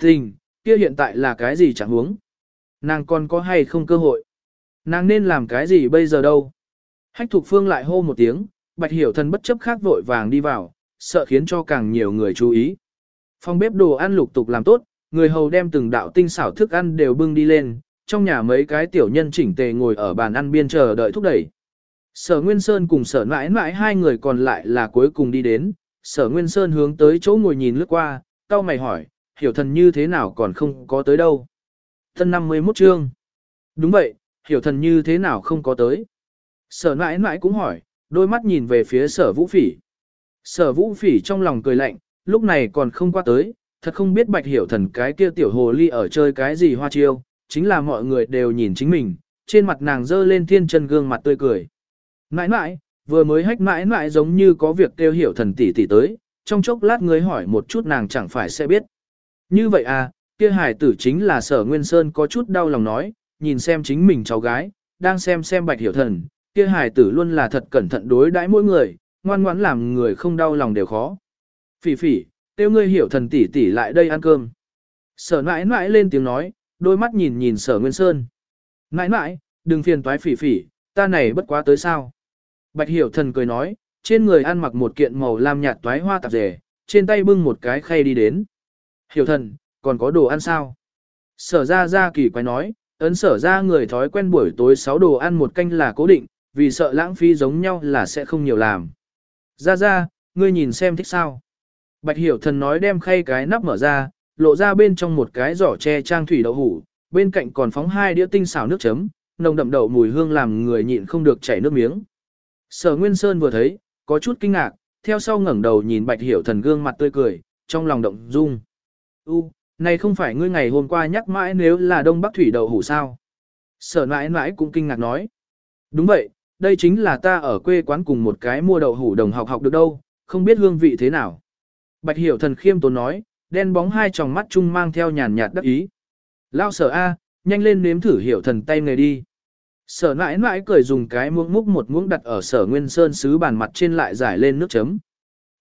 Tình, kia hiện tại là cái gì chẳng huống? Nàng còn có hay không cơ hội? Nàng nên làm cái gì bây giờ đâu? Hách thục phương lại hô một tiếng, bạch hiểu thần bất chấp khác vội vàng đi vào, sợ khiến cho càng nhiều người chú ý. Phòng bếp đồ ăn lục tục làm tốt, người hầu đem từng đạo tinh xảo thức ăn đều bưng đi lên, trong nhà mấy cái tiểu nhân chỉnh tề ngồi ở bàn ăn biên chờ đợi thúc đẩy. Sở Nguyên Sơn cùng sở mãi mãi hai người còn lại là cuối cùng đi đến, sở Nguyên Sơn hướng tới chỗ ngồi nhìn lướt qua, cao mày hỏi, hiểu thần như thế nào còn không có tới đâu. Thân 51 chương. Đúng vậy, hiểu thần như thế nào không có tới. Sở mãi mãi cũng hỏi, đôi mắt nhìn về phía sở vũ phỉ. Sở vũ phỉ trong lòng cười lạnh, lúc này còn không qua tới, thật không biết bạch hiểu thần cái kia tiểu hồ ly ở chơi cái gì hoa chiêu, chính là mọi người đều nhìn chính mình, trên mặt nàng dơ lên thiên chân gương mặt tươi cười. Mãi mãi, vừa mới hách mãi mãi giống như có việc kêu hiểu thần tỷ tỷ tới, trong chốc lát người hỏi một chút nàng chẳng phải sẽ biết. Như vậy à, kia hải tử chính là sở Nguyên Sơn có chút đau lòng nói, nhìn xem chính mình cháu gái, đang xem xem bạch hiểu thần, kia hải tử luôn là thật cẩn thận đối đãi mỗi người, ngoan ngoãn làm người không đau lòng đều khó. Phỉ phỉ, tiêu ngươi hiểu thần tỷ tỷ lại đây ăn cơm. Sở Nãi Nãi lên tiếng nói, đôi mắt nhìn nhìn sở Nguyên Sơn. Nãi Nãi, đừng phiền toái phỉ phỉ, ta này bất quá tới sao. Bạch hiểu thần cười nói, trên người ăn mặc một kiện màu lam nhạt toái hoa tạp dề, trên tay bưng một cái khay đi đến. Hiểu thần, còn có đồ ăn sao? Sở ra ra kỳ quái nói, ấn sở ra người thói quen buổi tối 6 đồ ăn một canh là cố định, vì sợ lãng phí giống nhau là sẽ không nhiều làm. Ra ra, ngươi nhìn xem thích sao? Bạch hiểu thần nói đem khay cái nắp mở ra, lộ ra bên trong một cái giỏ tre trang thủy đậu hủ, bên cạnh còn phóng hai đĩa tinh xào nước chấm, nồng đậm đậu mùi hương làm người nhịn không được chảy nước miếng. Sở Nguyên Sơn vừa thấy, có chút kinh ngạc, theo sau ngẩng đầu nhìn Bạch Hiểu Thần gương mặt tươi cười, trong lòng động dung. U, này không phải ngươi ngày hôm qua nhắc mãi nếu là Đông Bắc Thủy đậu hủ sao? Sở mãi mãi cũng kinh ngạc nói. Đúng vậy, đây chính là ta ở quê quán cùng một cái mua đậu hủ đồng học học được đâu, không biết hương vị thế nào. Bạch Hiểu Thần khiêm tốn nói, đen bóng hai tròng mắt chung mang theo nhàn nhạt đắc ý. Lao sở A, nhanh lên nếm thử Hiểu Thần tay nghề đi. Sở mãi mãi cười dùng cái muỗng múc một muỗng đặt ở sở Nguyên Sơn xứ bàn mặt trên lại giải lên nước chấm.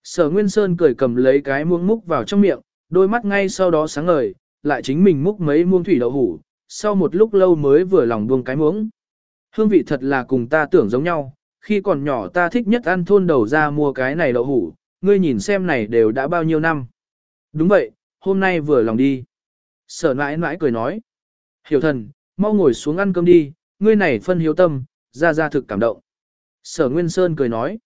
Sở Nguyên Sơn cười cầm lấy cái muỗng múc vào trong miệng, đôi mắt ngay sau đó sáng ngời, lại chính mình múc mấy muông thủy đậu hủ, sau một lúc lâu mới vừa lòng buông cái muỗng. Hương vị thật là cùng ta tưởng giống nhau, khi còn nhỏ ta thích nhất ăn thôn đầu ra mua cái này đậu hủ, ngươi nhìn xem này đều đã bao nhiêu năm. Đúng vậy, hôm nay vừa lòng đi. Sở mãi mãi cười nói. Hiểu thần, mau ngồi xuống ăn cơm đi, ngươi này phân hiếu tâm, ra ra thực cảm động. Sở Nguyên Sơn cười nói,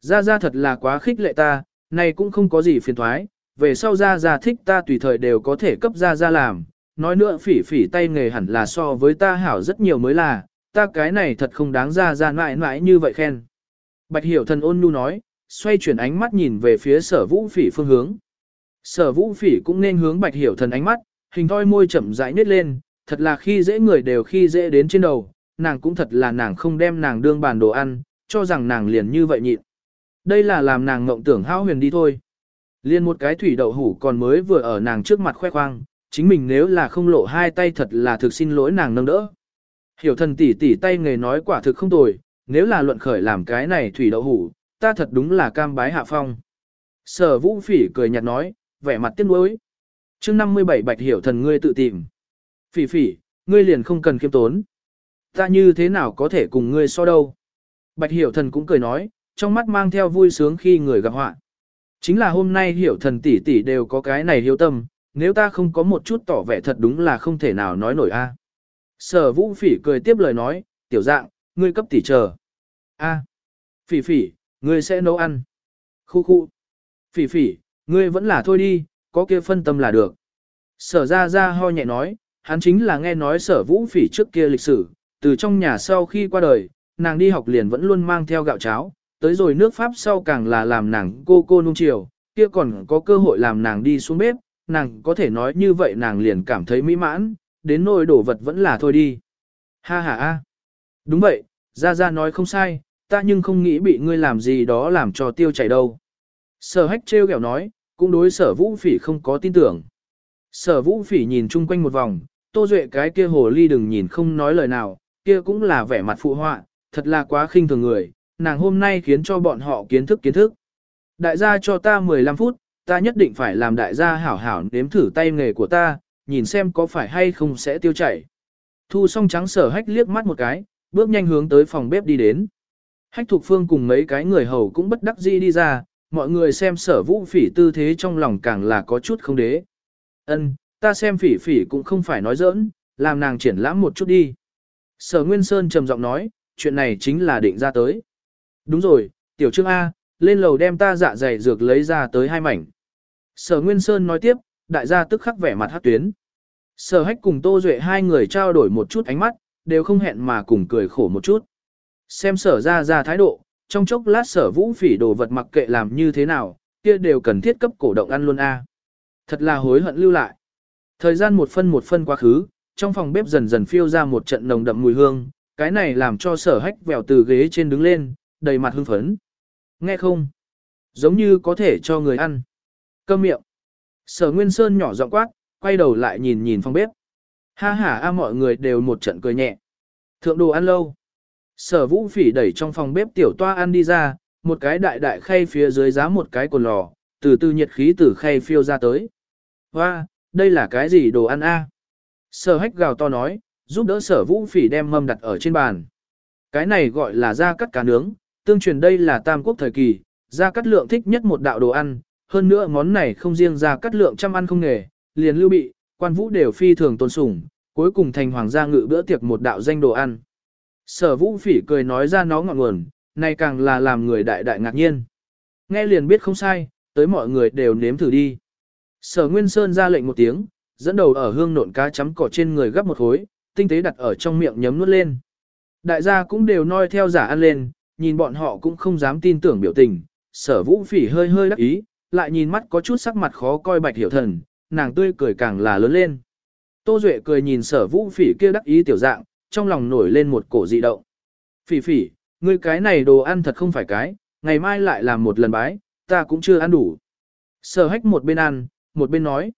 ra ra thật là quá khích lệ ta, này cũng không có gì phiền thoái, về sau ra ra thích ta tùy thời đều có thể cấp ra ra làm, nói nữa phỉ phỉ tay nghề hẳn là so với ta hảo rất nhiều mới là, ta cái này thật không đáng ra ra mãi mãi như vậy khen. Bạch hiểu thần ôn nhu nói, xoay chuyển ánh mắt nhìn về phía sở vũ phỉ phương hướng. Sở vũ phỉ cũng nên hướng bạch hiểu thần ánh mắt, hình thoi môi chậm rãi nết lên, thật là khi dễ người đều khi dễ đến trên đầu, nàng cũng thật là nàng không đem nàng đương bàn đồ ăn, cho rằng nàng liền như vậy nhịn. Đây là làm nàng ngộng tưởng hao huyền đi thôi. Liên một cái thủy đậu hủ còn mới vừa ở nàng trước mặt khoe khoang, chính mình nếu là không lộ hai tay thật là thực xin lỗi nàng nâng đỡ. Hiểu thần tỷ tỷ tay nghề nói quả thực không tồi, nếu là luận khởi làm cái này thủy đậu hủ, ta thật đúng là cam bái hạ phong. Sở vũ phỉ cười nhạt nói, vẻ mặt tiếc nuối. chương 57 bạch hiểu thần ngươi tự tìm. Phỉ phỉ, ngươi liền không cần khiêm tốn. Ta như thế nào có thể cùng ngươi so đâu. Bạch hiểu thần cũng cười nói, trong mắt mang theo vui sướng khi người gặp họa. Chính là hôm nay hiểu thần tỷ tỷ đều có cái này hiếu tâm, nếu ta không có một chút tỏ vẻ thật đúng là không thể nào nói nổi a. Sở vũ phỉ cười tiếp lời nói, tiểu dạng, ngươi cấp tỷ chờ. A. Phỉ phỉ, ngươi sẽ nấu ăn. Khu khu. Phỉ phỉ, ngươi vẫn là thôi đi, có kia phân tâm là được. Sở ra ra ho nhẹ nói, hắn chính là nghe nói sở vũ phỉ trước kia lịch sử, từ trong nhà sau khi qua đời, nàng đi học liền vẫn luôn mang theo gạo cháo, tới rồi nước Pháp sau càng là làm nàng cô cô nung chiều, kia còn có cơ hội làm nàng đi xuống bếp, nàng có thể nói như vậy nàng liền cảm thấy mỹ mãn, đến nỗi đổ vật vẫn là thôi đi. Ha ha ha. Đúng vậy, Gia Gia nói không sai, ta nhưng không nghĩ bị ngươi làm gì đó làm cho tiêu chảy đâu. Sở hách trêu ghẹo nói, cũng đối sở vũ phỉ không có tin tưởng. Sở vũ phỉ nhìn chung quanh một vòng, tô duệ cái kia hồ ly đừng nhìn không nói lời nào, kia cũng là vẻ mặt phụ họa, thật là quá khinh thường người, nàng hôm nay khiến cho bọn họ kiến thức kiến thức. Đại gia cho ta 15 phút, ta nhất định phải làm đại gia hảo hảo nếm thử tay nghề của ta, nhìn xem có phải hay không sẽ tiêu chảy. Thu song trắng sở hách liếc mắt một cái, bước nhanh hướng tới phòng bếp đi đến. Hách thục phương cùng mấy cái người hầu cũng bất đắc dĩ đi ra, mọi người xem sở vũ phỉ tư thế trong lòng càng là có chút không đế. Ân, ta xem phỉ phỉ cũng không phải nói giỡn, làm nàng triển lãm một chút đi. Sở Nguyên Sơn trầm giọng nói, chuyện này chính là định ra tới. Đúng rồi, tiểu trương A, lên lầu đem ta dạ dày dược lấy ra tới hai mảnh. Sở Nguyên Sơn nói tiếp, đại gia tức khắc vẻ mặt hát tuyến. Sở hách cùng Tô Duệ hai người trao đổi một chút ánh mắt, đều không hẹn mà cùng cười khổ một chút. Xem sở ra ra thái độ, trong chốc lát sở vũ phỉ đồ vật mặc kệ làm như thế nào, kia đều cần thiết cấp cổ động ăn luôn a. Thật là hối hận lưu lại. Thời gian một phân một phân quá khứ, trong phòng bếp dần dần phiêu ra một trận nồng đậm mùi hương, cái này làm cho sở hách vèo từ ghế trên đứng lên, đầy mặt hưng phấn. Nghe không? Giống như có thể cho người ăn. Cơm miệng. Sở Nguyên Sơn nhỏ giọng quát, quay đầu lại nhìn nhìn phòng bếp. Ha ha a mọi người đều một trận cười nhẹ. Thượng đồ ăn lâu. Sở vũ phỉ đẩy trong phòng bếp tiểu toa ăn đi ra, một cái đại đại khay phía dưới giá một cái cồn lò, từ từ nhiệt khí từ khay phiêu ra tới. Hoa, đây là cái gì đồ ăn a? Sở hách gào to nói, giúp đỡ sở vũ phỉ đem mâm đặt ở trên bàn. Cái này gọi là da cắt cá nướng, tương truyền đây là tam quốc thời kỳ, gia cát lượng thích nhất một đạo đồ ăn, hơn nữa món này không riêng gia cát lượng chăm ăn không nghề, liền lưu bị, quan vũ đều phi thường tôn sủng, cuối cùng thành hoàng gia ngự bữa tiệc một đạo danh đồ ăn. Sở vũ phỉ cười nói ra nó ngọn nguồn, này càng là làm người đại đại ngạc nhiên. Nghe liền biết không sai, tới mọi người đều nếm thử đi. Sở Nguyên Sơn ra lệnh một tiếng, dẫn đầu ở hương nộn cá chấm cỏ trên người gấp một khối, tinh tế đặt ở trong miệng nhấm nuốt lên. Đại gia cũng đều noi theo giả ăn lên, nhìn bọn họ cũng không dám tin tưởng biểu tình, sở vũ phỉ hơi hơi đắc ý, lại nhìn mắt có chút sắc mặt khó coi bạch hiểu thần, nàng tươi cười càng là lớn lên. Tô Duệ cười nhìn sở vũ phỉ kia đắc ý tiểu dạng, trong lòng nổi lên một cổ dị động. Phỉ phỉ, ngươi cái này đồ ăn thật không phải cái, ngày mai lại làm một lần bái, ta cũng chưa ăn đủ. Sở hách một bên ăn, một bên nói.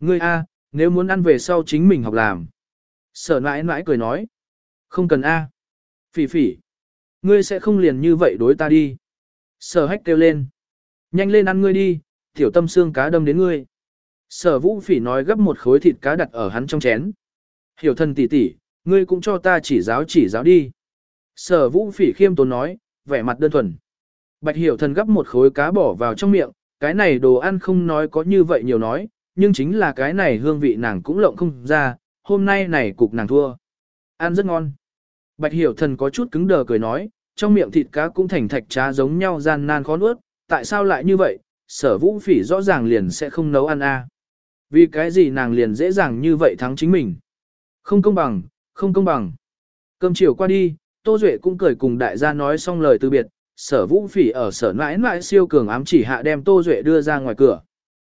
Ngươi a, nếu muốn ăn về sau chính mình học làm. Sở nãi nãi cười nói. Không cần a. Phỉ phỉ. Ngươi sẽ không liền như vậy đối ta đi. Sở hách kêu lên. Nhanh lên ăn ngươi đi, tiểu tâm xương cá đâm đến ngươi. Sở vũ phỉ nói gấp một khối thịt cá đặt ở hắn trong chén. Hiểu thân tỷ tỷ, ngươi cũng cho ta chỉ giáo chỉ giáo đi. Sở vũ phỉ khiêm tốn nói, vẻ mặt đơn thuần. Bạch hiểu thần gấp một khối cá bỏ vào trong miệng, cái này đồ ăn không nói có như vậy nhiều nói, nhưng chính là cái này hương vị nàng cũng lộng không ra, hôm nay này cục nàng thua. Ăn rất ngon. Bạch hiểu thần có chút cứng đờ cười nói, trong miệng thịt cá cũng thành thạch trá giống nhau gian nan khó nuốt, tại sao lại như vậy, sở vũ phỉ rõ ràng liền sẽ không nấu ăn a Vì cái gì nàng liền dễ dàng như vậy thắng chính mình. Không công bằng, không công bằng. Cơm chiều qua đi, Tô Duệ cũng cười cùng đại gia nói xong lời từ biệt, sở vũ phỉ ở sở nãi nãi siêu cường ám chỉ hạ đem Tô Duệ đưa ra ngoài cửa.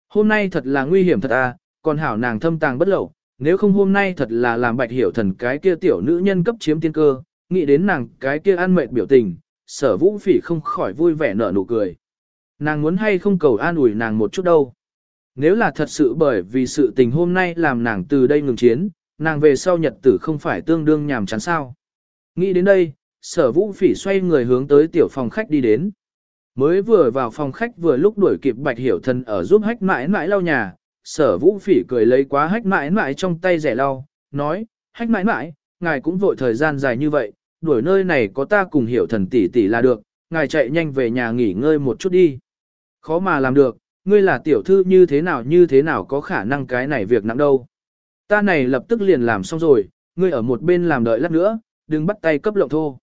Hôm nay thật là nguy hiểm thật à, còn hảo nàng thâm tàng bất lậu, nếu không hôm nay thật là làm bạch hiểu thần cái kia tiểu nữ nhân cấp chiếm tiên cơ, nghĩ đến nàng cái kia ăn mệt biểu tình, sở vũ phỉ không khỏi vui vẻ nở nụ cười. Nàng muốn hay không cầu an ủi nàng một chút đâu. Nếu là thật sự bởi vì sự tình hôm nay làm nàng từ đây ngừng chiến, nàng về sau nhật tử không phải tương đương nhàm chán sao. Nghĩ đến đây, sở vũ phỉ xoay người hướng tới tiểu phòng khách đi đến. Mới vừa vào phòng khách vừa lúc đuổi kịp bạch hiểu thần ở giúp hách mãi mãi lau nhà, sở vũ phỉ cười lấy quá hách mãi mãi trong tay rẻ lau, nói, hách mãi mãi, ngài cũng vội thời gian dài như vậy, đuổi nơi này có ta cùng hiểu thần tỷ tỷ là được, ngài chạy nhanh về nhà nghỉ ngơi một chút đi. Khó mà làm được, ngươi là tiểu thư như thế nào như thế nào có khả năng cái này việc nặng đâu. Ta này lập tức liền làm xong rồi, ngươi ở một bên làm đợi lát nữa, đừng bắt tay cấp lộng thô.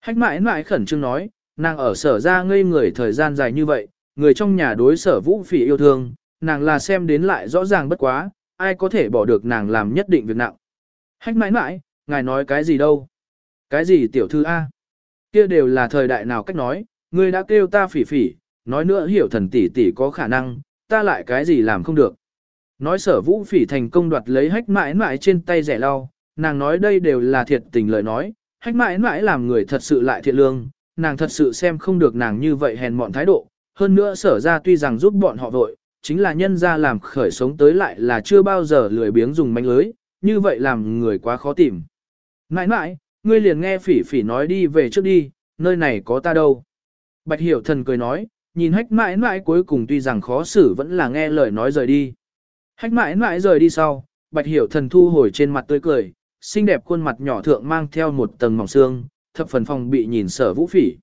Hách mãi mãi khẩn trương nói, nàng ở sở ra ngây người thời gian dài như vậy, người trong nhà đối sở vũ phỉ yêu thương, nàng là xem đến lại rõ ràng bất quá, ai có thể bỏ được nàng làm nhất định việc nặng. Hách mãi mãi, ngài nói cái gì đâu? Cái gì tiểu thư A? Kia đều là thời đại nào cách nói, ngươi đã kêu ta phỉ phỉ, nói nữa hiểu thần tỷ tỷ có khả năng, ta lại cái gì làm không được. Nói sở vũ phỉ thành công đoạt lấy hách mãi mãi trên tay rẻ lau, nàng nói đây đều là thiệt tình lời nói, hách mãi mãi làm người thật sự lại thiện lương, nàng thật sự xem không được nàng như vậy hèn mọn thái độ, hơn nữa sở ra tuy rằng giúp bọn họ vội, chính là nhân ra làm khởi sống tới lại là chưa bao giờ lười biếng dùng manh lưới, như vậy làm người quá khó tìm. nãi nãi ngươi liền nghe phỉ phỉ nói đi về trước đi, nơi này có ta đâu. Bạch hiểu thần cười nói, nhìn hách mãi mãi cuối cùng tuy rằng khó xử vẫn là nghe lời nói rời đi. Hách mãi mãi rời đi sau, bạch hiểu thần thu hồi trên mặt tươi cười, xinh đẹp khuôn mặt nhỏ thượng mang theo một tầng mỏng xương, thập phần phòng bị nhìn sở vũ phỉ.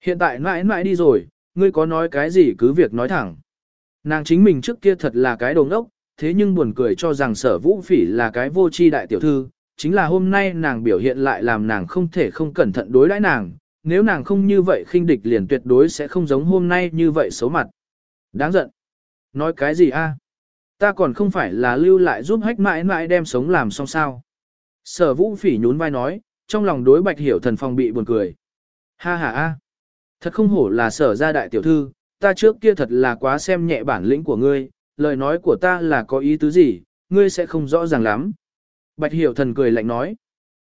Hiện tại mãi mãi đi rồi, ngươi có nói cái gì cứ việc nói thẳng. Nàng chính mình trước kia thật là cái đồ ngốc, thế nhưng buồn cười cho rằng sở vũ phỉ là cái vô tri đại tiểu thư, chính là hôm nay nàng biểu hiện lại làm nàng không thể không cẩn thận đối đãi nàng, nếu nàng không như vậy khinh địch liền tuyệt đối sẽ không giống hôm nay như vậy xấu mặt. Đáng giận. Nói cái gì a? Ta còn không phải là lưu lại giúp hách mãi mãi đem sống làm xong sao. Sở vũ phỉ nhún vai nói, trong lòng đối bạch hiểu thần phong bị buồn cười. Ha ha a. Thật không hổ là sở gia đại tiểu thư, ta trước kia thật là quá xem nhẹ bản lĩnh của ngươi, lời nói của ta là có ý tứ gì, ngươi sẽ không rõ ràng lắm. Bạch hiểu thần cười lạnh nói.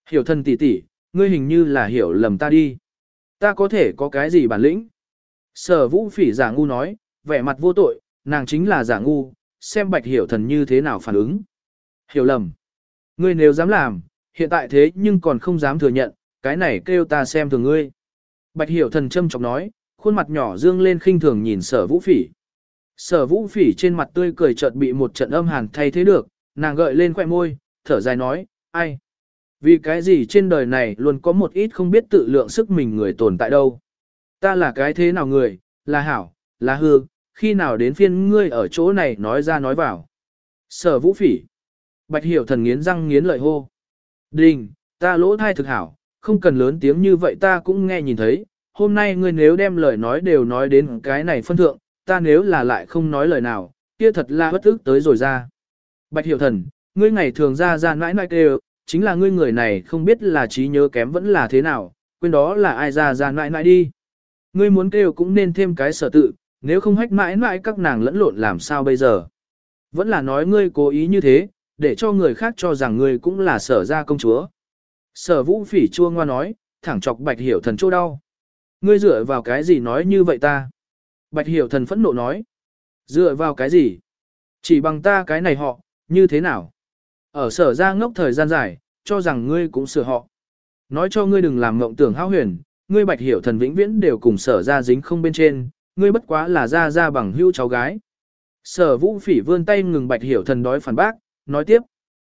Hiểu thần tỷ tỷ, ngươi hình như là hiểu lầm ta đi. Ta có thể có cái gì bản lĩnh? Sở vũ phỉ giả ngu nói, vẻ mặt vô tội, nàng chính là giả ngu, xem bạch hiểu thần như thế nào phản ứng. Hiểu lầm. Ngươi nếu dám làm, hiện tại thế nhưng còn không dám thừa nhận, cái này kêu ta xem thường ngươi. Bạch hiểu thần châm chọc nói, khuôn mặt nhỏ dương lên khinh thường nhìn sở vũ phỉ. Sở vũ phỉ trên mặt tươi cười chợt bị một trận âm hàn thay thế được, nàng gợi lên khoẻ môi, thở dài nói, ai? Vì cái gì trên đời này luôn có một ít không biết tự lượng sức mình người tồn tại đâu. Ta là cái thế nào người, là hảo, là hư, khi nào đến phiên ngươi ở chỗ này nói ra nói vào. Sở vũ phỉ. Bạch hiểu thần nghiến răng nghiến lợi hô. Đình, ta lỗ thai thực hảo, không cần lớn tiếng như vậy ta cũng nghe nhìn thấy. Hôm nay ngươi nếu đem lời nói đều nói đến cái này phân thượng, ta nếu là lại không nói lời nào, kia thật là bất ức tới rồi ra. Bạch hiểu thần, ngươi ngày thường ra ra nãi nãi kêu, chính là ngươi người này không biết là trí nhớ kém vẫn là thế nào, quên đó là ai ra ra nãi nãi đi. Ngươi muốn kêu cũng nên thêm cái sở tự, nếu không hách mãi mãi các nàng lẫn lộn làm sao bây giờ. Vẫn là nói ngươi cố ý như thế, để cho người khác cho rằng ngươi cũng là sở gia công chúa. Sở vũ phỉ chua ngoa nói, thẳng chọc bạch hiểu thần chỗ đau. Ngươi dựa vào cái gì nói như vậy ta? Bạch hiểu thần phẫn nộ nói. Dựa vào cái gì? Chỉ bằng ta cái này họ, như thế nào? Ở sở ra ngốc thời gian dài, cho rằng ngươi cũng sửa họ. Nói cho ngươi đừng làm mộng tưởng hao huyền, ngươi bạch hiểu thần vĩnh viễn đều cùng sở ra dính không bên trên, ngươi bất quá là ra ra bằng hưu cháu gái. Sở vũ phỉ vươn tay ngừng bạch hiểu thần đói phản bác, nói tiếp.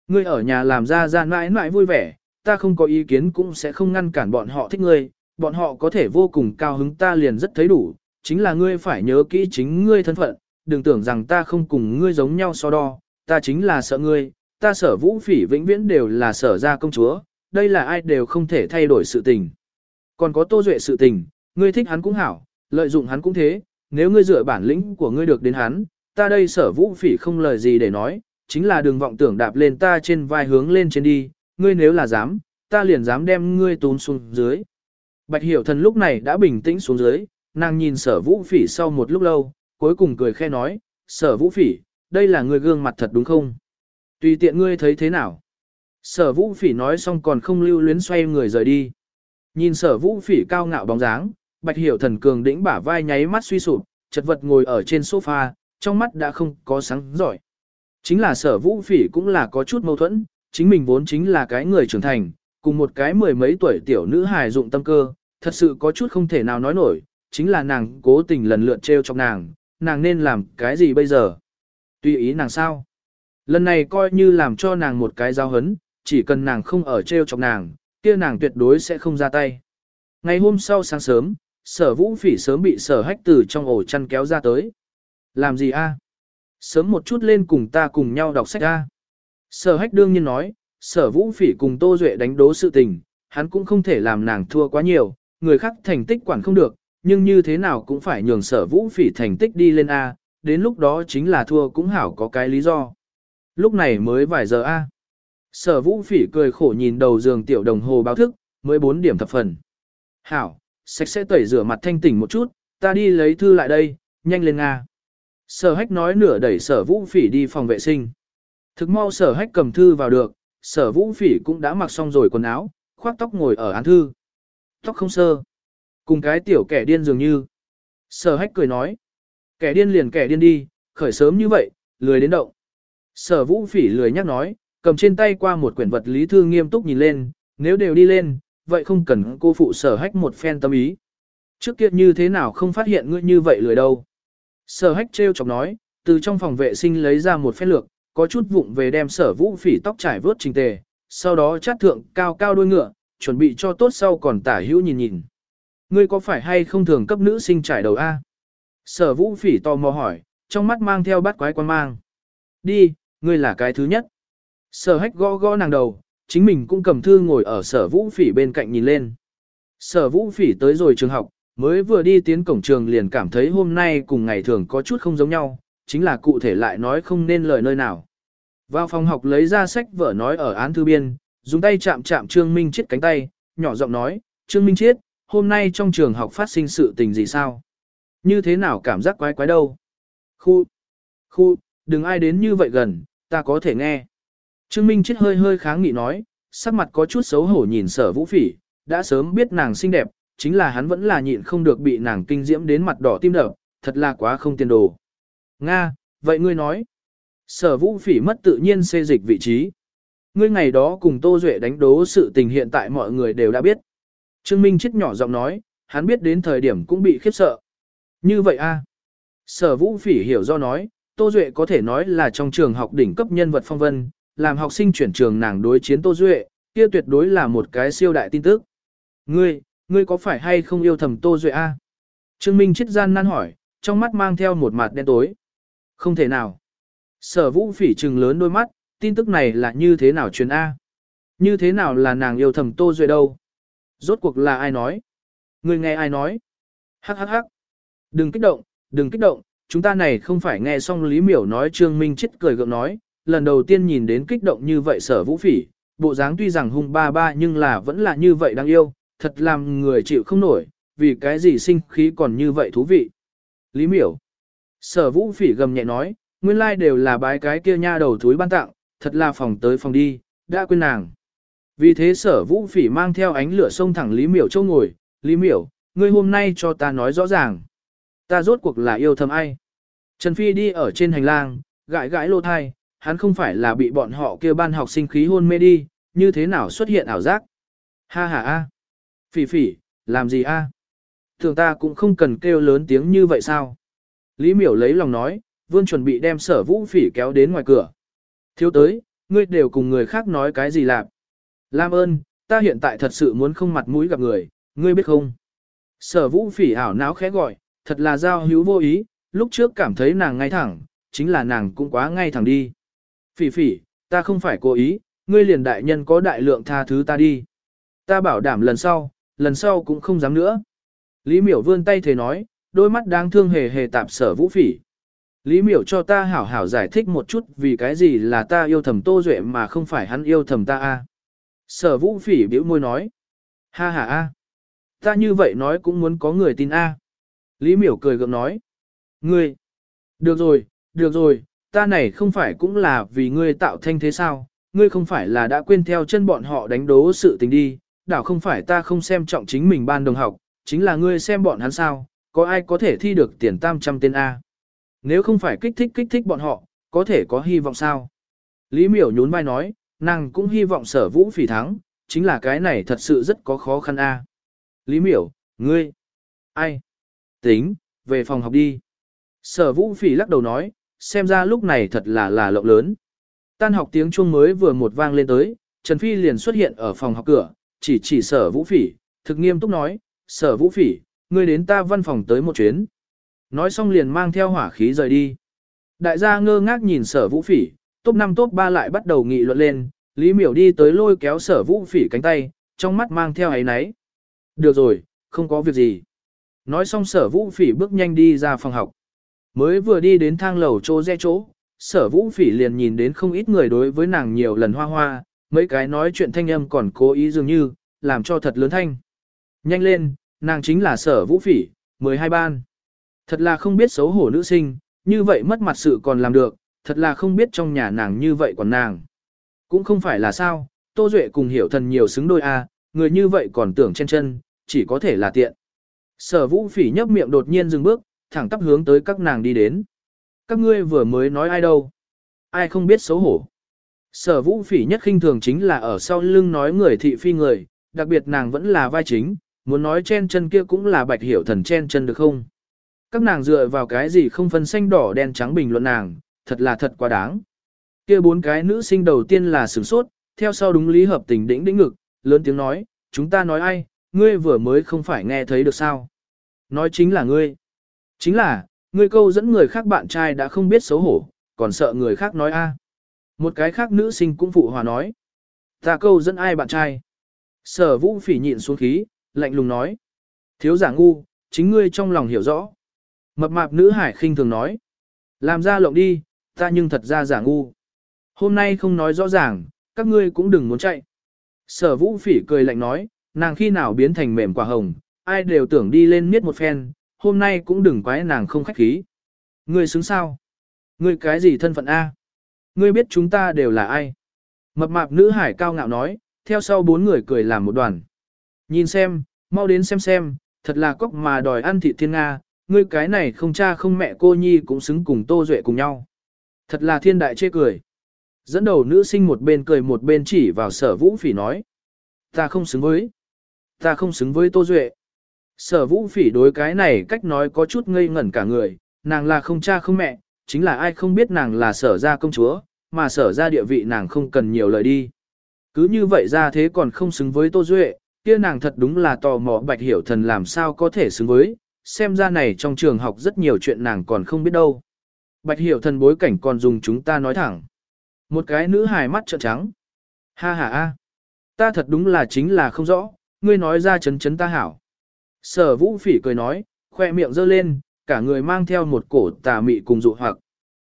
Ngươi ở nhà làm ra ra mãi mãi vui vẻ, ta không có ý kiến cũng sẽ không ngăn cản bọn họ thích ngươi, bọn họ có thể vô cùng cao hứng ta liền rất thấy đủ, chính là ngươi phải nhớ kỹ chính ngươi thân phận, đừng tưởng rằng ta không cùng ngươi giống nhau so đo, ta chính là sợ ngươi, ta sở vũ phỉ vĩnh viễn đều là sở gia công chúa, đây là ai đều không thể thay đổi sự tình. Còn có tô duệ sự tình, ngươi thích hắn cũng hảo, lợi dụng hắn cũng thế, nếu ngươi dựa bản lĩnh của ngươi được đến hắn, ta đây sở vũ phỉ không lời gì để nói, chính là đừng vọng tưởng đạp lên ta trên vai hướng lên trên đi, ngươi nếu là dám, ta liền dám đem ngươi tốn xuống dưới. Bạch hiểu thần lúc này đã bình tĩnh xuống dưới, nàng nhìn sở vũ phỉ sau một lúc lâu, cuối cùng cười khe nói, sở vũ phỉ, đây là người gương mặt thật đúng không? Tùy tiện ngươi thấy thế nào? Sở vũ phỉ nói xong còn không lưu luyến xoay người rời đi. Nhìn sở vũ phỉ cao ngạo bóng dáng, bạch hiểu thần cường đĩnh bả vai nháy mắt suy sụp, chật vật ngồi ở trên sofa, trong mắt đã không có sáng giỏi. Chính là sở vũ phỉ cũng là có chút mâu thuẫn, chính mình vốn chính là cái người trưởng thành, cùng một cái mười mấy tuổi tiểu nữ hài dụng tâm cơ, thật sự có chút không thể nào nói nổi, chính là nàng cố tình lần lượt trêu trong nàng, nàng nên làm cái gì bây giờ? Tùy ý nàng sao? Lần này coi như làm cho nàng một cái giao hấn, chỉ cần nàng không ở trêu chọc nàng, kia nàng tuyệt đối sẽ không ra tay. Ngày hôm sau sáng sớm, sở vũ phỉ sớm bị sở hách từ trong ổ chăn kéo ra tới. Làm gì a? Sớm một chút lên cùng ta cùng nhau đọc sách a. Sở hách đương nhiên nói, sở vũ phỉ cùng Tô Duệ đánh đố sự tình, hắn cũng không thể làm nàng thua quá nhiều, người khác thành tích quản không được, nhưng như thế nào cũng phải nhường sở vũ phỉ thành tích đi lên A, đến lúc đó chính là thua cũng hảo có cái lý do. Lúc này mới vài giờ A. Sở vũ phỉ cười khổ nhìn đầu giường tiểu đồng hồ báo thức, mới 4 điểm thập phần. Hảo, sạch sẽ tẩy rửa mặt thanh tỉnh một chút, ta đi lấy thư lại đây, nhanh lên Nga. Sở hách nói nửa đẩy sở vũ phỉ đi phòng vệ sinh. Thực mau sở hách cầm thư vào được, sở vũ phỉ cũng đã mặc xong rồi quần áo, khoác tóc ngồi ở án thư. Tóc không sơ. Cùng cái tiểu kẻ điên dường như. Sở hách cười nói. Kẻ điên liền kẻ điên đi, khởi sớm như vậy, lười đến động. Sở vũ phỉ lười nhắc nói, cầm trên tay qua một quyển vật lý thư nghiêm túc nhìn lên, nếu đều đi lên, vậy không cần cô phụ sở hách một phen tâm ý. Trước kia như thế nào không phát hiện ngươi như vậy lười đâu. Sở hách treo chọc nói, từ trong phòng vệ sinh lấy ra một phép lược, có chút vụng về đem sở vũ phỉ tóc trải vớt trình tề, sau đó chát thượng cao cao đuôi ngựa, chuẩn bị cho tốt sau còn tả hữu nhìn nhìn. Ngươi có phải hay không thường cấp nữ sinh trải đầu A? Sở vũ phỉ tò mò hỏi, trong mắt mang theo bát quái quan mang. Đi, ngươi là cái thứ nhất. Sở hách gõ gõ nàng đầu, chính mình cũng cầm thư ngồi ở sở vũ phỉ bên cạnh nhìn lên. Sở vũ phỉ tới rồi trường học, mới vừa đi tiến cổng trường liền cảm thấy hôm nay cùng ngày thường có chút không giống nhau, chính là cụ thể lại nói không nên lời nơi nào. Vào phòng học lấy ra sách vở nói ở án thư biên, dùng tay chạm chạm Trương Minh Chiết cánh tay, nhỏ giọng nói, Trương Minh Chiết, hôm nay trong trường học phát sinh sự tình gì sao? Như thế nào cảm giác quái quái đâu? Khu, khu, đừng ai đến như vậy gần, ta có thể nghe. Trương Minh Chiết hơi hơi kháng nghị nói, sắc mặt có chút xấu hổ nhìn sở vũ phỉ, đã sớm biết nàng xinh đẹp, chính là hắn vẫn là nhịn không được bị nàng kinh diễm đến mặt đỏ tim đập, thật là quá không tiền đồ. Nga, vậy ngươi nói. Sở vũ phỉ mất tự nhiên xê dịch vị trí. Ngươi ngày đó cùng Tô Duệ đánh đố sự tình hiện tại mọi người đều đã biết. Trương Minh chết nhỏ giọng nói, hắn biết đến thời điểm cũng bị khiếp sợ. Như vậy a Sở vũ phỉ hiểu do nói, Tô Duệ có thể nói là trong trường học đỉnh cấp nhân vật phong vân, làm học sinh chuyển trường nàng đối chiến Tô Duệ, kia tuyệt đối là một cái siêu đại tin tức. Ngươi, ngươi có phải hay không yêu thầm Tô Duệ a Trương Minh chết gian nan hỏi, trong mắt mang theo một mặt đen tối. Không thể nào. Sở vũ phỉ trừng lớn đôi mắt, tin tức này là như thế nào truyền A? Như thế nào là nàng yêu thầm Tô Duệ đâu? Rốt cuộc là ai nói? Người nghe ai nói? Hắc hắc hắc. Đừng kích động, đừng kích động, chúng ta này không phải nghe xong Lý Miểu nói Trương Minh chết cười gượng nói, lần đầu tiên nhìn đến kích động như vậy sở vũ phỉ, bộ dáng tuy rằng hung ba ba nhưng là vẫn là như vậy đáng yêu, thật làm người chịu không nổi, vì cái gì sinh khí còn như vậy thú vị. Lý Miểu. Sở vũ phỉ gầm nhẹ nói, nguyên lai like đều là bái cái kia nha đầu thúi ban tặng, thật là phòng tới phòng đi, đã quên nàng. Vì thế sở vũ phỉ mang theo ánh lửa sông thẳng Lý Miểu châu ngồi, Lý Miểu, ngươi hôm nay cho ta nói rõ ràng. Ta rốt cuộc là yêu thầm ai. Trần Phi đi ở trên hành lang, gãi gãi lô thai, hắn không phải là bị bọn họ kia ban học sinh khí hôn mê đi, như thế nào xuất hiện ảo giác. Ha ha a, Phỉ phỉ, làm gì a? Thường ta cũng không cần kêu lớn tiếng như vậy sao? Lý miểu lấy lòng nói, vương chuẩn bị đem sở vũ phỉ kéo đến ngoài cửa. Thiếu tới, ngươi đều cùng người khác nói cái gì làm. Lam ơn, ta hiện tại thật sự muốn không mặt mũi gặp người, ngươi biết không? Sở vũ phỉ ảo não khẽ gọi, thật là giao hữu vô ý, lúc trước cảm thấy nàng ngay thẳng, chính là nàng cũng quá ngay thẳng đi. Phỉ phỉ, ta không phải cố ý, ngươi liền đại nhân có đại lượng tha thứ ta đi. Ta bảo đảm lần sau, lần sau cũng không dám nữa. Lý miểu vươn tay thề nói, đôi mắt đáng thương hề hề tạp sở vũ phỉ. Lý miểu cho ta hảo hảo giải thích một chút vì cái gì là ta yêu thầm Tô Duệ mà không phải hắn yêu thầm ta a. Sở vũ phỉ biểu môi nói. Ha ha a. Ta như vậy nói cũng muốn có người tin a. Lý miểu cười gượng nói. Ngươi. Được rồi, được rồi, ta này không phải cũng là vì ngươi tạo thanh thế sao, ngươi không phải là đã quên theo chân bọn họ đánh đố sự tình đi, đảo không phải ta không xem trọng chính mình ban đồng học, chính là ngươi xem bọn hắn sao, có ai có thể thi được tiền tam trăm tên A. Nếu không phải kích thích kích thích bọn họ, có thể có hy vọng sao? Lý miểu nhún vai nói, nàng cũng hy vọng sở vũ phỉ thắng, chính là cái này thật sự rất có khó khăn A. Lý miểu, ngươi, ai? Tính, về phòng học đi. Sở vũ phỉ lắc đầu nói, xem ra lúc này thật là là lộng lớn. Tan học tiếng chuông mới vừa một vang lên tới, Trần Phi liền xuất hiện ở phòng học cửa, chỉ chỉ sở vũ phỉ, thực nghiêm túc nói, sở vũ phỉ, ngươi đến ta văn phòng tới một chuyến. Nói xong liền mang theo hỏa khí rời đi. Đại gia ngơ ngác nhìn sở vũ phỉ, top 5 top 3 lại bắt đầu nghị luận lên, Lý miểu đi tới lôi kéo sở vũ phỉ cánh tay, trong mắt mang theo ấy náy. Được rồi, không có việc gì. Nói xong sở vũ phỉ bước nhanh đi ra phòng học. Mới vừa đi đến thang lầu chỗ re chỗ, sở vũ phỉ liền nhìn đến không ít người đối với nàng nhiều lần hoa hoa, mấy cái nói chuyện thanh âm còn cố ý dường như, làm cho thật lớn thanh. Nhanh lên, nàng chính là sở vũ phỉ, 12 ban. Thật là không biết xấu hổ nữ sinh, như vậy mất mặt sự còn làm được, thật là không biết trong nhà nàng như vậy còn nàng. Cũng không phải là sao, Tô Duệ cùng hiểu thần nhiều xứng đôi a người như vậy còn tưởng trên chân, chỉ có thể là tiện. Sở vũ phỉ nhấp miệng đột nhiên dừng bước, thẳng tắp hướng tới các nàng đi đến. Các ngươi vừa mới nói ai đâu? Ai không biết xấu hổ? Sở vũ phỉ nhất khinh thường chính là ở sau lưng nói người thị phi người, đặc biệt nàng vẫn là vai chính, muốn nói chen chân kia cũng là bạch hiểu thần chen chân được không? Các nàng dựa vào cái gì không phân xanh đỏ đen trắng bình luận nàng, thật là thật quá đáng. Kia bốn cái nữ sinh đầu tiên là sửng sốt, theo sau đúng lý hợp tình đĩnh đĩnh ngực, lớn tiếng nói, chúng ta nói ai, ngươi vừa mới không phải nghe thấy được sao. Nói chính là ngươi. Chính là, ngươi câu dẫn người khác bạn trai đã không biết xấu hổ, còn sợ người khác nói a. Một cái khác nữ sinh cũng phụ hòa nói. Ta câu dẫn ai bạn trai. Sở vũ phỉ nhịn xuống khí, lạnh lùng nói. Thiếu giả ngu, chính ngươi trong lòng hiểu rõ. Mập mạp nữ hải khinh thường nói. Làm ra lộng đi, ta nhưng thật ra giả ngu. Hôm nay không nói rõ ràng, các ngươi cũng đừng muốn chạy. Sở vũ phỉ cười lạnh nói, nàng khi nào biến thành mềm quả hồng, ai đều tưởng đi lên miết một phen, hôm nay cũng đừng quái nàng không khách khí. Ngươi xứng sao? Ngươi cái gì thân phận A? Ngươi biết chúng ta đều là ai? Mập mạp nữ hải cao ngạo nói, theo sau bốn người cười làm một đoàn. Nhìn xem, mau đến xem xem, thật là cóc mà đòi ăn thị thiên Nga, ngươi cái này không cha không mẹ cô nhi cũng xứng cùng Tô Duệ cùng nhau. Thật là thiên đại chê cười. Dẫn đầu nữ sinh một bên cười một bên chỉ vào sở vũ phỉ nói. Ta không xứng với. Ta không xứng với Tô Duệ. Sở vũ phỉ đối cái này cách nói có chút ngây ngẩn cả người, nàng là không cha không mẹ, chính là ai không biết nàng là sở gia công chúa, mà sở gia địa vị nàng không cần nhiều lời đi. Cứ như vậy ra thế còn không xứng với Tô Duệ, kia nàng thật đúng là tò mò bạch hiểu thần làm sao có thể xứng với, xem ra này trong trường học rất nhiều chuyện nàng còn không biết đâu. Bạch hiểu thần bối cảnh còn dùng chúng ta nói thẳng. Một cái nữ hài mắt trợn trắng. Ha ha a, ta thật đúng là chính là không rõ, ngươi nói ra chấn chấn ta hảo. Sở vũ phỉ cười nói, khoe miệng giơ lên, cả người mang theo một cổ tà mị cùng dụ hoặc.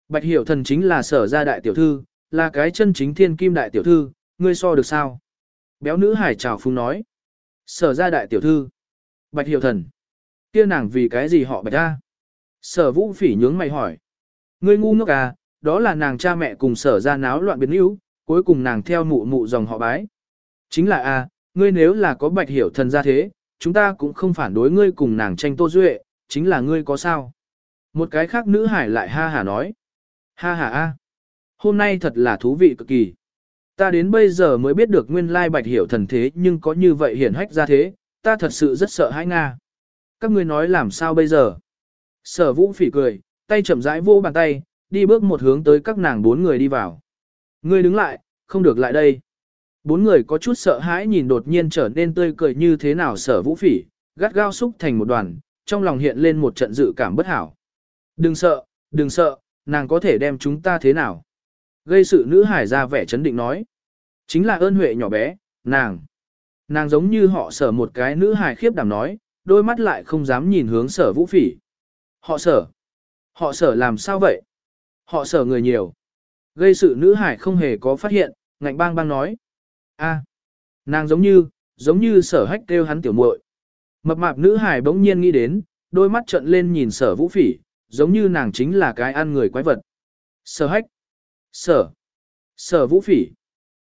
Bạch hiểu thần chính là sở gia đại tiểu thư, là cái chân chính thiên kim đại tiểu thư, ngươi so được sao? Béo nữ hải chào phung nói. Sở ra đại tiểu thư. Bạch hiểu thần. kia nàng vì cái gì họ bạch ra? Sở vũ phỉ nhướng mày hỏi. Ngươi ngu ngốc à, đó là nàng cha mẹ cùng sở ra náo loạn biến yếu, cuối cùng nàng theo mụ mụ dòng họ bái. Chính là a, à, ngươi nếu là có bạch hiểu thần ra thế, chúng ta cũng không phản đối ngươi cùng nàng tranh tô duệ, chính là ngươi có sao. Một cái khác nữ hải lại ha hà nói. Ha hà a, hôm nay thật là thú vị cực kỳ. Ta đến bây giờ mới biết được nguyên lai bạch hiểu thần thế nhưng có như vậy hiển hách ra thế, ta thật sự rất sợ hãi Nga. Các ngươi nói làm sao bây giờ? Sở vũ phỉ cười, tay chậm rãi vô bàn tay, đi bước một hướng tới các nàng bốn người đi vào. Ngươi đứng lại, không được lại đây. Bốn người có chút sợ hãi nhìn đột nhiên trở nên tươi cười như thế nào sở vũ phỉ, gắt gao xúc thành một đoàn, trong lòng hiện lên một trận dự cảm bất hảo. Đừng sợ, đừng sợ, nàng có thể đem chúng ta thế nào. Gây sự nữ hải ra vẻ chấn định nói. Chính là ơn huệ nhỏ bé, nàng. Nàng giống như họ sở một cái nữ hải khiếp đảm nói, đôi mắt lại không dám nhìn hướng sở vũ phỉ. Họ sở. Họ sở làm sao vậy? Họ sở người nhiều. Gây sự nữ hải không hề có phát hiện, ngạnh bang bang nói. a nàng giống như, giống như sở hách kêu hắn tiểu muội. Mập mạp nữ hải bỗng nhiên nghĩ đến, đôi mắt trợn lên nhìn sở vũ phỉ, giống như nàng chính là cái ăn người quái vật. Sở hách. Sở. Sở vũ phỉ.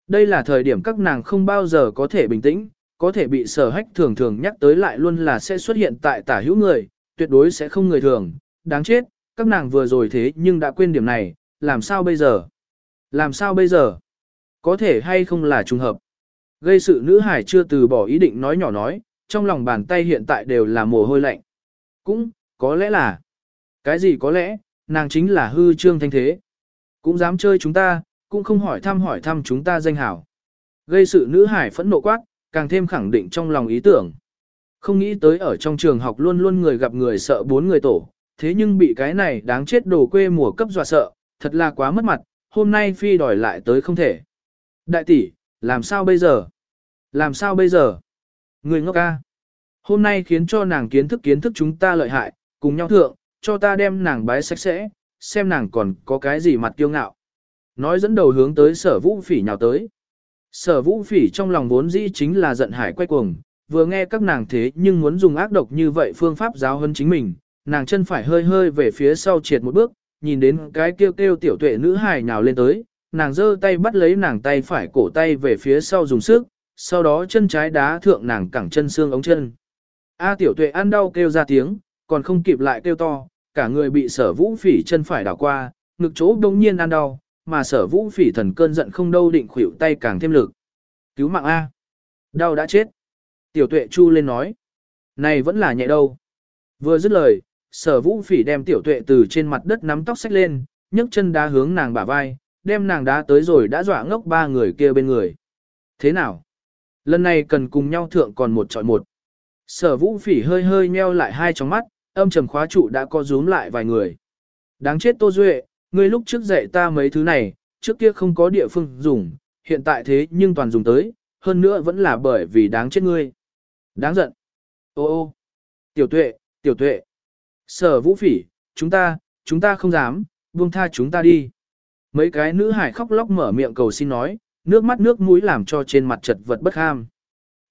Đây là thời điểm các nàng không bao giờ có thể bình tĩnh, có thể bị sở hách thường thường nhắc tới lại luôn là sẽ xuất hiện tại tả hữu người, tuyệt đối sẽ không người thường, đáng chết, các nàng vừa rồi thế nhưng đã quên điểm này, làm sao bây giờ? Làm sao bây giờ? Có thể hay không là trùng hợp? Gây sự nữ hải chưa từ bỏ ý định nói nhỏ nói, trong lòng bàn tay hiện tại đều là mồ hôi lạnh. Cũng, có lẽ là, cái gì có lẽ, nàng chính là hư trương thanh thế. Cũng dám chơi chúng ta, cũng không hỏi thăm hỏi thăm chúng ta danh hảo. Gây sự nữ hải phẫn nộ quát, càng thêm khẳng định trong lòng ý tưởng. Không nghĩ tới ở trong trường học luôn luôn người gặp người sợ bốn người tổ, thế nhưng bị cái này đáng chết đồ quê mùa cấp dọa sợ, thật là quá mất mặt, hôm nay phi đòi lại tới không thể. Đại tỷ, làm sao bây giờ? Làm sao bây giờ? Người ngốc ca. Hôm nay khiến cho nàng kiến thức kiến thức chúng ta lợi hại, cùng nhau thượng, cho ta đem nàng bái sạch sẽ, xem nàng còn có cái gì mặt kiêu ngạo. Nói dẫn đầu hướng tới sở vũ phỉ nhào tới. Sở vũ phỉ trong lòng vốn dĩ chính là giận hải quay cuồng, vừa nghe các nàng thế nhưng muốn dùng ác độc như vậy phương pháp giáo hơn chính mình, nàng chân phải hơi hơi về phía sau triệt một bước, nhìn đến cái kêu kêu tiểu tuệ nữ hài nhào lên tới, nàng giơ tay bắt lấy nàng tay phải cổ tay về phía sau dùng sức, sau đó chân trái đá thượng nàng cẳng chân xương ống chân. A tiểu tuệ ăn đau kêu ra tiếng, còn không kịp lại kêu to, cả người bị sở vũ phỉ chân phải đảo qua, ngực chỗ đông nhiên ăn đau, mà sở vũ phỉ thần cơn giận không đâu định khuỷu tay càng thêm lực. Cứu mạng A. Đau đã chết. Tiểu tuệ chu lên nói. Này vẫn là nhẹ đâu. Vừa dứt lời, sở vũ phỉ đem tiểu tuệ từ trên mặt đất nắm tóc xách lên, nhấc chân đá hướng nàng bả vai, đem nàng đá tới rồi đã dọa ngốc ba người kia bên người. Thế nào? Lần này cần cùng nhau thượng còn một trọi một. Sở vũ phỉ hơi hơi nheo lại hai tròng mắt, âm trầm khóa trụ đã có rúm lại vài người. Đáng chết Tô Duệ, ngươi lúc trước dạy ta mấy thứ này, trước kia không có địa phương dùng, hiện tại thế nhưng toàn dùng tới, hơn nữa vẫn là bởi vì đáng chết ngươi. Đáng giận. Ô ô. Tiểu tuệ, tiểu tuệ. Sở vũ phỉ, chúng ta, chúng ta không dám, buông tha chúng ta đi. Mấy cái nữ hải khóc lóc mở miệng cầu xin nói, nước mắt nước mũi làm cho trên mặt chật vật bất ham.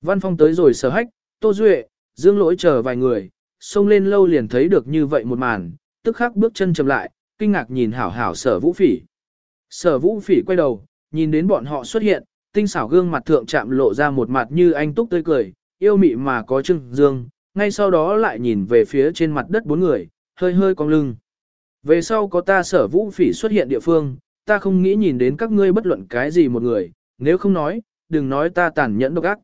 Văn phong tới rồi sở hách, tô duệ, dương lỗi chờ vài người, xông lên lâu liền thấy được như vậy một màn, tức khắc bước chân chậm lại, kinh ngạc nhìn hảo hảo sở vũ phỉ. Sở vũ phỉ quay đầu, nhìn đến bọn họ xuất hiện, tinh xảo gương mặt thượng chạm lộ ra một mặt như anh túc tươi cười, yêu mị mà có trưng dương, ngay sau đó lại nhìn về phía trên mặt đất bốn người, hơi hơi cong lưng. Về sau có ta sở vũ phỉ xuất hiện địa phương, ta không nghĩ nhìn đến các ngươi bất luận cái gì một người, nếu không nói, đừng nói ta tàn nhẫn độc ác.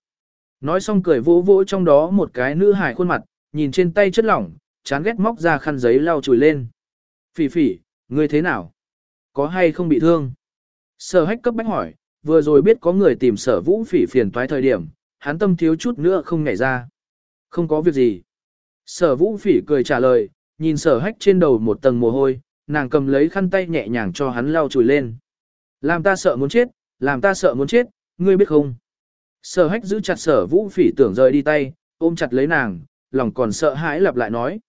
Nói xong cười vỗ vỗ trong đó một cái nữ hài khuôn mặt, nhìn trên tay chất lỏng, chán ghét móc ra khăn giấy lau chùi lên. Phỉ phỉ, ngươi thế nào? Có hay không bị thương? Sở hách cấp bách hỏi, vừa rồi biết có người tìm sở vũ phỉ phiền toái thời điểm, hắn tâm thiếu chút nữa không nhảy ra. Không có việc gì. Sở vũ phỉ cười trả lời, nhìn sở hách trên đầu một tầng mồ hôi, nàng cầm lấy khăn tay nhẹ nhàng cho hắn lau chùi lên. Làm ta sợ muốn chết, làm ta sợ muốn chết, ngươi biết không? Sở hách giữ chặt sở vũ phỉ tưởng rời đi tay, ôm chặt lấy nàng, lòng còn sợ hãi lặp lại nói.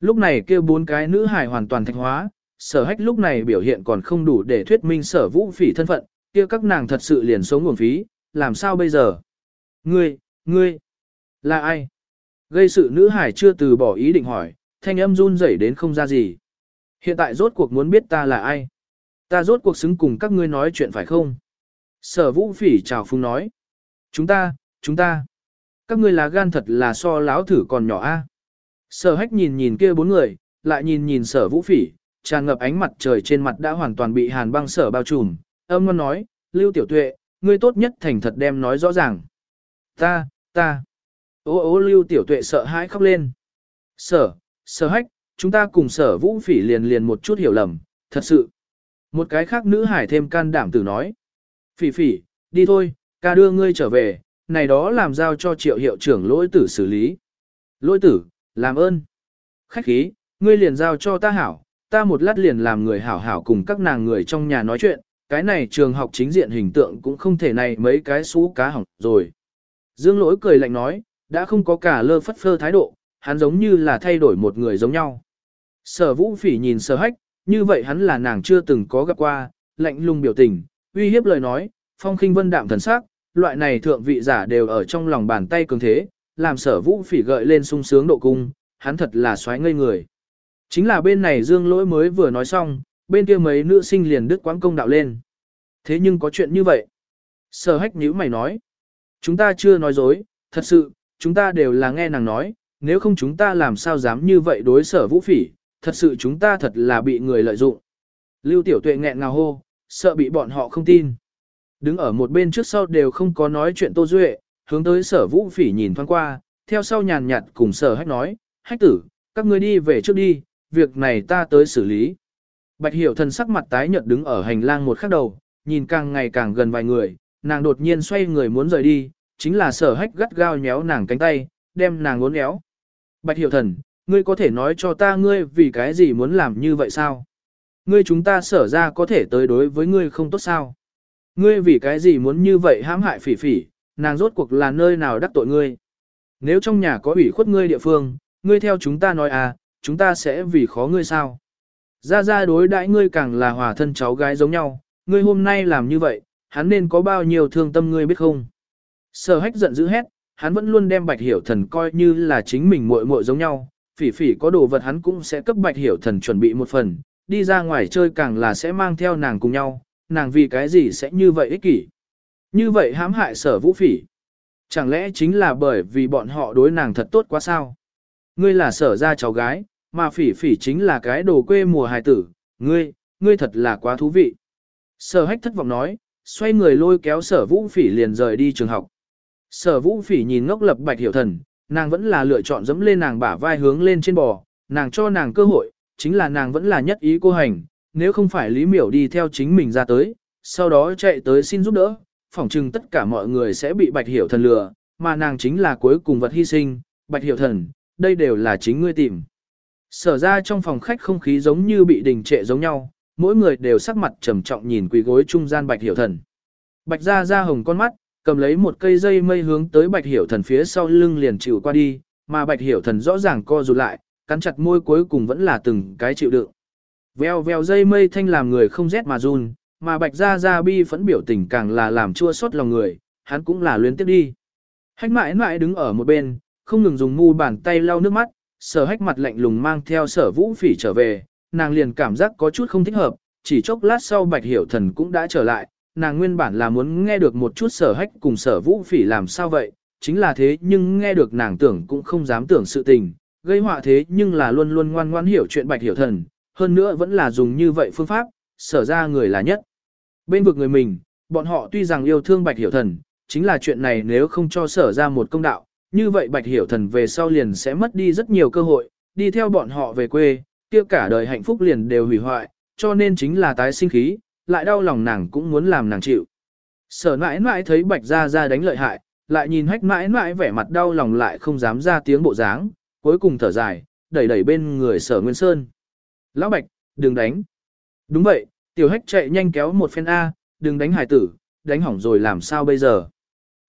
Lúc này kêu bốn cái nữ hải hoàn toàn thạch hóa, sở hách lúc này biểu hiện còn không đủ để thuyết minh sở vũ phỉ thân phận, kia các nàng thật sự liền sống nguồn phí, làm sao bây giờ? Ngươi, ngươi, là ai? Gây sự nữ hải chưa từ bỏ ý định hỏi, thanh âm run rẩy đến không ra gì. Hiện tại rốt cuộc muốn biết ta là ai? Ta rốt cuộc xứng cùng các ngươi nói chuyện phải không? Sở vũ phỉ chào phung nói. Chúng ta, chúng ta. Các ngươi là gan thật là so láo thử còn nhỏ a. Sở hách nhìn nhìn kia bốn người, lại nhìn nhìn sở vũ phỉ, tràn ngập ánh mặt trời trên mặt đã hoàn toàn bị hàn băng sở bao trùm. Âm ngon nói, Lưu Tiểu Tuệ, ngươi tốt nhất thành thật đem nói rõ ràng. Ta, ta. Ô ô Lưu Tiểu Tuệ sợ hãi khóc lên. Sở, sở hách, chúng ta cùng sở vũ phỉ liền liền một chút hiểu lầm, thật sự. Một cái khác nữ hải thêm can đảm tử nói. Phỉ phỉ, đi thôi, ca đưa ngươi trở về, này đó làm giao cho triệu hiệu trưởng lỗi tử xử lý. Lỗi tử, làm ơn. Khách khí, ngươi liền giao cho ta hảo, ta một lát liền làm người hảo hảo cùng các nàng người trong nhà nói chuyện, cái này trường học chính diện hình tượng cũng không thể này mấy cái xú cá hỏng rồi. Dương lỗi cười lạnh nói, đã không có cả lơ phất phơ thái độ, hắn giống như là thay đổi một người giống nhau. Sở vũ phỉ nhìn sở hách, như vậy hắn là nàng chưa từng có gặp qua, lạnh lùng biểu tình, uy hiếp lời nói, phong khinh vân đạm thần sắc, loại này thượng vị giả đều ở trong lòng bàn tay cường thế, làm sở vũ phỉ gợi lên sung sướng độ cung, hắn thật là xoáy ngây người. Chính là bên này dương lỗi mới vừa nói xong, bên kia mấy nữ sinh liền đứt quãng công đạo lên. Thế nhưng có chuyện như vậy. Sở hách nhíu mày nói. Chúng ta chưa nói dối, thật sự, chúng ta đều là nghe nàng nói, nếu không chúng ta làm sao dám như vậy đối sở vũ phỉ, thật sự chúng ta thật là bị người lợi dụng. Lưu tiểu tuệ nghẹn ngào hô, sợ bị bọn họ không tin. Đứng ở một bên trước sau đều không có nói chuyện Tô Duệ, hướng tới sở vũ phỉ nhìn thoáng qua, theo sau nhàn nhạt cùng sở hách nói, hách tử, các ngươi đi về trước đi, việc này ta tới xử lý. Bạch hiểu thần sắc mặt tái nhợt đứng ở hành lang một khắc đầu, nhìn càng ngày càng gần vài người, nàng đột nhiên xoay người muốn rời đi, chính là sở hách gắt gao nhéo nàng cánh tay, đem nàng uốn éo. Bạch hiểu thần, ngươi có thể nói cho ta ngươi vì cái gì muốn làm như vậy sao? Ngươi chúng ta sở ra có thể tới đối với ngươi không tốt sao? Ngươi vì cái gì muốn như vậy hãm hại phỉ phỉ, nàng rốt cuộc là nơi nào đắc tội ngươi? Nếu trong nhà có ủy khuất ngươi địa phương, ngươi theo chúng ta nói à, chúng ta sẽ vì khó ngươi sao? Ra ra đối đãi ngươi càng là hòa thân cháu gái giống nhau, ngươi hôm nay làm như vậy, hắn nên có bao nhiêu thương tâm ngươi biết không? Sở hách giận dữ hét, hắn vẫn luôn đem bạch hiểu thần coi như là chính mình muội muội giống nhau, phỉ phỉ có đồ vật hắn cũng sẽ cấp bạch hiểu thần chuẩn bị một phần, đi ra ngoài chơi càng là sẽ mang theo nàng cùng nhau, nàng vì cái gì sẽ như vậy ích kỷ. Như vậy hãm hại sở vũ phỉ. Chẳng lẽ chính là bởi vì bọn họ đối nàng thật tốt quá sao? Ngươi là sở ra cháu gái, mà phỉ phỉ chính là cái đồ quê mùa hài tử, ngươi, ngươi thật là quá thú vị. Sở hách thất vọng nói, xoay người lôi kéo sở vũ phỉ liền rời đi trường học. Sở vũ phỉ nhìn ngốc lập bạch hiểu thần, Nàng vẫn là lựa chọn dẫm lên nàng bả vai hướng lên trên bò, nàng cho nàng cơ hội, chính là nàng vẫn là nhất ý cô hành, nếu không phải Lý Miểu đi theo chính mình ra tới, sau đó chạy tới xin giúp đỡ, phỏng chừng tất cả mọi người sẽ bị Bạch Hiểu Thần lừa, mà nàng chính là cuối cùng vật hy sinh, Bạch Hiểu Thần, đây đều là chính ngươi tìm. Sở ra trong phòng khách không khí giống như bị đình trệ giống nhau, mỗi người đều sắc mặt trầm trọng nhìn quỳ gối trung gian Bạch Hiểu Thần. Bạch ra ra hồng con mắt, cầm lấy một cây dây mây hướng tới Bạch Hiểu Thần phía sau lưng liền chịu qua đi, mà Bạch Hiểu Thần rõ ràng co rụt lại, cắn chặt môi cuối cùng vẫn là từng cái chịu đựng. Vèo vèo dây mây thanh làm người không rét mà run, mà Bạch Gia Gia bi phẫn biểu tình càng là làm chua xót lòng người, hắn cũng là luyến tiếp đi. Hách mãi mãi đứng ở một bên, không ngừng dùng mu bàn tay lau nước mắt, sở hách mặt lạnh lùng mang theo sở vũ phỉ trở về, nàng liền cảm giác có chút không thích hợp, chỉ chốc lát sau Bạch Hiểu Thần cũng đã trở lại, nàng nguyên bản là muốn nghe được một chút sở hách cùng sở vũ phỉ làm sao vậy, chính là thế nhưng nghe được nàng tưởng cũng không dám tưởng sự tình, gây họa thế nhưng là luôn luôn ngoan ngoan hiểu chuyện Bạch Hiểu Thần, hơn nữa vẫn là dùng như vậy phương pháp, sở ra người là nhất. Bên vực người mình, bọn họ tuy rằng yêu thương Bạch Hiểu Thần, chính là chuyện này nếu không cho sở ra một công đạo, như vậy Bạch Hiểu Thần về sau liền sẽ mất đi rất nhiều cơ hội, đi theo bọn họ về quê, kia cả đời hạnh phúc liền đều hủy hoại, cho nên chính là tái sinh khí, lại đau lòng nàng cũng muốn làm nàng chịu. Sở mãi mãi thấy Bạch Gia Gia đánh lợi hại, lại nhìn hách mãi mãi vẻ mặt đau lòng lại không dám ra tiếng bộ dáng, cuối cùng thở dài, đẩy đẩy bên người sở Nguyên Sơn. Lão Bạch, đừng đánh. Đúng vậy, tiểu hách chạy nhanh kéo một phen A, đừng đánh hải tử, đánh hỏng rồi làm sao bây giờ.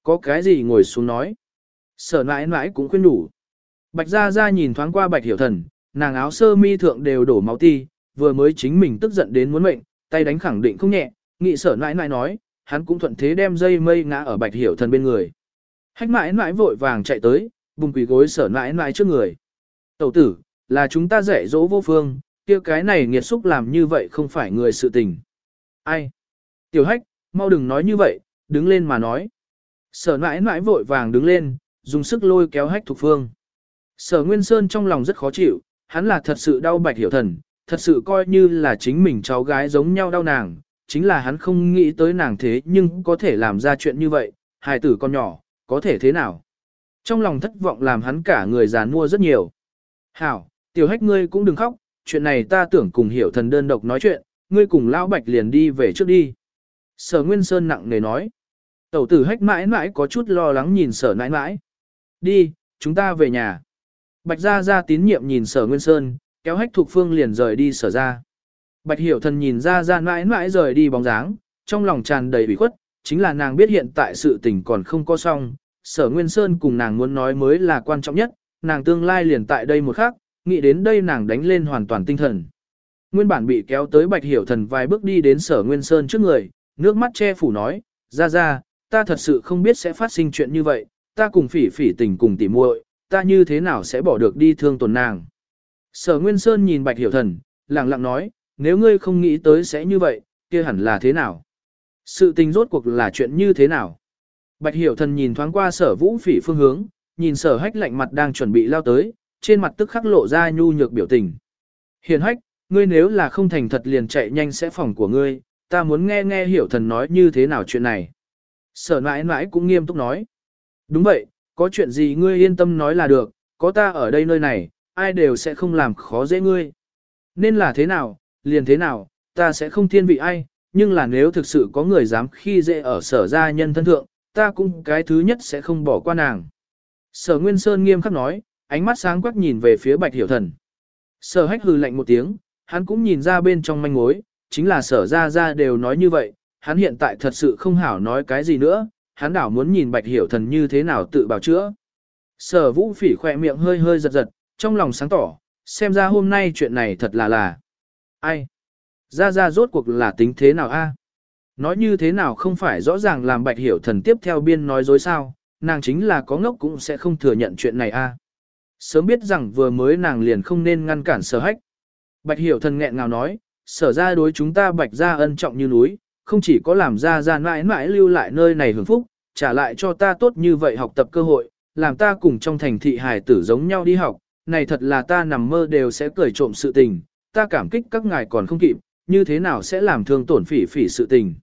Có cái gì ngồi xuống nói. Sở nãi nãi cũng khuyên đủ. Bạch Gia Gia nhìn thoáng qua Bạch Hiểu Thần, nàng áo sơ mi thượng đều đổ máu ti, vừa mới chính mình tức giận đến muốn mệnh, tay đánh khẳng định không nhẹ, nghị sở nãi nãi nói, hắn cũng thuận thế đem dây mây ngã ở Bạch Hiểu Thần bên người. Hách mãi mãi vội vàng chạy tới, vùng quỳ gối sở nãi nãi trước người. Tẩu tử, là chúng ta dạy dỗ vô phương, kia cái này nghiệt xúc làm như vậy không phải người sự tình. Ai? Tiểu hách, mau đừng nói như vậy, đứng lên mà nói. Sở mãi mãi vội vàng đứng lên, dùng sức lôi kéo hách thục phương. Sở Nguyên Sơn trong lòng rất khó chịu, hắn là thật sự đau bạch hiểu thần, thật sự coi như là chính mình cháu gái giống nhau đau nàng, chính là hắn không nghĩ tới nàng thế nhưng có thể làm ra chuyện như vậy, hài tử con nhỏ, có thể thế nào. Trong lòng thất vọng làm hắn cả người già mua rất nhiều. Hảo, tiểu hách ngươi cũng đừng khóc, chuyện này ta tưởng cùng hiểu thần đơn độc nói chuyện, ngươi cùng lão bạch liền đi về trước đi. Sở Nguyên Sơn nặng nề nói. Tẩu tử hách mãi mãi có chút lo lắng nhìn sở nãi mãi. Đi, chúng ta về nhà. Bạch Gia Gia tín nhiệm nhìn sở Nguyên Sơn, kéo hách thuộc phương liền rời đi sở ra. Bạch Hiểu Thần nhìn ra ra mãi mãi rời đi bóng dáng, trong lòng tràn đầy ủy khuất, chính là nàng biết hiện tại sự tình còn không có xong, sở Nguyên Sơn cùng nàng muốn nói mới là quan trọng nhất, nàng tương lai liền tại đây một khắc, nghĩ đến đây nàng đánh lên hoàn toàn tinh thần. Nguyên bản bị kéo tới Bạch Hiểu Thần vài bước đi đến sở Nguyên Sơn trước người, nước mắt che phủ nói, ra ra, ta thật sự không biết sẽ phát sinh chuyện như vậy, ta cùng phỉ phỉ tình cùng tỉ muội, ta như thế nào sẽ bỏ được đi thương tổn nàng. Sở Nguyên Sơn nhìn Bạch Hiểu Thần, lặng lặng nói, nếu ngươi không nghĩ tới sẽ như vậy, kia hẳn là thế nào? Sự tình rốt cuộc là chuyện như thế nào? Bạch Hiểu Thần nhìn thoáng qua sở vũ phỉ phương hướng, nhìn sở hách lạnh mặt đang chuẩn bị lao tới, trên mặt tức khắc lộ ra nhu nhược biểu tình. Hiền hách, ngươi nếu là không thành thật liền chạy nhanh sẽ phòng của ngươi, ta muốn nghe nghe hiểu thần nói như thế nào chuyện này. Sở mãi mãi cũng nghiêm túc nói. Đúng vậy, có chuyện gì ngươi yên tâm nói là được, có ta ở đây nơi này, ai đều sẽ không làm khó dễ ngươi. Nên là thế nào, liền thế nào, ta sẽ không thiên vị ai, nhưng là nếu thực sự có người dám khi dễ ở sở gia nhân thân thượng, ta cũng cái thứ nhất sẽ không bỏ qua nàng. Sở Nguyên Sơn nghiêm khắc nói, ánh mắt sáng quắc nhìn về phía Bạch Hiểu Thần. Sở hách hừ lạnh một tiếng, hắn cũng nhìn ra bên trong manh mối, chính là sở ra ra đều nói như vậy, hắn hiện tại thật sự không hảo nói cái gì nữa, hắn đảo muốn nhìn Bạch Hiểu Thần như thế nào tự bảo chữa. Sở vũ phỉ khỏe miệng hơi hơi giật giật, trong lòng sáng tỏ, xem ra hôm nay chuyện này thật là là. Ai? Ra ra rốt cuộc là tính thế nào a? Nói như thế nào không phải rõ ràng làm Bạch Hiểu Thần tiếp theo biên nói dối sao, nàng chính là có ngốc cũng sẽ không thừa nhận chuyện này a. Sớm biết rằng vừa mới nàng liền không nên ngăn cản sở hách. Bạch Hiểu Thần nghẹn ngào nói, sở ra đối chúng ta Bạch ra ân trọng như núi, không chỉ có làm ra ra mãi mãi lưu lại nơi này hưởng phúc, trả lại cho ta tốt như vậy học tập cơ hội, làm ta cùng trong thành thị hài tử giống nhau đi học, này thật là ta nằm mơ đều sẽ cười trộm sự tình, ta cảm kích các ngài còn không kịp, như thế nào sẽ làm thương tổn phỉ phỉ sự tình.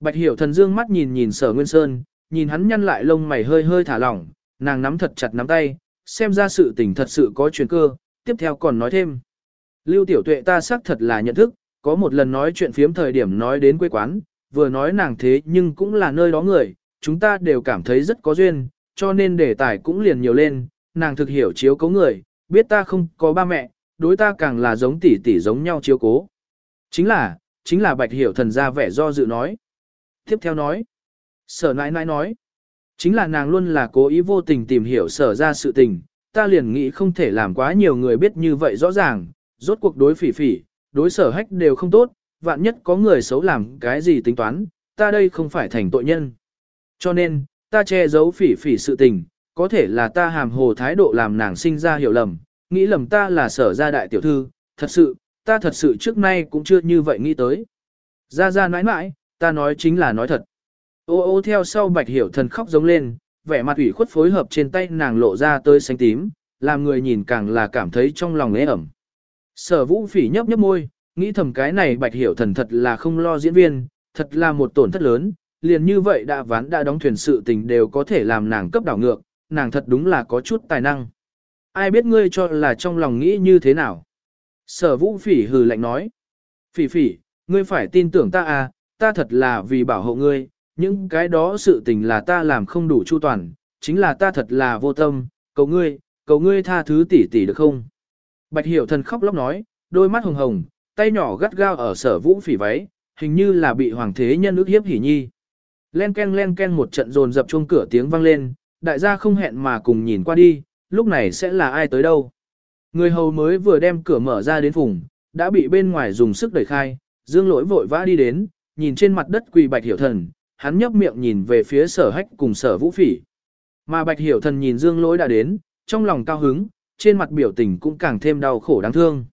Bạch hiểu thần dương mắt nhìn nhìn sở Nguyên Sơn, nhìn hắn nhăn lại lông mày hơi hơi thả lỏng, nàng nắm thật chặt nắm tay, xem ra sự tình thật sự có chuyển cơ, tiếp theo còn nói thêm. Lưu tiểu tuệ ta xác thật là nhận thức, có một lần nói chuyện phiếm thời điểm nói đến quê quán, vừa nói nàng thế nhưng cũng là nơi đó người, chúng ta đều cảm thấy rất có duyên, cho nên đề tài cũng liền nhiều lên, nàng thực hiểu chiếu cố người, biết ta không có ba mẹ, đối ta càng là giống tỷ tỷ giống nhau chiếu cố. Chính là, chính là bạch hiểu thần ra vẻ do dự nói. Tiếp theo nói, sở nãi nãi nói, chính là nàng luôn là cố ý vô tình tìm hiểu sở ra sự tình, ta liền nghĩ không thể làm quá nhiều người biết như vậy rõ ràng, rốt cuộc đối phỉ phỉ, đối sở hách đều không tốt, vạn nhất có người xấu làm cái gì tính toán, ta đây không phải thành tội nhân. Cho nên, ta che giấu phỉ phỉ sự tình, có thể là ta hàm hồ thái độ làm nàng sinh ra hiểu lầm, nghĩ lầm ta là sở gia đại tiểu thư, thật sự, ta thật sự trước nay cũng chưa như vậy nghĩ tới. Ra ra nãi nãi, ta nói chính là nói thật. Ô ô theo sau bạch hiểu thần khóc giống lên, vẻ mặt ủy khuất phối hợp trên tay nàng lộ ra tới xanh tím, làm người nhìn càng là cảm thấy trong lòng ế ẩm. Sở vũ phỉ nhấp nhấp môi, nghĩ thầm cái này bạch hiểu thần thật là không lo diễn viên, thật là một tổn thất lớn, liền như vậy đã ván đã đóng thuyền sự tình đều có thể làm nàng cấp đảo ngược, nàng thật đúng là có chút tài năng. Ai biết ngươi cho là trong lòng nghĩ như thế nào? Sở vũ phỉ hừ lạnh nói. Phỉ phỉ, ngươi phải tin tưởng ta à, ta thật là vì bảo hộ ngươi, những cái đó sự tình là ta làm không đủ chu toàn, chính là ta thật là vô tâm, cầu ngươi, cầu ngươi tha thứ tỷ tỷ được không? Bạch hiểu thần khóc lóc nói, đôi mắt hồng hồng, tay nhỏ gắt gao ở sở vũ phỉ váy, hình như là bị hoàng thế nhân ước hiếp hỉ nhi. Len ken len ken một trận rồn dập chuông cửa tiếng vang lên, đại gia không hẹn mà cùng nhìn qua đi, lúc này sẽ là ai tới đâu. Người hầu mới vừa đem cửa mở ra đến vùng, đã bị bên ngoài dùng sức đẩy khai, dương lỗi vội vã đi đến, nhìn trên mặt đất quỳ bạch hiểu thần, hắn nhấp miệng nhìn về phía sở hách cùng sở vũ phỉ. Mà bạch hiểu thần nhìn dương lỗi đã đến, trong lòng cao hứng, trên mặt biểu tình cũng càng thêm đau khổ đáng thương.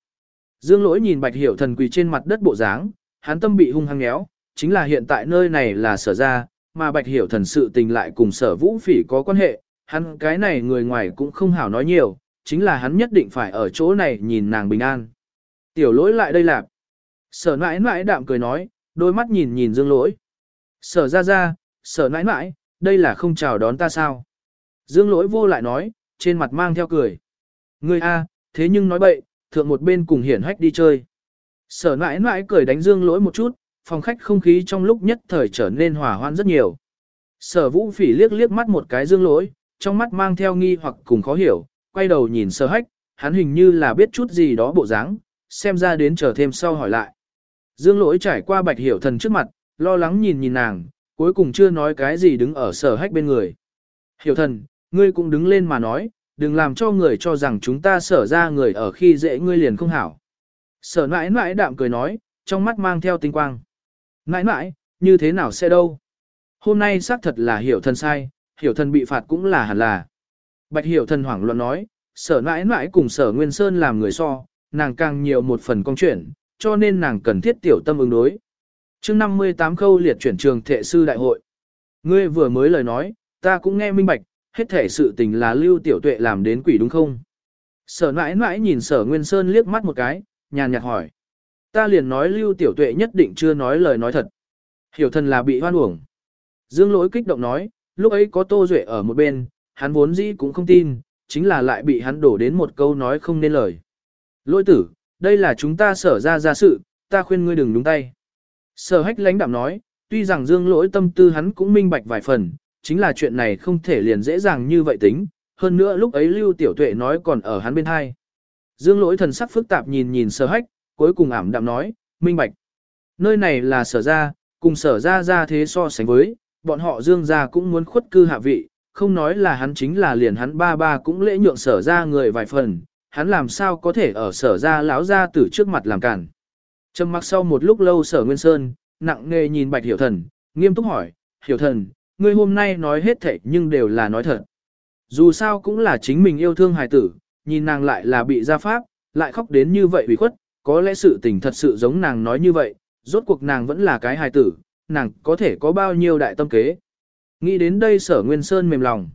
Dương lỗi nhìn bạch hiểu thần quỳ trên mặt đất bộ dáng, hắn tâm bị hung hăng nghéo, chính là hiện tại nơi này là sở ra, mà bạch hiểu thần sự tình lại cùng sở vũ phỉ có quan hệ, hắn cái này người ngoài cũng không hảo nói nhiều, chính là hắn nhất định phải ở chỗ này nhìn nàng bình an. Tiểu lỗi lại đây lạp. Sở nãi nãi đạm cười nói, đôi mắt nhìn nhìn dương lỗi. Sở ra ra, sở nãi nãi, đây là không chào đón ta sao. Dương lỗi vô lại nói, trên mặt mang theo cười. Ngươi a, thế nhưng nói bậy, thượng một bên cùng hiển hách đi chơi. Sở nãi nãi cười đánh dương lỗi một chút, phòng khách không khí trong lúc nhất thời trở nên hòa hoan rất nhiều. Sở vũ phỉ liếc liếc mắt một cái dương lỗi, trong mắt mang theo nghi hoặc cùng khó hiểu, quay đầu nhìn sở hách, hắn hình như là biết chút gì đó bộ dáng, xem ra đến chờ thêm sau hỏi lại. Dương lỗi trải qua bạch hiểu thần trước mặt, lo lắng nhìn nhìn nàng, cuối cùng chưa nói cái gì đứng ở sở hách bên người. Hiểu thần, ngươi cũng đứng lên mà nói, đừng làm cho người cho rằng chúng ta sở ra người ở khi dễ ngươi liền không hảo. Sở nãi nãi đạm cười nói, trong mắt mang theo tinh quang. Nãi nãi, như thế nào sẽ đâu? Hôm nay xác thật là hiểu thần sai, hiểu thần bị phạt cũng là hẳn là. Bạch hiểu thần hoảng loạn nói, sở nãi nãi cùng sở Nguyên Sơn làm người so, nàng càng nhiều một phần công chuyện, cho nên nàng cần thiết tiểu tâm ứng đối chương 58 khâu liệt chuyển trường thệ sư đại hội. Ngươi vừa mới lời nói, ta cũng nghe minh bạch, hết thể sự tình là lưu tiểu tuệ làm đến quỷ đúng không? Sở mãi mãi nhìn sở Nguyên Sơn liếc mắt một cái, nhàn nhạt hỏi. Ta liền nói lưu tiểu tuệ nhất định chưa nói lời nói thật. Hiểu thần là bị hoan uổng. Dương lỗi kích động nói, lúc ấy có tô duệ ở một bên, hắn vốn dĩ cũng không tin, chính là lại bị hắn đổ đến một câu nói không nên lời. Lỗi tử, đây là chúng ta sở ra ra sự, ta khuyên ngươi đừng đúng tay. Sở hách lãnh đạm nói, tuy rằng dương lỗi tâm tư hắn cũng minh bạch vài phần, chính là chuyện này không thể liền dễ dàng như vậy tính, hơn nữa lúc ấy lưu tiểu tuệ nói còn ở hắn bên hai. Dương lỗi thần sắc phức tạp nhìn nhìn sở hách, cuối cùng ảm đạm nói, minh bạch. Nơi này là sở ra, cùng sở ra ra thế so sánh với, bọn họ dương ra cũng muốn khuất cư hạ vị, không nói là hắn chính là liền hắn ba ba cũng lễ nhượng sở ra người vài phần, hắn làm sao có thể ở sở ra lão ra từ trước mặt làm cản. Trầm mặc sau một lúc lâu sở Nguyên Sơn, nặng nề nhìn bạch hiểu thần, nghiêm túc hỏi, hiểu thần, ngươi hôm nay nói hết thảy nhưng đều là nói thật. Dù sao cũng là chính mình yêu thương hài tử, nhìn nàng lại là bị gia pháp, lại khóc đến như vậy bị khuất, có lẽ sự tình thật sự giống nàng nói như vậy, rốt cuộc nàng vẫn là cái hài tử, nàng có thể có bao nhiêu đại tâm kế. Nghĩ đến đây sở Nguyên Sơn mềm lòng.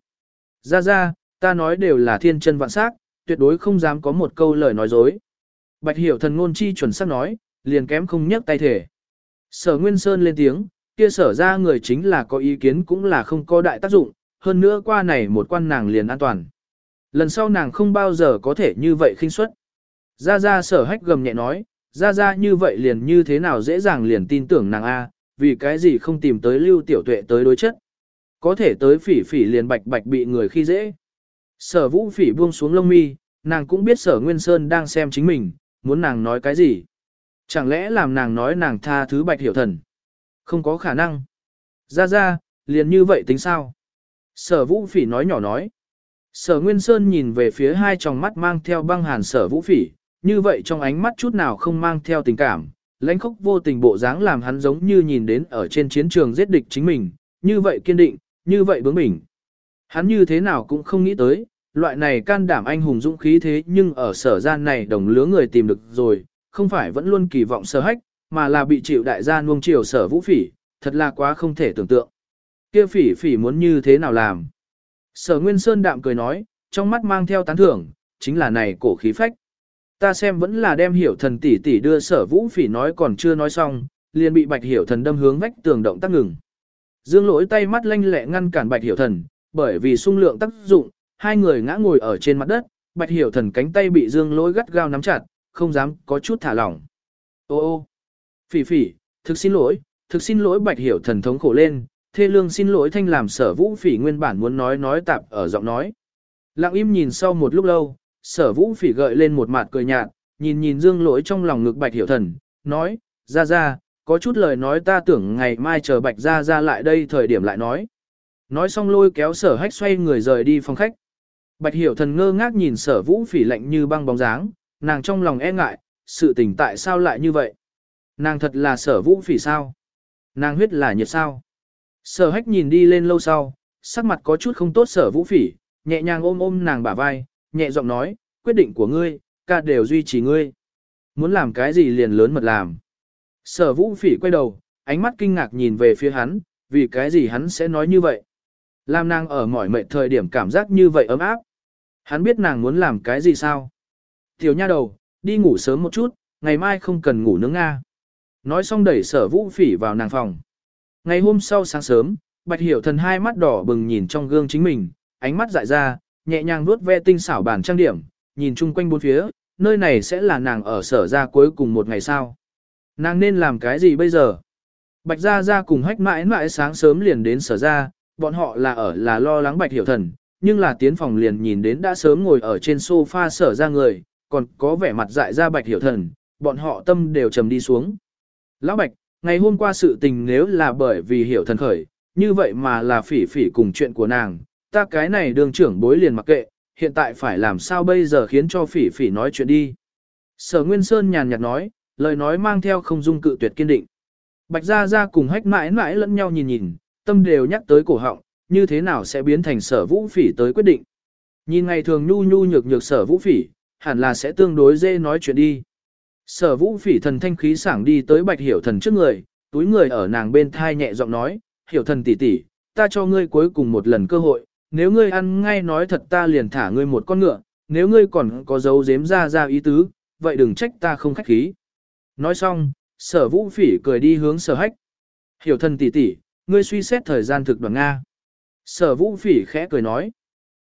Ra ra, ta nói đều là thiên chân vạn sắc, tuyệt đối không dám có một câu lời nói dối. Bạch hiểu thần ngôn chi chuẩn xác nói, liền kém không nhấc tay thể. Sở Nguyên Sơn lên tiếng, kia sở ra người chính là có ý kiến cũng là không có đại tác dụng, hơn nữa qua này một quan nàng liền an toàn. Lần sau nàng không bao giờ có thể như vậy khinh suất. Ra ra sở hách gầm nhẹ nói, ra ra như vậy liền như thế nào dễ dàng liền tin tưởng nàng A, vì cái gì không tìm tới lưu tiểu tuệ tới đối chất. Có thể tới phỉ phỉ liền bạch bạch bị người khi dễ. Sở vũ phỉ buông xuống lông mi, nàng cũng biết sở Nguyên Sơn đang xem chính mình, muốn nàng nói cái gì. Chẳng lẽ làm nàng nói nàng tha thứ bạch hiểu thần. Không có khả năng. Ra ra, liền như vậy tính sao? Sở vũ phỉ nói nhỏ nói. Sở Nguyên Sơn nhìn về phía hai tròng mắt mang theo băng hàn sở vũ phỉ, như vậy trong ánh mắt chút nào không mang theo tình cảm, lãnh khốc vô tình bộ dáng làm hắn giống như nhìn đến ở trên chiến trường giết địch chính mình, như vậy kiên định, như vậy bướng bỉnh. Hắn như thế nào cũng không nghĩ tới, loại này can đảm anh hùng dũng khí thế nhưng ở sở gian này đồng lứa người tìm được rồi, không phải vẫn luôn kỳ vọng sở hách, mà là bị chịu đại gia nuông chiều sở vũ phỉ, thật là quá không thể tưởng tượng. Kia phỉ phỉ muốn như thế nào làm? Sở Nguyên Sơn đạm cười nói, trong mắt mang theo tán thưởng, chính là này cổ khí phách. Ta xem vẫn là đem hiểu thần tỷ tỷ đưa sở vũ phỉ nói còn chưa nói xong, liền bị bạch hiểu thần đâm hướng vách tường động tác ngừng. Dương lỗi tay mắt lanh lẹ ngăn cản bạch hiểu thần, bởi vì sung lượng tác dụng, hai người ngã ngồi ở trên mặt đất, bạch hiểu thần cánh tay bị dương lỗi gắt gao nắm chặt, không dám có chút thả lỏng. Ô ô, phỉ phỉ, thực xin lỗi, thực xin lỗi bạch hiểu thần thống khổ lên, thê lương xin lỗi thanh làm sở vũ phỉ nguyên bản muốn nói nói tạp ở giọng nói. Lặng im nhìn sau một lúc lâu, sở vũ phỉ gợi lên một mặt cười nhạt, nhìn nhìn dương lỗi trong lòng ngực bạch hiểu thần, nói, ra ra, có chút lời nói ta tưởng ngày mai chờ bạch ra ra lại đây thời điểm lại nói. Nói xong lôi kéo sở hách xoay người rời đi phòng khách. Bạch hiểu thần ngơ ngác nhìn sở vũ phỉ lạnh như băng bóng dáng, nàng trong lòng e ngại, sự tình tại sao lại như vậy? Nàng thật là sở vũ phỉ sao? Nàng huyết là nhiệt sao? Sở hách nhìn đi lên lâu sau, sắc mặt có chút không tốt sở vũ phỉ, nhẹ nhàng ôm ôm nàng bả vai, nhẹ giọng nói, quyết định của ngươi, ca đều duy trì ngươi. Muốn làm cái gì liền lớn mật làm. Sở vũ phỉ quay đầu, ánh mắt kinh ngạc nhìn về phía hắn, vì cái gì hắn sẽ nói như vậy. Làm nàng ở mỏi mệt thời điểm cảm giác như vậy ấm áp. Hắn biết nàng muốn làm cái gì sao. Tiểu nha đầu, đi ngủ sớm một chút, ngày mai không cần ngủ nướng Nga. Nói xong đẩy sở vũ phỉ vào nàng phòng. Ngày hôm sau sáng sớm, Bạch Hiểu Thần hai mắt đỏ bừng nhìn trong gương chính mình, ánh mắt dại ra, nhẹ nhàng vuốt ve tinh xảo bản trang điểm, nhìn chung quanh bốn phía, nơi này sẽ là nàng ở sở ra cuối cùng một ngày sau. Nàng nên làm cái gì bây giờ? Bạch Gia Gia cùng hách mãi mãi sáng sớm liền đến sở ra, bọn họ là ở là lo lắng Bạch Hiểu Thần, nhưng là tiến phòng liền nhìn đến đã sớm ngồi ở trên sofa sở ra người, còn có vẻ mặt dại ra Bạch Hiểu Thần, bọn họ tâm đều trầm đi xuống. Lão Bạch, ngày hôm qua sự tình nếu là bởi vì Hiểu Thần khởi, như vậy mà là phỉ phỉ cùng chuyện của nàng, ta cái này đường trưởng bối liền mặc kệ, hiện tại phải làm sao bây giờ khiến cho phỉ phỉ nói chuyện đi. Sở Nguyên Sơn nhàn nhạt nói, lời nói mang theo không dung cự tuyệt kiên định. Bạch Gia Gia cùng hách mãi mãi lẫn nhau nhìn nhìn, tâm đều nhắc tới cổ họng, như thế nào sẽ biến thành sở vũ phỉ tới quyết định. Nhìn ngày thường nhu nhu nhược nhược sở vũ phỉ, hẳn là sẽ tương đối dễ nói chuyện đi. Sở vũ phỉ thần thanh khí sảng đi tới bạch hiểu thần trước người, túi người ở nàng bên thai nhẹ giọng nói, hiểu thần tỷ tỷ, ta cho ngươi cuối cùng một lần cơ hội, nếu ngươi ăn ngay nói thật ta liền thả ngươi một con ngựa, nếu ngươi còn có dấu dếm ra ra ý tứ, vậy đừng trách ta không khách khí. Nói xong, sở vũ phỉ cười đi hướng sở hách. Hiểu thần tỷ tỷ, ngươi suy xét thời gian thực đoàn Nga. Sở vũ phỉ khẽ cười nói.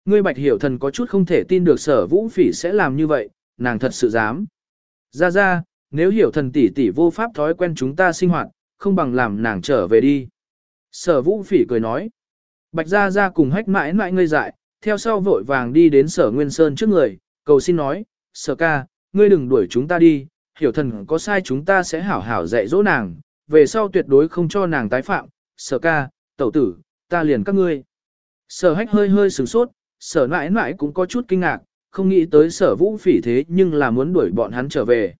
Ngươi bạch hiểu thần có chút không thể tin được sở vũ phỉ sẽ làm như vậy, nàng thật sự dám. Ra ra, nếu hiểu thần tỷ tỷ vô pháp thói quen chúng ta sinh hoạt, không bằng làm nàng trở về đi. Sở vũ phỉ cười nói. Bạch Gia Gia cùng hách mãi mãi ngươi dại, theo sau vội vàng đi đến sở Nguyên Sơn trước người, cầu xin nói, sở ca, ngươi đừng đuổi chúng ta đi, hiểu thần có sai chúng ta sẽ hảo hảo dạy dỗ nàng, về sau tuyệt đối không cho nàng tái phạm, sở ca, tẩu tử, ta liền các ngươi. Sở hách hơi hơi sửng sốt, sở mãi mãi cũng có chút kinh ngạc, không nghĩ tới sở vũ phỉ thế nhưng là muốn đuổi bọn hắn trở về.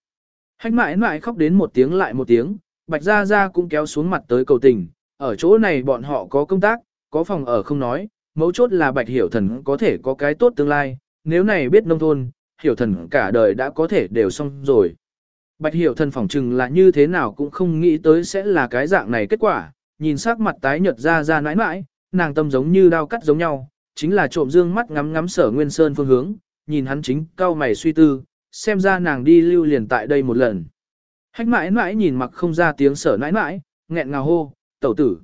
Hách mãi mãi khóc đến một tiếng lại một tiếng, bạch gia gia cũng kéo xuống mặt tới cầu tình, ở chỗ này bọn họ có công tác, có phòng ở không nói, mấu chốt là bạch hiểu thần có thể có cái tốt tương lai, nếu này biết nông thôn, hiểu thần cả đời đã có thể đều xong rồi. Bạch hiểu thần phỏng chừng là như thế nào cũng không nghĩ tới sẽ là cái dạng này kết quả, nhìn sắc mặt tái nhợt ra ra nãi nãi, nàng tâm giống như đau cắt giống nhau, chính là trộm dương mắt ngắm ngắm sở nguyên sơn phương hướng, nhìn hắn chính cao mày suy tư, xem ra nàng đi lưu liền tại đây một lần. Hách mãi mãi nhìn mặc không ra tiếng sở nãi nãi, nghẹn ngào hô, tẩu tử.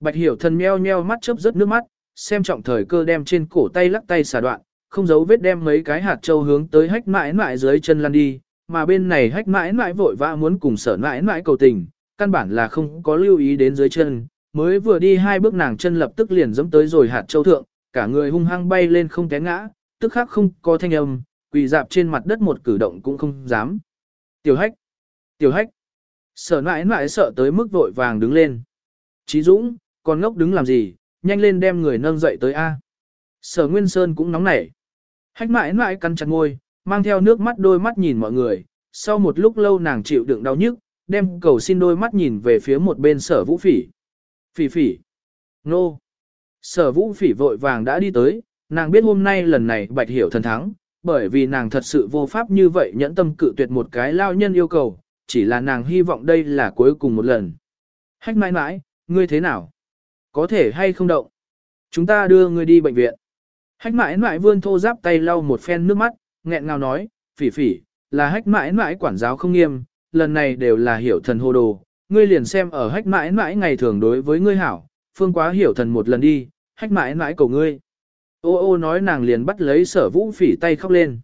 Bạch hiểu thần meo meo mắt chớp rớt nước mắt, xem trọng thời cơ đem trên cổ tay lắc tay xả đoạn, không giấu vết đem mấy cái hạt châu hướng tới hách mãi mãi dưới chân lăn đi, mà bên này hách mãi mãi vội vã muốn cùng sở mãi mãi cầu tình, căn bản là không có lưu ý đến dưới chân, mới vừa đi hai bước nàng chân lập tức liền dẫm tới rồi hạt châu thượng, cả người hung hăng bay lên không té ngã, tức khắc không có thanh âm, quỳ dạp trên mặt đất một cử động cũng không dám. Tiểu hách! Tiểu hách! Sở nãi nãi sợ tới mức vội vàng đứng lên. Chí Dũng, còn ngốc đứng làm gì, nhanh lên đem người nâng dậy tới A. Sở Nguyên Sơn cũng nóng nảy. Hách mãi mãi cắn chặt ngôi, mang theo nước mắt đôi mắt nhìn mọi người, sau một lúc lâu nàng chịu đựng đau nhức, đem cầu xin đôi mắt nhìn về phía một bên sở vũ phỉ. Phỉ phỉ. Nô. Sở vũ phỉ vội vàng đã đi tới, nàng biết hôm nay lần này bạch hiểu thần thắng, bởi vì nàng thật sự vô pháp như vậy nhẫn tâm cự tuyệt một cái lao nhân yêu cầu, chỉ là nàng hy vọng đây là cuối cùng một lần. Hách mãi mãi, ngươi thế nào? Có thể hay không động? Chúng ta đưa ngươi đi bệnh viện. Hách mãi mãi vươn thô giáp tay lau một phen nước mắt, nghẹn ngào nói, phỉ phỉ, là hách mãi mãi quản giáo không nghiêm, lần này đều là hiểu thần hồ đồ, ngươi liền xem ở hách mãi mãi ngày thường đối với ngươi hảo, phương quá hiểu thần một lần đi, hách mãi mãi cầu ngươi. Ô ô nói nàng liền bắt lấy sở vũ phỉ tay khóc lên.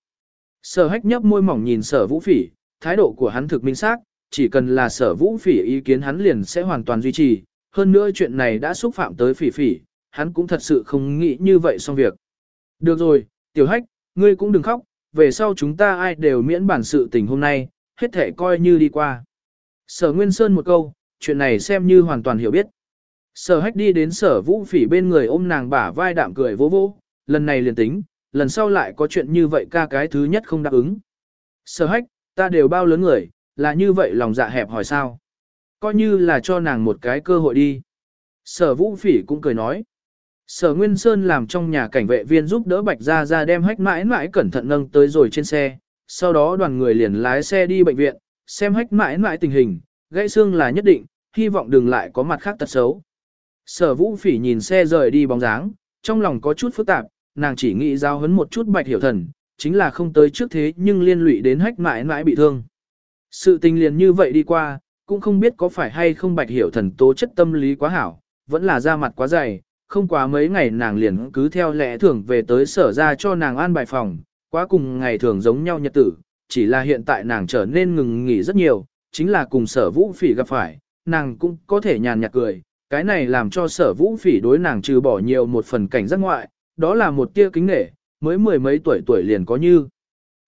Sở hách nhấp môi mỏng nhìn sở vũ phỉ, thái độ của hắn thực minh xác, chỉ cần là sở vũ phỉ ý kiến hắn liền sẽ hoàn toàn duy trì, hơn nữa chuyện này đã xúc phạm tới phỉ phỉ, hắn cũng thật sự không nghĩ như vậy xong việc. Được rồi, tiểu hách, ngươi cũng đừng khóc, về sau chúng ta ai đều miễn bản sự tình hôm nay, hết thể coi như đi qua. Sở Nguyên Sơn một câu, chuyện này xem như hoàn toàn hiểu biết. Sở hách đi đến sở vũ phỉ bên người ôm nàng bả vai đạm cười vô vô, lần này liền tính, lần sau lại có chuyện như vậy ca cái thứ nhất không đáp ứng. Sở hách, ta đều bao lớn người, là như vậy lòng dạ hẹp hỏi sao. Coi như là cho nàng một cái cơ hội đi. Sở vũ phỉ cũng cười nói. Sở Nguyên Sơn làm trong nhà cảnh vệ viên giúp đỡ Bạch Gia Gia đem hách mãi mãi cẩn thận nâng tới rồi trên xe, sau đó đoàn người liền lái xe đi bệnh viện, xem hách mãi mãi tình hình, gãy xương là nhất định, hy vọng đừng lại có mặt khác tật xấu. Sở Vũ Phỉ nhìn xe rời đi bóng dáng, trong lòng có chút phức tạp, nàng chỉ nghĩ giao hấn một chút Bạch Hiểu Thần, chính là không tới trước thế nhưng liên lụy đến hách mãi mãi bị thương. Sự tình liền như vậy đi qua, cũng không biết có phải hay không Bạch Hiểu Thần tố chất tâm lý quá hảo, vẫn là da mặt quá dày không quá mấy ngày nàng liền cứ theo lẽ thường về tới sở ra cho nàng an bài phòng, quá cùng ngày thường giống nhau nhật tử, chỉ là hiện tại nàng trở nên ngừng nghỉ rất nhiều, chính là cùng sở vũ phỉ gặp phải, nàng cũng có thể nhàn nhạt cười, cái này làm cho sở vũ phỉ đối nàng trừ bỏ nhiều một phần cảnh giác ngoại, đó là một tia kính nể, mới mười mấy tuổi tuổi liền có như.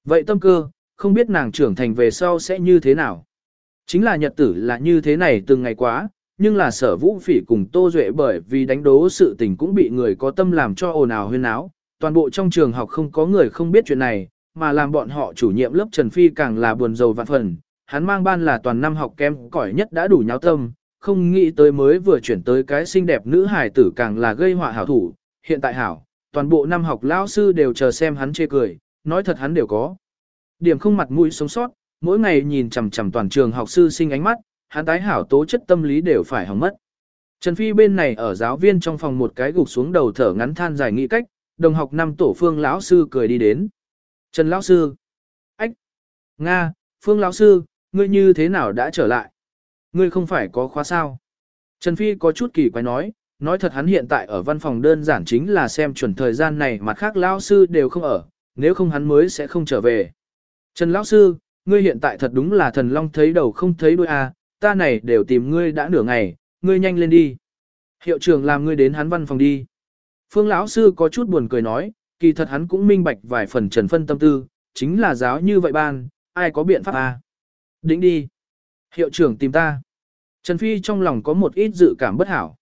Vậy tâm cơ, không biết nàng trưởng thành về sau sẽ như thế nào. Chính là nhật tử là như thế này từng ngày quá, nhưng là sở vũ phỉ cùng Tô Duệ bởi vì đánh đố sự tình cũng bị người có tâm làm cho ồn ào huyên áo. Toàn bộ trong trường học không có người không biết chuyện này, mà làm bọn họ chủ nhiệm lớp Trần Phi càng là buồn rầu vạn phần. Hắn mang ban là toàn năm học kém cỏi nhất đã đủ nháo tâm, không nghĩ tới mới vừa chuyển tới cái xinh đẹp nữ hài tử càng là gây họa hảo thủ. Hiện tại hảo, toàn bộ năm học lão sư đều chờ xem hắn chê cười, nói thật hắn đều có. Điểm không mặt mũi sống sót, mỗi ngày nhìn chằm chằm toàn trường học sư sinh ánh mắt, hắn tái hảo tố chất tâm lý đều phải hỏng mất. Trần Phi bên này ở giáo viên trong phòng một cái gục xuống đầu thở ngắn than dài nghĩ cách, đồng học năm tổ phương lão sư cười đi đến. Trần lão sư. Ách. Nga, phương lão sư, ngươi như thế nào đã trở lại? Ngươi không phải có khóa sao? Trần Phi có chút kỳ quái nói, nói thật hắn hiện tại ở văn phòng đơn giản chính là xem chuẩn thời gian này mặt khác lão sư đều không ở, nếu không hắn mới sẽ không trở về. Trần lão sư, ngươi hiện tại thật đúng là thần long thấy đầu không thấy đuôi à, ta này đều tìm ngươi đã nửa ngày, ngươi nhanh lên đi. Hiệu trưởng làm ngươi đến hắn văn phòng đi. Phương lão sư có chút buồn cười nói, kỳ thật hắn cũng minh bạch vài phần trần phân tâm tư, chính là giáo như vậy ban, ai có biện pháp à? Đỉnh đi. Hiệu trưởng tìm ta. Trần Phi trong lòng có một ít dự cảm bất hảo.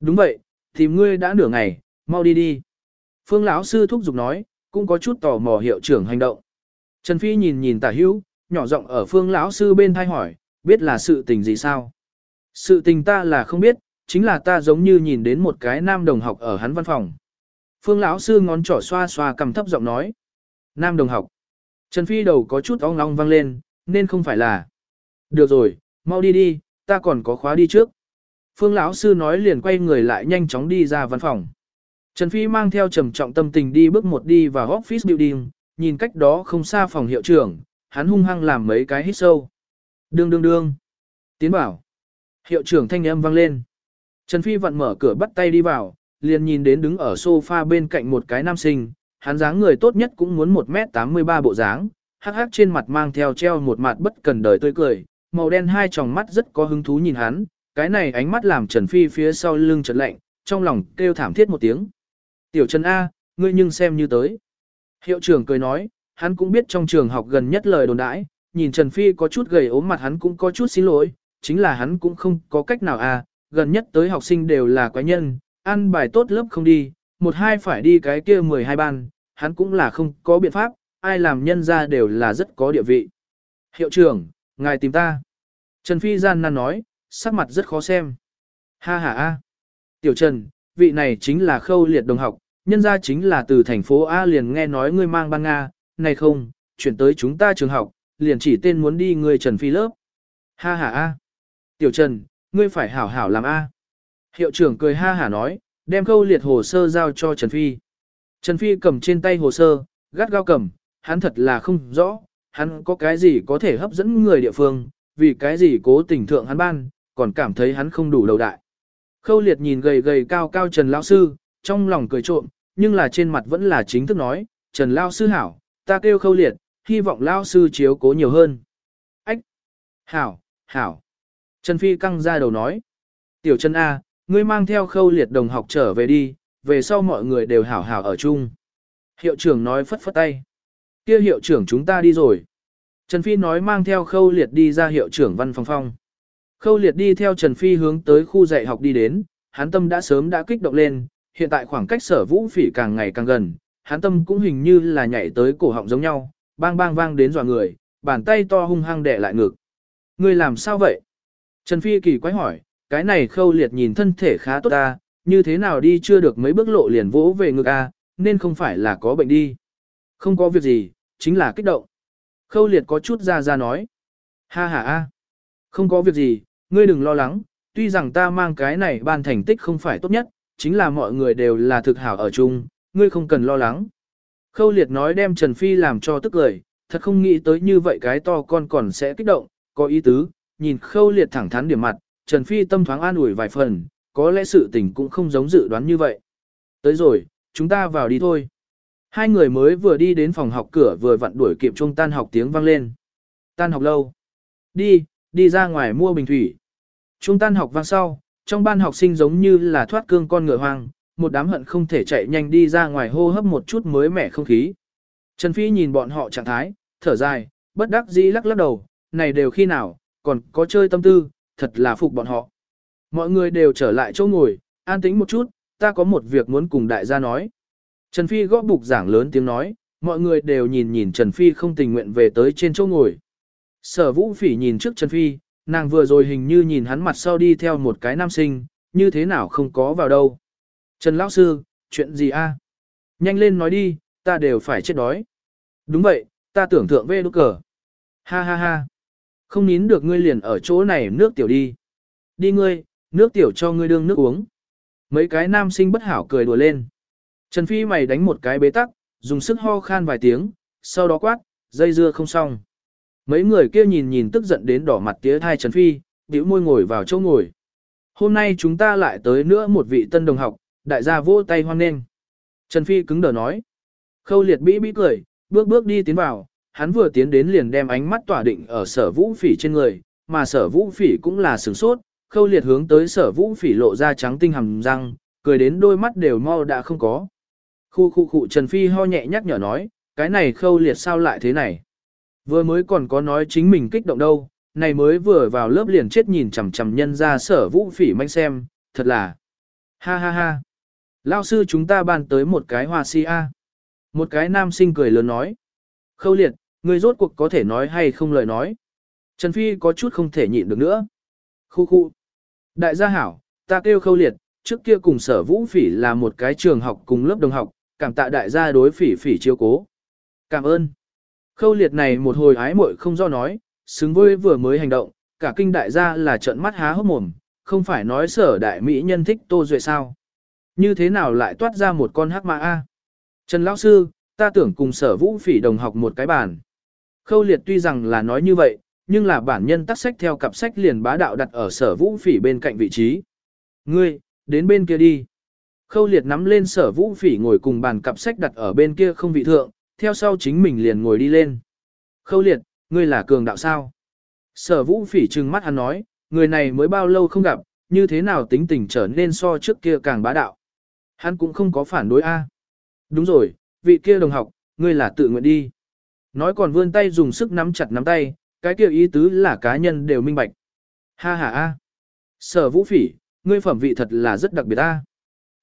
Đúng vậy, tìm ngươi đã nửa ngày, mau đi đi. Phương lão sư thúc giục nói, cũng có chút tò mò hiệu trưởng hành động. Trần Phi nhìn nhìn tả hữu, nhỏ giọng ở phương lão sư bên thay hỏi, biết là sự tình gì sao? Sự tình ta là không biết, chính là ta giống như nhìn đến một cái nam đồng học ở hắn văn phòng. Phương lão sư ngón trỏ xoa xoa cầm thấp giọng nói. Nam đồng học. Trần Phi đầu có chút ong ong vang lên, nên không phải là. Được rồi, mau đi đi, ta còn có khóa đi trước. Phương lão sư nói liền quay người lại nhanh chóng đi ra văn phòng. Trần Phi mang theo trầm trọng tâm tình đi bước một đi vào office building, nhìn cách đó không xa phòng hiệu trưởng, hắn hung hăng làm mấy cái hít sâu. Đương đương đương. Tiến bảo. Hiệu trưởng thanh âm vang lên. Trần Phi vặn mở cửa bắt tay đi vào, liền nhìn đến đứng ở sofa bên cạnh một cái nam sinh, hắn dáng người tốt nhất cũng muốn 1m83 bộ dáng, hắc hắc trên mặt mang theo treo một mặt bất cần đời tươi cười, màu đen hai tròng mắt rất có hứng thú nhìn hắn, cái này ánh mắt làm Trần Phi phía sau lưng chợt lạnh, trong lòng kêu thảm thiết một tiếng. Tiểu Trần A, ngươi nhưng xem như tới. Hiệu trưởng cười nói, hắn cũng biết trong trường học gần nhất lời đồn đãi, nhìn Trần Phi có chút gầy ốm mặt hắn cũng có chút xin lỗi, chính là hắn cũng không có cách nào à, gần nhất tới học sinh đều là quái nhân, ăn bài tốt lớp không đi, một hai phải đi cái kia 12 ban, hắn cũng là không có biện pháp, ai làm nhân ra đều là rất có địa vị. Hiệu trưởng, ngài tìm ta. Trần Phi gian nan nói, sắc mặt rất khó xem. Ha ha a. Tiểu Trần, vị này chính là khâu liệt đồng học, nhân ra chính là từ thành phố A liền nghe nói ngươi mang băng Nga, này không, chuyển tới chúng ta trường học, liền chỉ tên muốn đi ngươi Trần Phi lớp. Ha ha a. Tiểu Trần, ngươi phải hảo hảo làm A. Hiệu trưởng cười ha hả nói, đem khâu liệt hồ sơ giao cho Trần Phi. Trần Phi cầm trên tay hồ sơ, gắt gao cầm, hắn thật là không rõ, hắn có cái gì có thể hấp dẫn người địa phương, vì cái gì cố tình thượng hắn ban, còn cảm thấy hắn không đủ đầu đại. Khâu liệt nhìn gầy gầy cao cao Trần Lão Sư, trong lòng cười trộm, nhưng là trên mặt vẫn là chính thức nói, Trần Lão Sư hảo, ta kêu khâu liệt, hy vọng Lão Sư chiếu cố nhiều hơn. Ách! Hảo, hảo! Trần Phi căng ra đầu nói. Tiểu Trần A, ngươi mang theo khâu liệt đồng học trở về đi, về sau mọi người đều hảo hảo ở chung. Hiệu trưởng nói phất phất tay. kia hiệu trưởng chúng ta đi rồi. Trần Phi nói mang theo khâu liệt đi ra hiệu trưởng văn phòng phong. Khâu liệt đi theo Trần Phi hướng tới khu dạy học đi đến, hắn tâm đã sớm đã kích động lên, hiện tại khoảng cách sở vũ phỉ càng ngày càng gần, hắn tâm cũng hình như là nhảy tới cổ họng giống nhau, bang bang vang đến dọa người, bàn tay to hung hăng đè lại ngực. Người làm sao vậy? Trần Phi kỳ quái hỏi, cái này khâu liệt nhìn thân thể khá tốt ta, như thế nào đi chưa được mấy bước lộ liền vỗ về ngực a, nên không phải là có bệnh đi. Không có việc gì, chính là kích động. Khâu liệt có chút ra ra nói. Ha ha a, không có việc gì, ngươi đừng lo lắng, tuy rằng ta mang cái này ban thành tích không phải tốt nhất, chính là mọi người đều là thực hảo ở chung, ngươi không cần lo lắng. Khâu liệt nói đem Trần Phi làm cho tức lời, thật không nghĩ tới như vậy cái to con còn sẽ kích động, có ý tứ, nhìn khâu liệt thẳng thắn điểm mặt, Trần Phi tâm thoáng an ủi vài phần, có lẽ sự tình cũng không giống dự đoán như vậy. Tới rồi, chúng ta vào đi thôi. Hai người mới vừa đi đến phòng học cửa vừa vặn đuổi kịp trung tan học tiếng vang lên. Tan học lâu. Đi, đi ra ngoài mua bình thủy. Trung tan học vang sau, trong ban học sinh giống như là thoát cương con ngựa hoang, một đám hận không thể chạy nhanh đi ra ngoài hô hấp một chút mới mẻ không khí. Trần Phi nhìn bọn họ trạng thái, thở dài, bất đắc dĩ lắc lắc đầu, này đều khi nào, còn có chơi tâm tư, thật là phục bọn họ. Mọi người đều trở lại chỗ ngồi, an tĩnh một chút, ta có một việc muốn cùng đại gia nói. Trần Phi gõ bục giảng lớn tiếng nói, mọi người đều nhìn nhìn Trần Phi không tình nguyện về tới trên chỗ ngồi. Sở vũ phỉ nhìn trước Trần Phi, nàng vừa rồi hình như nhìn hắn mặt sau đi theo một cái nam sinh, như thế nào không có vào đâu. Trần Lão Sư, chuyện gì a? Nhanh lên nói đi, ta đều phải chết đói. Đúng vậy, ta tưởng thượng về đúc cờ. Ha ha ha. Không nín được ngươi liền ở chỗ này nước tiểu đi. Đi ngươi, nước tiểu cho ngươi đương nước uống. Mấy cái nam sinh bất hảo cười đùa lên. Trần Phi mày đánh một cái bế tắc, dùng sức ho khan vài tiếng, sau đó quát, dây dưa không xong. Mấy người kia nhìn nhìn tức giận đến đỏ mặt tía thai Trần Phi, bĩu môi ngồi vào chỗ ngồi. Hôm nay chúng ta lại tới nữa một vị tân đồng học, đại gia vỗ tay hoan nghênh. Trần Phi cứng đờ nói. Khâu liệt bĩ bĩ cười, bước bước đi tiến vào, hắn vừa tiến đến liền đem ánh mắt tỏa định ở sở vũ phỉ trên người, mà sở vũ phỉ cũng là sửng sốt, khâu liệt hướng tới sở vũ phỉ lộ ra trắng tinh hầm răng, cười đến đôi mắt đều mau đã không có. Khu khu khu Trần Phi ho nhẹ nhắc nhở nói, cái này khâu liệt sao lại thế này. Vừa mới còn có nói chính mình kích động đâu, này mới vừa vào lớp liền chết nhìn chằm chằm nhân ra sở vũ phỉ manh xem, thật là. Ha ha ha. Lao sư chúng ta ban tới một cái hoa si a. Một cái nam sinh cười lớn nói. Khâu liệt, người rốt cuộc có thể nói hay không lời nói. Trần Phi có chút không thể nhịn được nữa. Khu khu. Đại gia hảo, ta kêu khâu liệt, trước kia cùng sở vũ phỉ là một cái trường học cùng lớp đồng học, cảm tạ đại gia đối phỉ phỉ chiếu cố. Cảm ơn. Khâu liệt này một hồi ái muội không do nói, xứng với vừa mới hành động, cả kinh đại gia là trợn mắt há hốc mồm, không phải nói sở đại mỹ nhân thích tô duệ sao. Như thế nào lại toát ra một con hắc mã A? Trần Lão Sư, ta tưởng cùng sở vũ phỉ đồng học một cái bàn. Khâu liệt tuy rằng là nói như vậy, nhưng là bản nhân tắt sách theo cặp sách liền bá đạo đặt ở sở vũ phỉ bên cạnh vị trí. Ngươi, đến bên kia đi. Khâu liệt nắm lên sở vũ phỉ ngồi cùng bàn cặp sách đặt ở bên kia không vị thượng, theo sau chính mình liền ngồi đi lên. Khâu liệt, ngươi là cường đạo sao? Sở vũ phỉ trừng mắt hắn nói, người này mới bao lâu không gặp, như thế nào tính tình trở nên so trước kia càng bá đạo. Hắn cũng không có phản đối A. Đúng rồi, vị kia đồng học, ngươi là tự nguyện đi. Nói còn vươn tay dùng sức nắm chặt nắm tay, cái kia ý tứ là cá nhân đều minh bạch. Ha ha A. Sở vũ phỉ, ngươi phẩm vị thật là rất đặc biệt A.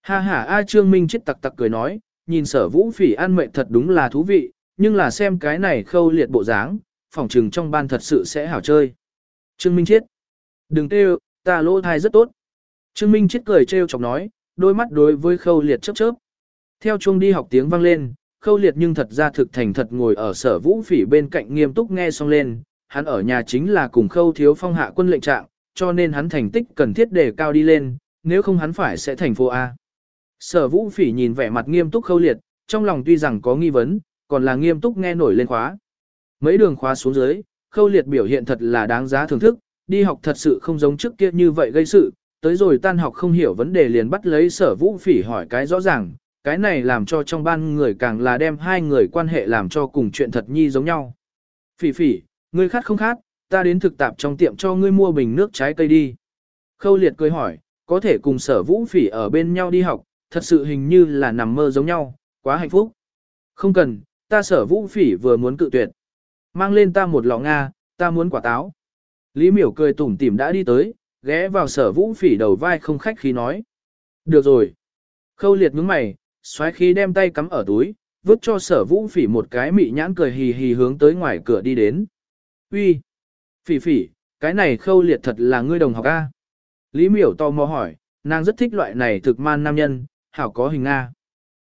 Ha ha A Trương Minh chết tặc tặc cười nói, nhìn sở vũ phỉ ăn mệnh thật đúng là thú vị, nhưng là xem cái này khâu liệt bộ dáng, phòng trừng trong ban thật sự sẽ hảo chơi. Trương Minh chết. Đừng kêu, ta lỗ thai rất tốt. Trương Minh chết cười trêu chọc nói, đôi mắt đối với khâu liệt chớp chớp. Theo chuông đi học tiếng vang lên, khâu liệt nhưng thật ra thực thành thật ngồi ở sở vũ phỉ bên cạnh nghiêm túc nghe xong lên, hắn ở nhà chính là cùng khâu thiếu phong hạ quân lệnh trạng, cho nên hắn thành tích cần thiết để cao đi lên, nếu không hắn phải sẽ thành phố A. Sở vũ phỉ nhìn vẻ mặt nghiêm túc khâu liệt, trong lòng tuy rằng có nghi vấn, còn là nghiêm túc nghe nổi lên khóa. Mấy đường khóa xuống dưới, khâu liệt biểu hiện thật là đáng giá thưởng thức, đi học thật sự không giống trước kia như vậy gây sự, tới rồi tan học không hiểu vấn đề liền bắt lấy sở vũ phỉ hỏi cái rõ ràng, cái này làm cho trong ban người càng là đem hai người quan hệ làm cho cùng chuyện thật nhi giống nhau. Phỉ phỉ, ngươi khát không khát, ta đến thực tạp trong tiệm cho ngươi mua bình nước trái cây đi. Khâu liệt cười hỏi, có thể cùng sở vũ phỉ ở bên nhau đi học, thật sự hình như là nằm mơ giống nhau, quá hạnh phúc. Không cần, ta sở vũ phỉ vừa muốn cự tuyệt. Mang lên ta một lọ Nga, ta muốn quả táo. Lý miểu cười tủm tỉm đã đi tới, ghé vào sở vũ phỉ đầu vai không khách khí nói. Được rồi. Khâu liệt nhướng mày, xoáy khí đem tay cắm ở túi, vứt cho sở vũ phỉ một cái mị nhãn cười hì hì hướng tới ngoài cửa đi đến. Uy, Phỉ phỉ, cái này khâu liệt thật là ngươi đồng học A. Lý miểu tò mò hỏi, nàng rất thích loại này thực man nam nhân, hảo có hình Nga.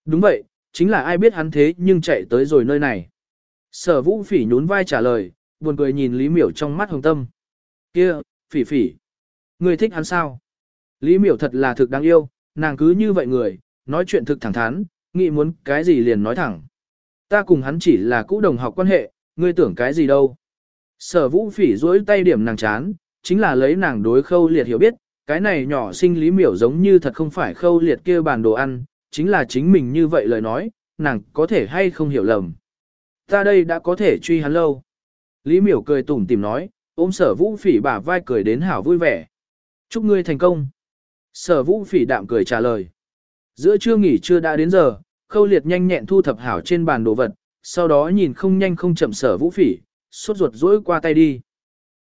Đúng vậy, chính là ai biết hắn thế nhưng chạy tới rồi nơi này. Sở vũ phỉ nhún vai trả lời, buồn cười nhìn Lý miểu trong mắt hồng tâm. kia phỉ phỉ. người thích hắn sao? Lý miểu thật là thực đáng yêu, nàng cứ như vậy người, nói chuyện thực thẳng thắn, nghĩ muốn cái gì liền nói thẳng. Ta cùng hắn chỉ là cũ đồng học quan hệ, ngươi tưởng cái gì đâu. Sở vũ phỉ duỗi tay điểm nàng chán, chính là lấy nàng đối khâu liệt hiểu biết, cái này nhỏ sinh lý miểu giống như thật không phải khâu liệt kia bàn đồ ăn, chính là chính mình như vậy lời nói, nàng có thể hay không hiểu lầm. Ta đây đã có thể truy hắn lâu. Lý miểu cười tủm tìm nói, ôm sở vũ phỉ bả vai cười đến hảo vui vẻ. Chúc ngươi thành công. Sở vũ phỉ đạm cười trả lời. Giữa trưa nghỉ chưa đã đến giờ, khâu liệt nhanh nhẹn thu thập hảo trên bàn đồ vật, sau đó nhìn không nhanh không chậm sở vũ phỉ, suốt ruột rỗi qua tay đi.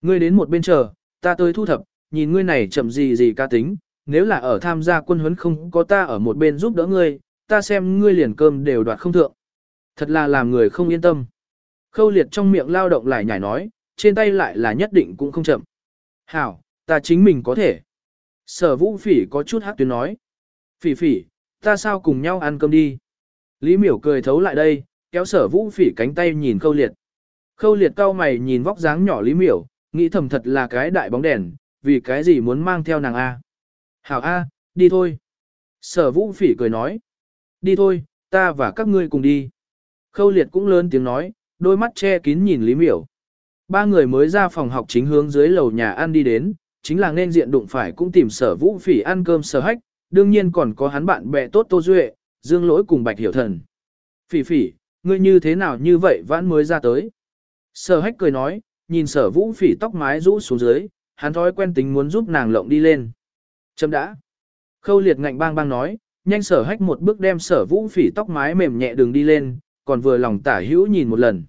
Ngươi đến một bên chờ, ta tới thu thập, nhìn ngươi này chậm gì gì ca tính, nếu là ở tham gia quân huấn không có ta ở một bên giúp đỡ ngươi, ta xem ngươi liền cơm đều đoạt không thượng. Thật là làm người không yên tâm. Khâu liệt trong miệng lao động lại nhảy nói, trên tay lại là nhất định cũng không chậm. Hảo, ta chính mình có thể. Sở vũ phỉ có chút hát tuyến nói. Phỉ phỉ, ta sao cùng nhau ăn cơm đi. Lý miểu cười thấu lại đây, kéo sở vũ phỉ cánh tay nhìn khâu liệt. Khâu liệt cao mày nhìn vóc dáng nhỏ Lý miểu, nghĩ thầm thật là cái đại bóng đèn, vì cái gì muốn mang theo nàng A. Hảo A, đi thôi. Sở vũ phỉ cười nói. Đi thôi, ta và các ngươi cùng đi. Khâu liệt cũng lớn tiếng nói, đôi mắt che kín nhìn Lý miểu. Ba người mới ra phòng học chính hướng dưới lầu nhà ăn đi đến, chính là nên diện đụng phải cũng tìm sở vũ phỉ ăn cơm sở hách, đương nhiên còn có hắn bạn bè tốt Tô Duệ, Dương Lỗi cùng Bạch Hiểu Thần. Phỉ phỉ, ngươi như thế nào như vậy vãn mới ra tới. Sở hách cười nói, nhìn sở vũ phỉ tóc mái rũ xuống dưới, hắn thói quen tính muốn giúp nàng lộng đi lên. Chấm đã. Khâu liệt ngạnh bang bang nói, nhanh sở hách một bước đem sở vũ phỉ tóc mái mềm nhẹ đường đi lên, còn vừa lòng tả hữu nhìn một lần.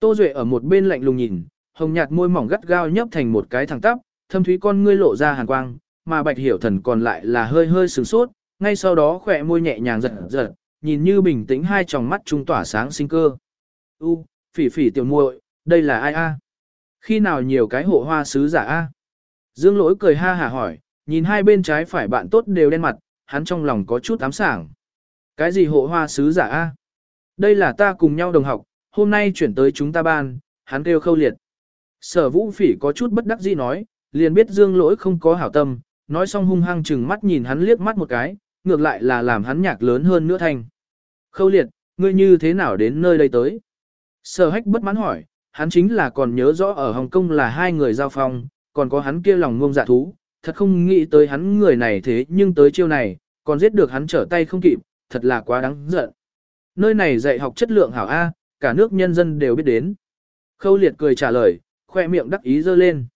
Tô Duệ ở một bên lạnh lùng nhìn, hồng nhạt môi mỏng gắt gao nhấp thành một cái thẳng tắp, thâm thúy con ngươi lộ ra hàn quang, mà bạch hiểu thần còn lại là hơi hơi sừng sốt, ngay sau đó khỏe môi nhẹ nhàng giật giật, nhìn như bình tĩnh hai tròng mắt trung tỏa sáng sinh cơ. U, phỉ phỉ tiểu muội, đây là ai a? Khi nào nhiều cái hộ hoa sứ giả a? Dương lỗi cười ha hả hỏi, nhìn hai bên trái phải bạn tốt đều đen mặt, hắn trong lòng có chút ám sảng. Cái gì hộ hoa sứ giả a? Đây là ta cùng nhau đồng học, hôm nay chuyển tới chúng ta ban, hắn kêu khâu liệt. Sở vũ phỉ có chút bất đắc dĩ nói, liền biết dương lỗi không có hảo tâm, nói xong hung hăng chừng mắt nhìn hắn liếc mắt một cái, ngược lại là làm hắn nhạc lớn hơn nữa thanh. Khâu liệt, ngươi như thế nào đến nơi đây tới? Sở hách bất mãn hỏi, hắn chính là còn nhớ rõ ở Hồng Kông là hai người giao phong, còn có hắn kia lòng ngông dạ thú, thật không nghĩ tới hắn người này thế nhưng tới chiêu này, còn giết được hắn trở tay không kịp, thật là quá đáng giận. Nơi này dạy học chất lượng hảo A, cả nước nhân dân đều biết đến. Khâu liệt cười trả lời, khoe miệng đắc ý dơ lên.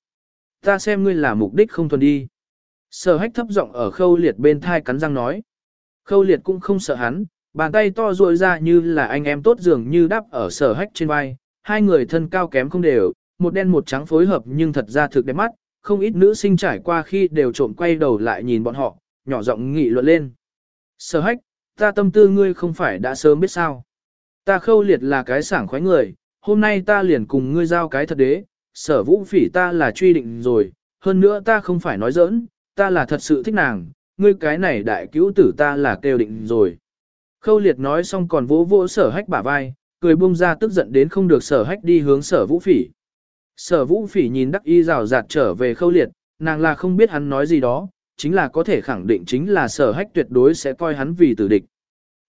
Ta xem ngươi là mục đích không thuần đi. Sở hách thấp giọng ở khâu liệt bên thai cắn răng nói. Khâu liệt cũng không sợ hắn, bàn tay to ruồi ra như là anh em tốt dường như đắp ở sở hách trên vai. Hai người thân cao kém không đều, một đen một trắng phối hợp nhưng thật ra thực đẹp mắt, không ít nữ sinh trải qua khi đều trộm quay đầu lại nhìn bọn họ, nhỏ giọng nghị luận lên. Sở hách, ta tâm tư ngươi không phải đã sớm biết sao. Ta khâu liệt là cái sảng khoái người, hôm nay ta liền cùng ngươi giao cái thật đế, sở vũ phỉ ta là truy định rồi, hơn nữa ta không phải nói giỡn, ta là thật sự thích nàng, ngươi cái này đại cứu tử ta là kêu định rồi. Khâu liệt nói xong còn vỗ vỗ sở hách bả vai, cười bung ra tức giận đến không được sở hách đi hướng sở vũ phỉ. Sở vũ phỉ nhìn đắc y rào rạt trở về khâu liệt, nàng là không biết hắn nói gì đó, chính là có thể khẳng định chính là sở hách tuyệt đối sẽ coi hắn vì tử địch.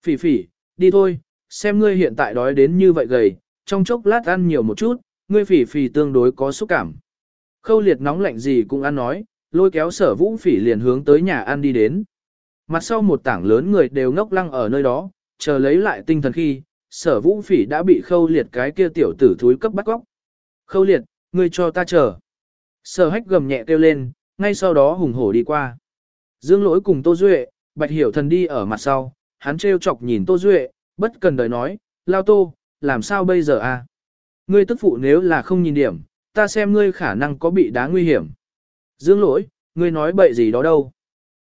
Phỉ phỉ, đi thôi, xem ngươi hiện tại đói đến như vậy gầy, trong chốc lát ăn nhiều một chút, ngươi phỉ phỉ tương đối có xúc cảm. Khâu liệt nóng lạnh gì cũng ăn nói, lôi kéo sở vũ phỉ liền hướng tới nhà ăn đi đến. Mặt sau một tảng lớn người đều ngốc lăng ở nơi đó, chờ lấy lại tinh thần khi, sở vũ phỉ đã bị khâu liệt cái kia tiểu tử thúi cấp bắt góc. Khâu liệt, ngươi cho ta chờ. Sở hách gầm nhẹ kêu lên, ngay sau đó hùng hổ đi qua. Dương lỗi cùng Tô Duệ, bạch hiểu thần đi ở mặt sau, hắn trêu chọc nhìn Tô Duệ, bất cần đời nói, lao Tô, làm sao bây giờ a? Ngươi tức phụ nếu là không nhìn điểm, ta xem ngươi khả năng có bị đá nguy hiểm. Dương lỗi, ngươi nói bậy gì đó đâu.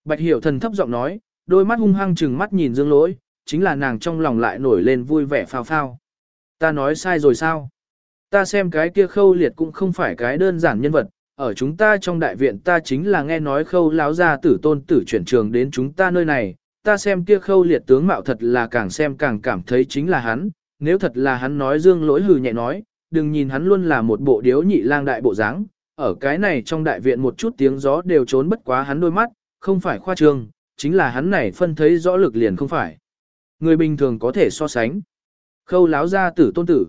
Bạch hiểu thần thấp giọng nói, đôi mắt hung hăng chừng mắt nhìn dương lỗi, chính là nàng trong lòng lại nổi lên vui vẻ phao phao. Ta nói sai rồi sao? Ta xem cái kia khâu liệt cũng không phải cái đơn giản nhân vật, ở chúng ta trong đại viện ta chính là nghe nói khâu láo ra tử tôn tử chuyển trường đến chúng ta nơi này, ta xem kia khâu liệt tướng mạo thật là càng xem càng cảm thấy chính là hắn, nếu thật là hắn nói dương lỗi hừ nhẹ nói, đừng nhìn hắn luôn là một bộ điếu nhị lang đại bộ dáng, ở cái này trong đại viện một chút tiếng gió đều trốn bất quá hắn đôi mắt, không phải khoa trương, chính là hắn này phân thấy rõ lực liền không phải. Người bình thường có thể so sánh. Khâu láo ra tử tôn tử.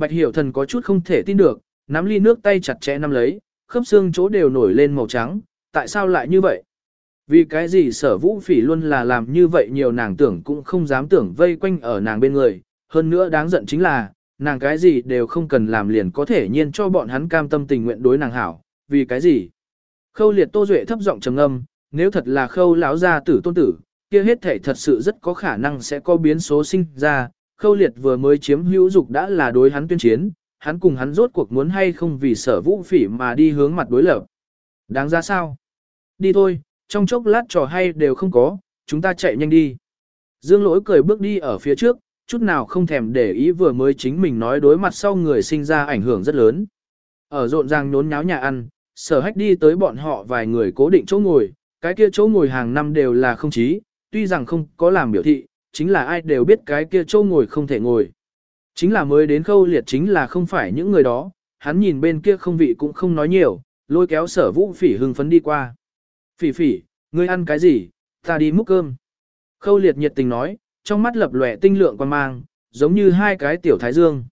Bạch hiểu thần có chút không thể tin được, nắm ly nước tay chặt chẽ nắm lấy, khớp xương chỗ đều nổi lên màu trắng, tại sao lại như vậy? Vì cái gì sở vũ phỉ luôn là làm như vậy nhiều nàng tưởng cũng không dám tưởng vây quanh ở nàng bên người, hơn nữa đáng giận chính là, nàng cái gì đều không cần làm liền có thể nhiên cho bọn hắn cam tâm tình nguyện đối nàng hảo, vì cái gì? Khâu liệt tô duệ thấp giọng trầm âm, nếu thật là khâu lão gia tử tôn tử, kia hết thể thật sự rất có khả năng sẽ có biến số sinh ra, khâu liệt vừa mới chiếm hữu dục đã là đối hắn tuyên chiến, hắn cùng hắn rốt cuộc muốn hay không vì sở vũ phỉ mà đi hướng mặt đối lập. Đáng ra sao? Đi thôi, trong chốc lát trò hay đều không có, chúng ta chạy nhanh đi. Dương lỗi cười bước đi ở phía trước, chút nào không thèm để ý vừa mới chính mình nói đối mặt sau người sinh ra ảnh hưởng rất lớn. Ở rộn ràng nhốn nháo nhà ăn, sở hách đi tới bọn họ vài người cố định chỗ ngồi, cái kia chỗ ngồi hàng năm đều là không chí, tuy rằng không có làm biểu thị, chính là ai đều biết cái kia châu ngồi không thể ngồi. Chính là mới đến khâu liệt chính là không phải những người đó, hắn nhìn bên kia không vị cũng không nói nhiều, lôi kéo sở vũ phỉ hưng phấn đi qua. Phỉ phỉ, ngươi ăn cái gì, ta đi múc cơm. Khâu liệt nhiệt tình nói, trong mắt lập lòe tinh lượng quan mang, giống như hai cái tiểu thái dương.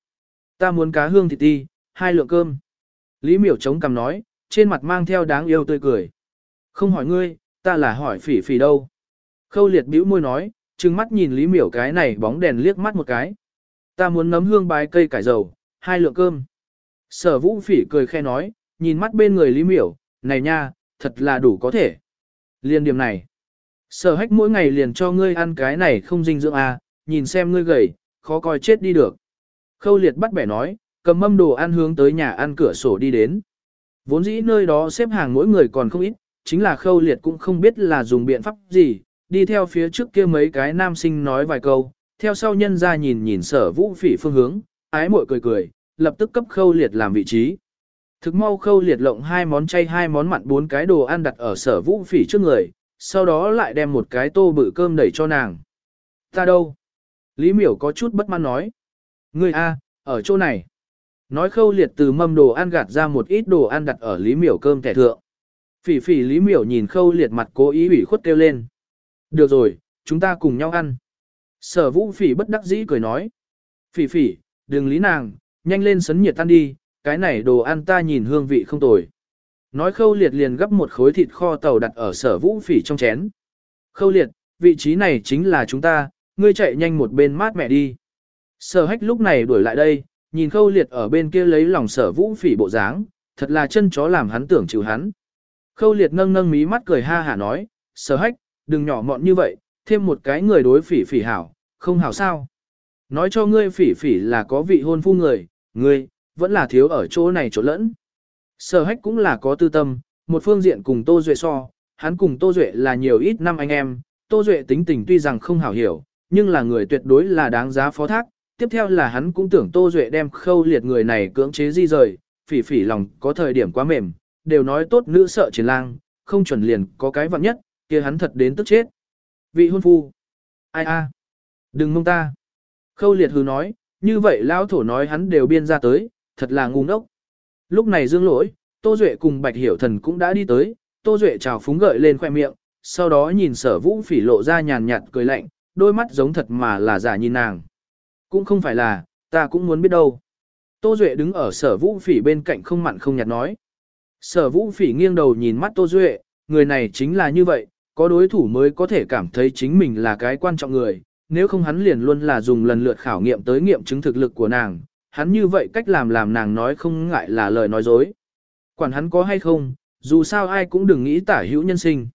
Ta muốn cá hương thịt ti, hai lượng cơm. Lý miểu chống cằm nói, trên mặt mang theo đáng yêu tươi cười. Không hỏi ngươi, ta là hỏi phỉ phỉ đâu. Khâu liệt bĩu môi nói, trừng mắt nhìn Lý miểu cái này bóng đèn liếc mắt một cái. Ta muốn nấm hương bái cây cải dầu, hai lượng cơm. Sở vũ phỉ cười khe nói, nhìn mắt bên người Lý miểu, này nha, thật là đủ có thể. Liên điểm này. Sở hách mỗi ngày liền cho ngươi ăn cái này không dinh dưỡng à, nhìn xem ngươi gầy, khó coi chết đi được. Khâu liệt bắt bẻ nói, cầm mâm đồ ăn hướng tới nhà ăn cửa sổ đi đến. Vốn dĩ nơi đó xếp hàng mỗi người còn không ít, chính là khâu liệt cũng không biết là dùng biện pháp gì, đi theo phía trước kia mấy cái nam sinh nói vài câu, theo sau nhân ra nhìn nhìn sở vũ phỉ phương hướng, ái mội cười cười, lập tức cấp khâu liệt làm vị trí. Thực mau khâu liệt lộng hai món chay hai món mặn bốn cái đồ ăn đặt ở sở vũ phỉ trước người, sau đó lại đem một cái tô bự cơm đẩy cho nàng. Ta đâu? Lý miểu có chút bất mãn nói. Ngươi a, ở chỗ này. Nói khâu liệt từ mâm đồ ăn gạt ra một ít đồ ăn đặt ở lý miểu cơm thẻ thượng. Phỉ phỉ lý miểu nhìn khâu liệt mặt cố ý ủy khuất kêu lên. Được rồi, chúng ta cùng nhau ăn. Sở vũ phỉ bất đắc dĩ cười nói. Phỉ phỉ, đừng lý nàng, nhanh lên sấn nhiệt tan đi, cái này đồ ăn ta nhìn hương vị không tồi. Nói khâu liệt liền gấp một khối thịt kho tàu đặt ở sở vũ phỉ trong chén. Khâu liệt, vị trí này chính là chúng ta, ngươi chạy nhanh một bên mát mẹ đi. Sở hách lúc này đuổi lại đây, nhìn khâu liệt ở bên kia lấy lòng sở vũ phỉ bộ dáng, thật là chân chó làm hắn tưởng chịu hắn. Khâu liệt nâng nâng mí mắt cười ha hả nói, sở hách, đừng nhỏ mọn như vậy, thêm một cái người đối phỉ phỉ hảo, không hảo sao. Nói cho ngươi phỉ phỉ là có vị hôn phu người, ngươi, vẫn là thiếu ở chỗ này chỗ lẫn. Sở hách cũng là có tư tâm, một phương diện cùng Tô Duệ so, hắn cùng Tô Duệ là nhiều ít năm anh em, Tô Duệ tính tình tuy rằng không hảo hiểu, nhưng là người tuyệt đối là đáng giá phó thác. Tiếp theo là hắn cũng tưởng Tô Duệ đem khâu liệt người này cưỡng chế di rời, phỉ phỉ lòng có thời điểm quá mềm, đều nói tốt nữ sợ chiến lang, không chuẩn liền có cái vặn nhất, kia hắn thật đến tức chết. Vị hôn phu. Ai a? Đừng mong ta. Khâu liệt hứ nói, như vậy lão thổ nói hắn đều biên ra tới, thật là ngu ngốc. Lúc này dương lỗi, Tô Duệ cùng Bạch Hiểu Thần cũng đã đi tới, Tô Duệ chào phúng gợi lên khoe miệng, sau đó nhìn sở vũ phỉ lộ ra nhàn nhạt cười lạnh, đôi mắt giống thật mà là giả nhìn nàng. Cũng không phải là, ta cũng muốn biết đâu. Tô Duệ đứng ở sở vũ phỉ bên cạnh không mặn không nhạt nói. Sở vũ phỉ nghiêng đầu nhìn mắt Tô Duệ, người này chính là như vậy, có đối thủ mới có thể cảm thấy chính mình là cái quan trọng người, nếu không hắn liền luôn là dùng lần lượt khảo nghiệm tới nghiệm chứng thực lực của nàng, hắn như vậy cách làm làm nàng nói không ngại là lời nói dối. Quản hắn có hay không, dù sao ai cũng đừng nghĩ tả hữu nhân sinh.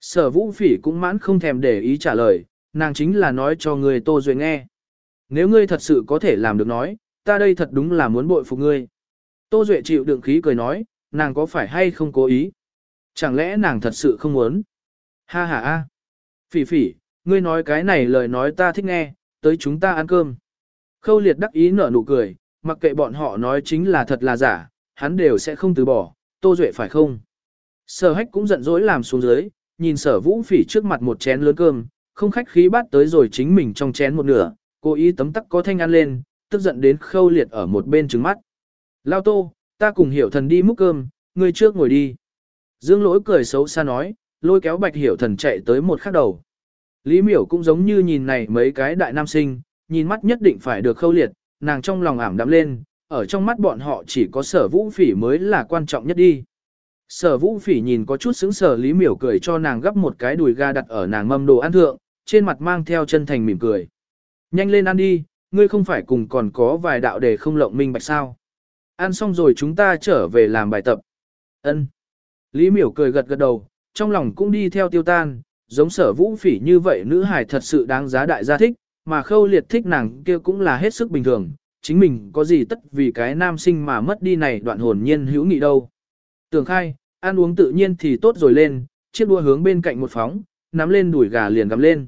Sở vũ phỉ cũng mãn không thèm để ý trả lời, nàng chính là nói cho người Tô Duệ nghe. Nếu ngươi thật sự có thể làm được nói, ta đây thật đúng là muốn bội phục ngươi. Tô Duệ chịu đựng khí cười nói, nàng có phải hay không cố ý? Chẳng lẽ nàng thật sự không muốn? Ha ha ha. Phỉ phỉ, ngươi nói cái này lời nói ta thích nghe, tới chúng ta ăn cơm. Khâu liệt đắc ý nở nụ cười, mặc kệ bọn họ nói chính là thật là giả, hắn đều sẽ không từ bỏ, Tô Duệ phải không? Sở hách cũng giận dỗi làm xuống dưới, nhìn sở vũ phỉ trước mặt một chén lớn cơm, không khách khí bát tới rồi chính mình trong chén một nửa, cố ý tấm tắc có thanh ăn lên, tức giận đến khâu liệt ở một bên trứng mắt. Lao tô, ta cùng hiểu thần đi múc cơm, ngươi trước ngồi đi. Dương lỗi cười xấu xa nói, lôi kéo bạch hiểu thần chạy tới một khắc đầu. Lý miểu cũng giống như nhìn này mấy cái đại nam sinh, nhìn mắt nhất định phải được khâu liệt, nàng trong lòng ảm đạm lên, ở trong mắt bọn họ chỉ có sở vũ phỉ mới là quan trọng nhất đi. Sở vũ phỉ nhìn có chút xứng sở Lý miểu cười cho nàng gấp một cái đùi ga đặt ở nàng mâm đồ ăn thượng, trên mặt mang theo chân thành mỉm cười. Nhanh lên ăn đi, ngươi không phải cùng còn có vài đạo để không lộng minh bạch sao. Ăn xong rồi chúng ta trở về làm bài tập. Ân. Lý miểu cười gật gật đầu, trong lòng cũng đi theo tiêu tan, giống sở vũ phỉ như vậy nữ hài thật sự đáng giá đại gia thích, mà khâu liệt thích nàng kia cũng là hết sức bình thường, chính mình có gì tất vì cái nam sinh mà mất đi này đoạn hồn nhiên hữu nghị đâu. Tưởng khai, ăn uống tự nhiên thì tốt rồi lên, chiếc đua hướng bên cạnh một phóng, nắm lên đuổi gà liền gắm lên.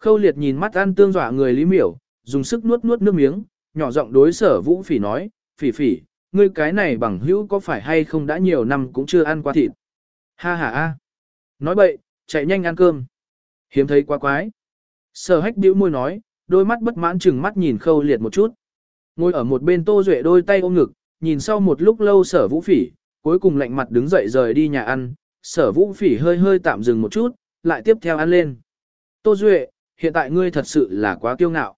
Khâu liệt nhìn mắt ăn tương dọa người lý miểu, dùng sức nuốt nuốt nước miếng, nhỏ giọng đối sở vũ phỉ nói, phỉ phỉ, ngươi cái này bằng hữu có phải hay không đã nhiều năm cũng chưa ăn qua thịt. Ha ha a. Nói bậy, chạy nhanh ăn cơm. Hiếm thấy quá quái. Sở hách bĩu môi nói, đôi mắt bất mãn chừng mắt nhìn khâu liệt một chút. Ngồi ở một bên tô duệ đôi tay ôm ngực, nhìn sau một lúc lâu sở vũ phỉ, cuối cùng lạnh mặt đứng dậy rời đi nhà ăn. Sở vũ phỉ hơi hơi tạm dừng một chút, lại tiếp theo ăn lên. Tô duệ, hiện tại ngươi thật sự là quá kiêu ngạo.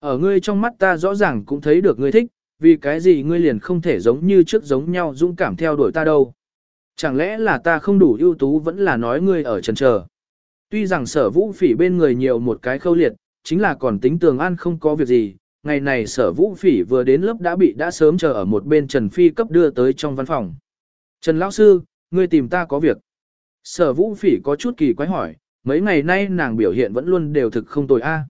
Ở ngươi trong mắt ta rõ ràng cũng thấy được ngươi thích, vì cái gì ngươi liền không thể giống như trước giống nhau dũng cảm theo đuổi ta đâu. Chẳng lẽ là ta không đủ ưu tú vẫn là nói ngươi ở trần chờ. Tuy rằng sở vũ phỉ bên người nhiều một cái khâu liệt, chính là còn tính tường an không có việc gì. Ngày này sở vũ phỉ vừa đến lớp đã bị đã sớm chờ ở một bên Trần Phi cấp đưa tới trong văn phòng. Trần Lão Sư, ngươi tìm ta có việc. Sở vũ phỉ có chút kỳ quái hỏi, mấy ngày nay nàng biểu hiện vẫn luôn đều thực không tồi a.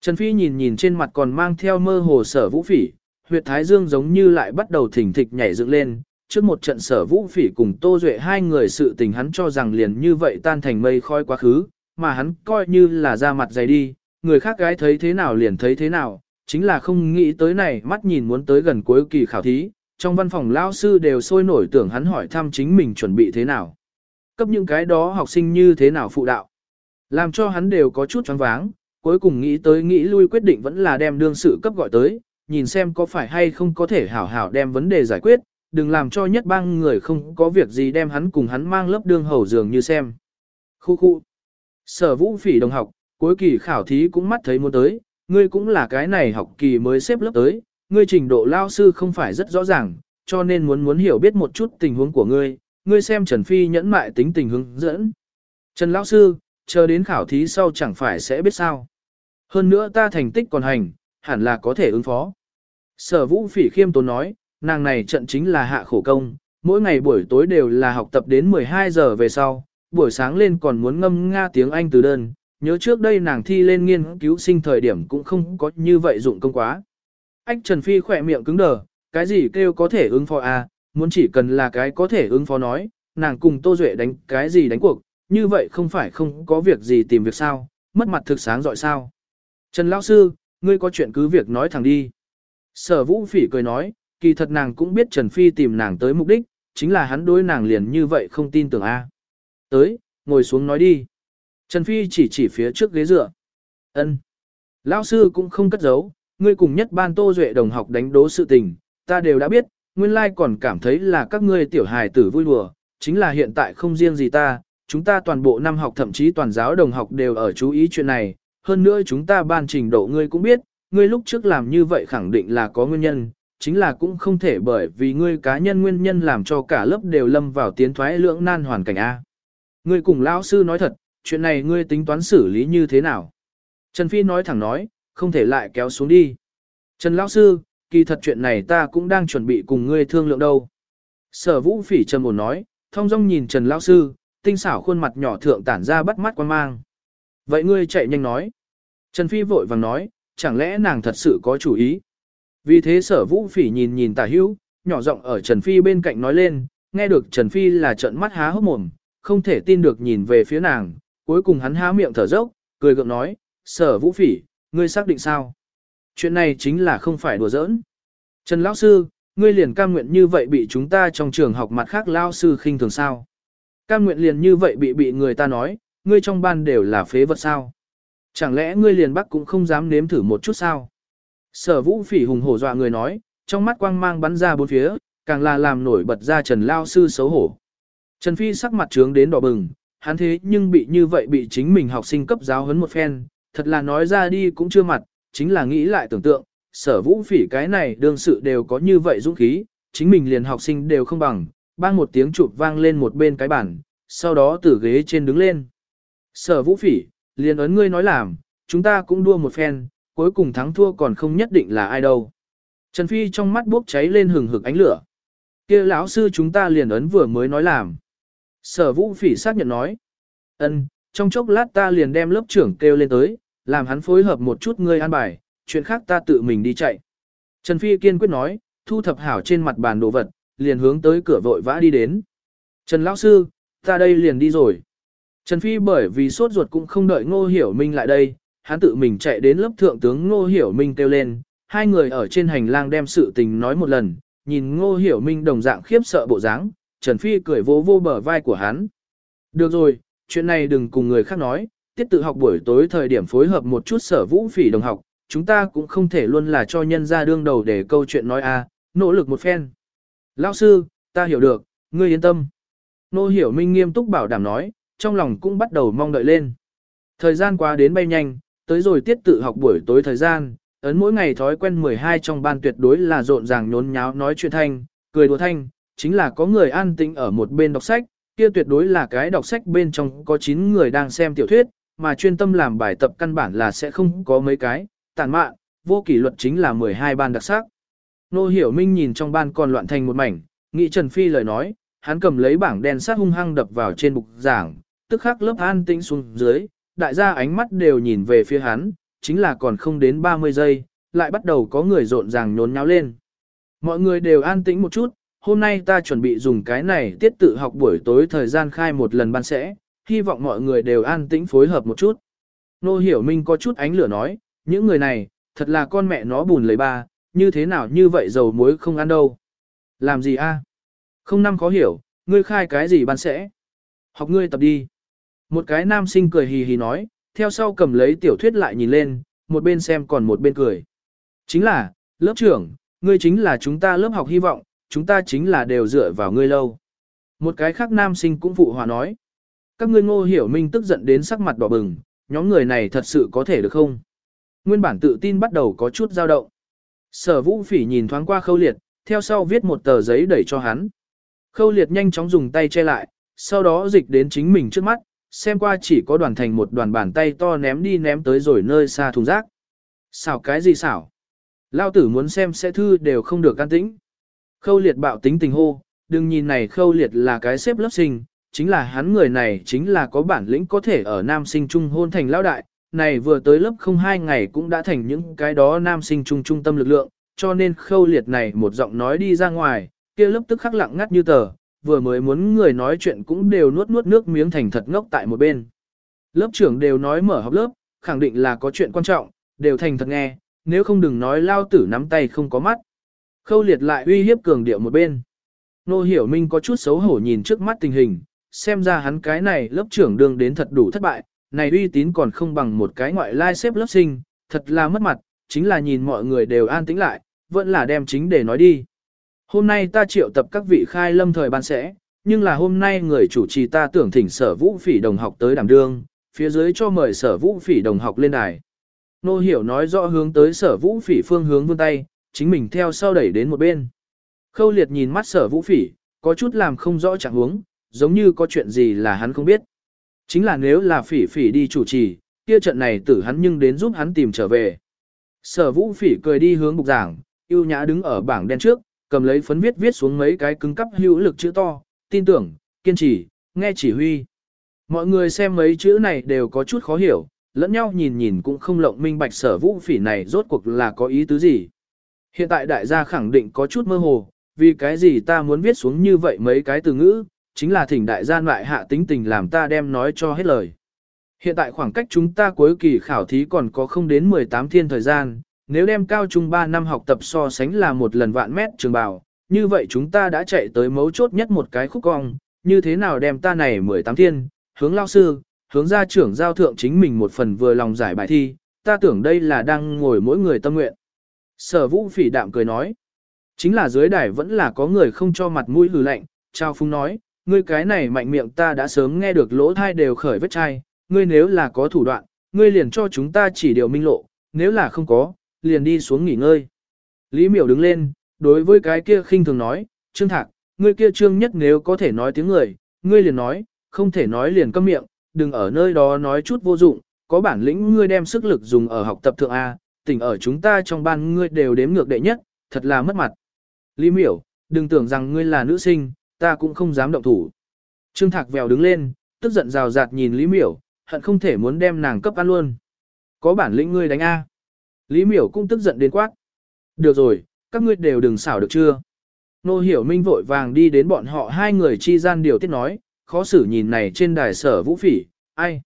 Trần Phi nhìn nhìn trên mặt còn mang theo mơ hồ sở vũ phỉ, huyệt thái dương giống như lại bắt đầu thỉnh thịch nhảy dựng lên, trước một trận sở vũ phỉ cùng Tô Duệ hai người sự tình hắn cho rằng liền như vậy tan thành mây khói quá khứ, mà hắn coi như là ra mặt dày đi, người khác gái thấy thế nào liền thấy thế nào, chính là không nghĩ tới này mắt nhìn muốn tới gần cuối kỳ khảo thí, trong văn phòng lao sư đều sôi nổi tưởng hắn hỏi thăm chính mình chuẩn bị thế nào. Cấp những cái đó học sinh như thế nào phụ đạo. Làm cho hắn đều có chút choáng váng, cuối cùng nghĩ tới nghĩ lui quyết định vẫn là đem đương sự cấp gọi tới, nhìn xem có phải hay không có thể hảo hảo đem vấn đề giải quyết, đừng làm cho nhất bang người không có việc gì đem hắn cùng hắn mang lớp đương hầu dường như xem. Khu khu. Sở vũ phỉ đồng học, cuối kỳ khảo thí cũng mắt thấy muốn tới, ngươi cũng là cái này học kỳ mới xếp lớp tới, ngươi trình độ lao sư không phải rất rõ ràng, cho nên muốn muốn hiểu biết một chút tình huống của ngươi, ngươi xem Trần Phi nhẫn mại tính tình hướng dẫn. Trần lao sư, chờ đến khảo thí sau chẳng phải sẽ biết sao. Hơn nữa ta thành tích còn hành, hẳn là có thể ứng phó. Sở vũ phỉ khiêm tốn nói, nàng này trận chính là hạ khổ công, mỗi ngày buổi tối đều là học tập đến 12 giờ về sau, buổi sáng lên còn muốn ngâm nga tiếng Anh từ đơn, nhớ trước đây nàng thi lên nghiên cứu sinh thời điểm cũng không có như vậy dụng công quá. Ách Trần Phi khỏe miệng cứng đờ, cái gì kêu có thể ứng phó à, muốn chỉ cần là cái có thể ứng phó nói, nàng cùng Tô Duệ đánh cái gì đánh cuộc, như vậy không phải không có việc gì tìm việc sao, mất mặt thực sáng dọi sao. Trần Lão Sư, ngươi có chuyện cứ việc nói thẳng đi. Sở Vũ Phỉ cười nói, kỳ thật nàng cũng biết Trần Phi tìm nàng tới mục đích, chính là hắn đối nàng liền như vậy không tin tưởng a. Tới, ngồi xuống nói đi. Trần Phi chỉ chỉ phía trước ghế dựa. Ân. Lão sư cũng không cất giấu, ngươi cùng nhất ban Tô Duệ đồng học đánh đố sự tình, ta đều đã biết, nguyên lai còn cảm thấy là các ngươi tiểu hài tử vui đùa, chính là hiện tại không riêng gì ta, chúng ta toàn bộ năm học thậm chí toàn giáo đồng học đều ở chú ý chuyện này, hơn nữa chúng ta ban trình độ ngươi cũng biết, ngươi lúc trước làm như vậy khẳng định là có nguyên nhân, chính là cũng không thể bởi vì ngươi cá nhân nguyên nhân làm cho cả lớp đều lâm vào tiến thoái lưỡng nan hoàn cảnh A. Ngươi cùng lão sư nói thật, chuyện này ngươi tính toán xử lý như thế nào? Trần Phi nói thẳng nói, không thể lại kéo xuống đi. Trần lão sư, kỳ thật chuyện này ta cũng đang chuẩn bị cùng ngươi thương lượng đâu. Sở vũ phỉ trầm ổn nói, thông dong nhìn Trần lão sư, tinh xảo khuôn mặt nhỏ thượng tản ra bắt mắt quan mang. Vậy ngươi chạy nhanh nói. Trần Phi vội vàng nói, chẳng lẽ nàng thật sự có chủ ý. Vì thế sở vũ phỉ nhìn nhìn tả hữu, nhỏ giọng ở Trần Phi bên cạnh nói lên, nghe được Trần Phi là trợn mắt há hốc mồm, không thể tin được nhìn về phía nàng, cuối cùng hắn há miệng thở dốc, cười gượng nói, sở vũ phỉ, ngươi xác định sao? Chuyện này chính là không phải đùa giỡn. Trần Lão Sư, ngươi liền cam nguyện như vậy bị chúng ta trong trường học mặt khác Lão Sư khinh thường sao? Cam nguyện liền như vậy bị bị người ta nói, ngươi trong ban đều là phế vật sao? Chẳng lẽ ngươi liền bắc cũng không dám nếm thử một chút sao? Sở vũ phỉ hùng hổ dọa người nói, trong mắt quang mang bắn ra bốn phía, càng là làm nổi bật ra Trần Lao Sư xấu hổ. Trần Phi sắc mặt trướng đến đỏ bừng, hắn thế nhưng bị như vậy bị chính mình học sinh cấp giáo huấn một phen, thật là nói ra đi cũng chưa mặt, chính là nghĩ lại tưởng tượng, sở vũ phỉ cái này đương sự đều có như vậy dũng khí, chính mình liền học sinh đều không bằng, bang một tiếng chụp vang lên một bên cái bản, sau đó từ ghế trên đứng lên. Sở vũ phỉ, liền ấn ngươi nói làm, chúng ta cũng đua một phen, cuối cùng thắng thua còn không nhất định là ai đâu. Trần Phi trong mắt bốc cháy lên hừng hực ánh lửa. kia lão sư chúng ta liền ấn vừa mới nói làm. Sở vũ phỉ xác nhận nói. ân, trong chốc lát ta liền đem lớp trưởng kêu lên tới, làm hắn phối hợp một chút ngươi an bài, chuyện khác ta tự mình đi chạy. Trần Phi kiên quyết nói, thu thập hảo trên mặt bàn đồ vật, liền hướng tới cửa vội vã đi đến. Trần Lão Sư, ta đây liền đi rồi. Trần Phi bởi vì sốt ruột cũng không đợi Ngô Hiểu Minh lại đây, hắn tự mình chạy đến lớp thượng tướng Ngô Hiểu Minh kêu lên, hai người ở trên hành lang đem sự tình nói một lần, nhìn Ngô Hiểu Minh đồng dạng khiếp sợ bộ dáng, Trần Phi cười vỗ vô bờ vai của hắn. Được rồi, chuyện này đừng cùng người khác nói, tiết tự học buổi tối thời điểm phối hợp một chút sở vũ phỉ đồng học, chúng ta cũng không thể luôn là cho nhân ra đương đầu để câu chuyện nói a, nỗ lực một phen. Lão sư, ta hiểu được, ngươi yên tâm. Nô hiểu minh nghiêm túc bảo đảm nói, trong lòng cũng bắt đầu mong đợi lên. Thời gian qua đến bay nhanh, tới rồi tiết tự học buổi tối thời gian, ấn mỗi ngày thói quen 12 trong ban tuyệt đối là rộn ràng nhốn nháo nói chuyện thanh, cười đùa thanh, chính là có người an tĩnh ở một bên đọc sách, kia tuyệt đối là cái đọc sách bên trong có 9 người đang xem tiểu thuyết, mà chuyên tâm làm bài tập căn bản là sẽ không có mấy cái, tàn mạn, vô kỷ luật chính là 12 ban đặc sắc. Nô Hiểu Minh nhìn trong ban còn loạn thành một mảnh, nghĩ Trần Phi lời nói, hắn cầm lấy bảng đen sát hung hăng đập vào trên bục giảng, tức khắc lớp an tĩnh xuống dưới, đại gia ánh mắt đều nhìn về phía hắn, chính là còn không đến 30 giây, lại bắt đầu có người rộn ràng nhốn nháo lên. Mọi người đều an tĩnh một chút, hôm nay ta chuẩn bị dùng cái này tiết tự học buổi tối thời gian khai một lần ban sẽ, hy vọng mọi người đều an tĩnh phối hợp một chút. Nô Hiểu Minh có chút ánh lửa nói, những người này, thật là con mẹ nó bùn lấy ba, như thế nào như vậy dầu muối không ăn đâu. Làm gì a? Không năm khó hiểu, ngươi khai cái gì ban sẽ? Học ngươi tập đi. Một cái nam sinh cười hì hì nói, theo sau cầm lấy tiểu thuyết lại nhìn lên, một bên xem còn một bên cười. Chính là, lớp trưởng, ngươi chính là chúng ta lớp học hy vọng, chúng ta chính là đều dựa vào ngươi lâu. Một cái khác nam sinh cũng phụ hòa nói. Các ngươi ngô hiểu minh tức giận đến sắc mặt đỏ bừng, nhóm người này thật sự có thể được không? Nguyên bản tự tin bắt đầu có chút dao động. Sở vũ phỉ nhìn thoáng qua khâu liệt, theo sau viết một tờ giấy đẩy cho hắn. Khâu liệt nhanh chóng dùng tay che lại, sau đó dịch đến chính mình trước mắt, xem qua chỉ có đoàn thành một đoàn bàn tay to ném đi ném tới rồi nơi xa thùng rác. Xảo cái gì xảo? Lao tử muốn xem sẽ thư đều không được can tĩnh. Khâu liệt bạo tính tình hô, đừng nhìn này khâu liệt là cái xếp lớp sinh, chính là hắn người này chính là có bản lĩnh có thể ở nam sinh trung hôn thành lão đại, này vừa tới lớp không hai ngày cũng đã thành những cái đó nam sinh trung trung tâm lực lượng, cho nên khâu liệt này một giọng nói đi ra ngoài, kia lớp tức khắc lặng ngắt như tờ, vừa mới muốn người nói chuyện cũng đều nuốt nuốt nước miếng thành thật ngốc tại một bên. Lớp trưởng đều nói mở học lớp, khẳng định là có chuyện quan trọng, đều thành thật nghe, nếu không đừng nói lao tử nắm tay không có mắt. Khâu liệt lại uy hiếp cường điệu một bên. Nô hiểu minh có chút xấu hổ nhìn trước mắt tình hình, xem ra hắn cái này lớp trưởng đương đến thật đủ thất bại, này uy tín còn không bằng một cái ngoại lai xếp lớp sinh, thật là mất mặt, chính là nhìn mọi người đều an tĩnh lại, vẫn là đem chính để nói đi. Hôm nay ta triệu tập các vị khai lâm thời ban sẽ, nhưng là hôm nay người chủ trì ta tưởng thỉnh sở vũ phỉ đồng học tới đảm đương, phía dưới cho mời sở vũ phỉ đồng học lên đài. Nô hiểu nói rõ hướng tới sở vũ phỉ phương hướng vươn tay, chính mình theo sau đẩy đến một bên. Khâu liệt nhìn mắt sở vũ phỉ, có chút làm không rõ trạng huống, giống như có chuyện gì là hắn không biết. Chính là nếu là phỉ phỉ đi chủ trì, kia trận này tử hắn nhưng đến giúp hắn tìm trở về. Sở vũ phỉ cười đi hướng bục giảng, yêu nhã đứng ở bảng đen trước, cầm lấy phấn viết viết xuống mấy cái cứng cắp hữu lực chữ to, tin tưởng, kiên trì, nghe chỉ huy. Mọi người xem mấy chữ này đều có chút khó hiểu, lẫn nhau nhìn nhìn cũng không lộng minh bạch sở vũ phỉ này rốt cuộc là có ý tứ gì. Hiện tại đại gia khẳng định có chút mơ hồ, vì cái gì ta muốn viết xuống như vậy mấy cái từ ngữ, chính là thỉnh đại gia lại hạ tính tình làm ta đem nói cho hết lời. Hiện tại khoảng cách chúng ta cuối kỳ khảo thí còn có không đến 18 thiên thời gian, nếu đem cao trung 3 năm học tập so sánh là một lần vạn mét trường bào, như vậy chúng ta đã chạy tới mấu chốt nhất một cái khúc cong, như thế nào đem ta này 18 thiên, hướng lao sư, hướng gia trưởng giao thượng chính mình một phần vừa lòng giải bài thi, ta tưởng đây là đang ngồi mỗi người tâm nguyện. Sở vũ phỉ đạm cười nói, chính là dưới đài vẫn là có người không cho mặt mũi hừ lạnh, trao phung nói, ngươi cái này mạnh miệng ta đã sớm nghe được lỗ thai đều khởi vết chai, ngươi nếu là có thủ đoạn, ngươi liền cho chúng ta chỉ điều minh lộ, nếu là không có, liền đi xuống nghỉ ngơi. Lý miểu đứng lên, đối với cái kia khinh thường nói, Trương Thạc, ngươi kia trương nhất nếu có thể nói tiếng người, ngươi liền nói, không thể nói liền câm miệng, đừng ở nơi đó nói chút vô dụng, có bản lĩnh ngươi đem sức lực dùng ở học tập thượng A, tỉnh ở chúng ta trong ban ngươi đều đếm ngược đệ nhất, thật là mất mặt. Lý miểu, đừng tưởng rằng ngươi là nữ sinh, ta cũng không dám động thủ. Trương Thạc vèo đứng lên, tức giận rào rạt nhìn Lý miểu, hận không thể muốn đem nàng cấp ăn luôn. Có bản lĩnh ngươi đánh A. Lý miểu cũng tức giận đến quát. Được rồi, các ngươi đều đừng xảo được chưa. Nô hiểu minh vội vàng đi đến bọn họ hai người chi gian điều tiết nói, khó xử nhìn này trên đài sở vũ phỉ, ai?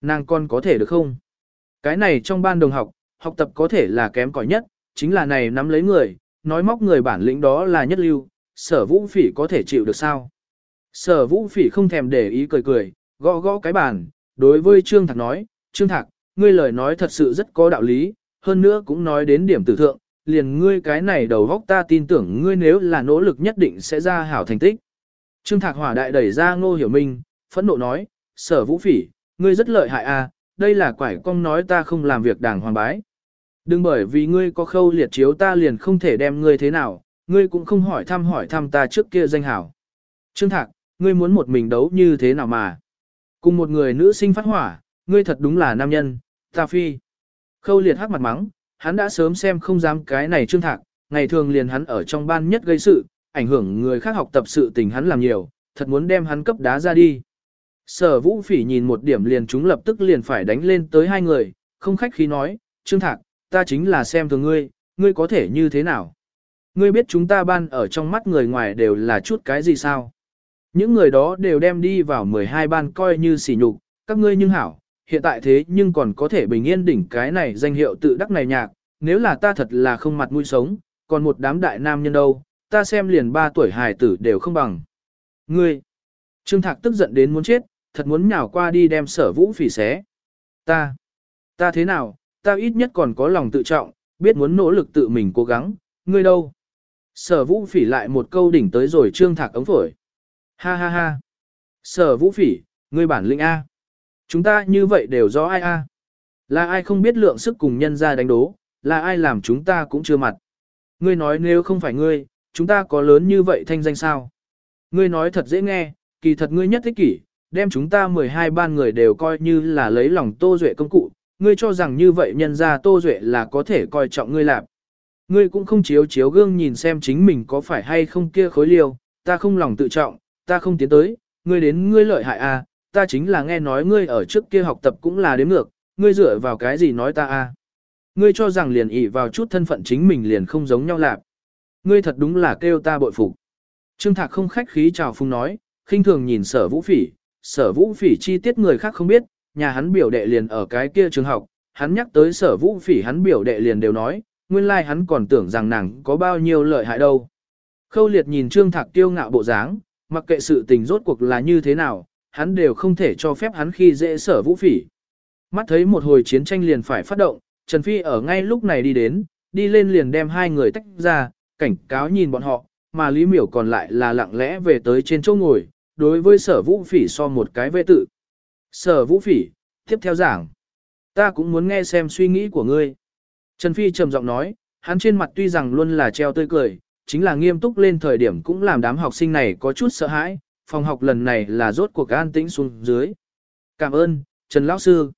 Nàng con có thể được không? Cái này trong ban đồng học, học tập có thể là kém cỏi nhất, chính là này nắm lấy người, nói móc người bản lĩnh đó là nhất lưu, sở vũ phỉ có thể chịu được sao? Sở vũ phỉ không thèm để ý cười cười, gõ gõ cái bàn, đối với Trương Thạc nói, Trương Thạc, ngươi lời nói thật sự rất có đạo lý, hơn nữa cũng nói đến điểm tử thượng, liền ngươi cái này đầu góc ta tin tưởng ngươi nếu là nỗ lực nhất định sẽ ra hảo thành tích. Trương Thạc Hỏa đại đẩy ra Ngô Hiểu Minh, phẫn nộ nói, sở vũ phỉ, ngươi rất lợi hại à, đây là quải cong nói ta không làm việc đảng hoàng bái. Đừng bởi vì ngươi có khâu liệt chiếu ta liền không thể đem ngươi thế nào, ngươi cũng không hỏi thăm hỏi thăm ta trước kia danh hảo. Trương Thạc, ngươi muốn một mình đấu như thế nào mà? Cùng một người nữ sinh phát hỏa, ngươi thật đúng là nam nhân, ta phi. Khâu liệt hắc mặt mắng, hắn đã sớm xem không dám cái này Trương Thạc, ngày thường liền hắn ở trong ban nhất gây sự, ảnh hưởng người khác học tập sự tình hắn làm nhiều, thật muốn đem hắn cấp đá ra đi. Sở vũ phỉ nhìn một điểm liền chúng lập tức liền phải đánh lên tới hai người, không khách khí nói, Trương Thạc, ta chính là xem thường ngươi, ngươi có thể như thế nào? Ngươi biết chúng ta ban ở trong mắt người ngoài đều là chút cái gì sao? Những người đó đều đem đi vào 12 ban coi như sỉ nhục, các ngươi nhưng hảo, hiện tại thế nhưng còn có thể bình yên đỉnh cái này danh hiệu tự đắc này nhạc, nếu là ta thật là không mặt mũi sống, còn một đám đại nam nhân đâu, ta xem liền ba tuổi hài tử đều không bằng. Ngươi! Trương Thạc tức giận đến muốn chết, thật muốn nhào qua đi đem sở vũ phỉ xé. Ta! Ta thế nào, ta ít nhất còn có lòng tự trọng, biết muốn nỗ lực tự mình cố gắng, ngươi đâu? Sở vũ phỉ lại một câu đỉnh tới rồi Trương Thạc ống phổi. Ha ha ha! Sở vũ phỉ, ngươi bản lĩnh A. Chúng ta như vậy đều do ai A. Là ai không biết lượng sức cùng nhân ra đánh đố, là ai làm chúng ta cũng chưa mặt. Ngươi nói nếu không phải ngươi, chúng ta có lớn như vậy thanh danh sao? Ngươi nói thật dễ nghe, kỳ thật ngươi nhất thích kỷ, đem chúng ta 12 ban người đều coi như là lấy lòng Tô Duệ công cụ, ngươi cho rằng như vậy nhân ra Tô Duệ là có thể coi trọng ngươi làm Ngươi cũng không chiếu chiếu gương nhìn xem chính mình có phải hay không kia khối liêu, ta không lòng tự trọng, ta không tiến tới, ngươi đến ngươi lợi hại a, à, ta chính là nghe nói ngươi ở trước kia học tập cũng là đếm ngược, ngươi dựa vào cái gì nói ta a? À. Ngươi cho rằng liền ỷ vào chút thân phận chính mình liền không giống nhau lạp. Ngươi thật đúng là kêu ta bội phục. Trương Thạc không khách khí chào phung nói, khinh thường nhìn sở vũ phỉ, sở vũ phỉ chi tiết người khác không biết, nhà hắn biểu đệ liền ở cái kia trường học, hắn nhắc tới sở vũ phỉ hắn biểu đệ liền đều nói, nguyên lai like hắn còn tưởng rằng nàng có bao nhiêu lợi hại đâu. Khâu liệt nhìn Trương Thạc tiêu ngạo bộ dáng, mặc kệ sự tình rốt cuộc là như thế nào, hắn đều không thể cho phép hắn khi dễ sở vũ phỉ. Mắt thấy một hồi chiến tranh liền phải phát động, Trần Phi ở ngay lúc này đi đến, đi lên liền đem hai người tách ra, cảnh cáo nhìn bọn họ, mà Lý Miểu còn lại là lặng lẽ về tới trên chỗ ngồi, đối với sở vũ phỉ so một cái vệ tự. Sở vũ phỉ, tiếp theo giảng. Ta cũng muốn nghe xem suy nghĩ của ngươi. Trần Phi trầm giọng nói, hắn trên mặt tuy rằng luôn là treo tươi cười, chính là nghiêm túc lên thời điểm cũng làm đám học sinh này có chút sợ hãi, phòng học lần này là rốt cuộc an tĩnh xuống dưới. Cảm ơn, Trần Lão Sư.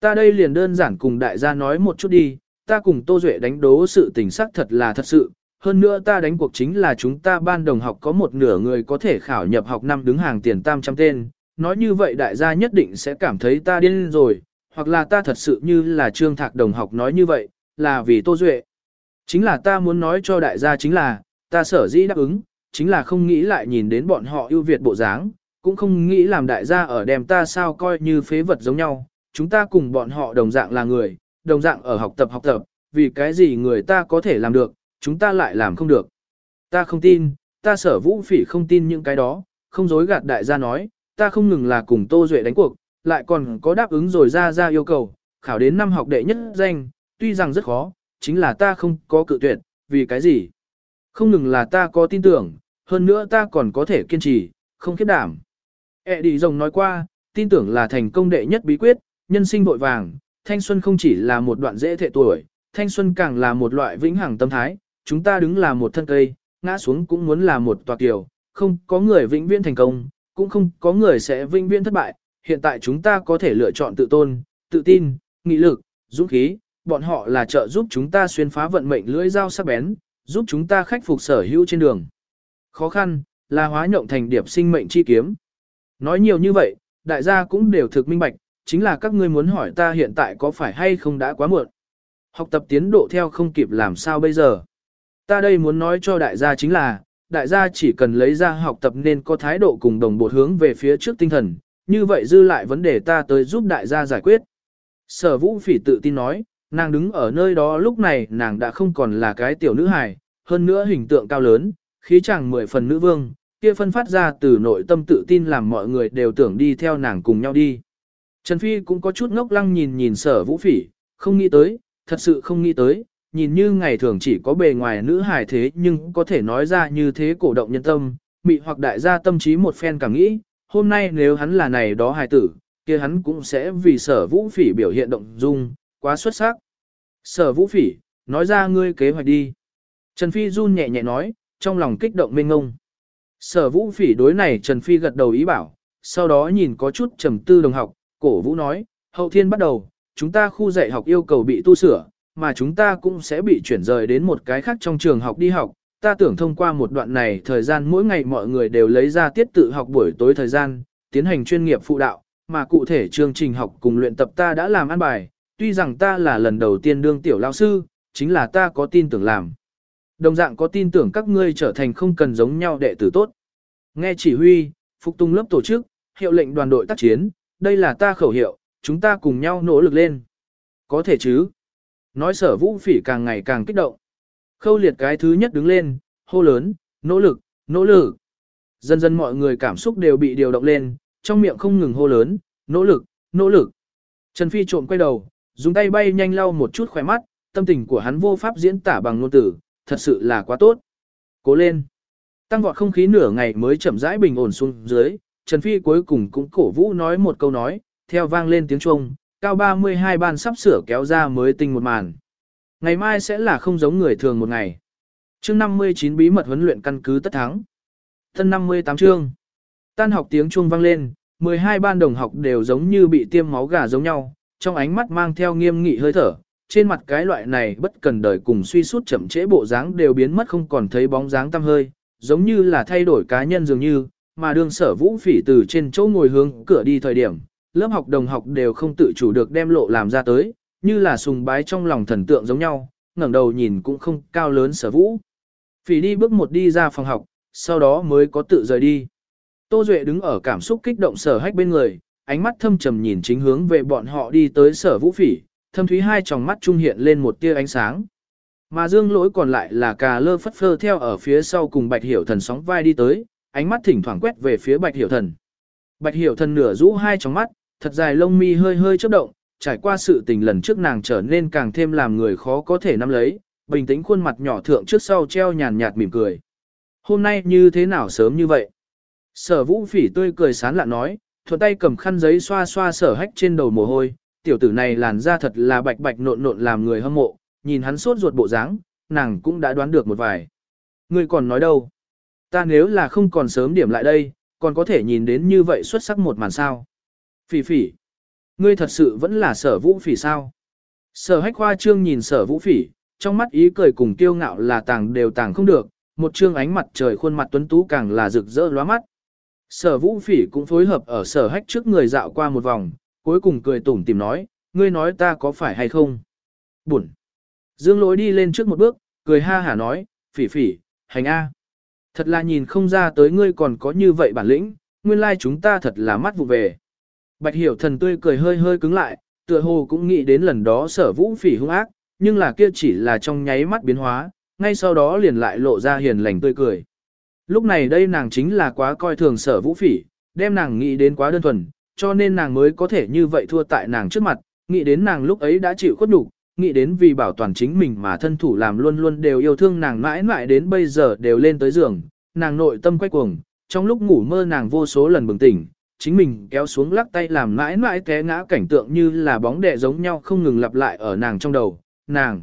Ta đây liền đơn giản cùng đại gia nói một chút đi, ta cùng Tô Duệ đánh đố sự tình sắc thật là thật sự, hơn nữa ta đánh cuộc chính là chúng ta ban đồng học có một nửa người có thể khảo nhập học năm đứng hàng tiền tam trăm tên, nói như vậy đại gia nhất định sẽ cảm thấy ta điên rồi, hoặc là ta thật sự như là trương thạc đồng học nói như vậy, là vì Tô Duệ. Chính là ta muốn nói cho đại gia chính là, ta sở dĩ đáp ứng, chính là không nghĩ lại nhìn đến bọn họ ưu việt bộ dáng, cũng không nghĩ làm đại gia ở đem ta sao coi như phế vật giống nhau, chúng ta cùng bọn họ đồng dạng là người, đồng dạng ở học tập học tập, vì cái gì người ta có thể làm được, chúng ta lại làm không được. Ta không tin, ta sở vũ phỉ không tin những cái đó, không dối gạt đại gia nói, ta không ngừng là cùng Tô Duệ đánh cuộc, lại còn có đáp ứng rồi ra ra yêu cầu, khảo đến năm học đệ nhất danh, tuy rằng rất khó, chính là ta không có cự tuyệt, vì cái gì? Không ngừng là ta có tin tưởng, hơn nữa ta còn có thể kiên trì, không khiếp đảm. E đi rồng nói qua, tin tưởng là thành công đệ nhất bí quyết, nhân sinh vội vàng, thanh xuân không chỉ là một đoạn dễ thệ tuổi, thanh xuân càng là một loại vĩnh hằng tâm thái, chúng ta đứng là một thân cây, ngã xuống cũng muốn là một tòa kiều, không có người vĩnh viễn thành công, cũng không có người sẽ vĩnh viễn thất bại, hiện tại chúng ta có thể lựa chọn tự tôn, tự tin, nghị lực, dũng khí, bọn họ là trợ giúp chúng ta xuyên phá vận mệnh lưỡi dao sắc bén, giúp chúng ta khắc phục sở hữu trên đường. Khó khăn, là hóa nhộng thành điệp sinh mệnh chi kiếm. Nói nhiều như vậy, đại gia cũng đều thực minh bạch, chính là các ngươi muốn hỏi ta hiện tại có phải hay không đã quá muộn. Học tập tiến độ theo không kịp làm sao bây giờ. Ta đây muốn nói cho đại gia chính là, đại gia chỉ cần lấy ra học tập nên có thái độ cùng đồng bộ hướng về phía trước tinh thần, như vậy dư lại vấn đề ta tới giúp đại gia giải quyết. Sở vũ phỉ tự tin nói, nàng đứng ở nơi đó lúc này nàng đã không còn là cái tiểu nữ hài, hơn nữa hình tượng cao lớn, khí chàng mười phần nữ vương, kia phân phát ra từ nội tâm tự tin làm mọi người đều tưởng đi theo nàng cùng nhau đi. Trần Phi cũng có chút ngốc lăng nhìn nhìn sở vũ phỉ, không nghĩ tới, thật sự không nghĩ tới, nhìn như ngày thường chỉ có bề ngoài nữ hài thế nhưng có thể nói ra như thế cổ động nhân tâm, mị hoặc đại gia tâm trí một phen càng nghĩ, hôm nay nếu hắn là này đó hài tử, kia hắn cũng sẽ vì sở vũ phỉ biểu hiện động dung, quá xuất sắc. Sở vũ phỉ, nói ra ngươi kế hoạch đi. Trần Phi run nhẹ nhẹ nói, trong lòng kích động mênh ngông. Sở vũ phỉ đối này Trần Phi gật đầu ý bảo, sau đó nhìn có chút trầm tư đồng học, cổ vũ nói, hậu thiên bắt đầu, chúng ta khu dạy học yêu cầu bị tu sửa, mà chúng ta cũng sẽ bị chuyển rời đến một cái khác trong trường học đi học. Ta tưởng thông qua một đoạn này thời gian mỗi ngày mọi người đều lấy ra tiết tự học buổi tối thời gian, tiến hành chuyên nghiệp phụ đạo, mà cụ thể chương trình học cùng luyện tập ta đã làm ăn bài, tuy rằng ta là lần đầu tiên đương tiểu lao sư, chính là ta có tin tưởng làm. Đồng dạng có tin tưởng các ngươi trở thành không cần giống nhau đệ tử tốt. Nghe chỉ huy, phục tung lớp tổ chức, hiệu lệnh đoàn đội tác chiến, đây là ta khẩu hiệu, chúng ta cùng nhau nỗ lực lên. Có thể chứ. Nói sở vũ phỉ càng ngày càng kích động. Khâu liệt cái thứ nhất đứng lên, hô lớn, nỗ lực, nỗ lực. Dần dần mọi người cảm xúc đều bị điều động lên, trong miệng không ngừng hô lớn, nỗ lực, nỗ lực. Trần Phi trộm quay đầu, dùng tay bay nhanh lau một chút khỏe mắt, tâm tình của hắn vô pháp diễn tả bằng ngôn từ, thật sự là quá tốt. Cố lên. Tăng vọt không khí nửa ngày mới chậm rãi bình ổn xuống dưới, Trần Phi cuối cùng cũng cổ vũ nói một câu nói, theo vang lên tiếng chuông, cao 32 ban sắp sửa kéo ra mới tinh một màn. Ngày mai sẽ là không giống người thường một ngày. Chương 59 bí mật huấn luyện căn cứ tất thắng. Thân 58 chương. Tan học tiếng chuông vang lên, 12 ban đồng học đều giống như bị tiêm máu gà giống nhau, trong ánh mắt mang theo nghiêm nghị hơi thở, trên mặt cái loại này bất cần đời cùng suy sút chậm trễ bộ dáng đều biến mất không còn thấy bóng dáng tăm hơi, giống như là thay đổi cá nhân dường như, mà đương sở vũ phỉ từ trên chỗ ngồi hướng cửa đi thời điểm, lớp học đồng học đều không tự chủ được đem lộ làm ra tới, như là sùng bái trong lòng thần tượng giống nhau, ngẩng đầu nhìn cũng không cao lớn sở vũ. Phỉ đi bước một đi ra phòng học, sau đó mới có tự rời đi. Tô Duệ đứng ở cảm xúc kích động sở hách bên người, ánh mắt thâm trầm nhìn chính hướng về bọn họ đi tới sở vũ phỉ, thâm thúy hai tròng mắt trung hiện lên một tia ánh sáng. Mà dương lỗi còn lại là cà lơ phất phơ theo ở phía sau cùng bạch hiểu thần sóng vai đi tới, ánh mắt thỉnh thoảng quét về phía bạch hiểu thần. Bạch hiểu thần nửa rũ hai tròng mắt, thật dài lông mi hơi hơi chớp động, trải qua sự tình lần trước nàng trở nên càng thêm làm người khó có thể nắm lấy, bình tĩnh khuôn mặt nhỏ thượng trước sau treo nhàn nhạt mỉm cười. Hôm nay như thế nào sớm như vậy? Sở vũ phỉ tươi cười sán lạ nói, thuận tay cầm khăn giấy xoa xoa sở hách trên đầu mồ hôi, tiểu tử này làn da thật là bạch bạch nộn nộn làm người hâm mộ, nhìn hắn sốt ruột bộ dáng, nàng cũng đã đoán được một vài. Ngươi còn nói đâu? Ta nếu là không còn sớm điểm lại đây, còn có thể nhìn đến như vậy xuất sắc một màn sao. Phỉ phỉ. Ngươi thật sự vẫn là sở vũ phỉ sao? Sở hách khoa trương nhìn sở vũ phỉ, trong mắt ý cười cùng kiêu ngạo là tàng đều tàng không được, một trương ánh mặt trời khuôn mặt tuấn tú càng là rực rỡ lóa mắt. Sở vũ phỉ cũng phối hợp ở sở hách trước người dạo qua một vòng, cuối cùng cười tủm tìm nói, ngươi nói ta có phải hay không? Buồn. Dương lỗi đi lên trước một bước, cười ha hả nói, phỉ phỉ, hành A. Thật là nhìn không ra tới ngươi còn có như vậy bản lĩnh, nguyên lai like chúng ta thật là mắt vụ về. Bạch hiểu thần tươi cười hơi hơi cứng lại, tựa hồ cũng nghĩ đến lần đó sở vũ phỉ hung ác, nhưng là kia chỉ là trong nháy mắt biến hóa, ngay sau đó liền lại lộ ra hiền lành tươi cười. Lúc này đây nàng chính là quá coi thường sở vũ phỉ, đem nàng nghĩ đến quá đơn thuần, cho nên nàng mới có thể như vậy thua tại nàng trước mặt, nghĩ đến nàng lúc ấy đã chịu khuất nhục, nghĩ đến vì bảo toàn chính mình mà thân thủ làm luôn luôn đều yêu thương nàng mãi mãi đến bây giờ đều lên tới giường, nàng nội tâm quay cuồng, trong lúc ngủ mơ nàng vô số lần bừng tỉnh, chính mình kéo xuống lắc tay làm mãi mãi té ngã cảnh tượng như là bóng đè giống nhau không ngừng lặp lại ở nàng trong đầu, nàng.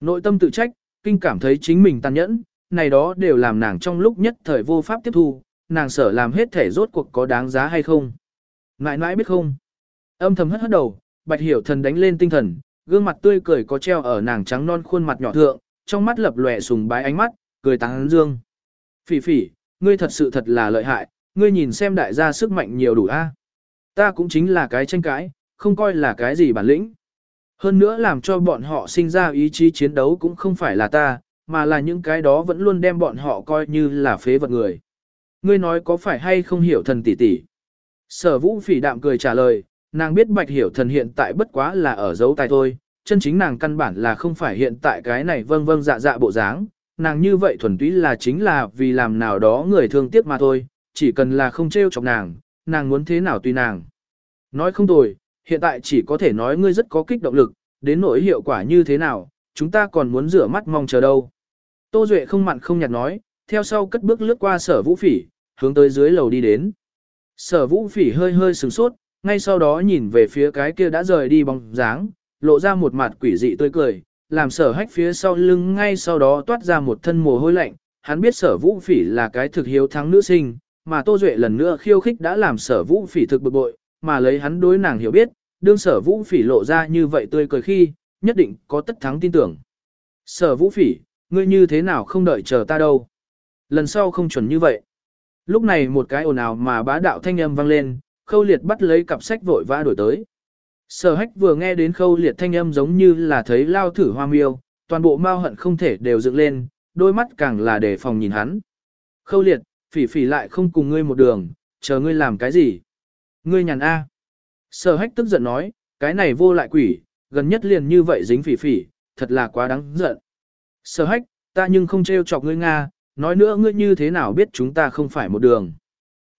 Nội tâm tự trách, kinh cảm thấy chính mình tàn nhẫn, này đó đều làm nàng trong lúc nhất thời vô pháp tiếp thu, nàng sợ làm hết thể rốt cuộc có đáng giá hay không. Ngại nãi biết không? Âm thầm hất hất đầu, bạch hiểu thần đánh lên tinh thần, gương mặt tươi cười có treo ở nàng trắng non khuôn mặt nhỏ thượng, trong mắt lập lòe sùng bái ánh mắt, cười tán dương. Phỉ phỉ, ngươi thật sự thật là lợi hại, ngươi nhìn xem đại gia sức mạnh nhiều đủ a. Ta cũng chính là cái tranh cãi, không coi là cái gì bản lĩnh. Hơn nữa làm cho bọn họ sinh ra ý chí chiến đấu cũng không phải là ta, mà là những cái đó vẫn luôn đem bọn họ coi như là phế vật người. Ngươi nói có phải hay không hiểu thần tỷ tỷ? Sở vũ phỉ đạm cười trả lời, nàng biết bạch hiểu thần hiện tại bất quá là ở dấu tay thôi, chân chính nàng căn bản là không phải hiện tại cái này vâng vâng dạ dạ bộ dáng, nàng như vậy thuần túy là chính là vì làm nào đó người thương tiếc mà thôi, chỉ cần là không trêu chọc nàng, nàng muốn thế nào tùy nàng. Nói không tồi, hiện tại chỉ có thể nói ngươi rất có kích động lực, đến nỗi hiệu quả như thế nào, chúng ta còn muốn rửa mắt mong chờ đâu. Tô Duệ không mặn không nhạt nói, theo sau cất bước lướt qua sở vũ phỉ, hướng tới dưới lầu đi đến. Sở vũ phỉ hơi hơi sừng sốt, ngay sau đó nhìn về phía cái kia đã rời đi bóng dáng, lộ ra một mặt quỷ dị tươi cười, làm sở hách phía sau lưng ngay sau đó toát ra một thân mồ hôi lạnh. Hắn biết sở vũ phỉ là cái thực hiếu thắng nữ sinh, mà Tô Duệ lần nữa khiêu khích đã làm sở vũ phỉ thực bực bội, mà lấy hắn đối nàng hiểu biết, đương sở vũ phỉ lộ ra như vậy tươi cười khi, nhất định có tất thắng tin tưởng. Sở vũ phỉ, ngươi như thế nào không đợi chờ ta đâu. Lần sau không chuẩn như vậy. Lúc này một cái ồn ào mà bá đạo thanh âm vang lên, khâu liệt bắt lấy cặp sách vội vã đổi tới. Sở hách vừa nghe đến khâu liệt thanh âm giống như là thấy lao thử hoa miêu, toàn bộ mau hận không thể đều dựng lên, đôi mắt càng là để phòng nhìn hắn. Khâu liệt, phỉ phỉ lại không cùng ngươi một đường, chờ ngươi làm cái gì? Ngươi nhàn A. Sở hách tức giận nói, cái này vô lại quỷ, gần nhất liền như vậy dính phỉ phỉ, thật là quá đáng giận. Sở hách, ta nhưng không trêu chọc ngươi Nga, nói nữa ngươi như thế nào biết chúng ta không phải một đường.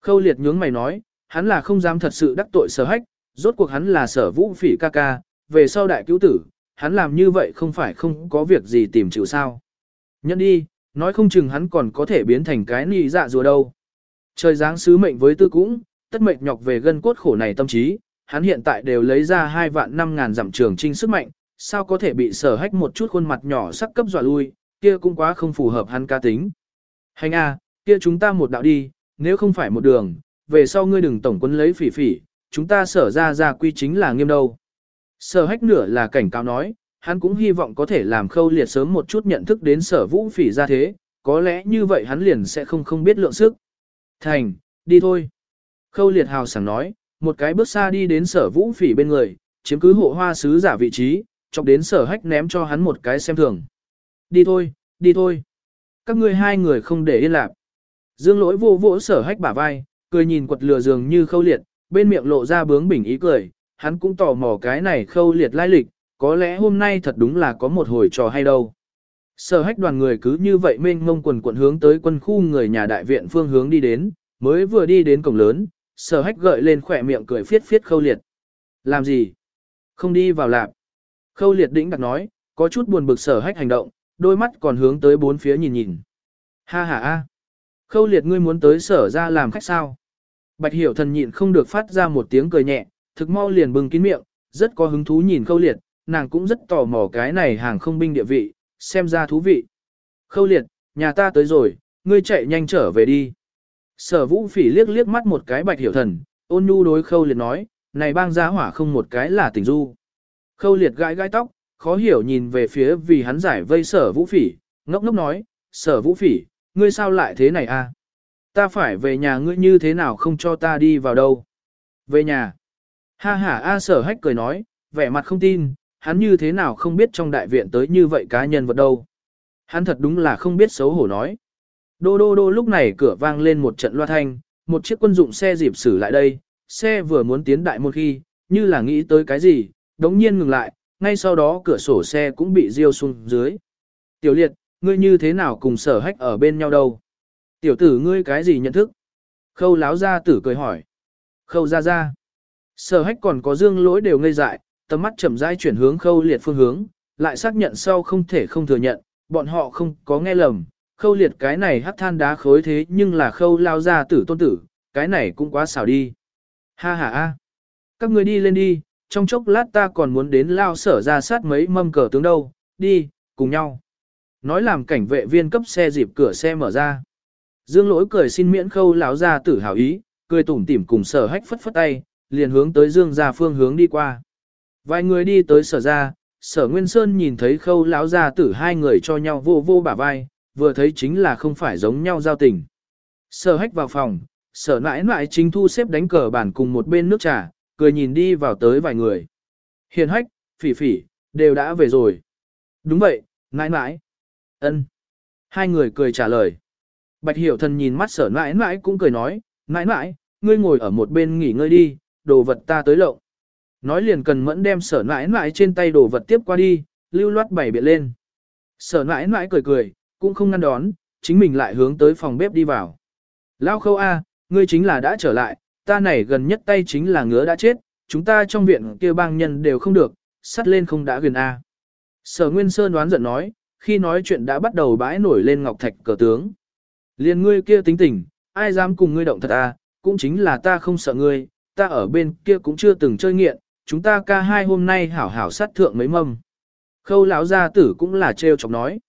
Khâu liệt nhướng mày nói, hắn là không dám thật sự đắc tội sở hách, rốt cuộc hắn là sở vũ phỉ ca ca, về sau đại cứu tử, hắn làm như vậy không phải không có việc gì tìm chịu sao. Nhân đi, nói không chừng hắn còn có thể biến thành cái nì dạ rùa đâu. Trời giáng sứ mệnh với tư cũng, tất mệnh nhọc về gân cốt khổ này tâm trí, hắn hiện tại đều lấy ra hai vạn năm ngàn dặm trường trinh sức mạnh, sao có thể bị sở hách một chút khuôn mặt nhỏ sắc cấp dọa lui, kia cũng quá không phù hợp hắn ca tính. Hành a, kia chúng ta một đạo đi, nếu không phải một đường, về sau ngươi đừng tổng quân lấy phỉ phỉ, chúng ta sở ra ra quy chính là nghiêm đâu. Sở hách nửa là cảnh cáo nói, hắn cũng hy vọng có thể làm khâu liệt sớm một chút nhận thức đến sở vũ phỉ ra thế, có lẽ như vậy hắn liền sẽ không không biết lượng sức. Thành, đi thôi. Khâu liệt hào sảng nói, một cái bước xa đi đến sở vũ phỉ bên người, chiếm cứ hộ hoa sứ giả vị trí, chọc đến sở hách ném cho hắn một cái xem thường. Đi thôi, đi thôi. Các ngươi hai người không để yên lạc. Dương lỗi vô vỗ sở hách bả vai, cười nhìn quật lừa dường như khâu liệt, bên miệng lộ ra bướng bỉnh ý cười, hắn cũng tò mò cái này khâu liệt lai lịch, có lẽ hôm nay thật đúng là có một hồi trò hay đâu. Sở hách đoàn người cứ như vậy mênh mông quần quận hướng tới quân khu người nhà đại viện phương hướng đi đến, mới vừa đi đến cổng lớn, sở hách gợi lên khỏe miệng cười phiết phiết khâu liệt. Làm gì? Không đi vào lạp. Khâu liệt đĩnh đặt nói, có chút buồn bực sở hách hành động, đôi mắt còn hướng tới bốn phía nhìn nhìn. Ha ha a. Khâu liệt ngươi muốn tới sở ra làm khách sao? Bạch hiểu thần nhịn không được phát ra một tiếng cười nhẹ, thực mau liền bừng kín miệng, rất có hứng thú nhìn khâu liệt, nàng cũng rất tò mò cái này hàng không binh địa vị, xem ra thú vị. Khâu liệt, nhà ta tới rồi, ngươi chạy nhanh trở về đi. Sở vũ phỉ liếc liếc mắt một cái bạch hiểu thần, ôn nhu đối khâu liệt nói, này bang giá hỏa không một cái là tình du. Khâu liệt gãi gãi tóc, khó hiểu nhìn về phía vì hắn giải vây sở vũ phỉ, ngốc ngốc nói, sở vũ phỉ, ngươi sao lại thế này a? Ta phải về nhà ngươi như thế nào không cho ta đi vào đâu? Về nhà. Ha ha a sở hách cười nói, vẻ mặt không tin, hắn như thế nào không biết trong đại viện tới như vậy cá nhân vật đâu. Hắn thật đúng là không biết xấu hổ nói. Đô đô đô lúc này cửa vang lên một trận loa thanh, một chiếc quân dụng xe dịp xử lại đây, xe vừa muốn tiến đại một khi, như là nghĩ tới cái gì, đống nhiên ngừng lại, ngay sau đó cửa sổ xe cũng bị riêu xuống dưới. Tiểu liệt, ngươi như thế nào cùng sở hách ở bên nhau đâu? Tiểu tử ngươi cái gì nhận thức? Khâu láo ra tử cười hỏi. Khâu ra ra. Sở hách còn có dương lỗi đều ngây dại, tầm mắt chậm rãi chuyển hướng khâu liệt phương hướng, lại xác nhận sau không thể không thừa nhận, bọn họ không có nghe lầm. Khâu liệt cái này hắc than đá khối thế nhưng là khâu lao ra tử tôn tử, cái này cũng quá xảo đi. Ha ha ha. Các người đi lên đi, trong chốc lát ta còn muốn đến lao sở ra sát mấy mâm cờ tướng đâu, đi, cùng nhau. Nói làm cảnh vệ viên cấp xe dịp cửa xe mở ra. Dương lỗi cười xin miễn khâu lão ra tử hào ý, cười tủm tỉm cùng sở hách phất phất tay, liền hướng tới dương ra phương hướng đi qua. Vài người đi tới sở ra, sở Nguyên Sơn nhìn thấy khâu lão ra tử hai người cho nhau vô vô bả vai, vừa thấy chính là không phải giống nhau giao tình. Sở hách vào phòng, sở nãi nãi chính thu xếp đánh cờ bản cùng một bên nước trà, cười nhìn đi vào tới vài người. Hiền hách, phỉ phỉ, đều đã về rồi. Đúng vậy, nãi nãi. ân. Hai người cười trả lời. Bạch hiểu thần nhìn mắt sở nãi nãi cũng cười nói, nãi nãi, ngươi ngồi ở một bên nghỉ ngơi đi, đồ vật ta tới lộng. Nói liền cần mẫn đem sở nãi nãi trên tay đồ vật tiếp qua đi, lưu loát bày biện lên. Sở nãi nãi cười cười, cũng không ngăn đón, chính mình lại hướng tới phòng bếp đi vào. Lao khâu A, ngươi chính là đã trở lại, ta này gần nhất tay chính là ngứa đã chết, chúng ta trong viện kia bang nhân đều không được, sắt lên không đã gần A. Sở Nguyên Sơn đoán giận nói, khi nói chuyện đã bắt đầu bãi nổi lên ngọc thạch cờ tướng. Liên ngươi kia tính tình, ai dám cùng ngươi động thật à, cũng chính là ta không sợ ngươi, ta ở bên kia cũng chưa từng chơi nghiện, chúng ta ca hai hôm nay hảo hảo sát thượng mấy mâm. Khâu lão gia tử cũng là trêu chọc nói.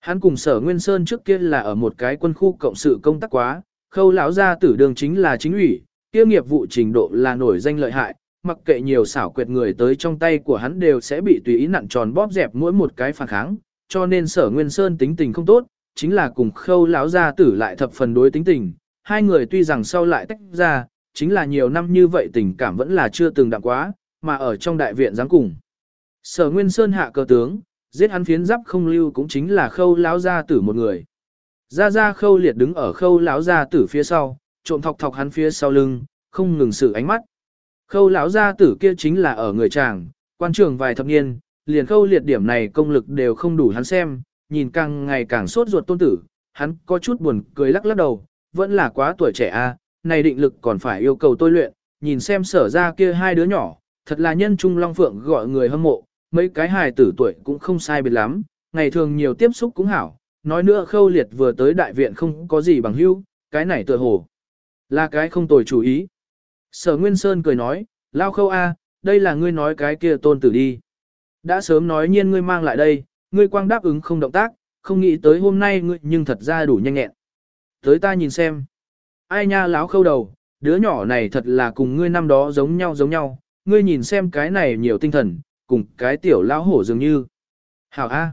Hắn cùng sở Nguyên Sơn trước kia là ở một cái quân khu cộng sự công tác quá, khâu lão gia tử đường chính là chính ủy, kia nghiệp vụ trình độ là nổi danh lợi hại, mặc kệ nhiều xảo quyệt người tới trong tay của hắn đều sẽ bị tùy ý nặn tròn bóp dẹp mỗi một cái phản kháng, cho nên sở Nguyên Sơn tính tình không tốt, chính là cùng khâu lão gia tử lại thập phần đối tính tình, hai người tuy rằng sau lại tách ra, chính là nhiều năm như vậy tình cảm vẫn là chưa từng đặng quá, mà ở trong đại viện giáng cùng. Sở Nguyên Sơn hạ cờ tướng, giết hắn phiến giáp không lưu cũng chính là khâu lão gia tử một người. Gia Gia khâu liệt đứng ở khâu lão gia tử phía sau, trộm thọc thọc hắn phía sau lưng, không ngừng sự ánh mắt. Khâu lão gia tử kia chính là ở người chàng, quan trường vài thập niên, liền khâu liệt điểm này công lực đều không đủ hắn xem, nhìn càng ngày càng sốt ruột tôn tử, hắn có chút buồn cười lắc lắc đầu, vẫn là quá tuổi trẻ a, này định lực còn phải yêu cầu tôi luyện, nhìn xem sở ra kia hai đứa nhỏ, thật là nhân trung long phượng gọi người hâm mộ, mấy cái hài tử tuổi cũng không sai biệt lắm, ngày thường nhiều tiếp xúc cũng hảo, nói nữa khâu liệt vừa tới đại viện không có gì bằng hữu, cái này tựa hồ là cái không tồi chủ ý. Sở Nguyên Sơn cười nói, lao khâu a, đây là ngươi nói cái kia tôn tử đi. Đã sớm nói nhiên ngươi mang lại đây, ngươi quang đáp ứng không động tác, không nghĩ tới hôm nay ngươi nhưng thật ra đủ nhanh nhẹn. Tới ta nhìn xem. Ai nha láo khâu đầu, đứa nhỏ này thật là cùng ngươi năm đó giống nhau giống nhau, ngươi nhìn xem cái này nhiều tinh thần, cùng cái tiểu lão hổ dường như. Hảo A.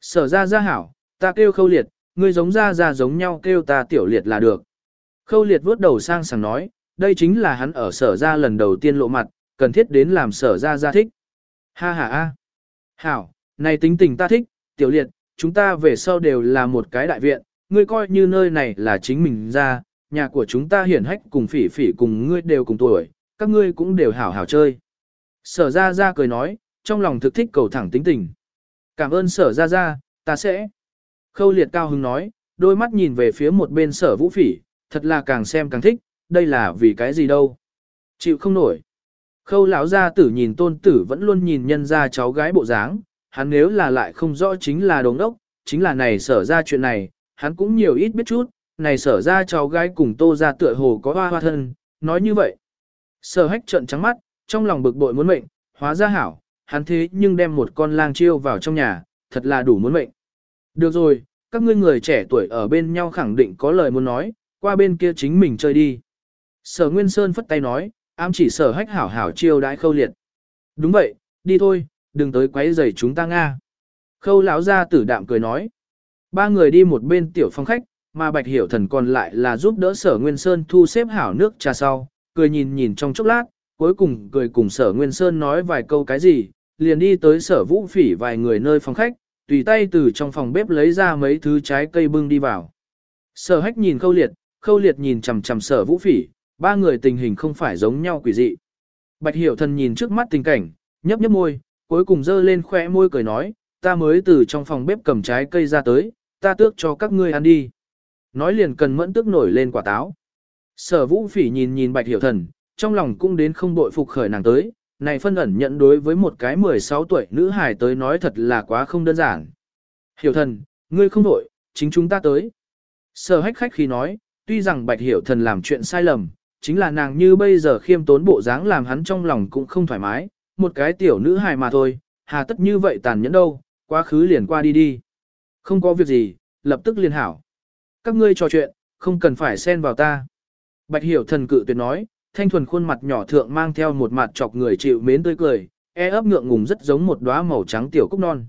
Sở ra ra hảo, ta kêu khâu liệt, ngươi giống ra ra giống nhau kêu ta tiểu liệt là được. Khâu liệt vuốt đầu sang sảng nói, đây chính là hắn ở sở ra lần đầu tiên lộ mặt, cần thiết đến làm sở ra ra thích. Ha ha a. Hảo, này tính tình ta thích, tiểu liệt, chúng ta về sau đều là một cái đại viện, ngươi coi như nơi này là chính mình ra, nhà của chúng ta hiển hách cùng phỉ phỉ cùng ngươi đều cùng tuổi, các ngươi cũng đều hảo hảo chơi. Sở ra ra cười nói, trong lòng thực thích cầu thẳng tính tình. Cảm ơn sở ra ra, ta sẽ. Khâu liệt cao hứng nói, đôi mắt nhìn về phía một bên sở vũ phỉ, thật là càng xem càng thích, đây là vì cái gì đâu. Chịu không nổi. Khâu lão gia tử nhìn tôn tử vẫn luôn nhìn nhân ra cháu gái bộ dáng, hắn nếu là lại không rõ chính là đống đốc, chính là này sở ra chuyện này, hắn cũng nhiều ít biết chút, này sở ra cháu gái cùng tô ra tựa hồ có hoa hoa thân, nói như vậy. Sở hách trợn trắng mắt, trong lòng bực bội muốn mệnh, hóa ra hảo, hắn thế nhưng đem một con lang chiêu vào trong nhà, thật là đủ muốn mệnh. Được rồi, các ngươi người trẻ tuổi ở bên nhau khẳng định có lời muốn nói, qua bên kia chính mình chơi đi. Sở Nguyên Sơn phất tay nói, ám chỉ sở hách hảo hảo chiêu đãi khâu liệt. Đúng vậy, đi thôi, đừng tới quấy rầy chúng ta Nga. Khâu lão ra tử đạm cười nói. Ba người đi một bên tiểu phòng khách, mà Bạch Hiểu Thần còn lại là giúp đỡ Sở Nguyên Sơn thu xếp hảo nước trà sau, cười nhìn nhìn trong chốc lát, cuối cùng cười cùng Sở Nguyên Sơn nói vài câu cái gì, liền đi tới Sở Vũ Phỉ vài người nơi phòng khách, tùy tay từ trong phòng bếp lấy ra mấy thứ trái cây bưng đi vào. Sở Hách nhìn Khâu Liệt, Khâu Liệt nhìn chằm chằm Sở Vũ Phỉ, ba người tình hình không phải giống nhau quỷ dị. Bạch Hiểu Thần nhìn trước mắt tình cảnh, nhấp nhấp môi, cuối cùng dơ lên khóe môi cười nói, ta mới từ trong phòng bếp cầm trái cây ra tới, ta tước cho các ngươi ăn đi. Nói liền cần mẫn tước nổi lên quả táo. Sở vũ phỉ nhìn nhìn bạch hiểu thần, trong lòng cũng đến không bội phục khởi nàng tới, này phân ẩn nhận đối với một cái 16 tuổi nữ hài tới nói thật là quá không đơn giản. Hiểu thần, ngươi không đổi, chính chúng ta tới. Sở hách khách khi nói, tuy rằng bạch hiểu thần làm chuyện sai lầm, chính là nàng như bây giờ khiêm tốn bộ dáng làm hắn trong lòng cũng không thoải mái, một cái tiểu nữ hài mà thôi, hà tất như vậy tàn nhẫn đâu, quá khứ liền qua đi đi. Không có việc gì, lập tức liên hảo. Các ngươi trò chuyện, không cần phải xen vào ta. Bạch hiểu thần cự tuyệt nói, thanh thuần khuôn mặt nhỏ thượng mang theo một mặt chọc người chịu mến tươi cười, e ấp ngượng ngùng rất giống một đóa màu trắng tiểu cúc non.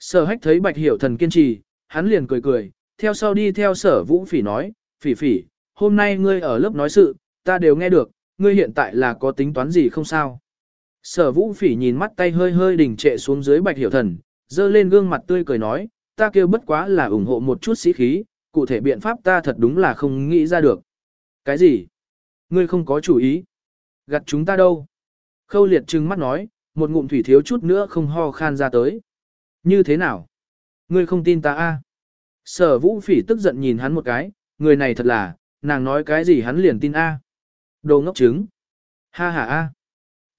Sở hách thấy bạch hiểu thần kiên trì, hắn liền cười cười, theo sau đi theo sở vũ phỉ nói, phỉ phỉ, hôm nay ngươi ở lớp nói sự, ta đều nghe được, ngươi hiện tại là có tính toán gì không sao. Sở vũ phỉ nhìn mắt tay hơi hơi đỉnh trệ xuống dưới bạch hiểu thần, dơ lên gương mặt tươi cười nói, ta kêu bất quá là ủng hộ một chút sĩ khí, cụ thể biện pháp ta thật đúng là không nghĩ ra được. Cái gì? Ngươi không có chủ ý. Gặt chúng ta đâu? Khâu liệt trừng mắt nói, một ngụm thủy thiếu chút nữa không ho khan ra tới. Như thế nào? Ngươi không tin ta a? Sở vũ phỉ tức giận nhìn hắn một cái, người này thật là, nàng nói cái gì hắn liền tin a. Đồ ngốc trứng. Ha ha a.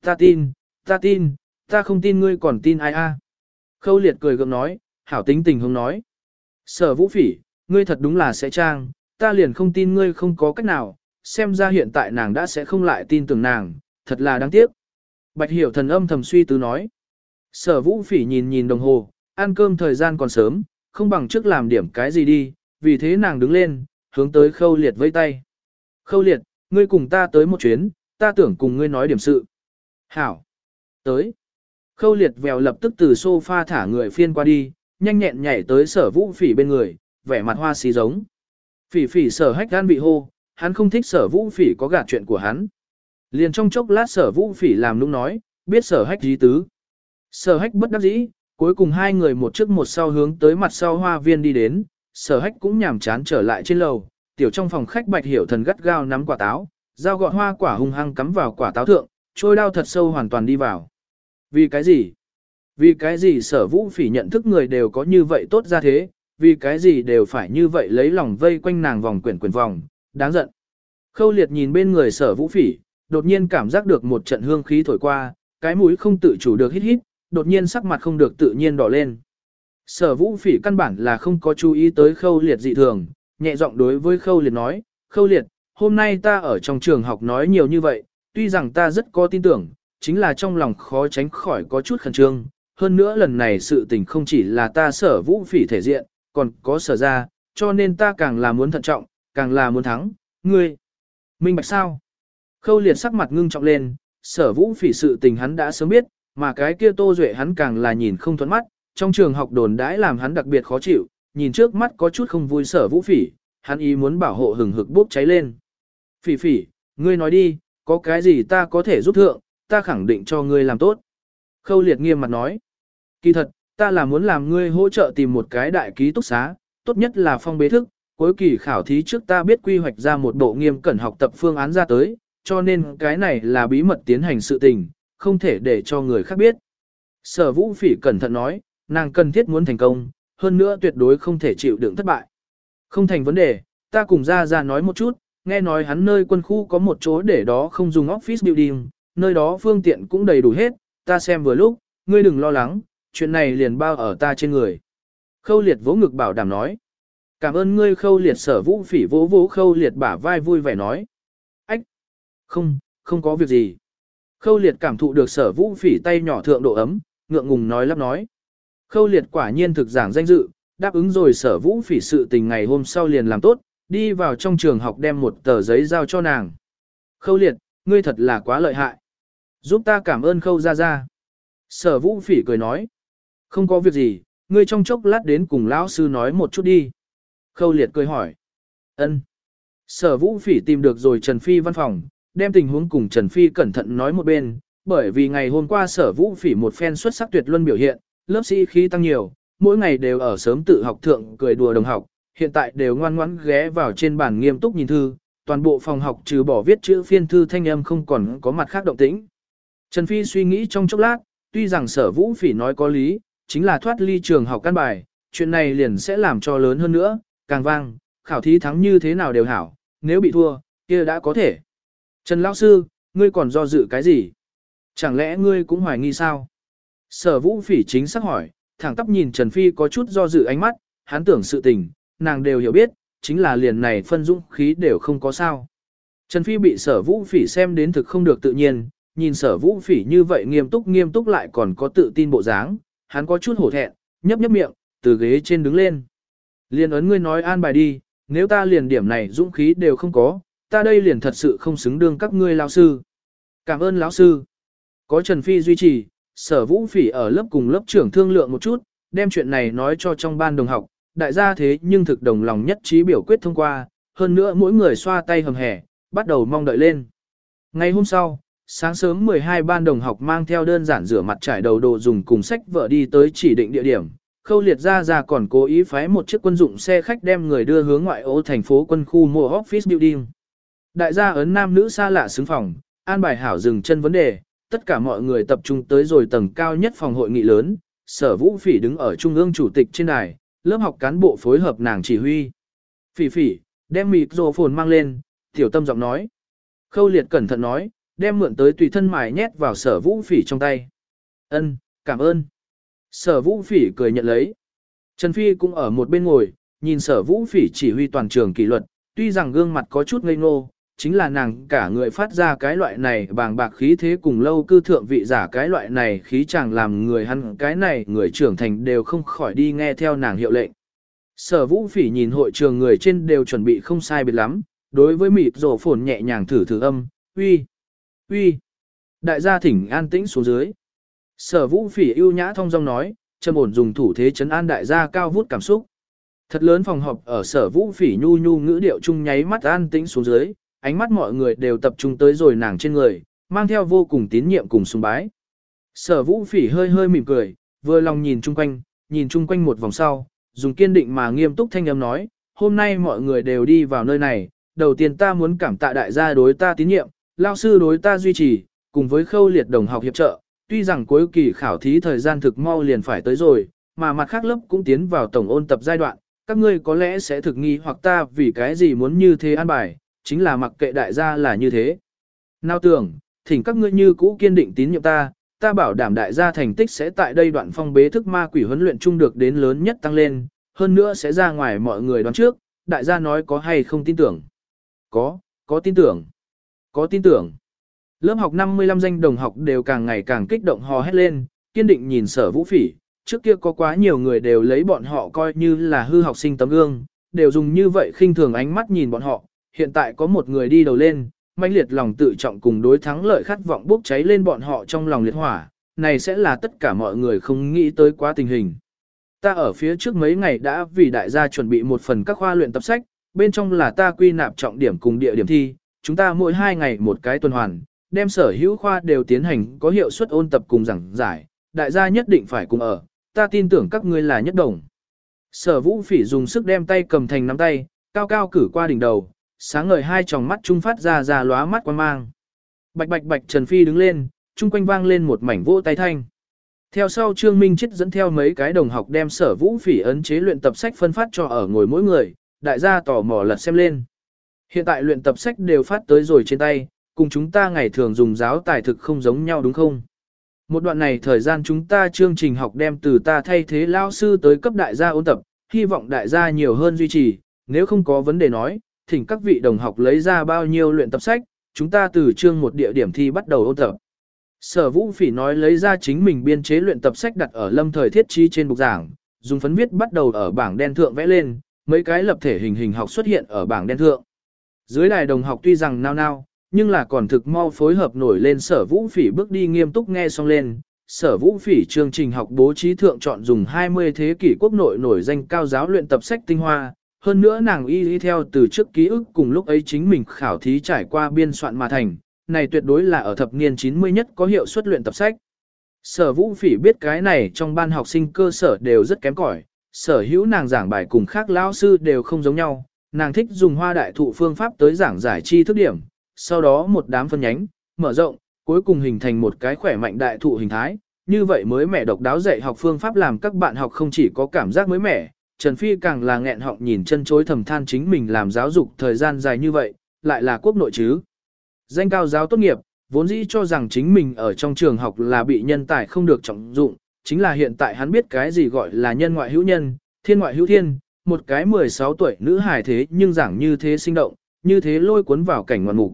Ta tin, ta tin, ta không tin ngươi còn tin ai a. Khâu liệt cười gượng nói, hảo tính tình không nói. Sở vũ phỉ, ngươi thật đúng là sẽ trang, ta liền không tin ngươi không có cách nào, xem ra hiện tại nàng đã sẽ không lại tin tưởng nàng, thật là đáng tiếc. Bạch hiểu thần âm thầm suy tư nói. Sở vũ phỉ nhìn nhìn đồng hồ, ăn cơm thời gian còn sớm, không bằng trước làm điểm cái gì đi, vì thế nàng đứng lên, hướng tới khâu liệt vây tay. Khâu liệt, ngươi cùng ta tới một chuyến, ta tưởng cùng ngươi nói điểm sự. Hảo. Tới. Khâu liệt vèo lập tức từ sofa thả người phiên qua đi, nhanh nhẹn nhảy tới sở vũ phỉ bên người, vẻ mặt hoa xí giống. Phỉ phỉ sở hách gan bị hô, hắn không thích sở vũ phỉ có gạt chuyện của hắn. Liền trong chốc lát sở vũ phỉ làm nũng nói, biết sở hách dí tứ. Sở hách bất đắc dĩ, cuối cùng hai người một trước một sau hướng tới mặt sau hoa viên đi đến, sở hách cũng nhàm chán trở lại trên lầu, tiểu trong phòng khách bạch hiểu thần gắt gao nắm quả táo, dao gọt hoa quả hung hăng cắm vào quả táo thượng, trôi đao thật sâu hoàn toàn đi vào. Vì cái gì? Vì cái gì sở vũ phỉ nhận thức người đều có như vậy tốt ra thế, vì cái gì đều phải như vậy lấy lòng vây quanh nàng vòng quyển quyển vòng, đáng giận. Khâu liệt nhìn bên người sở vũ phỉ, đột nhiên cảm giác được một trận hương khí thổi qua, cái mũi không tự chủ được hít hít, đột nhiên sắc mặt không được tự nhiên đỏ lên. Sở vũ phỉ căn bản là không có chú ý tới khâu liệt dị thường, nhẹ giọng đối với khâu liệt nói, khâu liệt, hôm nay ta ở trong trường học nói nhiều như vậy, tuy rằng ta rất có tin tưởng, chính là trong lòng khó tránh khỏi có chút khẩn trương. Hơn nữa lần này sự tình không chỉ là ta sở vũ phỉ thể diện, còn có sở ra, cho nên ta càng là muốn thận trọng, càng là muốn thắng, ngươi. Minh bạch sao? Khâu liệt sắc mặt ngưng trọng lên, sở vũ phỉ sự tình hắn đã sớm biết, mà cái kia tô duệ hắn càng là nhìn không thuẫn mắt, trong trường học đồn đãi làm hắn đặc biệt khó chịu, nhìn trước mắt có chút không vui sở vũ phỉ, hắn ý muốn bảo hộ hừng hực bốc cháy lên. Phỉ phỉ, ngươi nói đi, có cái gì ta có thể giúp thượng, ta khẳng định cho ngươi làm tốt. Khâu liệt nghiêm mặt nói, kỳ thật, ta là muốn làm ngươi hỗ trợ tìm một cái đại ký túc xá, tốt nhất là phong bế thức, cuối kỳ khảo thí trước ta biết quy hoạch ra một bộ nghiêm cẩn học tập phương án ra tới, cho nên cái này là bí mật tiến hành sự tình, không thể để cho người khác biết. Sở vũ phỉ cẩn thận nói, nàng cần thiết muốn thành công, hơn nữa tuyệt đối không thể chịu đựng thất bại. Không thành vấn đề, ta cùng ra ra nói một chút, nghe nói hắn nơi quân khu có một chỗ để đó không dùng office building, nơi đó phương tiện cũng đầy đủ hết, ta xem vừa lúc, ngươi đừng lo lắng, chuyện này liền bao ở ta trên người. Khâu liệt vỗ ngực bảo đảm nói. Cảm ơn ngươi khâu liệt sở vũ phỉ vỗ vỗ khâu liệt bả vai vui vẻ nói. Ách! Không, không có việc gì. Khâu liệt cảm thụ được sở vũ phỉ tay nhỏ thượng độ ấm, ngượng ngùng nói lắp nói. Khâu liệt quả nhiên thực giảng danh dự, đáp ứng rồi sở vũ phỉ sự tình ngày hôm sau liền làm tốt, đi vào trong trường học đem một tờ giấy giao cho nàng. Khâu liệt, ngươi thật là quá lợi hại. Giúp ta cảm ơn khâu ra ra. Sở vũ phỉ cười nói. Không có việc gì, ngươi trong chốc lát đến cùng lão sư nói một chút đi. Khâu liệt cười hỏi. ân. Sở vũ phỉ tìm được rồi Trần Phi văn phòng, đem tình huống cùng Trần Phi cẩn thận nói một bên, bởi vì ngày hôm qua sở vũ phỉ một phen xuất sắc tuyệt luân biểu hiện, lớp sĩ khí tăng nhiều, mỗi ngày đều ở sớm tự học thượng cười đùa đồng học, hiện tại đều ngoan ngoãn ghé vào trên bàn nghiêm túc nhìn thư, toàn bộ phòng học trừ bỏ viết chữ phiên thư thanh âm không còn có mặt khác động tĩnh. Trần Phi suy nghĩ trong chốc lát, tuy rằng sở vũ phỉ nói có lý, chính là thoát ly trường học căn bài, chuyện này liền sẽ làm cho lớn hơn nữa, càng vang, khảo thí thắng như thế nào đều hảo, nếu bị thua, kia đã có thể. Trần Lão Sư, ngươi còn do dự cái gì? Chẳng lẽ ngươi cũng hoài nghi sao? Sở vũ phỉ chính xác hỏi, thẳng tắp nhìn Trần Phi có chút do dự ánh mắt, hắn tưởng sự tình, nàng đều hiểu biết, chính là liền này phân dũng khí đều không có sao. Trần Phi bị sở vũ phỉ xem đến thực không được tự nhiên, nhìn sở vũ phỉ như vậy nghiêm túc nghiêm túc lại còn có tự tin bộ dáng, hắn có chút hổ thẹn, nhấp nhấp miệng, từ ghế trên đứng lên. Liền ấn ngươi nói an bài đi, nếu ta liền điểm này dũng khí đều không có, ta đây liền thật sự không xứng đương các ngươi lão sư. Cảm ơn lão sư. Có Trần Phi duy trì, sở vũ phỉ ở lớp cùng lớp trưởng thương lượng một chút, đem chuyện này nói cho trong ban đồng học, đại gia thế nhưng thực đồng lòng nhất trí biểu quyết thông qua, hơn nữa mỗi người xoa tay hầm hẻ, bắt đầu mong đợi lên. Ngày hôm sau, sáng sớm 12 ban đồng học mang theo đơn giản rửa mặt trải đầu đồ dùng cùng sách vợ đi tới chỉ định địa điểm. Khâu liệt ra ra còn cố ý phái một chiếc quân dụng xe khách đem người đưa hướng ngoại ô thành phố quân khu mua office building. Đại gia ấn nam nữ xa lạ xứng phòng, an bài hảo dừng chân vấn đề, tất cả mọi người tập trung tới rồi tầng cao nhất phòng hội nghị lớn, sở vũ phỉ đứng ở trung ương chủ tịch trên đài, lớp học cán bộ phối hợp nàng chỉ huy. Phỉ phỉ, đem mịt rồ phồn mang lên, tiểu tâm giọng nói. Khâu liệt cẩn thận nói, đem mượn tới tùy thân mài nhét vào sở vũ phỉ trong tay. Ân, cảm ơn. Sở vũ phỉ cười nhận lấy. Trần Phi cũng ở một bên ngồi, nhìn sở vũ phỉ chỉ huy toàn trường kỷ luật, tuy rằng gương mặt có chút ngây ngô, chính là nàng cả người phát ra cái loại này bàng bạc khí thế cùng lâu cư thượng vị giả cái loại này khí chàng làm người hắn cái này người trưởng thành đều không khỏi đi nghe theo nàng hiệu lệnh. Sở vũ phỉ nhìn hội trường người trên đều chuẩn bị không sai biệt lắm, đối với mịt rổ phồn nhẹ nhàng thử thử âm, uy, uy, đại gia thỉnh an tĩnh xuống dưới. Sở vũ phỉ ưu nhã thông dong nói, trầm ổn dùng thủ thế chấn an đại gia cao vút cảm xúc. Thật lớn phòng họp ở sở vũ phỉ nhu nhu ngữ điệu chung nháy mắt an tĩnh xuống dưới, ánh mắt mọi người đều tập trung tới rồi nàng trên người, mang theo vô cùng tín nhiệm cùng sùng bái. Sở vũ phỉ hơi hơi mỉm cười, vừa lòng nhìn chung quanh, nhìn chung quanh một vòng sau, dùng kiên định mà nghiêm túc thanh âm nói, hôm nay mọi người đều đi vào nơi này, đầu tiên ta muốn cảm tạ đại gia đối ta tín nhiệm, lao sư đối ta duy trì, cùng với khâu liệt đồng học hiệp trợ, tuy rằng cuối kỳ khảo thí thời gian thực mau liền phải tới rồi, mà mặt khác lớp cũng tiến vào tổng ôn tập giai đoạn, các ngươi có lẽ sẽ thực nghi hoặc ta vì cái gì muốn như thế an bài, chính là mặc kệ đại gia là như thế. Nào tưởng, thỉnh các ngươi như cũ kiên định tín nhiệm ta, ta bảo đảm đại gia thành tích sẽ tại đây đoạn phong bế thức ma quỷ huấn luyện chung được đến lớn nhất tăng lên, hơn nữa sẽ ra ngoài mọi người đoán trước, đại gia nói có hay không tin tưởng. Có, có tin tưởng. Có tin tưởng. Lớp học 55 danh đồng học đều càng ngày càng kích động hò hét lên, kiên định nhìn sở vũ phỉ, trước kia có quá nhiều người đều lấy bọn họ coi như là hư học sinh tấm gương, đều dùng như vậy khinh thường ánh mắt nhìn bọn họ, hiện tại có một người đi đầu lên, mãnh liệt lòng tự trọng cùng đối thắng lợi khát vọng bốc cháy lên bọn họ trong lòng liệt hỏa, này sẽ là tất cả mọi người không nghĩ tới quá tình hình. Ta ở phía trước mấy ngày đã vì đại gia chuẩn bị một phần các khoa luyện tập sách, bên trong là ta quy nạp trọng điểm cùng địa điểm thi, chúng ta mỗi hai ngày một cái tuần hoàn, đem sở hữu khoa đều tiến hành có hiệu suất ôn tập cùng giảng giải, đại gia nhất định phải cùng ở, ta tin tưởng các ngươi là nhất đồng. Sở vũ phỉ dùng sức đem tay cầm thành nắm tay, cao cao cử qua đỉnh đầu, sáng ngời hai tròng mắt trung phát ra ra lóa mắt quan mang. Bạch bạch bạch Trần Phi đứng lên, chung quanh vang lên một mảnh vỗ tay thanh. Theo sau Trương Minh chết dẫn theo mấy cái đồng học đem sở vũ phỉ ấn chế luyện tập sách phân phát cho ở ngồi mỗi người, đại gia tò mò lật xem lên. Hiện tại luyện tập sách đều phát tới rồi trên tay, cùng chúng ta ngày thường dùng giáo tài thực không giống nhau đúng không? Một đoạn này thời gian chúng ta chương trình học đem từ ta thay thế lao sư tới cấp đại gia ôn tập, hy vọng đại gia nhiều hơn duy trì, nếu không có vấn đề nói, thỉnh các vị đồng học lấy ra bao nhiêu luyện tập sách, chúng ta từ chương một địa điểm thi bắt đầu ôn tập. Sở Vũ Phỉ nói lấy ra chính mình biên chế luyện tập sách đặt ở lâm thời thiết trí trên bục giảng, dùng phấn viết bắt đầu ở bảng đen thượng vẽ lên, mấy cái lập thể hình hình học xuất hiện ở bảng đen thượng. Dưới đài đồng học tuy rằng nao nao, nhưng là còn thực mau phối hợp nổi lên sở vũ phỉ bước đi nghiêm túc nghe xong lên. Sở vũ phỉ chương trình học bố trí thượng chọn dùng 20 thế kỷ quốc nội nổi danh cao giáo luyện tập sách tinh hoa, hơn nữa nàng y y theo từ trước ký ức cùng lúc ấy chính mình khảo thí trải qua biên soạn mà thành, này tuyệt đối là ở thập niên 90 nhất có hiệu suất luyện tập sách. Sở vũ phỉ biết cái này trong ban học sinh cơ sở đều rất kém cỏi, sở hữu nàng giảng bài cùng khác lão sư đều không giống nhau, nàng thích dùng hoa đại thụ phương pháp tới giảng giải chi thức điểm, sau đó một đám phân nhánh, mở rộng, cuối cùng hình thành một cái khỏe mạnh đại thụ hình thái, như vậy mới mẻ độc đáo dạy học phương pháp làm các bạn học không chỉ có cảm giác mới mẻ, Trần Phi càng là nghẹn họng nhìn chân chối thầm than chính mình làm giáo dục thời gian dài như vậy, lại là quốc nội chứ. Danh cao giáo tốt nghiệp, vốn dĩ cho rằng chính mình ở trong trường học là bị nhân tài không được trọng dụng, chính là hiện tại hắn biết cái gì gọi là nhân ngoại hữu nhân, thiên ngoại hữu thiên, một cái 16 tuổi nữ hài thế nhưng giảng như thế sinh động, như thế lôi cuốn vào cảnh ngoạn mục.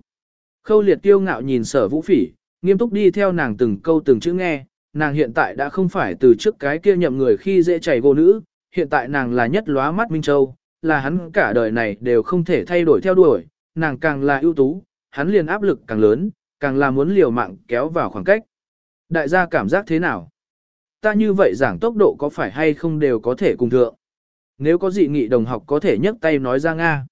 Khâu liệt tiêu ngạo nhìn sở vũ phỉ, nghiêm túc đi theo nàng từng câu từng chữ nghe, nàng hiện tại đã không phải từ trước cái kia nhậm người khi dễ chảy vô nữ, hiện tại nàng là nhất lóa mắt Minh Châu, là hắn cả đời này đều không thể thay đổi theo đuổi, nàng càng là ưu tú, hắn liền áp lực càng lớn, càng là muốn liều mạng kéo vào khoảng cách. Đại gia cảm giác thế nào? Ta như vậy giảng tốc độ có phải hay không đều có thể cùng thượng? Nếu có dị nghị đồng học có thể nhấc tay nói ra Nga.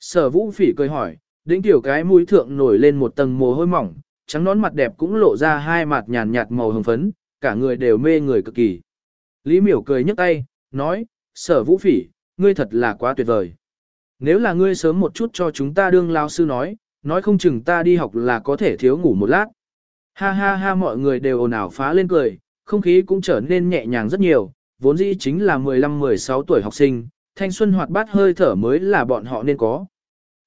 Sở vũ phỉ cười hỏi, đỉnh tiểu cái mũi thượng nổi lên một tầng mồ hôi mỏng, trắng nón mặt đẹp cũng lộ ra hai mặt nhàn nhạt màu hồng phấn, cả người đều mê người cực kỳ. Lý miểu cười nhấc tay, nói, sở vũ phỉ, ngươi thật là quá tuyệt vời. Nếu là ngươi sớm một chút cho chúng ta đương lao sư nói, nói không chừng ta đi học là có thể thiếu ngủ một lát. Ha ha ha mọi người đều ồn ào phá lên cười, không khí cũng trở nên nhẹ nhàng rất nhiều, vốn dĩ chính là 15-16 tuổi học sinh, thanh xuân hoạt bát hơi thở mới là bọn họ nên có.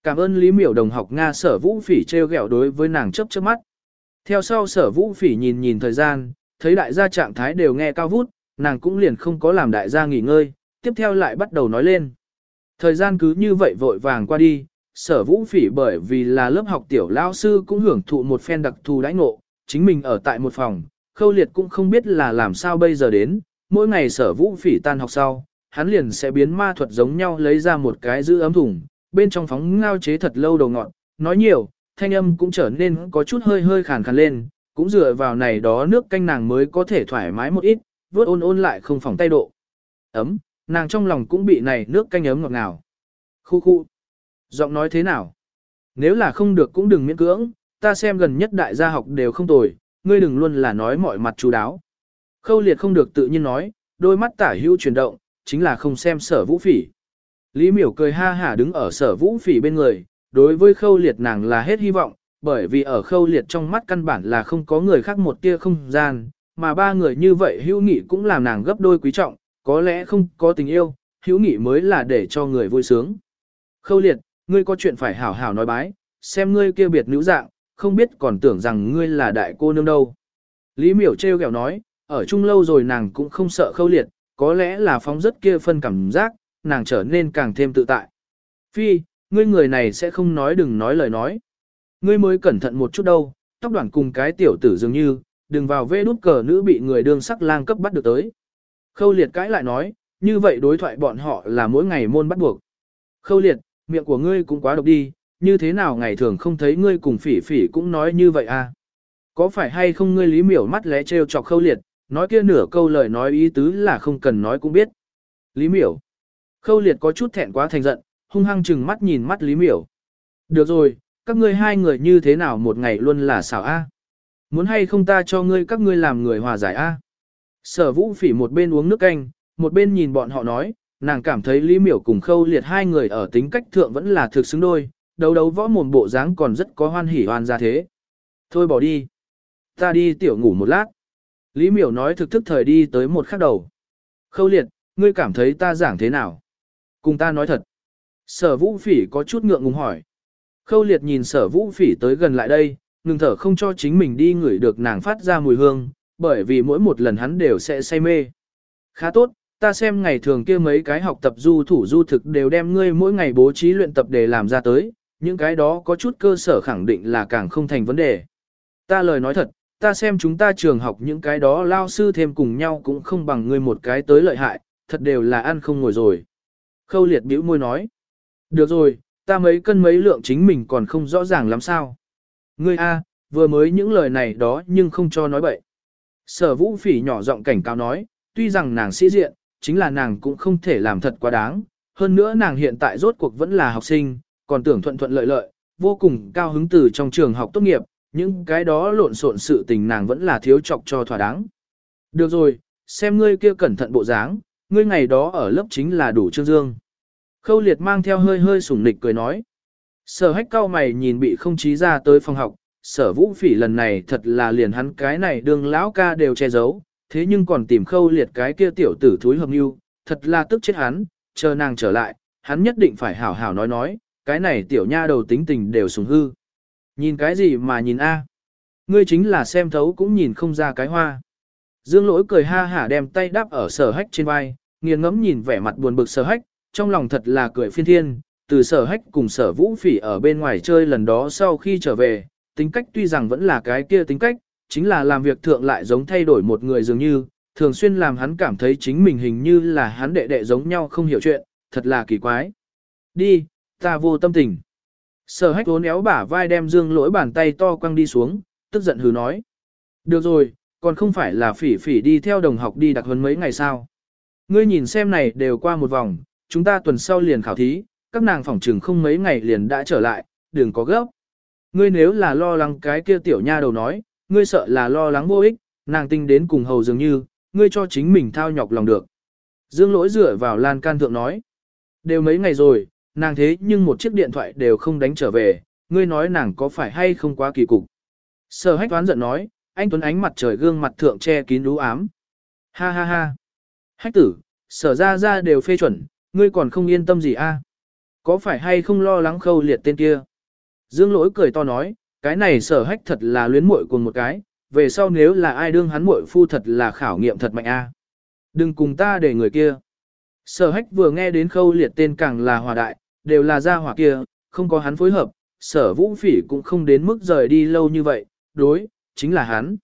Cảm ơn Lý Miểu đồng học Nga sở vũ phỉ treo gẹo đối với nàng chấp chớp mắt. Theo sau sở vũ phỉ nhìn nhìn thời gian, thấy đại gia trạng thái đều nghe cao vút, nàng cũng liền không có làm đại gia nghỉ ngơi, tiếp theo lại bắt đầu nói lên. Thời gian cứ như vậy vội vàng qua đi, sở vũ phỉ bởi vì là lớp học tiểu lao sư cũng hưởng thụ một phen đặc thù đãi ngộ, chính mình ở tại một phòng, khâu liệt cũng không biết là làm sao bây giờ đến, mỗi ngày sở vũ phỉ tan học sau, hắn liền sẽ biến ma thuật giống nhau lấy ra một cái giữ ấm thùng, bên trong phóng ngao chế thật lâu đầu ngọn, nói nhiều, thanh âm cũng trở nên có chút hơi hơi khàn khàn lên, cũng dựa vào này đó nước canh nàng mới có thể thoải mái một ít, vớt ôn ôn lại không phòng tay độ. Ấm, nàng trong lòng cũng bị này nước canh ấm ngọt ngào. Khu khu. Giọng nói thế nào? Nếu là không được cũng đừng miễn cưỡng, ta xem gần nhất đại gia học đều không tồi, ngươi đừng luôn là nói mọi mặt chú đáo. Khâu liệt không được tự nhiên nói, đôi mắt tả hữu chuyển động, chính là không xem sở vũ phỉ. Lý miểu cười ha hả đứng ở sở vũ phỉ bên người, đối với khâu liệt nàng là hết hy vọng, bởi vì ở khâu liệt trong mắt căn bản là không có người khác một tia không gian, mà ba người như vậy hữu nghị cũng làm nàng gấp đôi quý trọng, có lẽ không có tình yêu, hữu nghị mới là để cho người vui sướng. Khâu liệt, ngươi có chuyện phải hảo hảo nói bái, xem ngươi kia biệt nữ dạng, không biết còn tưởng rằng ngươi là đại cô nương đâu. Lý miểu trêu ghẹo nói, ở chung lâu rồi nàng cũng không sợ khâu liệt, có lẽ là phóng rất kia phân cảm giác, nàng trở nên càng thêm tự tại. Phi, ngươi người này sẽ không nói đừng nói lời nói. Ngươi mới cẩn thận một chút đâu, tóc đoạn cùng cái tiểu tử dường như, đừng vào vê nút cờ nữ bị người đương sắc lang cấp bắt được tới. Khâu liệt cãi lại nói, như vậy đối thoại bọn họ là mỗi ngày môn bắt buộc. Khâu liệt, miệng của ngươi cũng quá độc đi, như thế nào ngày thường không thấy ngươi cùng phỉ phỉ cũng nói như vậy à? Có phải hay không ngươi lý miểu mắt lẽ trêu chọc khâu liệt, nói kia nửa câu lời nói ý tứ là không cần nói cũng biết. Lý miểu. Khâu liệt có chút thẹn quá thành giận, hung hăng chừng mắt nhìn mắt lý miểu. Được rồi, các ngươi hai người như thế nào một ngày luôn là xảo a? Muốn hay không ta cho ngươi các ngươi làm người hòa giải a? Sở vũ phỉ một bên uống nước canh, một bên nhìn bọn họ nói, nàng cảm thấy Lý Miểu cùng Khâu Liệt hai người ở tính cách thượng vẫn là thực xứng đôi, đấu đấu võ mồm bộ dáng còn rất có hoan hỉ hoan ra thế. Thôi bỏ đi. Ta đi tiểu ngủ một lát. Lý Miểu nói thực thức thời đi tới một khắc đầu. Khâu Liệt, ngươi cảm thấy ta giảng thế nào? Cùng ta nói thật. Sở vũ phỉ có chút ngượng ngùng hỏi. Khâu Liệt nhìn sở vũ phỉ tới gần lại đây, ngừng thở không cho chính mình đi ngửi được nàng phát ra mùi hương, bởi vì mỗi một lần hắn đều sẽ say mê. Khá tốt, ta xem ngày thường kia mấy cái học tập du thủ du thực đều đem ngươi mỗi ngày bố trí luyện tập để làm ra tới, những cái đó có chút cơ sở khẳng định là càng không thành vấn đề. Ta lời nói thật, ta xem chúng ta trường học những cái đó lao sư thêm cùng nhau cũng không bằng ngươi một cái tới lợi hại, thật đều là ăn không ngồi rồi. Khâu liệt bĩu môi nói. Được rồi, ta mấy cân mấy lượng chính mình còn không rõ ràng lắm sao. Ngươi A, vừa mới những lời này đó nhưng không cho nói bậy. Sở vũ phỉ nhỏ giọng cảnh cáo nói, tuy rằng nàng sĩ diện, chính là nàng cũng không thể làm thật quá đáng. Hơn nữa nàng hiện tại rốt cuộc vẫn là học sinh, còn tưởng thuận thuận lợi lợi, vô cùng cao hứng từ trong trường học tốt nghiệp, những cái đó lộn xộn sự tình nàng vẫn là thiếu chọc cho thỏa đáng. Được rồi, xem ngươi kia cẩn thận bộ dáng, ngươi ngày đó ở lớp chính là đủ trương dương. Khâu liệt mang theo hơi hơi sủng nịch cười nói. Sở hách cao mày nhìn bị không trí ra tới phòng học, sở vũ phỉ lần này thật là liền hắn cái này đường lão ca đều che giấu, thế nhưng còn tìm khâu liệt cái kia tiểu tử thúi hợp mưu, thật là tức chết hắn, chờ nàng trở lại, hắn nhất định phải hảo hảo nói nói, cái này tiểu nha đầu tính tình đều sùng hư. Nhìn cái gì mà nhìn a? Ngươi chính là xem thấu cũng nhìn không ra cái hoa. Dương lỗi cười ha hả đem tay đáp ở sở hách trên vai, nghiêng ngẫm nhìn vẻ mặt buồn bực sở hách, trong lòng thật là cười phiên thiên, từ sở hách cùng sở vũ phỉ ở bên ngoài chơi lần đó sau khi trở về, tính cách tuy rằng vẫn là cái kia tính cách, chính là làm việc thượng lại giống thay đổi một người dường như, thường xuyên làm hắn cảm thấy chính mình hình như là hắn đệ đệ giống nhau không hiểu chuyện, thật là kỳ quái. Đi, ta vô tâm tình. Sở hách vốn éo bả vai đem dương lỗi bàn tay to quăng đi xuống, tức giận hừ nói. Được rồi, còn không phải là phỉ phỉ đi theo đồng học đi đặc huấn mấy ngày sao. Ngươi nhìn xem này đều qua một vòng, chúng ta tuần sau liền khảo thí, các nàng phỏng trừng không mấy ngày liền đã trở lại, đừng có gấp. Ngươi nếu là lo lắng cái kia tiểu nha đầu nói, ngươi sợ là lo lắng vô ích, nàng tinh đến cùng hầu dường như, ngươi cho chính mình thao nhọc lòng được. Dương lỗi dựa vào lan can thượng nói. Đều mấy ngày rồi, nàng thế nhưng một chiếc điện thoại đều không đánh trở về, ngươi nói nàng có phải hay không quá kỳ cục. Sở hách toán giận nói, anh Tuấn ánh mặt trời gương mặt thượng che kín đú ám. Ha ha ha. Hách tử, sở ra ra đều phê chuẩn, ngươi còn không yên tâm gì a? Có phải hay không lo lắng khâu liệt tên kia? Dương lỗi cười to nói, cái này sở hách thật là luyến muội cùng một cái, về sau nếu là ai đương hắn muội phu thật là khảo nghiệm thật mạnh a. Đừng cùng ta để người kia. Sở hách vừa nghe đến khâu liệt tên càng là hòa đại, đều là gia hỏa kia, không có hắn phối hợp, sở vũ phỉ cũng không đến mức rời đi lâu như vậy, đối, chính là hắn.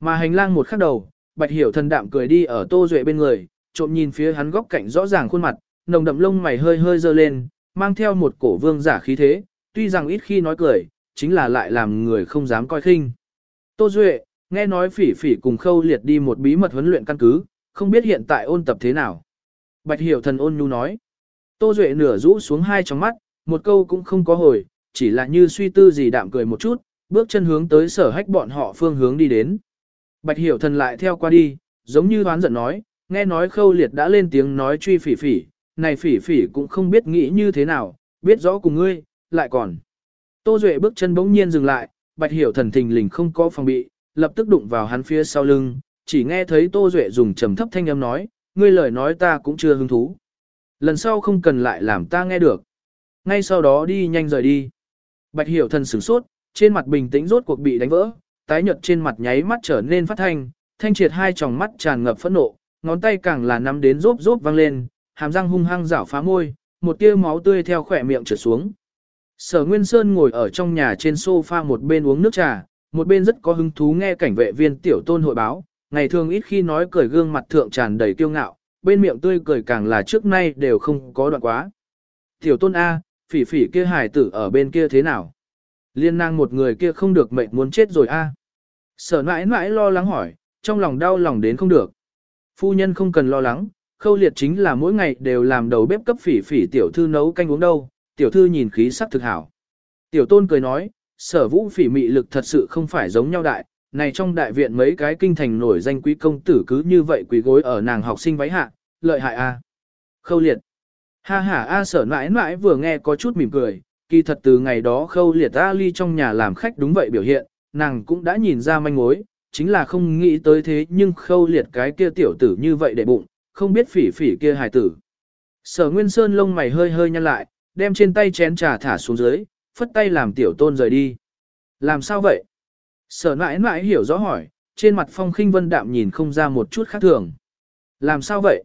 Mà hành lang một khắc đầu, bạch hiểu thần đạm cười đi ở tô duệ bên người, trộm nhìn phía hắn góc cạnh rõ ràng khuôn mặt, nồng đậm lông mày hơi hơi dơ lên, mang theo một cổ vương giả khí thế, tuy rằng ít khi nói cười, chính là lại làm người không dám coi khinh. Tô Duệ, nghe nói phỉ phỉ cùng khâu liệt đi một bí mật huấn luyện căn cứ, không biết hiện tại ôn tập thế nào. Bạch hiểu thần ôn nhu nói. Tô Duệ nửa rũ xuống hai trong mắt, một câu cũng không có hồi, chỉ là như suy tư gì đạm cười một chút, bước chân hướng tới sở hách bọn họ phương hướng đi đến. Bạch hiểu thần lại theo qua đi, giống như đoán giận nói, nghe nói khâu liệt đã lên tiếng nói truy phỉ phỉ, này phỉ phỉ cũng không biết nghĩ như thế nào, biết rõ cùng ngươi, lại còn. Tô Duệ bước chân bỗng nhiên dừng lại, bạch hiểu thần thình lình không có phòng bị, lập tức đụng vào hắn phía sau lưng, chỉ nghe thấy Tô Duệ dùng trầm thấp thanh âm nói, ngươi lời nói ta cũng chưa hứng thú. Lần sau không cần lại làm ta nghe được. Ngay sau đó đi nhanh rời đi. Bạch hiểu thần sửng sốt, trên mặt bình tĩnh rốt cuộc bị đánh vỡ, tái nhợt trên mặt nháy mắt trở nên phát thanh, thanh triệt hai tròng mắt tràn ngập phẫn nộ, ngón tay càng là nắm đến rốp rốp vang lên, hàm răng hung hăng rảo phá môi, một tia máu tươi theo khỏe miệng trượt xuống. Sở Nguyên Sơn ngồi ở trong nhà trên sofa một bên uống nước trà, một bên rất có hứng thú nghe cảnh vệ viên tiểu tôn hội báo, ngày thường ít khi nói cười gương mặt thượng tràn đầy kiêu ngạo, bên miệng tươi cười càng là trước nay đều không có đoạn quá. Tiểu tôn A, phỉ phỉ kia hài tử ở bên kia thế nào? Liên năng một người kia không được mệnh muốn chết rồi a. Sở mãi mãi lo lắng hỏi, trong lòng đau lòng đến không được. Phu nhân không cần lo lắng, khâu liệt chính là mỗi ngày đều làm đầu bếp cấp phỉ phỉ tiểu thư nấu canh uống đâu, tiểu thư nhìn khí sắc thực hảo. Tiểu tôn cười nói, sở vũ phỉ mị lực thật sự không phải giống nhau đại, này trong đại viện mấy cái kinh thành nổi danh quý công tử cứ như vậy quỳ gối ở nàng học sinh váy hạ, lợi hại a. Khâu liệt. Ha ha a sở mãi mãi vừa nghe có chút mỉm cười, kỳ thật từ ngày đó khâu liệt a ly trong nhà làm khách đúng vậy biểu hiện, nàng cũng đã nhìn ra manh mối, chính là không nghĩ tới thế nhưng khâu liệt cái kia tiểu tử như vậy để bụng, không biết phỉ phỉ kia hài tử. Sở Nguyên Sơn lông mày hơi hơi nhăn lại, đem trên tay chén trà thả xuống dưới, phất tay làm tiểu tôn rời đi. Làm sao vậy? Sở mãi mãi hiểu rõ hỏi, trên mặt phong khinh vân đạm nhìn không ra một chút khác thường. Làm sao vậy?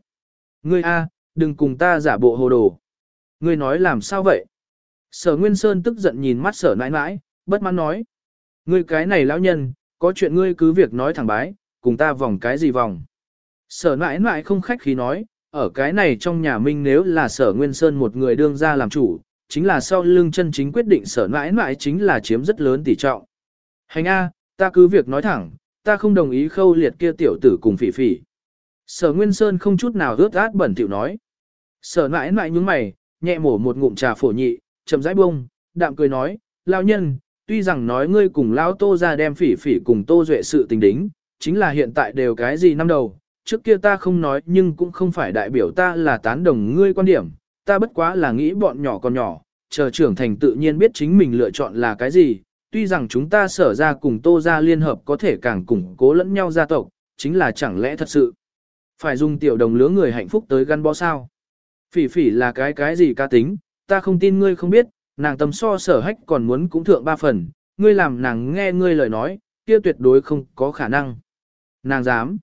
Ngươi a, đừng cùng ta giả bộ hồ đồ. Ngươi nói làm sao vậy? Sở Nguyên Sơn tức giận nhìn mắt sở nãi nãi, bất mãn nói. Ngươi cái này lão nhân, có chuyện ngươi cứ việc nói thẳng bái, cùng ta vòng cái gì vòng. Sở nãi nãi không khách khí nói, ở cái này trong nhà Minh nếu là sở Nguyên Sơn một người đương ra làm chủ, chính là sau lưng chân chính quyết định sở nãi nãi chính là chiếm rất lớn tỷ trọng. Hành A, ta cứ việc nói thẳng, ta không đồng ý khâu liệt kia tiểu tử cùng phỉ phỉ. Sở Nguyên Sơn không chút nào ướt át bẩn thỉu nói. Sở nãi nãi nhúng mày, nhẹ mổ một ngụm trà phổ nhị, chậm rãi bông, đạm cười nói, lao nhân, tuy rằng nói ngươi cùng lao tô ra đem phỉ phỉ cùng tô duệ sự tình đính, chính là hiện tại đều cái gì năm đầu, trước kia ta không nói nhưng cũng không phải đại biểu ta là tán đồng ngươi quan điểm, ta bất quá là nghĩ bọn nhỏ còn nhỏ, chờ trưởng thành tự nhiên biết chính mình lựa chọn là cái gì, tuy rằng chúng ta sở ra cùng tô ra liên hợp có thể càng củng cố lẫn nhau gia tộc, chính là chẳng lẽ thật sự phải dùng tiểu đồng lứa người hạnh phúc tới gắn bó sao. Phỉ phỉ là cái cái gì ca tính, ta không tin ngươi không biết, nàng tầm so sở hách còn muốn cũng thượng ba phần, ngươi làm nàng nghe ngươi lời nói, kia tuyệt đối không có khả năng. Nàng dám.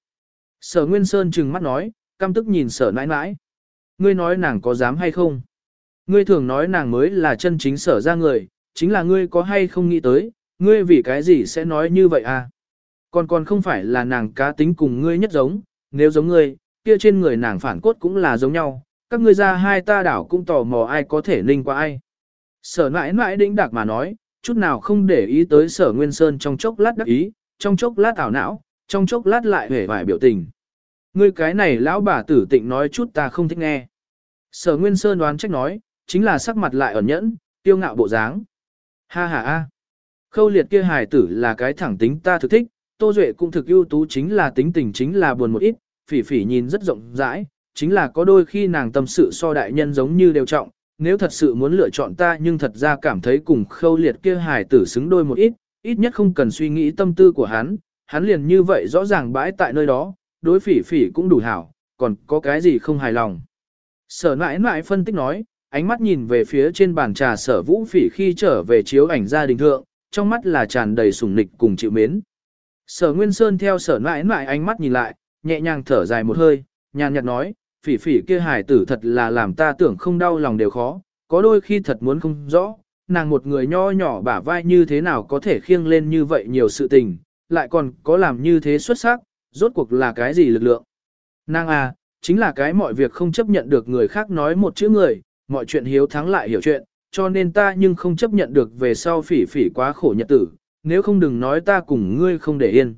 Sở Nguyên Sơn trừng mắt nói, căm tức nhìn sở nãi nãi. Ngươi nói nàng có dám hay không? Ngươi thường nói nàng mới là chân chính sở ra người, chính là ngươi có hay không nghĩ tới, ngươi vì cái gì sẽ nói như vậy à? Còn còn không phải là nàng cá tính cùng ngươi nhất giống, nếu giống ngươi, kia trên người nàng phản cốt cũng là giống nhau, các ngươi ra hai ta đảo cũng tò mò ai có thể ninh qua ai. Sở mãi mãi đĩnh đạc mà nói, chút nào không để ý tới sở Nguyên Sơn trong chốc lát đắc ý, trong chốc lát ảo não, trong chốc lát lại hề vài biểu tình. Ngươi cái này lão bà tử tịnh nói chút ta không thích nghe. Sở Nguyên Sơn đoán trách nói, chính là sắc mặt lại ẩn nhẫn, tiêu ngạo bộ dáng. Ha ha ha. Khâu liệt kia hài tử là cái thẳng tính ta thực thích, Tô Duệ cũng thực ưu tú chính là tính tình chính là buồn một ít, phỉ phỉ nhìn rất rộng rãi, chính là có đôi khi nàng tâm sự so đại nhân giống như đều trọng, nếu thật sự muốn lựa chọn ta nhưng thật ra cảm thấy cùng khâu liệt kia hài tử xứng đôi một ít, ít nhất không cần suy nghĩ tâm tư của hắn, hắn liền như vậy rõ ràng bãi tại nơi đó, đối phỉ phỉ cũng đủ hảo, còn có cái gì không hài lòng. Sở nãi nãi phân tích nói, ánh mắt nhìn về phía trên bàn trà sở vũ phỉ khi trở về chiếu ảnh gia đình thượng, trong mắt là tràn đầy sủng nịch cùng chịu mến. Sở Nguyên Sơn theo sở nãi nãi ánh mắt nhìn lại, nhẹ nhàng thở dài một hơi, nhàn nhạt nói, phỉ phỉ kia hài tử thật là làm ta tưởng không đau lòng đều khó, có đôi khi thật muốn không rõ, nàng một người nho nhỏ bả vai như thế nào có thể khiêng lên như vậy nhiều sự tình, lại còn có làm như thế xuất sắc, rốt cuộc là cái gì lực lượng. Nàng à, chính là cái mọi việc không chấp nhận được người khác nói một chữ người, mọi chuyện hiếu thắng lại hiểu chuyện, cho nên ta nhưng không chấp nhận được về sau phỉ phỉ quá khổ nhật tử, nếu không đừng nói ta cùng ngươi không để yên.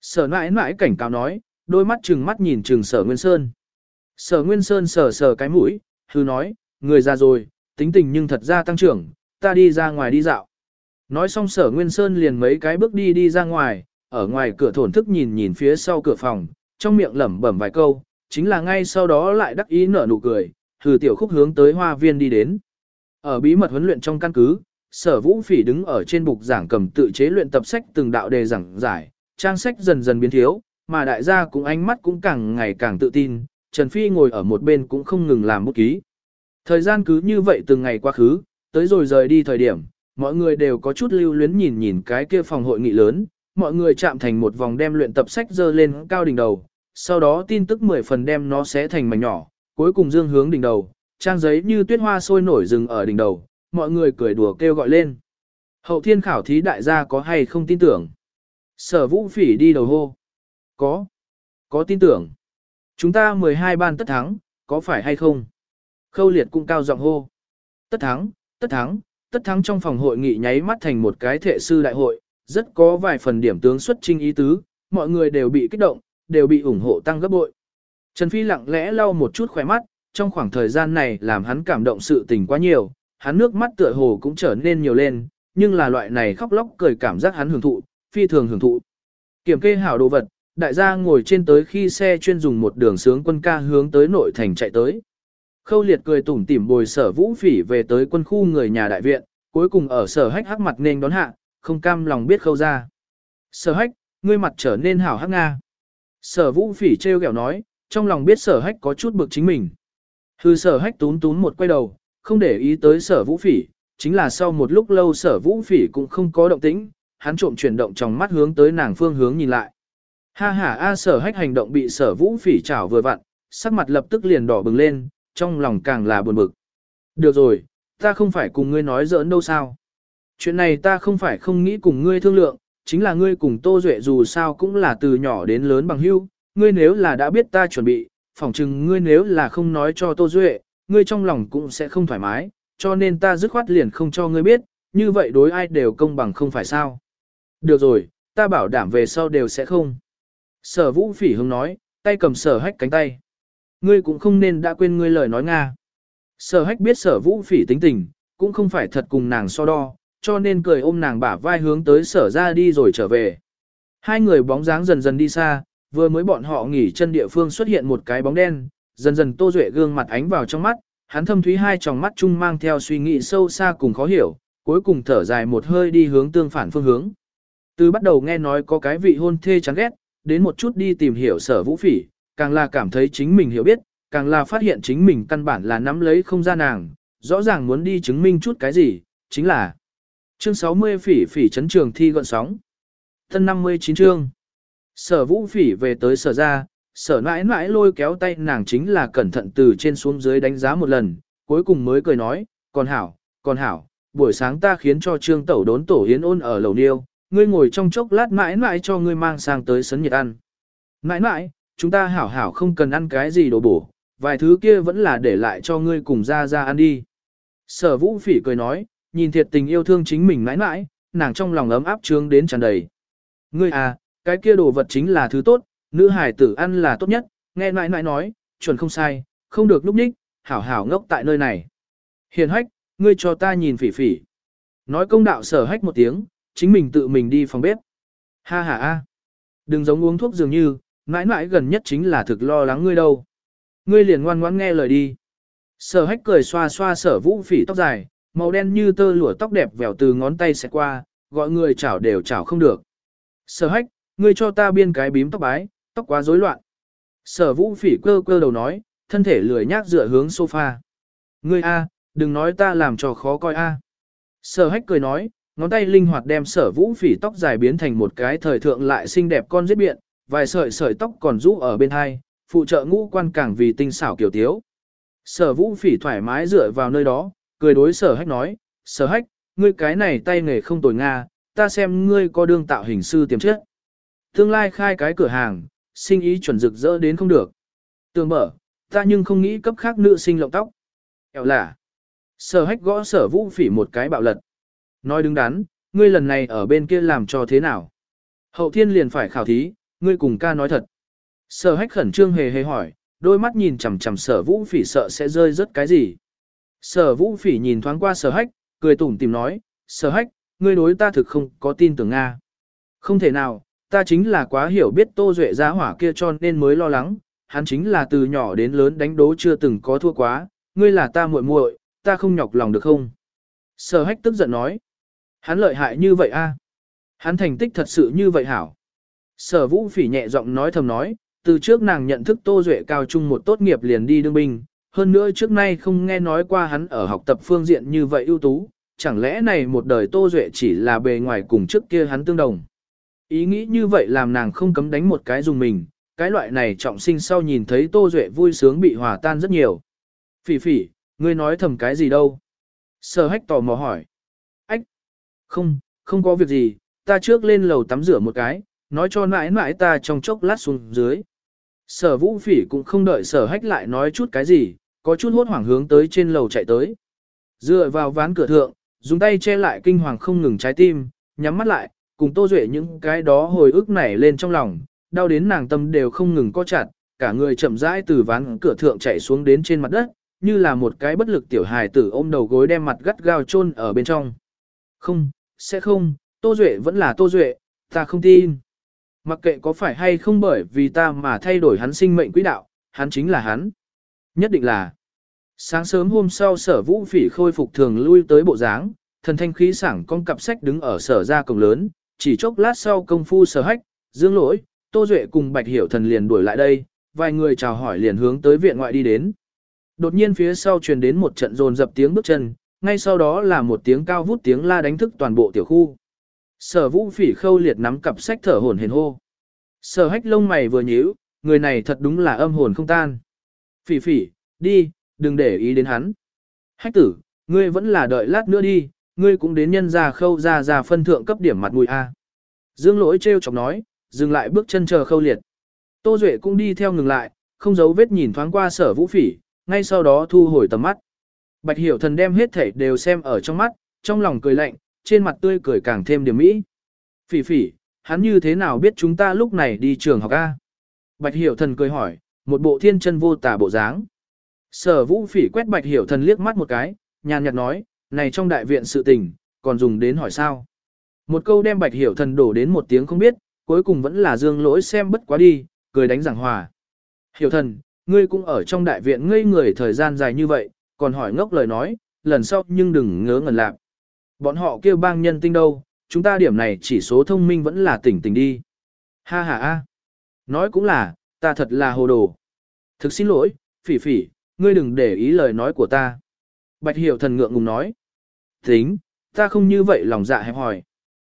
Sở mãi mãi cảnh cáo nói, đôi mắt trừng mắt nhìn trừng sở Nguyên Sơn. Sở Nguyên Sơn sờ sờ cái mũi, hư nói, người già rồi, tính tình nhưng thật ra tăng trưởng, ta đi ra ngoài đi dạo. Nói xong sở Nguyên Sơn liền mấy cái bước đi đi ra ngoài, ở ngoài cửa thổn thức nhìn nhìn phía sau cửa phòng, trong miệng lẩm bẩm vài câu, chính là ngay sau đó lại đắc ý nở nụ cười, thử tiểu khúc hướng tới hoa viên đi đến. Ở bí mật huấn luyện trong căn cứ, sở vũ phỉ đứng ở trên bục giảng cầm tự chế luyện tập sách từng đạo đề giảng giải, trang sách dần dần biến thiếu, mà đại gia cũng ánh mắt cũng càng ngày càng tự tin, Trần Phi ngồi ở một bên cũng không ngừng làm bút ký. Thời gian cứ như vậy từng ngày quá khứ, tới rồi rời đi thời điểm, mọi người đều có chút lưu luyến nhìn nhìn cái kia phòng hội nghị lớn, mọi người chạm thành một vòng đem luyện tập sách dơ lên cao đỉnh đầu, sau đó tin tức 10 phần đem nó xé thành mảnh nhỏ, cuối cùng dương hướng đỉnh đầu, trang giấy như tuyết hoa sôi nổi rừng ở đỉnh đầu, mọi người cười đùa kêu gọi lên. Hậu thiên khảo thí đại gia có hay không tin tưởng? Sở vũ phỉ đi đầu hô. Có. Có tin tưởng. Chúng ta 12 ban tất thắng, có phải hay không? Khâu liệt cũng cao giọng hô. Tất thắng, tất thắng, tất thắng trong phòng hội nghị nháy mắt thành một cái thể sư đại hội, rất có vài phần điểm tướng xuất trinh ý tứ, mọi người đều bị kích động, đều bị ủng hộ tăng gấp bội. Trần Phi lặng lẽ lau một chút khỏe mắt, trong khoảng thời gian này làm hắn cảm động sự tình quá nhiều, hắn nước mắt tựa hồ cũng trở nên nhiều lên, nhưng là loại này khóc lóc cười cảm giác hắn hưởng thụ, phi thường hưởng thụ. Kiểm kê hảo đồ vật, đại gia ngồi trên tới khi xe chuyên dùng một đường sướng quân ca hướng tới nội thành chạy tới. Khâu liệt cười tủm tỉm bồi sở vũ phỉ về tới quân khu người nhà đại viện, cuối cùng ở sở hách hắc mặt nên đón hạ, không cam lòng biết khâu ra. Sở hách, ngươi mặt trở nên hảo hắc nga. Sở vũ phỉ treo kẹo nói, trong lòng biết sở hách có chút bực chính mình. Hư sở hách tún tún một quay đầu, không để ý tới sở vũ phỉ, chính là sau một lúc lâu sở vũ phỉ cũng không có động tĩnh, hắn trộm chuyển động trong mắt hướng tới nàng phương hướng nhìn lại. Ha ha a sở hách hành động bị sở vũ phỉ chảo vừa vặn, sắc mặt lập tức liền đỏ bừng lên, trong lòng càng là buồn bực. Được rồi, ta không phải cùng ngươi nói giỡn đâu sao. Chuyện này ta không phải không nghĩ cùng ngươi thương lượng, chính là ngươi cùng Tô Duệ dù sao cũng là từ nhỏ đến lớn bằng hưu, ngươi nếu là đã biết ta chuẩn bị, phỏng chừng ngươi nếu là không nói cho Tô Duệ, ngươi trong lòng cũng sẽ không thoải mái, cho nên ta dứt khoát liền không cho ngươi biết, như vậy đối ai đều công bằng không phải sao. Được rồi, ta bảo đảm về sau đều sẽ không. Sở vũ phỉ hướng nói, tay cầm sở hách cánh tay. Ngươi cũng không nên đã quên ngươi lời nói Nga. Sở hách biết sở vũ phỉ tính tình, cũng không phải thật cùng nàng so đo, cho nên cười ôm nàng bả vai hướng tới sở ra đi rồi trở về. Hai người bóng dáng dần dần đi xa, vừa mới bọn họ nghỉ chân địa phương xuất hiện một cái bóng đen, dần dần tô duệ gương mặt ánh vào trong mắt, hắn thâm thúy hai tròng mắt chung mang theo suy nghĩ sâu xa cùng khó hiểu, cuối cùng thở dài một hơi đi hướng tương phản phương hướng. Từ bắt đầu nghe nói có cái vị hôn thê chán ghét, đến một chút đi tìm hiểu sở vũ phỉ, càng là cảm thấy chính mình hiểu biết, càng là phát hiện chính mình căn bản là nắm lấy không ra nàng, rõ ràng muốn đi chứng minh chút cái gì, chính là chương 60 phỉ phỉ chấn trường thi gọn sóng. Thân 59 chương. Sở vũ phỉ về tới sở ra, sở mãi mãi lôi kéo tay nàng chính là cẩn thận từ trên xuống dưới đánh giá một lần, cuối cùng mới cười nói, còn hảo, còn hảo, buổi sáng ta khiến cho trương tẩu đốn tổ hiến ôn ở lầu niêu, ngươi ngồi trong chốc lát mãi mãi cho ngươi mang sang tới sấn nhiệt ăn. Mãi mãi, chúng ta hảo hảo không cần ăn cái gì đồ bổ, vài thứ kia vẫn là để lại cho ngươi cùng ra ra ăn đi. Sở vũ phỉ cười nói, nhìn thiệt tình yêu thương chính mình mãi mãi, nàng trong lòng ấm áp trướng đến tràn đầy. Ngươi à, cái kia đồ vật chính là thứ tốt, nữ hải tử ăn là tốt nhất, nghe mãi mãi nói, chuẩn không sai, không được lúc ních, hảo hảo ngốc tại nơi này. Hiền hách, ngươi cho ta nhìn phỉ phỉ. Nói công đạo sở hách một tiếng, chính mình tự mình đi phòng bếp. Ha ha a, đừng giống uống thuốc dường như, mãi mãi gần nhất chính là thực lo lắng ngươi đâu. Ngươi liền ngoan ngoãn nghe lời đi. Sở hách cười xoa xoa sở vũ phỉ tóc dài, màu đen như tơ lụa tóc đẹp vèo từ ngón tay xẹt qua, gọi người chảo đều chảo không được. Sở hách, ngươi cho ta biên cái bím tóc bái, tóc quá rối loạn. Sở vũ phỉ cơ cơ đầu nói, thân thể lười nhác dựa hướng sofa. Ngươi a, đừng nói ta làm cho khó coi a. Sở hách cười nói, ngón tay linh hoạt đem sở vũ phỉ tóc dài biến thành một cái thời thượng lại xinh đẹp con giết biện, vài sợi sợi tóc còn rũ ở bên hai, phụ trợ ngũ quan càng vì tinh xảo kiểu tiếu. Sở vũ phỉ thoải mái dựa vào nơi đó, cười đối sở hách nói, sở hách, ngươi cái này tay nghề không tồi Nga, ta xem ngươi có đương tạo hình sư tiềm chất. Tương lai khai cái cửa hàng, sinh ý chuẩn rực rỡ đến không được. Tường mở, ta nhưng không nghĩ cấp khác nữ sinh lộng tóc. Kẹo là, sở hách gõ sở vũ phỉ một cái bạo lật. Nói đứng đắn, ngươi lần này ở bên kia làm cho thế nào? Hậu thiên liền phải khảo thí, ngươi cùng ca nói thật. Sở hách khẩn trương hề hề hỏi, đôi mắt nhìn chằm chằm sở vũ phỉ sợ sẽ rơi rất cái gì. Sở vũ phỉ nhìn thoáng qua sở hách, cười tủm tìm nói, sở hách, ngươi đối ta thực không có tin tưởng Nga. Không thể nào, ta chính là quá hiểu biết tô duệ giá hỏa kia cho nên mới lo lắng, hắn chính là từ nhỏ đến lớn đánh đố chưa từng có thua quá, ngươi là ta muội muội, ta không nhọc lòng được không? Sở hách tức giận nói, hắn lợi hại như vậy a, Hắn thành tích thật sự như vậy hảo. Sở vũ phỉ nhẹ giọng nói thầm nói, từ trước nàng nhận thức Tô Duệ cao trung một tốt nghiệp liền đi đương binh, hơn nữa trước nay không nghe nói qua hắn ở học tập phương diện như vậy ưu tú, chẳng lẽ này một đời Tô Duệ chỉ là bề ngoài cùng trước kia hắn tương đồng. Ý nghĩ như vậy làm nàng không cấm đánh một cái dùng mình, cái loại này trọng sinh sau nhìn thấy Tô Duệ vui sướng bị hòa tan rất nhiều. Phỉ phỉ, ngươi nói thầm cái gì đâu? Sở hách tò mò hỏi. Ách! Không, không có việc gì, ta trước lên lầu tắm rửa một cái, nói cho mãi mãi ta trong chốc lát xuống dưới. Sở vũ phỉ cũng không đợi sở hách lại nói chút cái gì, có chút hốt hoảng hướng tới trên lầu chạy tới. dựa vào ván cửa thượng, dùng tay che lại kinh hoàng không ngừng trái tim, nhắm mắt lại, cùng Tô Duệ những cái đó hồi ức nảy lên trong lòng, đau đến nàng tâm đều không ngừng co chặt, cả người chậm rãi từ ván cửa thượng chạy xuống đến trên mặt đất, như là một cái bất lực tiểu hài tử ôm đầu gối đem mặt gắt gao chôn ở bên trong. Không, sẽ không, Tô Duệ vẫn là Tô Duệ, ta không tin. Mặc kệ có phải hay không bởi vì ta mà thay đổi hắn sinh mệnh quỹ đạo, hắn chính là hắn. Nhất định là. Sáng sớm hôm sau sở vũ phỉ khôi phục thường lui tới bộ dáng, thần thanh khí sảng con cặp sách đứng ở sở ra cổng lớn, chỉ chốc lát sau công phu sở hách, dương lỗi, tô duệ cùng bạch hiểu thần liền đuổi lại đây, vài người chào hỏi liền hướng tới viện ngoại đi đến. Đột nhiên phía sau truyền đến một trận rồn dập tiếng bước chân, ngay sau đó là một tiếng cao vút tiếng la đánh thức toàn bộ tiểu khu. Sở vũ phỉ khâu liệt nắm cặp sách thở hồn hển hô. Sở hách lông mày vừa nhíu, người này thật đúng là âm hồn không tan. Phỉ phỉ, đi, đừng để ý đến hắn. Hách tử, ngươi vẫn là đợi lát nữa đi, ngươi cũng đến nhân ra khâu ra ra phân thượng cấp điểm mặt mũi A. Dương lỗi treo chọc nói, dừng lại bước chân chờ khâu liệt. Tô Duệ cũng đi theo ngừng lại, không giấu vết nhìn thoáng qua sở vũ phỉ, ngay sau đó thu hồi tầm mắt. Bạch hiểu thần đem hết thể đều xem ở trong mắt, trong lòng cười lạnh, trên mặt tươi cười càng thêm điểm mỹ. Phỉ phỉ, hắn như thế nào biết chúng ta lúc này đi trường học A? Bạch hiểu thần cười hỏi, một bộ thiên chân vô tả bộ dáng. Sở vũ phỉ quét bạch hiểu thần liếc mắt một cái, nhàn nhạt nói, này trong đại viện sự tình, còn dùng đến hỏi sao. Một câu đem bạch hiểu thần đổ đến một tiếng không biết, cuối cùng vẫn là dương lỗi xem bất quá đi, cười đánh giảng hòa. Hiểu thần, ngươi cũng ở trong đại viện ngây người thời gian dài như vậy, còn hỏi ngốc lời nói, lần sau nhưng đừng ngớ ngẩn lạc. Bọn họ kêu bang nhân tinh đâu, chúng ta điểm này chỉ số thông minh vẫn là tỉnh tỉnh đi. Ha ha ha. Nói cũng là, ta thật là hồ đồ. Thực xin lỗi, phỉ phỉ, ngươi đừng để ý lời nói của ta. Bạch hiểu thần ngượng ngùng nói. Tính, ta không như vậy lòng dạ hẹp hỏi.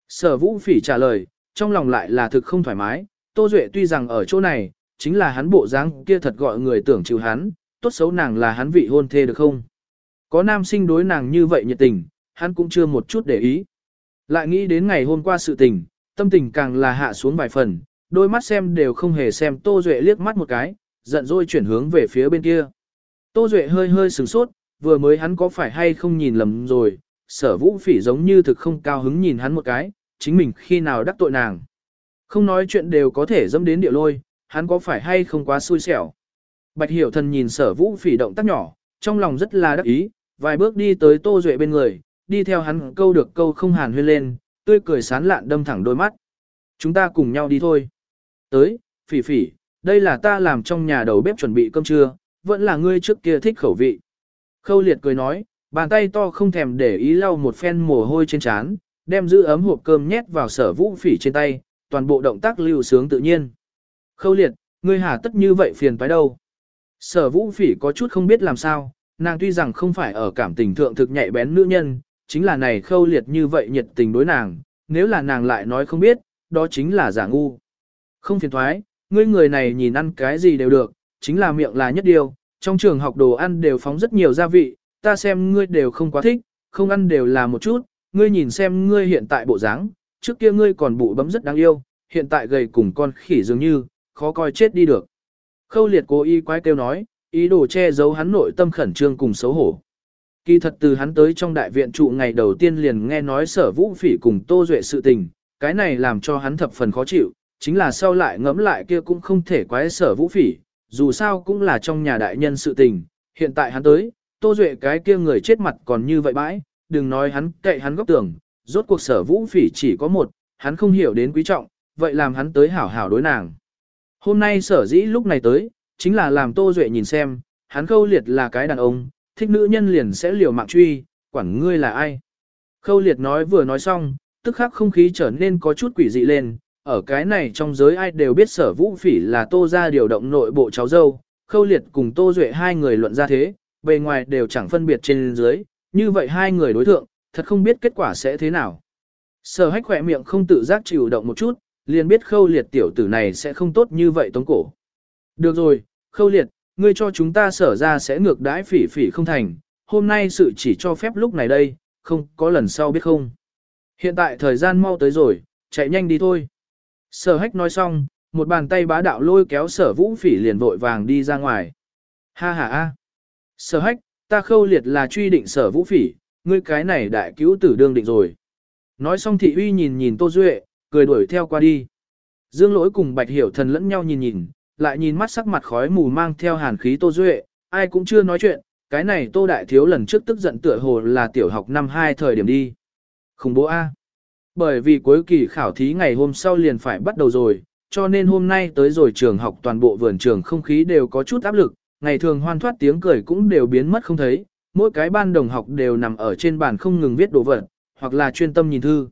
Sở vũ phỉ trả lời, trong lòng lại là thực không thoải mái, Tô Duệ tuy rằng ở chỗ này, chính là hắn bộ dáng kia thật gọi người tưởng chịu hắn, tốt xấu nàng là hắn vị hôn thê được không? Có nam sinh đối nàng như vậy nhiệt tình, hắn cũng chưa một chút để ý. Lại nghĩ đến ngày hôm qua sự tình, tâm tình càng là hạ xuống vài phần, đôi mắt xem đều không hề xem Tô Duệ liếc mắt một cái, giận dỗi chuyển hướng về phía bên kia. Tô Duệ hơi hơi sửng sốt, vừa mới hắn có phải hay không nhìn lầm rồi, sở vũ phỉ giống như thực không cao hứng nhìn hắn một cái, chính mình khi nào đắc tội nàng. Không nói chuyện đều có thể dẫm đến địa lôi, hắn có phải hay không quá xui xẻo. Bạch hiểu thần nhìn sở vũ phỉ động tác nhỏ, trong lòng rất là đắc ý, vài bước đi tới Tô Duệ bên người, đi theo hắn câu được câu không hàn huyên lên, tươi cười sán lạn đâm thẳng đôi mắt. Chúng ta cùng nhau đi thôi. Tới, phỉ phỉ, đây là ta làm trong nhà đầu bếp chuẩn bị cơm trưa, vẫn là ngươi trước kia thích khẩu vị. Khâu liệt cười nói, bàn tay to không thèm để ý lau một phen mồ hôi trên trán, đem giữ ấm hộp cơm nhét vào sở vũ phỉ trên tay, toàn bộ động tác lưu sướng tự nhiên. Khâu liệt, ngươi hà tất như vậy phiền phải đâu. Sở vũ phỉ có chút không biết làm sao, nàng tuy rằng không phải ở cảm tình thượng thực nhạy bén nữ nhân, chính là này khâu liệt như vậy nhiệt tình đối nàng, nếu là nàng lại nói không biết, đó chính là giả ngu. Không phiền thoái, ngươi người này nhìn ăn cái gì đều được, chính là miệng là nhất điều, trong trường học đồ ăn đều phóng rất nhiều gia vị, ta xem ngươi đều không quá thích, không ăn đều là một chút, ngươi nhìn xem ngươi hiện tại bộ dáng, trước kia ngươi còn bụ bấm rất đáng yêu, hiện tại gầy cùng con khỉ dường như, khó coi chết đi được. Khâu liệt cố ý quái kêu nói, ý đồ che giấu hắn nội tâm khẩn trương cùng xấu hổ. Kỳ thật từ hắn tới trong đại viện trụ ngày đầu tiên liền nghe nói sở vũ phỉ cùng tô duệ sự tình, cái này làm cho hắn thập phần khó chịu, chính là sau lại ngẫm lại kia cũng không thể quái sở vũ phỉ, dù sao cũng là trong nhà đại nhân sự tình, hiện tại hắn tới, tô duệ cái kia người chết mặt còn như vậy bãi, đừng nói hắn cậy hắn góc tưởng, rốt cuộc sở vũ phỉ chỉ có một, hắn không hiểu đến quý trọng, vậy làm hắn tới hảo hảo đối nàng. Hôm nay sở dĩ lúc này tới, chính là làm tô duệ nhìn xem, hắn khâu liệt là cái đàn ông, thích nữ nhân liền sẽ liều mạng truy, quản ngươi là ai. Khâu liệt nói vừa nói xong, tức khắc không khí trở nên có chút quỷ dị lên, ở cái này trong giới ai đều biết sở vũ phỉ là tô ra điều động nội bộ cháu dâu, khâu liệt cùng tô duệ hai người luận ra thế, bề ngoài đều chẳng phân biệt trên dưới, như vậy hai người đối thượng, thật không biết kết quả sẽ thế nào. Sở hách khỏe miệng không tự giác chịu động một chút, liền biết khâu liệt tiểu tử này sẽ không tốt như vậy tống cổ. Được rồi, khâu liệt, ngươi cho chúng ta sở ra sẽ ngược đãi phỉ phỉ không thành, hôm nay sự chỉ cho phép lúc này đây, không có lần sau biết không. Hiện tại thời gian mau tới rồi, chạy nhanh đi thôi. Sở hách nói xong, một bàn tay bá đạo lôi kéo sở vũ phỉ liền vội vàng đi ra ngoài. Ha ha ha. Sở hách, ta khâu liệt là truy định sở vũ phỉ, ngươi cái này đại cứu tử đương định rồi. Nói xong thị uy nhìn nhìn Tô Duệ, cười đuổi theo qua đi. Dương lỗi cùng bạch hiểu thần lẫn nhau nhìn nhìn, lại nhìn mắt sắc mặt khói mù mang theo hàn khí Tô Duệ, ai cũng chưa nói chuyện, cái này Tô Đại Thiếu lần trước tức giận tựa hồ là tiểu học năm 2 thời điểm đi. Khủng bố A. Bởi vì cuối kỳ khảo thí ngày hôm sau liền phải bắt đầu rồi, cho nên hôm nay tới rồi trường học toàn bộ vườn trường không khí đều có chút áp lực, ngày thường hoan thoát tiếng cười cũng đều biến mất không thấy, mỗi cái ban đồng học đều nằm ở trên bàn không ngừng viết đồ vật, hoặc là chuyên tâm nhìn thư.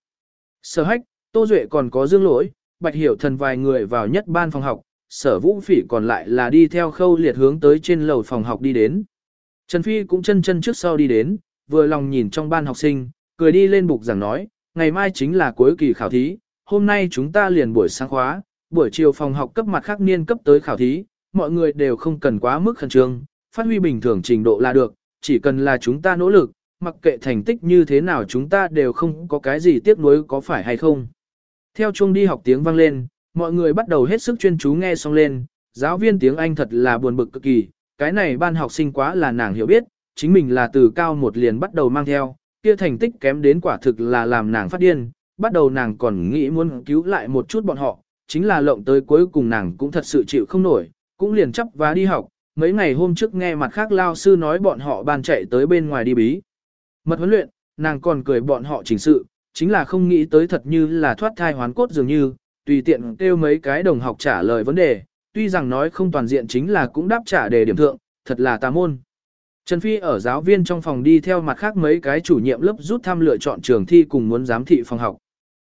Sở hách, Tô Duệ còn có dương lỗi, bạch hiểu thần vài người vào nhất ban phòng học, sở vũ phỉ còn lại là đi theo khâu liệt hướng tới trên lầu phòng học đi đến. Trần Phi cũng chân chân trước sau đi đến, vừa lòng nhìn trong ban học sinh, cười đi lên bục giảng nói, ngày mai chính là cuối kỳ khảo thí, hôm nay chúng ta liền buổi sáng khóa, buổi chiều phòng học cấp mặt khác niên cấp tới khảo thí, mọi người đều không cần quá mức khẩn trương, phát huy bình thường trình độ là được, chỉ cần là chúng ta nỗ lực, mặc kệ thành tích như thế nào chúng ta đều không có cái gì tiếc nuối có phải hay không. Theo chuông đi học tiếng vang lên, mọi người bắt đầu hết sức chuyên chú nghe xong lên, giáo viên tiếng Anh thật là buồn bực cực kỳ, cái này ban học sinh quá là nàng hiểu biết, chính mình là từ cao một liền bắt đầu mang theo, kia thành tích kém đến quả thực là làm nàng phát điên, bắt đầu nàng còn nghĩ muốn cứu lại một chút bọn họ, chính là lộng tới cuối cùng nàng cũng thật sự chịu không nổi, cũng liền chấp vá đi học, mấy ngày hôm trước nghe mặt khác lao sư nói bọn họ ban chạy tới bên ngoài đi bí. Mật huấn luyện, nàng còn cười bọn họ chỉnh sự, chính là không nghĩ tới thật như là thoát thai hoán cốt dường như, tùy tiện kêu mấy cái đồng học trả lời vấn đề, tuy rằng nói không toàn diện chính là cũng đáp trả đề điểm thượng, thật là tà môn. Trần Phi ở giáo viên trong phòng đi theo mặt khác mấy cái chủ nhiệm lớp rút thăm lựa chọn trường thi cùng muốn giám thị phòng học.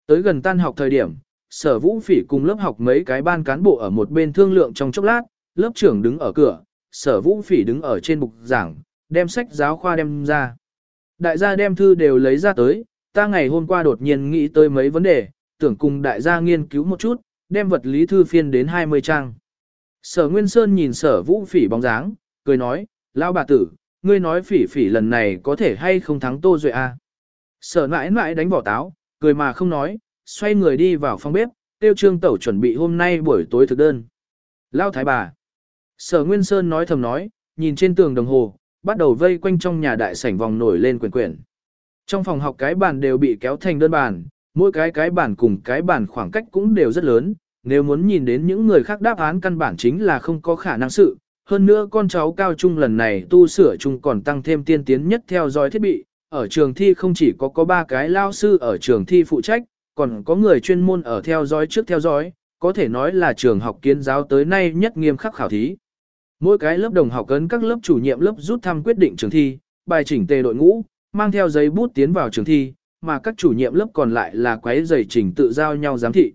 Tới gần tan học thời điểm, sở vũ phỉ cùng lớp học mấy cái ban cán bộ ở một bên thương lượng trong chốc lát, lớp trưởng đứng ở cửa, sở vũ phỉ đứng ở trên bục giảng, đem sách giáo khoa đem ra. Đại gia đem thư đều lấy ra tới, ta ngày hôm qua đột nhiên nghĩ tới mấy vấn đề, tưởng cùng đại gia nghiên cứu một chút, đem vật lý thư phiên đến 20 trang. Sở Nguyên Sơn nhìn sở vũ phỉ bóng dáng, cười nói, lão bà tử, ngươi nói phỉ phỉ lần này có thể hay không thắng Tô Duệ? À? Sở mãi mãi đánh vỏ táo, cười mà không nói, xoay người đi vào phòng bếp, tiêu trương tẩu chuẩn bị hôm nay buổi tối thực đơn. Lao thái bà. Sở Nguyên Sơn nói thầm nói, nhìn trên tường đồng hồ, bắt đầu vây quanh trong nhà đại sảnh vòng nổi lên quyển quyển. Trong phòng học cái bàn đều bị kéo thành đơn bàn, mỗi cái cái bản cùng cái bản khoảng cách cũng đều rất lớn, nếu muốn nhìn đến những người khác đáp án căn bản chính là không có khả năng sự. Hơn nữa con cháu cao trung lần này tu sửa chung còn tăng thêm tiên tiến nhất theo dõi thiết bị, ở trường thi không chỉ có có ba cái lao sư ở trường thi phụ trách, còn có người chuyên môn ở theo dõi trước theo dõi, có thể nói là trường học kiến giáo tới nay nhất nghiêm khắc khảo thí. Mỗi cái lớp đồng học cấn các lớp chủ nhiệm lớp rút thăm quyết định trường thi, bài chỉnh tề đội ngũ, mang theo giấy bút tiến vào trường thi, mà các chủ nhiệm lớp còn lại là quấy dày trình tự giao nhau giám thị.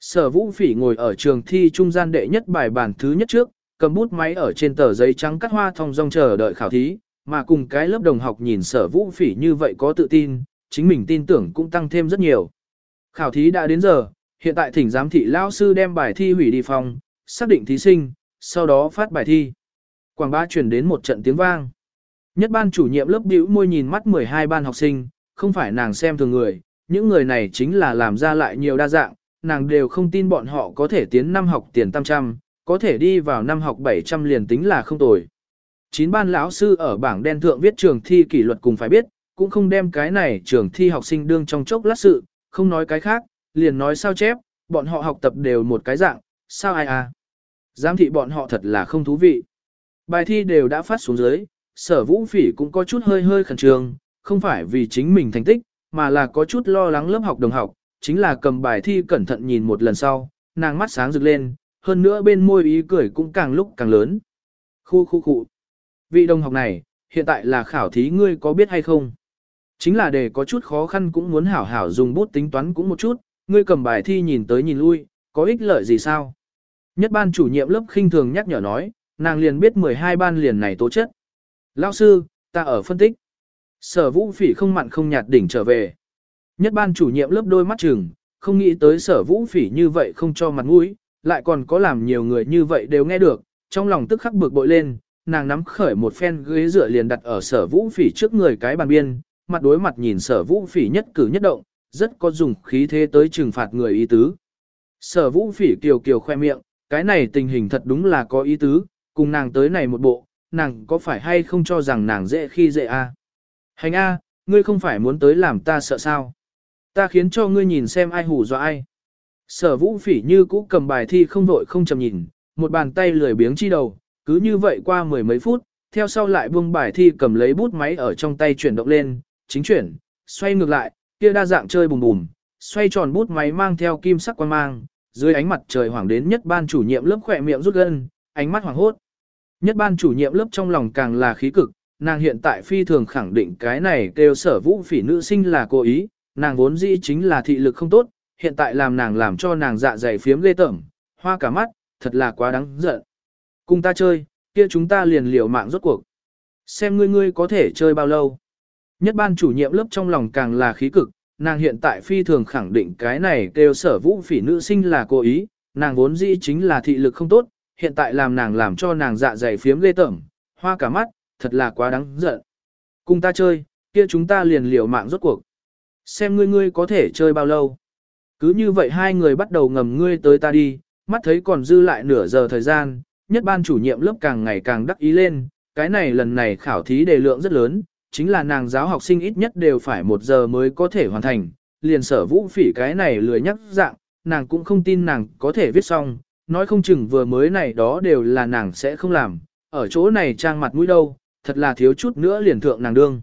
Sở vũ phỉ ngồi ở trường thi trung gian đệ nhất bài bản thứ nhất trước, cầm bút máy ở trên tờ giấy trắng cắt hoa thông dong chờ đợi khảo thí, mà cùng cái lớp đồng học nhìn sở vũ phỉ như vậy có tự tin, chính mình tin tưởng cũng tăng thêm rất nhiều. Khảo thí đã đến giờ, hiện tại thỉnh giám thị lao sư đem bài thi hủy đi phòng, xác định thí sinh, sau đó phát bài thi. Quảng bá chuyển đến một trận tiếng vang. Nhất ban chủ nhiệm lớp bĩu môi nhìn mắt 12 ban học sinh, không phải nàng xem thường người, những người này chính là làm ra lại nhiều đa dạng, nàng đều không tin bọn họ có thể tiến năm học tiền tam trăm, có thể đi vào năm học 700 liền tính là không tồi. Chín ban lão sư ở bảng đen thượng viết trường thi kỷ luật cùng phải biết, cũng không đem cái này trường thi học sinh đương trong chốc lát sự, không nói cái khác, liền nói sao chép, bọn họ học tập đều một cái dạng, sao ai à. Giám thị bọn họ thật là không thú vị. Bài thi đều đã phát xuống dưới, sở vũ phỉ cũng có chút hơi hơi khẩn trương, không phải vì chính mình thành tích, mà là có chút lo lắng lớp học đồng học, chính là cầm bài thi cẩn thận nhìn một lần sau, nàng mắt sáng rực lên, hơn nữa bên môi ý cười cũng càng lúc càng lớn. Khu khu khu. Vị đồng học này, hiện tại là khảo thí ngươi có biết hay không? Chính là để có chút khó khăn cũng muốn hảo hảo dùng bút tính toán cũng một chút, ngươi cầm bài thi nhìn tới nhìn lui, có ích lợi gì sao? Nhất ban chủ nhiệm lớp khinh thường nhắc nhở nói, nàng liền biết 12 ban liền này tố chất. Lao sư, ta ở phân tích. Sở vũ phỉ không mặn không nhạt đỉnh trở về. Nhất ban chủ nhiệm lớp đôi mắt chừng, không nghĩ tới sở vũ phỉ như vậy không cho mặt mũi, lại còn có làm nhiều người như vậy đều nghe được, trong lòng tức khắc bực bội lên, nàng nắm khởi một phen ghế dựa liền đặt ở sở vũ phỉ trước người cái bàn biên, mặt đối mặt nhìn sở vũ phỉ nhất cử nhất động, rất có dùng khí thế tới trừng phạt người ý tứ. Sở vũ phỉ kiều kiều khoe miệng, cái này tình hình thật đúng là có ý tứ, cùng nàng tới này một bộ, nàng có phải hay không cho rằng nàng dễ khi dễ a? Hành a, ngươi không phải muốn tới làm ta sợ sao? Ta khiến cho ngươi nhìn xem ai hù dọa ai. Sở vũ phỉ như cũ cầm bài thi không vội không chầm nhìn, một bàn tay lười biếng chi đầu, cứ như vậy qua mười mấy phút, theo sau lại buông bài thi cầm lấy bút máy ở trong tay chuyển động lên, chính chuyển, xoay ngược lại, kia đa dạng chơi bùm bùm, xoay tròn bút máy mang theo kim sắc quan mang, dưới ánh mặt trời hoàng đến nhất ban chủ nhiệm lớp khỏe miệng rút gân, ánh mắt hoàng hốt. Nhất ban chủ nhiệm lớp trong lòng càng là khí cực, nàng hiện tại phi thường khẳng định cái này kêu sở vũ phỉ nữ sinh là cố ý, nàng vốn dĩ chính là thị lực không tốt, hiện tại làm nàng làm cho nàng dạ dày phiếm lê tởm, hoa cả mắt, thật là quá đáng giận. Cùng ta chơi, kia chúng ta liền liều mạng rốt cuộc. Xem ngươi ngươi có thể chơi bao lâu. Nhất ban chủ nhiệm lớp trong lòng càng là khí cực, nàng hiện tại phi thường khẳng định cái này kêu sở vũ phỉ nữ sinh là cố ý, nàng vốn dĩ chính là thị lực không tốt, hiện tại làm nàng làm cho nàng dạ dày phiếm lê tởm, hoa cả mắt, thật là quá đáng giận. Cùng ta chơi, kia chúng ta liền liều mạng rốt cuộc. Xem ngươi ngươi có thể chơi bao lâu. Cứ như vậy hai người bắt đầu ngầm ngươi tới ta đi, mắt thấy còn dư lại nửa giờ thời gian, nhất ban chủ nhiệm lớp càng ngày càng đắc ý lên, cái này lần này khảo thí đề lượng rất lớn, chính là nàng giáo học sinh ít nhất đều phải một giờ mới có thể hoàn thành, liền sở vũ phỉ cái này lười nhắc dạng, nàng cũng không tin nàng có thể viết xong, nói không chừng vừa mới này đó đều là nàng sẽ không làm, ở chỗ này trang mặt mũi đâu, thật là thiếu chút nữa liền thượng nàng đương.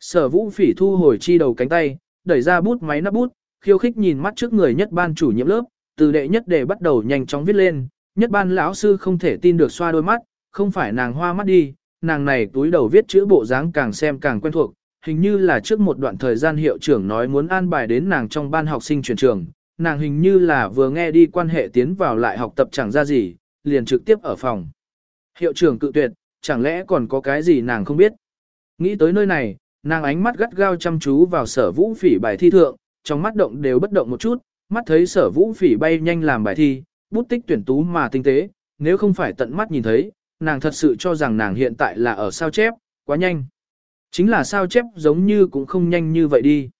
Sở vũ phỉ thu hồi chi đầu cánh tay, đẩy ra bút máy nắp bút, khiêu khích nhìn mắt trước người nhất ban chủ nhiệm lớp, từ đệ nhất để bắt đầu nhanh chóng viết lên, nhất ban lão sư không thể tin được xoa đôi mắt, không phải nàng hoa mắt đi, nàng này túi đầu viết chữ bộ dáng càng xem càng quen thuộc, hình như là trước một đoạn thời gian hiệu trưởng nói muốn an bài đến nàng trong ban học sinh chuyển trường, nàng hình như là vừa nghe đi quan hệ tiến vào lại học tập chẳng ra gì, liền trực tiếp ở phòng. Hiệu trưởng cự tuyệt, chẳng lẽ còn có cái gì nàng không biết. Nghĩ tới nơi này, nàng ánh mắt gắt gao chăm chú vào sở vũ phỉ bài thi thượng, trong mắt động đều bất động một chút, mắt thấy sở vũ phỉ bay nhanh làm bài thi, bút tích tuyển tú mà tinh tế, nếu không phải tận mắt nhìn thấy, nàng thật sự cho rằng nàng hiện tại là ở sao chép, quá nhanh. Chính là sao chép giống như cũng không nhanh như vậy đi.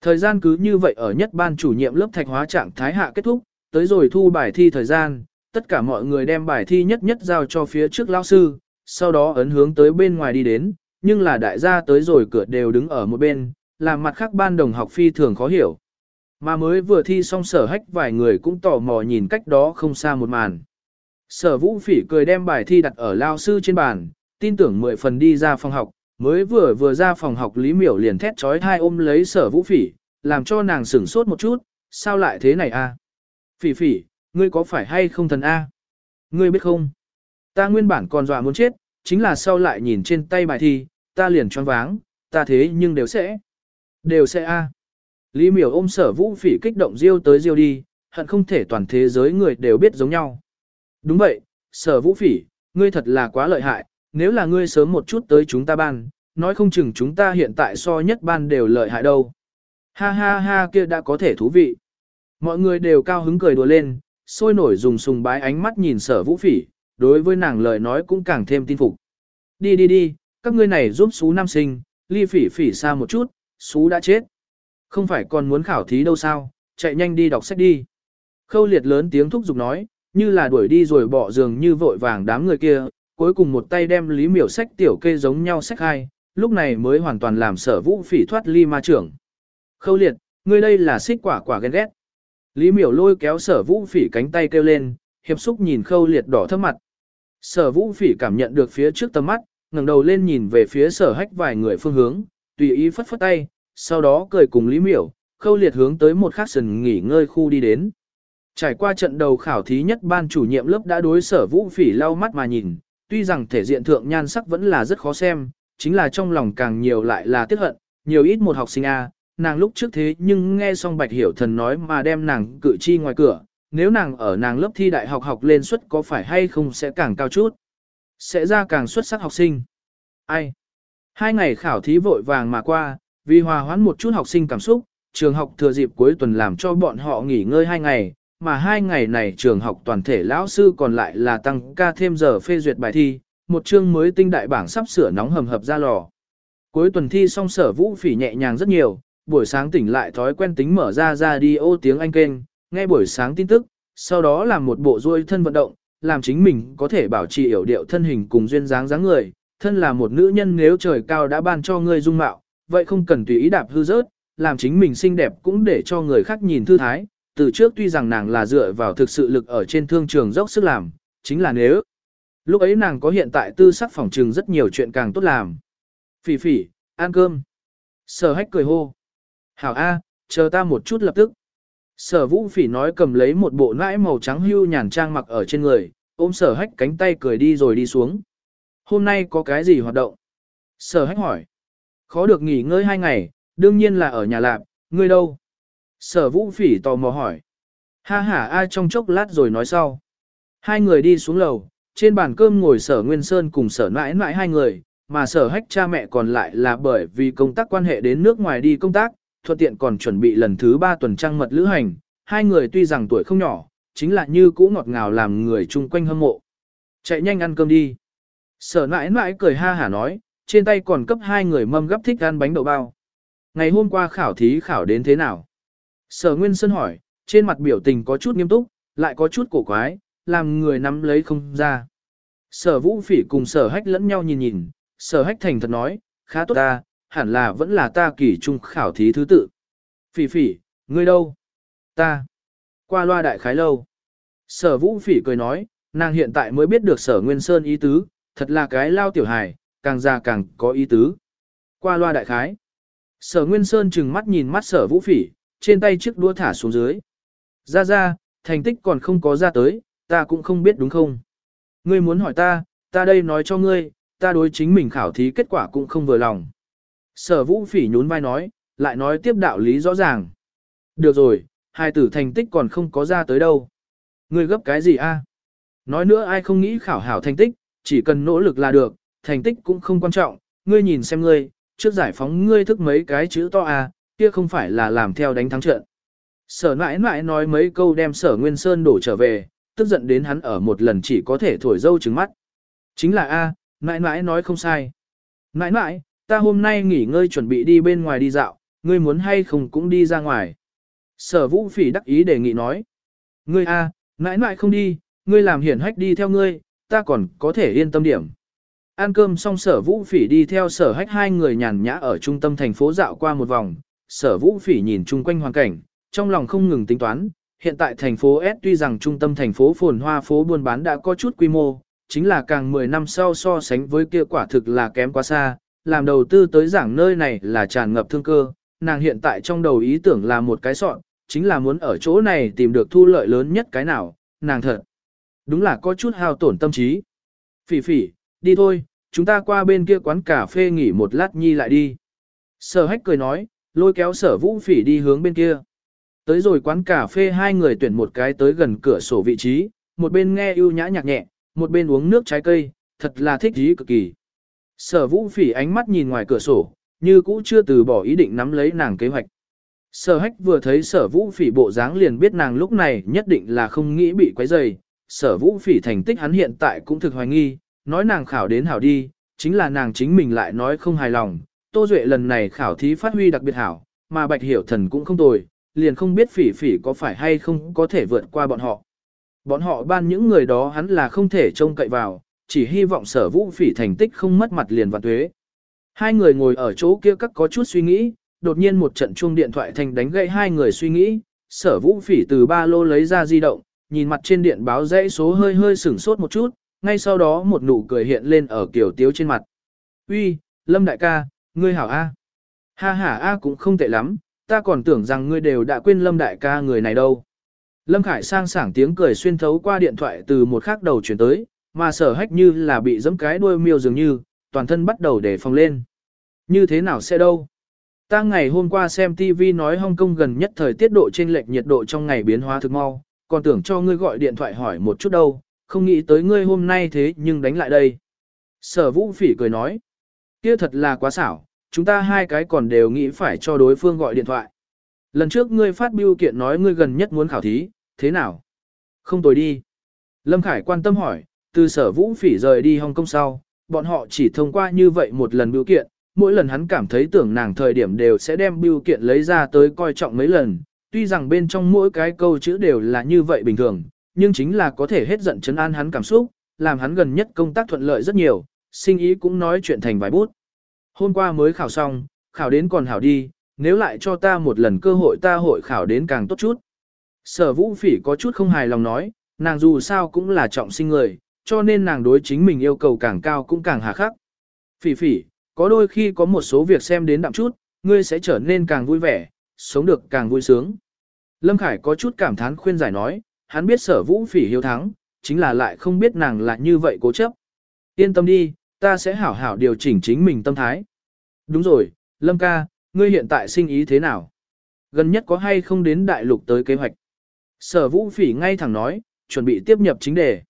Thời gian cứ như vậy ở nhất ban chủ nhiệm lớp thạch hóa trạng thái hạ kết thúc, tới rồi thu bài thi thời gian, tất cả mọi người đem bài thi nhất nhất giao cho phía trước lao sư, sau đó ấn hướng tới bên ngoài đi đến, nhưng là đại gia tới rồi cửa đều đứng ở một bên, làm mặt khác ban đồng học phi thường khó hiểu. Mà mới vừa thi xong sở hách vài người cũng tò mò nhìn cách đó không xa một màn. Sở vũ phỉ cười đem bài thi đặt ở lao sư trên bàn, tin tưởng mười phần đi ra phòng học, mới vừa vừa ra phòng học Lý Miểu liền thét trói thai ôm lấy sở vũ phỉ, làm cho nàng sửng sốt một chút, sao lại thế này a? Phỉ phỉ, ngươi có phải hay không thần a? Ngươi biết không? Ta nguyên bản còn dọa muốn chết, chính là sau lại nhìn trên tay bài thi, ta liền choáng váng, ta thế nhưng đều sẽ. Đều sẽ a. Lý miểu ôm sở vũ phỉ kích động riêu tới riêu đi, hận không thể toàn thế giới người đều biết giống nhau. Đúng vậy, sở vũ phỉ, ngươi thật là quá lợi hại, nếu là ngươi sớm một chút tới chúng ta ban, nói không chừng chúng ta hiện tại so nhất ban đều lợi hại đâu. Ha ha ha kia đã có thể thú vị. Mọi người đều cao hứng cười đùa lên, sôi nổi dùng sùng bái ánh mắt nhìn sở vũ phỉ, đối với nàng lời nói cũng càng thêm tin phục. Đi đi đi, các ngươi này giúp xú nam sinh, ly phỉ phỉ xa một chút, xú đã chết. Không phải còn muốn khảo thí đâu sao, chạy nhanh đi đọc sách đi. Khâu liệt lớn tiếng thúc giục nói, như là đuổi đi rồi bỏ giường như vội vàng đám người kia, cuối cùng một tay đem lý miểu sách tiểu kê giống nhau sách hai, lúc này mới hoàn toàn làm sở vũ phỉ thoát ly ma trưởng. Khâu liệt, ngươi đây là xích quả quả ghen ghét. Lý miểu lôi kéo sở vũ phỉ cánh tay kêu lên, hiệp xúc nhìn khâu liệt đỏ thấp mặt. Sở vũ phỉ cảm nhận được phía trước tầm mắt, ngẩng đầu lên nhìn về phía sở hách vài người phương hướng, tùy ý phất phất tay, sau đó cười cùng Lý Miểu, khâu liệt hướng tới một khắc sần nghỉ ngơi khu đi đến. Trải qua trận đầu khảo thí nhất ban chủ nhiệm lớp đã đối sở vũ phỉ lau mắt mà nhìn, tuy rằng thể diện thượng nhan sắc vẫn là rất khó xem, chính là trong lòng càng nhiều lại là tiếc hận, nhiều ít một học sinh A, nàng lúc trước thế nhưng nghe xong bạch hiểu thần nói mà đem nàng cự chi ngoài cửa, nếu nàng ở nàng lớp thi đại học học lên suất có phải hay không sẽ càng cao chút, sẽ ra càng xuất sắc học sinh. Ai? Hai ngày khảo thí vội vàng mà qua, vì hòa hoãn một chút học sinh cảm xúc, trường học thừa dịp cuối tuần làm cho bọn họ nghỉ ngơi hai ngày, mà hai ngày này trường học toàn thể lão sư còn lại là tăng ca thêm giờ phê duyệt bài thi, một chương mới tinh đại bảng sắp sửa nóng hầm hập ra lò. Cuối tuần thi xong sở vũ phỉ nhẹ nhàng rất nhiều, buổi sáng tỉnh lại thói quen tính mở ra ra đi ô tiếng Anh kênh, nghe buổi sáng tin tức, sau đó làm một bộ duỗi thân vận động, làm chính mình có thể bảo trì hiểu điệu thân hình cùng duyên dáng dáng người, thân là một nữ nhân nếu trời cao đã ban cho ngươi dung mạo, vậy không cần tùy ý đạp hư rớt, làm chính mình xinh đẹp cũng để cho người khác nhìn thư thái. Từ trước tuy rằng nàng là dựa vào thực sự lực ở trên thương trường dốc sức làm, chính là nếu lúc ấy nàng có hiện tại tư sắc phòng trừng rất nhiều chuyện càng tốt làm. Phỉ phỉ, ăn cơm. Sở hách cười hô. Hảo A, chờ ta một chút lập tức. Sở vũ phỉ nói cầm lấy một bộ nãi màu trắng hưu nhàn trang mặc ở trên người, ôm sở hách cánh tay cười đi rồi đi xuống. Hôm nay có cái gì hoạt động? Sở hách hỏi. Khó được nghỉ ngơi hai ngày, đương nhiên là ở nhà lạp, ngươi đâu? Sở vũ phỉ tò mò hỏi. Ha ha ai trong chốc lát rồi nói sau. Hai người đi xuống lầu, trên bàn cơm ngồi sở Nguyên Sơn cùng sở Nãi Nãi hai người, mà sở hách cha mẹ còn lại là bởi vì công tác quan hệ đến nước ngoài đi công tác, thuận tiện còn chuẩn bị lần thứ ba tuần trăng mật lữ hành, hai người tuy rằng tuổi không nhỏ, chính là như cũ ngọt ngào làm người chung quanh hâm mộ. Chạy nhanh ăn cơm đi. Sở nãi nãi cười ha hả nói, trên tay còn cấp hai người mâm gấp thích ăn bánh đậu bao. Ngày hôm qua khảo thí khảo đến thế nào? Sở Nguyên Sơn hỏi, trên mặt biểu tình có chút nghiêm túc, lại có chút cổ quái, làm người nắm lấy không ra. Sở Vũ Phỉ cùng Sở Hách lẫn nhau nhìn nhìn, Sở Hách thành thật nói, khá tốt ta, hẳn là vẫn là ta kỳ trung khảo thí thứ tự. Phỉ Phỉ, ngươi đâu? Ta. Qua loa đại khái lâu. Sở Vũ Phỉ cười nói, nàng hiện tại mới biết được Sở Nguyên Sơn ý tứ, thật là cái lao tiểu hài, càng già càng có ý tứ. Qua loa đại khái. Sở Nguyên Sơn chừng mắt nhìn mắt sở vũ phỉ, trên tay chiếc đũa thả xuống dưới. Ra ra, thành tích còn không có ra tới, ta cũng không biết đúng không. Ngươi muốn hỏi ta, ta đây nói cho ngươi, ta đối chính mình khảo thí kết quả cũng không vừa lòng. Sở vũ phỉ nhún vai nói, lại nói tiếp đạo lý rõ ràng. Được rồi, hai tử thành tích còn không có ra tới đâu. Ngươi gấp cái gì a? Nói nữa ai không nghĩ khảo hảo thành tích, chỉ cần nỗ lực là được, thành tích cũng không quan trọng, ngươi nhìn xem ngươi, trước giải phóng ngươi thức mấy cái chữ to à, kia không phải là làm theo đánh thắng trận. Sở mãi mãi nói mấy câu đem sở Nguyên Sơn đổ trở về, tức giận đến hắn ở một lần chỉ có thể thổi dâu trứng mắt. Chính là A, mãi mãi nói không sai. Mãi mãi, ta hôm nay nghỉ ngơi chuẩn bị đi bên ngoài đi dạo, ngươi muốn hay không cũng đi ra ngoài. Sở vũ phỉ đắc ý đề nghị nói. Ngươi A, mãi mãi không đi, ngươi làm hiển hách đi theo ngươi, ta còn có thể yên tâm điểm. Ăn cơm xong sở vũ phỉ đi theo sở hách hai người nhàn nhã ở trung tâm thành phố dạo qua một vòng, sở vũ phỉ nhìn chung quanh hoàn cảnh, trong lòng không ngừng tính toán, hiện tại thành phố S tuy rằng trung tâm thành phố phồn hoa phố buôn bán đã có chút quy mô, chính là càng 10 năm sau so sánh với kia quả thực là kém quá xa, làm đầu tư tới giảng nơi này là tràn ngập thương cơ, nàng hiện tại trong đầu ý tưởng là một cái sọn, chính là muốn ở chỗ này tìm được thu lợi lớn nhất cái nào, nàng thật. Đúng là có chút hao tổn tâm trí. Phỉ phỉ, đi thôi, chúng ta qua bên kia quán cà phê nghỉ một lát nhi lại đi. Sở hách cười nói, lôi kéo sở vũ phỉ đi hướng bên kia. Tới rồi quán cà phê hai người tuyển một cái tới gần cửa sổ vị trí, một bên nghe ưu nhã nhạc nhẹ, một bên uống nước trái cây, thật là thích ý cực kỳ. Sở vũ phỉ ánh mắt nhìn ngoài cửa sổ, như cũ chưa từ bỏ ý định nắm lấy nàng kế hoạch. Sở hách vừa thấy sở vũ phỉ bộ dáng liền biết nàng lúc này nhất định là không nghĩ bị quấy rầy. Sở vũ phỉ thành tích hắn hiện tại cũng thực hoài nghi, nói nàng khảo đến hảo đi, chính là nàng chính mình lại nói không hài lòng. Tô Duệ lần này khảo thí phát huy đặc biệt hảo, mà Bạch Hiểu Thần cũng không tồi, liền không biết phỉ phỉ có phải hay không có thể vượt qua bọn họ. Bọn họ ban những người đó hắn là không thể trông cậy vào, chỉ hy vọng sở vũ phỉ thành tích không mất mặt liền vạn tuế. Hai người ngồi ở chỗ kia các có chút suy nghĩ, đột nhiên một trận chuông điện thoại thành đánh gãy hai người suy nghĩ, sở vũ phỉ từ ba lô lấy ra di động, nhìn mặt trên điện báo dãy số hơi hơi sửng sốt một chút, ngay sau đó một nụ cười hiện lên ở kiểu tiếu trên mặt. Uy, Lâm đại ca, ngươi hảo A. Ha ha A cũng không tệ lắm, ta còn tưởng rằng ngươi đều đã quên Lâm đại ca người này đâu. Lâm Khải sang sảng tiếng cười xuyên thấu qua điện thoại từ một khắc đầu chuyển tới, mà sở hách như là bị giẫm cái đuôi miêu dường như, toàn thân bắt đầu để phòng lên. Như thế nào sẽ đâu? Ta ngày hôm qua xem TV nói Hong Kong gần nhất thời tiết độ trên lệch nhiệt độ trong ngày biến hóa thực mau, còn tưởng cho ngươi gọi điện thoại hỏi một chút đâu, không nghĩ tới ngươi hôm nay thế nhưng đánh lại đây. Sở vũ phỉ cười nói, kia thật là quá xảo, chúng ta hai cái còn đều nghĩ phải cho đối phương gọi điện thoại. Lần trước ngươi phát biểu kiện nói ngươi gần nhất muốn khảo thí, thế nào? Không tồi đi. Lâm Khải quan tâm hỏi, từ sở vũ phỉ rời đi Hong Kong sau, bọn họ chỉ thông qua như vậy một lần biểu kiện, mỗi lần hắn cảm thấy tưởng nàng thời điểm đều sẽ đem biểu kiện lấy ra tới coi trọng mấy lần, tuy rằng bên trong mỗi cái câu chữ đều là như vậy bình thường, nhưng chính là có thể hết giận chấn an hắn cảm xúc, làm hắn gần nhất công tác thuận lợi rất nhiều, sinh ý cũng nói chuyện thành vài bút. Hôm qua mới khảo xong, khảo đến còn hảo đi, nếu lại cho ta một lần cơ hội ta hội khảo đến càng tốt chút. Sở vũ phỉ có chút không hài lòng nói, nàng dù sao cũng là trọng sinh người, cho nên nàng đối chính mình yêu cầu càng cao cũng càng hà khắc. Phỉ phỉ, có đôi khi có một số việc xem đến đậm chút, ngươi sẽ trở nên càng vui vẻ, sống được càng vui sướng. Lâm Khải có chút cảm thán khuyên giải nói, hắn biết sở vũ phỉ hiếu thắng, chính là lại không biết nàng là như vậy cố chấp. Yên tâm đi, ta sẽ hảo hảo điều chỉnh chính mình tâm thái. Đúng rồi, Lâm ca, ngươi hiện tại sinh ý thế nào? Gần nhất có hay không đến đại lục tới kế hoạch? Sở vũ phỉ ngay thẳng nói, chuẩn bị tiếp nhập chính đề.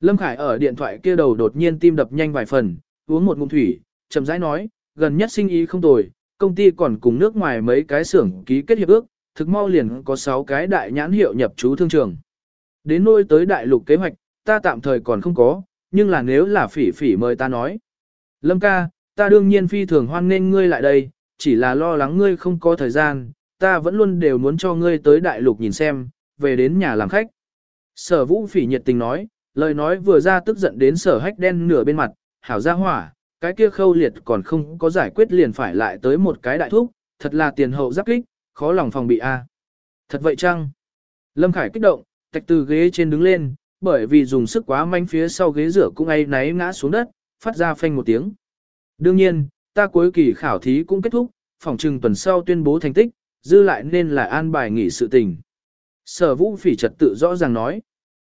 Lâm Khải ở điện thoại kia đầu đột nhiên tim đập nhanh vài phần, uống một ngụm thủy, chậm rãi nói, gần nhất sinh ý không tồi, công ty còn cùng nước ngoài mấy cái xưởng ký kết hiệp ước, thực mau liền có 6 cái đại nhãn hiệu nhập trú thương trường. Đến nôi tới đại lục kế hoạch, ta tạm thời còn không có, nhưng là nếu là phỉ phỉ mời ta nói. Lâm ca, ta đương nhiên phi thường hoan nghênh ngươi lại đây, chỉ là lo lắng ngươi không có thời gian, ta vẫn luôn đều muốn cho ngươi tới đại lục nhìn xem, về đến nhà làm khách. Sở vũ phỉ nhiệt tình nói, lời nói vừa ra tức giận đến sở hách đen nửa bên mặt, hảo ra hỏa, cái kia khâu liệt còn không có giải quyết liền phải lại tới một cái đại thúc, thật là tiền hậu giáp kích, khó lòng phòng bị a. Thật vậy chăng? Lâm Khải kích động, tạch từ ghế trên đứng lên, bởi vì dùng sức quá manh phía sau ghế rửa cũng ấy náy ngã xuống đất, phát ra phanh một tiếng. Đương nhiên, ta cuối kỳ khảo thí cũng kết thúc, phòng trừng tuần sau tuyên bố thành tích, dư lại nên là an bài nghỉ sự tình. Sở vũ phỉ trật tự rõ ràng nói.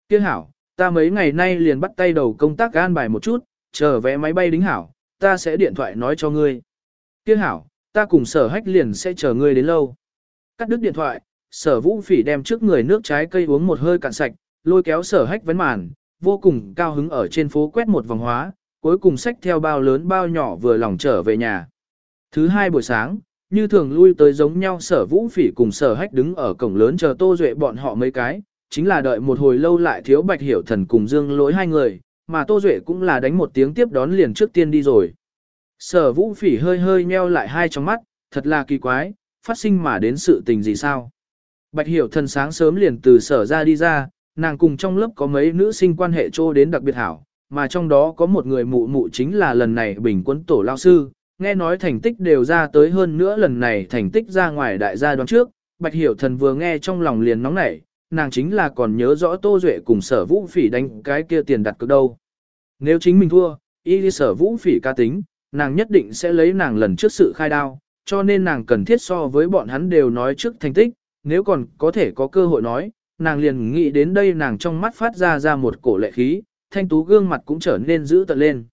Tiếc hảo, ta mấy ngày nay liền bắt tay đầu công tác gan bài một chút, chờ vé máy bay đính hảo, ta sẽ điện thoại nói cho ngươi. Kia hảo, ta cùng sở hách liền sẽ chờ ngươi đến lâu. Cắt đứt điện thoại, sở vũ phỉ đem trước người nước trái cây uống một hơi cạn sạch, lôi kéo sở hách vấn màn, vô cùng cao hứng ở trên phố quét một vòng hóa, cuối cùng xách theo bao lớn bao nhỏ vừa lòng trở về nhà. Thứ hai buổi sáng, như thường lui tới giống nhau sở vũ phỉ cùng sở hách đứng ở cổng lớn chờ tô duệ bọn họ mấy cái, chính là đợi một hồi lâu lại thiếu bạch hiểu thần cùng dương lỗi hai người, mà tô duệ cũng là đánh một tiếng tiếp đón liền trước tiên đi rồi. Sở vũ phỉ hơi hơi nheo lại hai trong mắt, thật là kỳ quái, phát sinh mà đến sự tình gì sao. Bạch hiểu thần sáng sớm liền từ sở ra đi ra, nàng cùng trong lớp có mấy nữ sinh quan hệ trô đến đặc biệt hảo, mà trong đó có một người mụ mụ chính là lần này bình quân tổ lao sư, nghe nói thành tích đều ra tới hơn nữa lần này thành tích ra ngoài đại gia đoán trước, Bạch Hiểu Thần vừa nghe trong lòng liền nóng nảy, nàng chính là còn nhớ rõ Tô Duệ cùng sở vũ phỉ đánh cái kia tiền đặt cược đâu. Nếu chính mình thua, y sở vũ phỉ ca tính, nàng nhất định sẽ lấy nàng lần trước sự khai đao, cho nên nàng cần thiết so với bọn hắn đều nói trước thành tích, nếu còn có thể có cơ hội nói, nàng liền nghĩ đến đây nàng trong mắt phát ra ra một cổ lệ khí, thanh tú gương mặt cũng trở nên dữ tợn lên.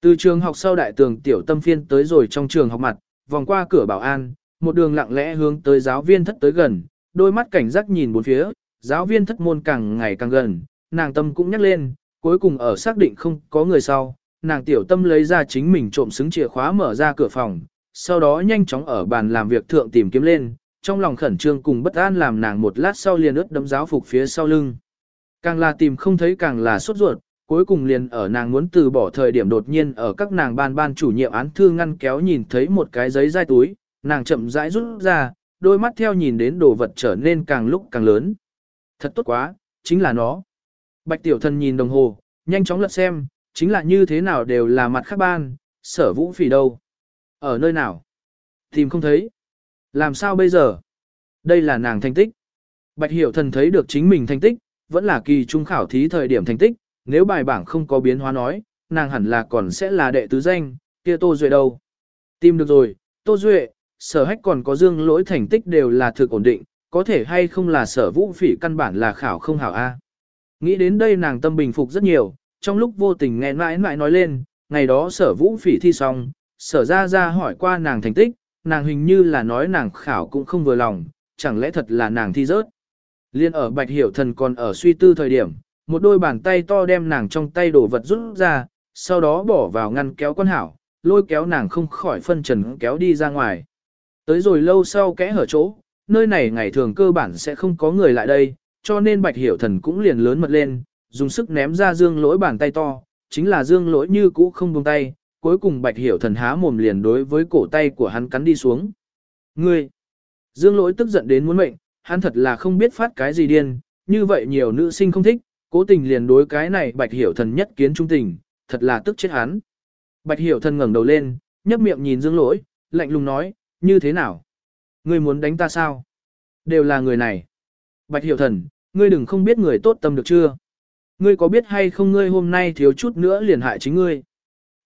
Từ trường học sau đại tường tiểu tâm phiên tới rồi trong trường học mặt, vòng qua cửa bảo an, một đường lặng lẽ hướng tới giáo viên thất tới gần, đôi mắt cảnh giác nhìn bốn phía, giáo viên thất môn càng ngày càng gần, nàng tâm cũng nhắc lên, cuối cùng ở xác định không có người sau, nàng tiểu tâm lấy ra chính mình trộm xứng chìa khóa mở ra cửa phòng, sau đó nhanh chóng ở bàn làm việc thượng tìm kiếm lên, trong lòng khẩn trương cùng bất an làm nàng một lát sau liền ướt đấm giáo phục phía sau lưng. Càng là tìm không thấy càng là sốt ruột, cuối cùng liền ở nàng muốn từ bỏ thời điểm đột nhiên ở các nàng ban ban chủ nhiệm án thư ngăn kéo nhìn thấy một cái giấy dai túi, nàng chậm rãi rút ra, đôi mắt theo nhìn đến đồ vật trở nên càng lúc càng lớn. Thật tốt quá, chính là nó. Bạch tiểu thần nhìn đồng hồ, nhanh chóng lật xem, chính là như thế nào đều là mặt khác ban, sở vũ phỉ đâu. Ở nơi nào? Tìm không thấy. Làm sao bây giờ? Đây là nàng thành tích. Bạch hiểu thần thấy được chính mình thành tích, vẫn là kỳ trung khảo thí thời điểm thành tích, nếu bài bảng không có biến hóa nói, nàng hẳn là còn sẽ là đệ tứ danh, kia Tô Duệ đâu. Tìm được rồi, Tô Duệ, sở hách còn có dương lỗi thành tích đều là thực ổn định, có thể hay không là sở vũ phỉ căn bản là khảo không hảo A. Nghĩ đến đây nàng tâm bình phục rất nhiều, trong lúc vô tình nghe mãi mãi nói lên, ngày đó sở vũ phỉ thi xong, sở ra ra hỏi qua nàng thành tích, nàng hình như là nói nàng khảo cũng không vừa lòng, chẳng lẽ thật là nàng thi rớt. Liên ở bạch hiểu thần còn ở suy tư thời điểm, một đôi bàn tay to đem nàng trong tay đổ vật rút ra, sau đó bỏ vào ngăn kéo con hảo, lôi kéo nàng không khỏi phân trần kéo đi ra ngoài. Tới rồi lâu sau kẽ hở chỗ, nơi này ngày thường cơ bản sẽ không có người lại đây, cho nên bạch hiểu thần cũng liền lớn mật lên, dùng sức ném ra dương lỗi bàn tay to, chính là dương lỗi như cũ không buông tay, cuối cùng bạch hiểu thần há mồm liền đối với cổ tay của hắn cắn đi xuống. Ngươi! Dương lỗi tức giận đến muốn mệnh, hắn thật là không biết phát cái gì điên, như vậy nhiều nữ sinh không thích, cố tình liền đối cái này bạch hiểu thần nhất kiến trung tình, thật là tức chết hắn. Bạch hiểu thần ngẩng đầu lên, nhấp miệng nhìn dương lỗi, lạnh lùng nói, như thế nào? Ngươi muốn đánh ta sao? Đều là người này. Bạch hiểu thần, ngươi đừng không biết người tốt tâm được chưa? Ngươi có biết hay không ngươi hôm nay thiếu chút nữa liền hại chính ngươi?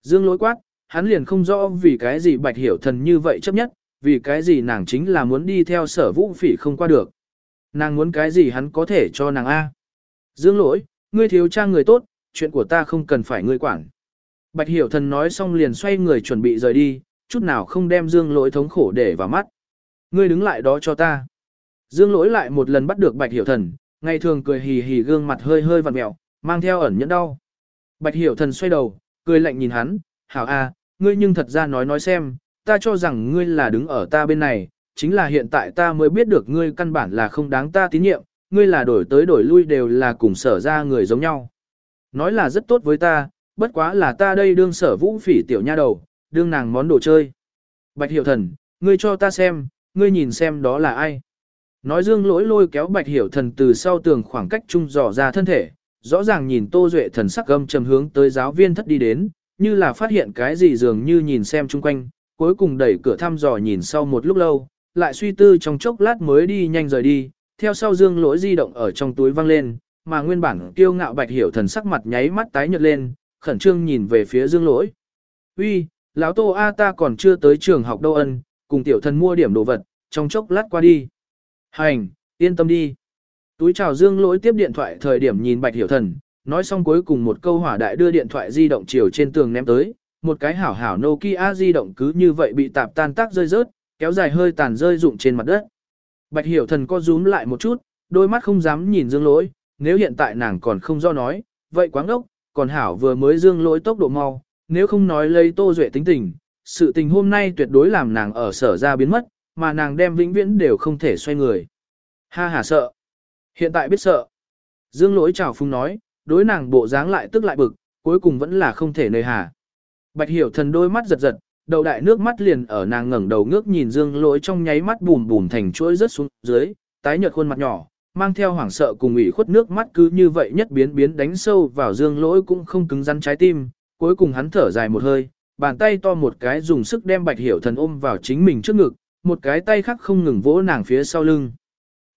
Dương lỗi quát, hắn liền không rõ vì cái gì bạch hiểu thần như vậy chấp nhất, vì cái gì nàng chính là muốn đi theo sở vũ phỉ không qua được. Nàng muốn cái gì hắn có thể cho nàng A. Dương lỗi, ngươi thiếu trang người tốt, chuyện của ta không cần phải ngươi quản. Bạch hiểu thần nói xong liền xoay người chuẩn bị rời đi, chút nào không đem dương lỗi thống khổ để vào mắt. Ngươi đứng lại đó cho ta. Dương lỗi lại một lần bắt được bạch hiểu thần, ngày thường cười hì hì gương mặt hơi hơi vặn mẹo, mang theo ẩn nhẫn đau. Bạch hiểu thần xoay đầu, cười lạnh nhìn hắn, hảo a, ngươi nhưng thật ra nói nói xem, ta cho rằng ngươi là đứng ở ta bên này, chính là hiện tại ta mới biết được ngươi căn bản là không đáng ta tín nhiệm, ngươi là đổi tới đổi lui đều là cùng sở ra người giống nhau. Nói là rất tốt với ta, bất quá là ta đây đương sở vũ phỉ tiểu nha đầu, đương nàng món đồ chơi. Bạch hiểu thần, ngươi cho ta xem, ngươi nhìn xem đó là ai. Nói dương lỗi lôi kéo bạch hiểu thần từ sau tường khoảng cách trung dò ra thân thể, rõ ràng nhìn tô duệ thần sắc gâm trầm hướng tới giáo viên thất đi đến, như là phát hiện cái gì dường như nhìn xem chung quanh, cuối cùng đẩy cửa thăm dò nhìn sau một lúc lâu, lại suy tư trong chốc lát mới đi nhanh rời đi, theo sau dương lỗi di động ở trong túi văng lên, mà nguyên bản kiêu ngạo bạch hiểu thần sắc mặt nháy mắt tái nhợt lên, khẩn trương nhìn về phía dương lỗi. Uy, lão tô A ta còn chưa tới trường học đâu ân, cùng tiểu thần mua điểm đồ vật, trong chốc lát qua đi. Hành, yên tâm đi. Túi chào dương lỗi tiếp điện thoại thời điểm nhìn bạch hiểu thần, nói xong cuối cùng một câu hỏa đại đưa điện thoại di động chiều trên tường ném tới, một cái hảo hảo Nokia di động cứ như vậy bị tạp tan tác rơi rớt, kéo dài hơi tàn rơi rụng trên mặt đất. Bạch hiểu thần co rúm lại một chút, đôi mắt không dám nhìn dương lỗi, nếu hiện tại nàng còn không do nói, vậy quáng ốc, còn hảo vừa mới dương lỗi tốc độ mau, nếu không nói lấy tô duệ tính tình, sự tình hôm nay tuyệt đối làm nàng ở sở ra biến mất, mà nàng đem vĩnh viễn đều không thể xoay người. Ha hà sợ. Hiện tại biết sợ. Dương lỗi chào phung nói, đối nàng bộ dáng lại tức lại bực, cuối cùng vẫn là không thể nơi hà. Bạch hiểu thần đôi mắt giật giật, đầu đại nước mắt liền ở nàng ngẩng đầu ngước nhìn dương lỗi trong nháy mắt bùm bùm thành chuỗi rớt xuống dưới, tái nhợt khuôn mặt nhỏ, mang theo hoảng sợ cùng ủy khuất nước mắt cứ như vậy nhất biến biến đánh sâu vào dương lỗi cũng không cứng rắn trái tim, cuối cùng hắn thở dài một hơi, bàn tay to một cái dùng sức đem bạch hiểu thần ôm vào chính mình trước ngực, một cái tay khác không ngừng vỗ nàng phía sau lưng.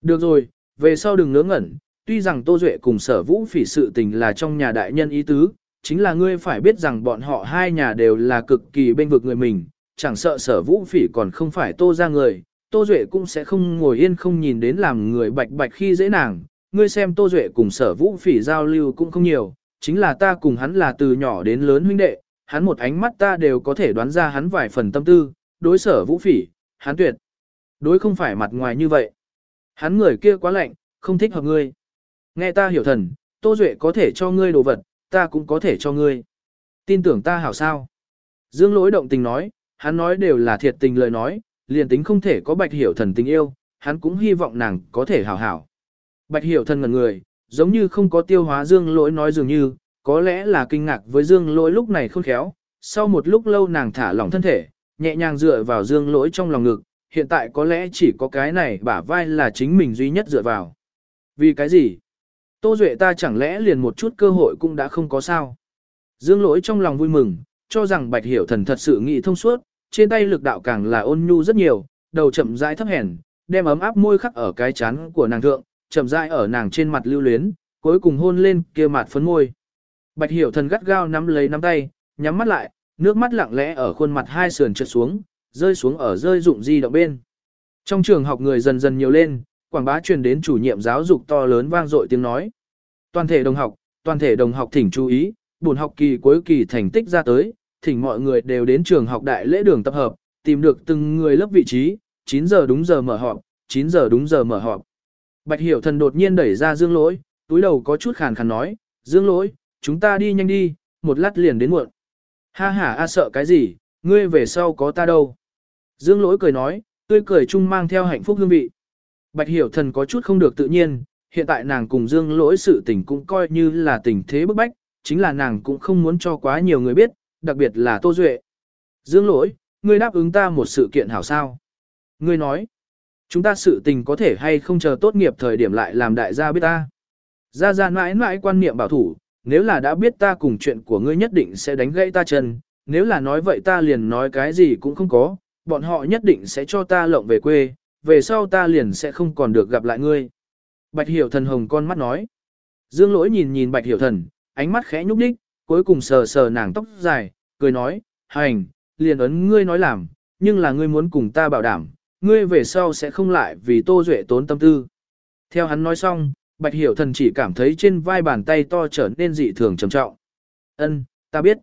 Được rồi, về sau đừng ngớ ngẩn, tuy rằng Tô Duệ cùng sở vũ phỉ sự tình là trong nhà đại nhân ý tứ, chính là ngươi phải biết rằng bọn họ hai nhà đều là cực kỳ bên vực người mình, chẳng sợ sở vũ phỉ còn không phải Tô ra người, Tô Duệ cũng sẽ không ngồi yên không nhìn đến làm người bạch bạch khi dễ nàng, ngươi xem Tô Duệ cùng sở vũ phỉ giao lưu cũng không nhiều, chính là ta cùng hắn là từ nhỏ đến lớn huynh đệ, hắn một ánh mắt ta đều có thể đoán ra hắn vài phần tâm tư, đối sở vũ phỉ, hắn tuyệt. Đối không phải mặt ngoài như vậy. Hắn người kia quá lạnh, không thích hợp ngươi. Nghe ta hiểu thần, Tô Duệ có thể cho ngươi đồ vật, ta cũng có thể cho ngươi. Tin tưởng ta hảo sao. Dương lỗi động tình nói, hắn nói đều là thiệt tình lời nói, liền tính không thể có bạch hiểu thần tình yêu, hắn cũng hy vọng nàng có thể hảo hảo. Bạch hiểu thần ngần người, giống như không có tiêu hóa dương lỗi nói dường như, có lẽ là kinh ngạc với dương lỗi lúc này không khéo. Sau một lúc lâu nàng thả lỏng thân thể, nhẹ nhàng dựa vào dương lỗi trong lòng ngực, hiện tại có lẽ chỉ có cái này bả vai là chính mình duy nhất dựa vào. Vì cái gì? Tô Duệ ta chẳng lẽ liền một chút cơ hội cũng đã không có sao. Dương lỗi trong lòng vui mừng, cho rằng bạch hiểu thần thật sự nghĩ thông suốt, trên tay lực đạo càng là ôn nhu rất nhiều, đầu chậm rãi thấp hèn, đem ấm áp môi khắc ở cái chán của nàng thượng, chậm rãi ở nàng trên mặt lưu luyến, cuối cùng hôn lên kia mặt phấn môi. Bạch hiểu thần gắt gao nắm lấy nắm tay, nhắm mắt lại, nước mắt lặng lẽ ở khuôn mặt hai sườn trượt xuống, rơi xuống ở rơi dụng di động bên. Trong trường học người dần dần nhiều lên, quảng bá truyền đến chủ nhiệm giáo dục to lớn vang dội tiếng nói. Toàn thể đồng học, toàn thể đồng học thỉnh chú ý, buồn học kỳ cuối kỳ thành tích ra tới, thỉnh mọi người đều đến trường học đại lễ đường tập hợp, tìm được từng người lớp vị trí, 9 giờ đúng giờ mở họp, 9 giờ đúng giờ mở họp. Bạch Hiểu Thần đột nhiên đẩy ra Dương Lỗi, túi đầu có chút khàn khàn nói, Dương Lỗi, chúng ta đi nhanh đi, một lát liền đến muộn. Ha ha a sợ cái gì, ngươi về sau có ta đâu. Dương Lỗi cười nói, tươi cười chung mang theo hạnh phúc hương vị. Bạch Hiểu Thần có chút không được tự nhiên, hiện tại nàng cùng Dương Lỗi sự tình cũng coi như là tình thế bức bách, chính là nàng cũng không muốn cho quá nhiều người biết, đặc biệt là Tô Duệ. Dương Lỗi, ngươi đáp ứng ta một sự kiện hảo sao. Ngươi nói, chúng ta sự tình có thể hay không chờ tốt nghiệp thời điểm lại làm đại gia biết ta. gia gia mãi mãi quan niệm bảo thủ, nếu là đã biết ta cùng chuyện của ngươi nhất định sẽ đánh gãy ta chân, nếu là nói vậy ta liền nói cái gì cũng không có, bọn họ nhất định sẽ cho ta lộng về quê, về sau ta liền sẽ không còn được gặp lại ngươi. Bạch hiểu thần hồng con mắt nói. Dương lỗi nhìn nhìn bạch hiểu thần, ánh mắt khẽ nhúc đích, cuối cùng sờ sờ nàng tóc dài, cười nói, hành, liền ấn ngươi nói làm, nhưng là ngươi muốn cùng ta bảo đảm, ngươi về sau sẽ không lại vì tô duệ tốn tâm tư. Theo hắn nói xong, bạch hiểu thần chỉ cảm thấy trên vai bàn tay to trở nên dị thường trầm trọng. Ân, ta biết.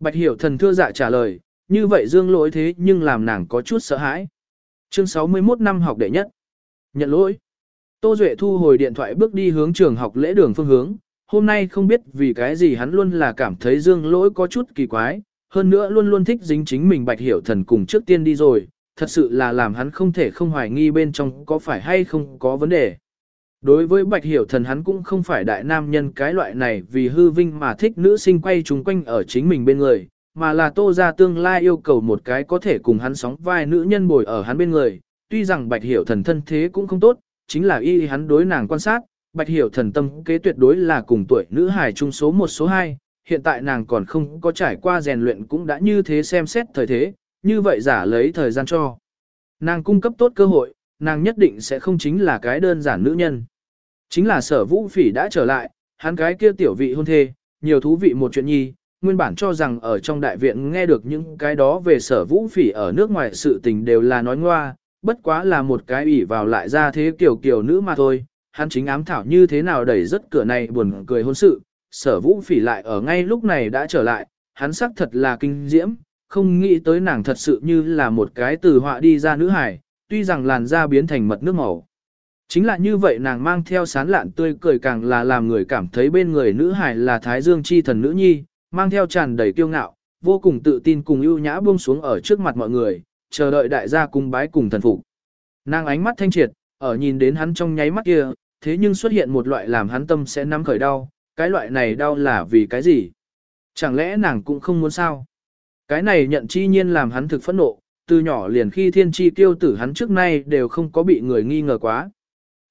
Bạch hiểu thần thưa dạ trả lời, như vậy dương lỗi thế nhưng làm nàng có chút sợ hãi. Chương 61 năm học đệ nhất. Nhận lỗi. Tô Duệ thu hồi điện thoại bước đi hướng trường học lễ đường phương hướng. Hôm nay không biết vì cái gì hắn luôn là cảm thấy dương lỗi có chút kỳ quái, hơn nữa luôn luôn thích dính chính mình bạch hiểu thần cùng trước tiên đi rồi, thật sự là làm hắn không thể không hoài nghi bên trong có phải hay không có vấn đề. Đối với bạch hiểu thần hắn cũng không phải đại nam nhân cái loại này vì hư vinh mà thích nữ sinh quay chúng quanh ở chính mình bên người, mà là tô ra tương lai yêu cầu một cái có thể cùng hắn sóng vai nữ nhân bồi ở hắn bên người. Tuy rằng bạch hiểu thần thân thế cũng không tốt, chính là y hắn đối nàng quan sát, bạch hiểu thần tâm kế tuyệt đối là cùng tuổi nữ hài trung số một số hai. hiện tại nàng còn không có trải qua rèn luyện cũng đã như thế xem xét thời thế, như vậy giả lấy thời gian cho. Nàng cung cấp tốt cơ hội, nàng nhất định sẽ không chính là cái đơn giản nữ nhân. Chính là sở vũ phỉ đã trở lại, hắn cái kia tiểu vị hôn thê, nhiều thú vị một chuyện nhi, nguyên bản cho rằng ở trong đại viện nghe được những cái đó về sở vũ phỉ ở nước ngoài sự tình đều là nói ngoa, bất quá là một cái ủy vào lại ra thế kiểu kiểu nữ mà thôi, hắn chính ám thảo như thế nào đẩy rất cửa này buồn cười hôn sự, sở vũ phỉ lại ở ngay lúc này đã trở lại, hắn sắc thật là kinh diễm, không nghĩ tới nàng thật sự như là một cái từ họa đi ra nữ hải, tuy rằng làn da biến thành mật nước màu. Chính là như vậy nàng mang theo sán lạn tươi cười càng là làm người cảm thấy bên người nữ hải là Thái Dương chi thần nữ nhi, mang theo tràn đầy kiêu ngạo, vô cùng tự tin cùng ưu nhã buông xuống ở trước mặt mọi người, chờ đợi đại gia cung bái cùng thần phục. Nàng ánh mắt thanh triệt, ở nhìn đến hắn trong nháy mắt kia, thế nhưng xuất hiện một loại làm hắn tâm sẽ nắm khởi đau, cái loại này đau là vì cái gì? Chẳng lẽ nàng cũng không muốn sao? Cái này nhận chi nhiên làm hắn thực phẫn nộ, từ nhỏ liền khi thiên chi tiêu tử hắn trước nay đều không có bị người nghi ngờ quá.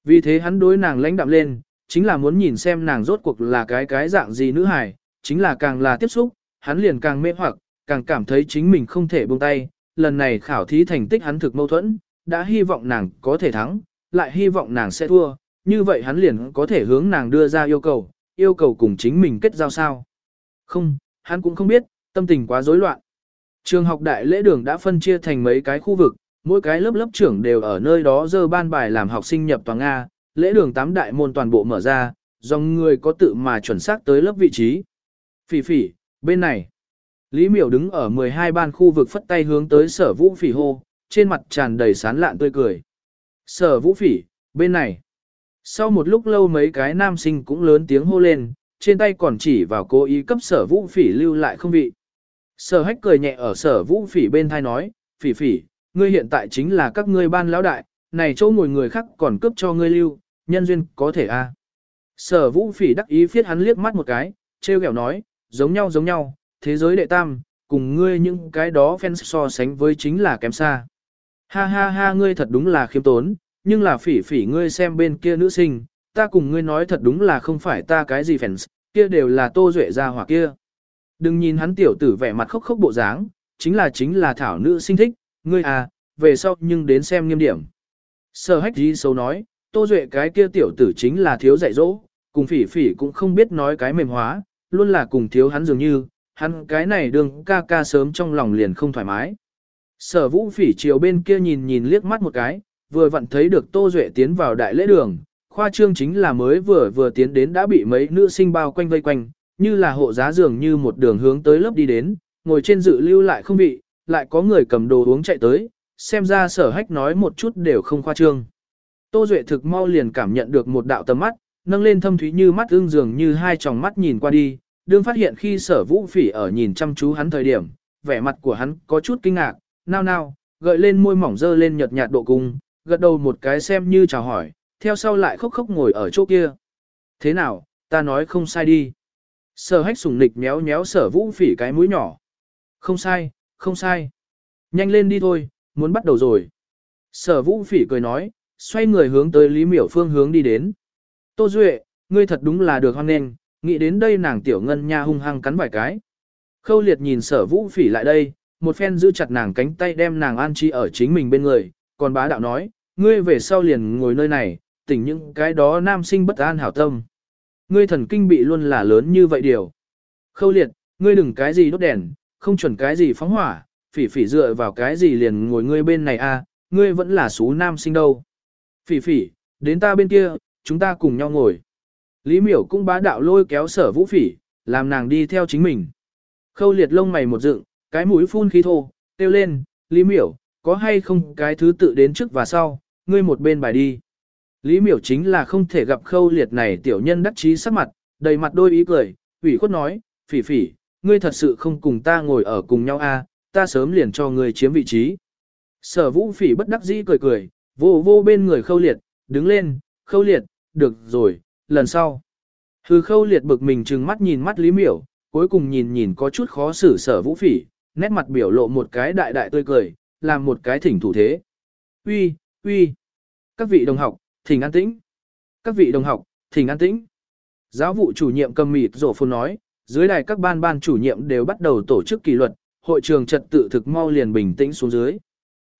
Vì thế hắn đối nàng lãnh đạm lên, chính là muốn nhìn xem nàng rốt cuộc là cái cái dạng gì nữ hài, chính là càng là tiếp xúc, hắn liền càng mê hoặc, càng cảm thấy chính mình không thể buông tay. Lần này khảo thí thành tích hắn thực mâu thuẫn, đã hy vọng nàng có thể thắng, lại hy vọng nàng sẽ thua, như vậy hắn liền có thể hướng nàng đưa ra yêu cầu, yêu cầu cùng chính mình kết giao sao. Không, hắn cũng không biết, tâm tình quá rối loạn. Trường học đại lễ đường đã phân chia thành mấy cái khu vực, mỗi cái lớp lớp trưởng đều ở nơi đó dơ ban bài làm học sinh nhập toàn Nga, lễ đường tám đại môn toàn bộ mở ra, dòng người có tự mà chuẩn xác tới lớp vị trí. Phỉ phỉ, bên này. Lý miểu đứng ở 12 ban khu vực phất tay hướng tới sở vũ phỉ hô, trên mặt tràn đầy sán lạn tươi cười. Sở vũ phỉ, bên này. Sau một lúc lâu mấy cái nam sinh cũng lớn tiếng hô lên, trên tay còn chỉ vào cố ý cấp sở vũ phỉ lưu lại không vị. Sở hách cười nhẹ ở sở vũ phỉ bên thai nói, phỉ phỉ, ngươi hiện tại chính là các ngươi ban lão đại, này chỗ ngồi người khác còn cướp cho ngươi lưu, nhân duyên có thể a. Sở vũ phỉ đắc ý phiết hắn liếc mắt một cái, treo kẹo nói, giống nhau giống nhau, thế giới đệ tam, cùng ngươi những cái đó fans so sánh với chính là kém xa. Ha ha ha ngươi thật đúng là khiêm tốn, nhưng là phỉ phỉ ngươi xem bên kia nữ sinh, ta cùng ngươi nói thật đúng là không phải ta cái gì fans, kia đều là tô duệ ra hoặc kia. Đừng nhìn hắn tiểu tử vẻ mặt khóc khóc bộ dáng, chính là chính là thảo nữ sinh thích, ngươi à, về sau nhưng đến xem nghiêm điểm. Sở hách di xấu nói, tô duệ cái kia tiểu tử chính là thiếu dạy dỗ, cùng phỉ phỉ cũng không biết nói cái mềm hóa, luôn là cùng thiếu hắn dường như, hắn cái này đương ca ca sớm trong lòng liền không thoải mái. Sở vũ phỉ chiều bên kia nhìn nhìn liếc mắt một cái, vừa vặn thấy được Tô Duệ tiến vào đại lễ đường, khoa trương chính là mới vừa vừa tiến đến đã bị mấy nữ sinh bao quanh vây quanh, như là hộ giá dường như một đường hướng tới lớp đi đến, ngồi trên dự lưu lại không bị, lại có người cầm đồ uống chạy tới, xem ra sở hách nói một chút đều không khoa trương. Tô Duệ thực mau liền cảm nhận được một đạo tầm mắt, nâng lên thâm thúy như mắt ương dường như hai tròng mắt nhìn qua đi, đương phát hiện khi sở vũ phỉ ở nhìn chăm chú hắn thời điểm, vẻ mặt của hắn có chút kinh ngạc, nao nao, gợi lên môi mỏng dơ lên nhợt nhạt độ cung, gật đầu một cái xem như chào hỏi, theo sau lại khóc khóc ngồi ở chỗ kia. Thế nào, ta nói không sai đi. Sở hách sùng nịch méo méo sở vũ phỉ cái mũi nhỏ. Không sai, không sai. Nhanh lên đi thôi, muốn bắt đầu rồi. Sở vũ phỉ cười nói, xoay người hướng tới Lý Miểu Phương hướng đi đến. Tô Duệ, ngươi thật đúng là được hoan nghênh, nghĩ đến đây nàng tiểu ngân nha hung hăng cắn vài cái. Khâu liệt nhìn sở vũ phỉ lại đây, một phen giữ chặt nàng cánh tay đem nàng an trí ở chính mình bên người, còn bá đạo nói, ngươi về sau liền ngồi nơi này, tỉnh những cái đó nam sinh bất an hảo tâm. Ngươi thần kinh bị luôn là lớn như vậy điều. Khâu liệt, ngươi đừng cái gì đốt đèn, không chuẩn cái gì phóng hỏa, phỉ phỉ dựa vào cái gì liền ngồi ngươi bên này a, à, ngươi vẫn là số nam sinh đâu. Phỉ phỉ, đến ta bên kia, chúng ta cùng nhau ngồi. Lý miểu cũng bá đạo lôi kéo sở vũ phỉ, làm nàng đi theo chính mình. Khâu liệt lông mày một dựng, cái mũi phun khí thô, kêu lên, Lý miểu, có hay không cái thứ tự đến trước và sau, ngươi một bên bài đi. Lý miểu chính là không thể gặp khâu liệt này tiểu nhân đắc chí sắc mặt, đầy mặt đôi ý cười, ủy khuất nói, phỉ phỉ, ngươi thật sự không cùng ta ngồi ở cùng nhau a, à, ta sớm liền cho ngươi chiếm vị trí. Sở vũ phỉ bất đắc dĩ cười cười, vô vô bên người khâu liệt, đứng lên, khâu liệt, được rồi, lần sau. Hư khâu liệt bực mình trừng mắt nhìn mắt Lý miểu, cuối cùng nhìn nhìn có chút khó xử sở vũ phỉ, nét mặt biểu lộ một cái đại đại tươi cười, làm một cái thỉnh thủ thế. Uy, uy, các vị đồng học, thỉnh an tĩnh. Các vị đồng học, thỉnh an tĩnh. Giáo vụ chủ nhiệm cầm mịt rổ phun nói, dưới đài các ban ban chủ nhiệm đều bắt đầu tổ chức kỷ luật, hội trường trật tự thực mau liền bình tĩnh xuống dưới.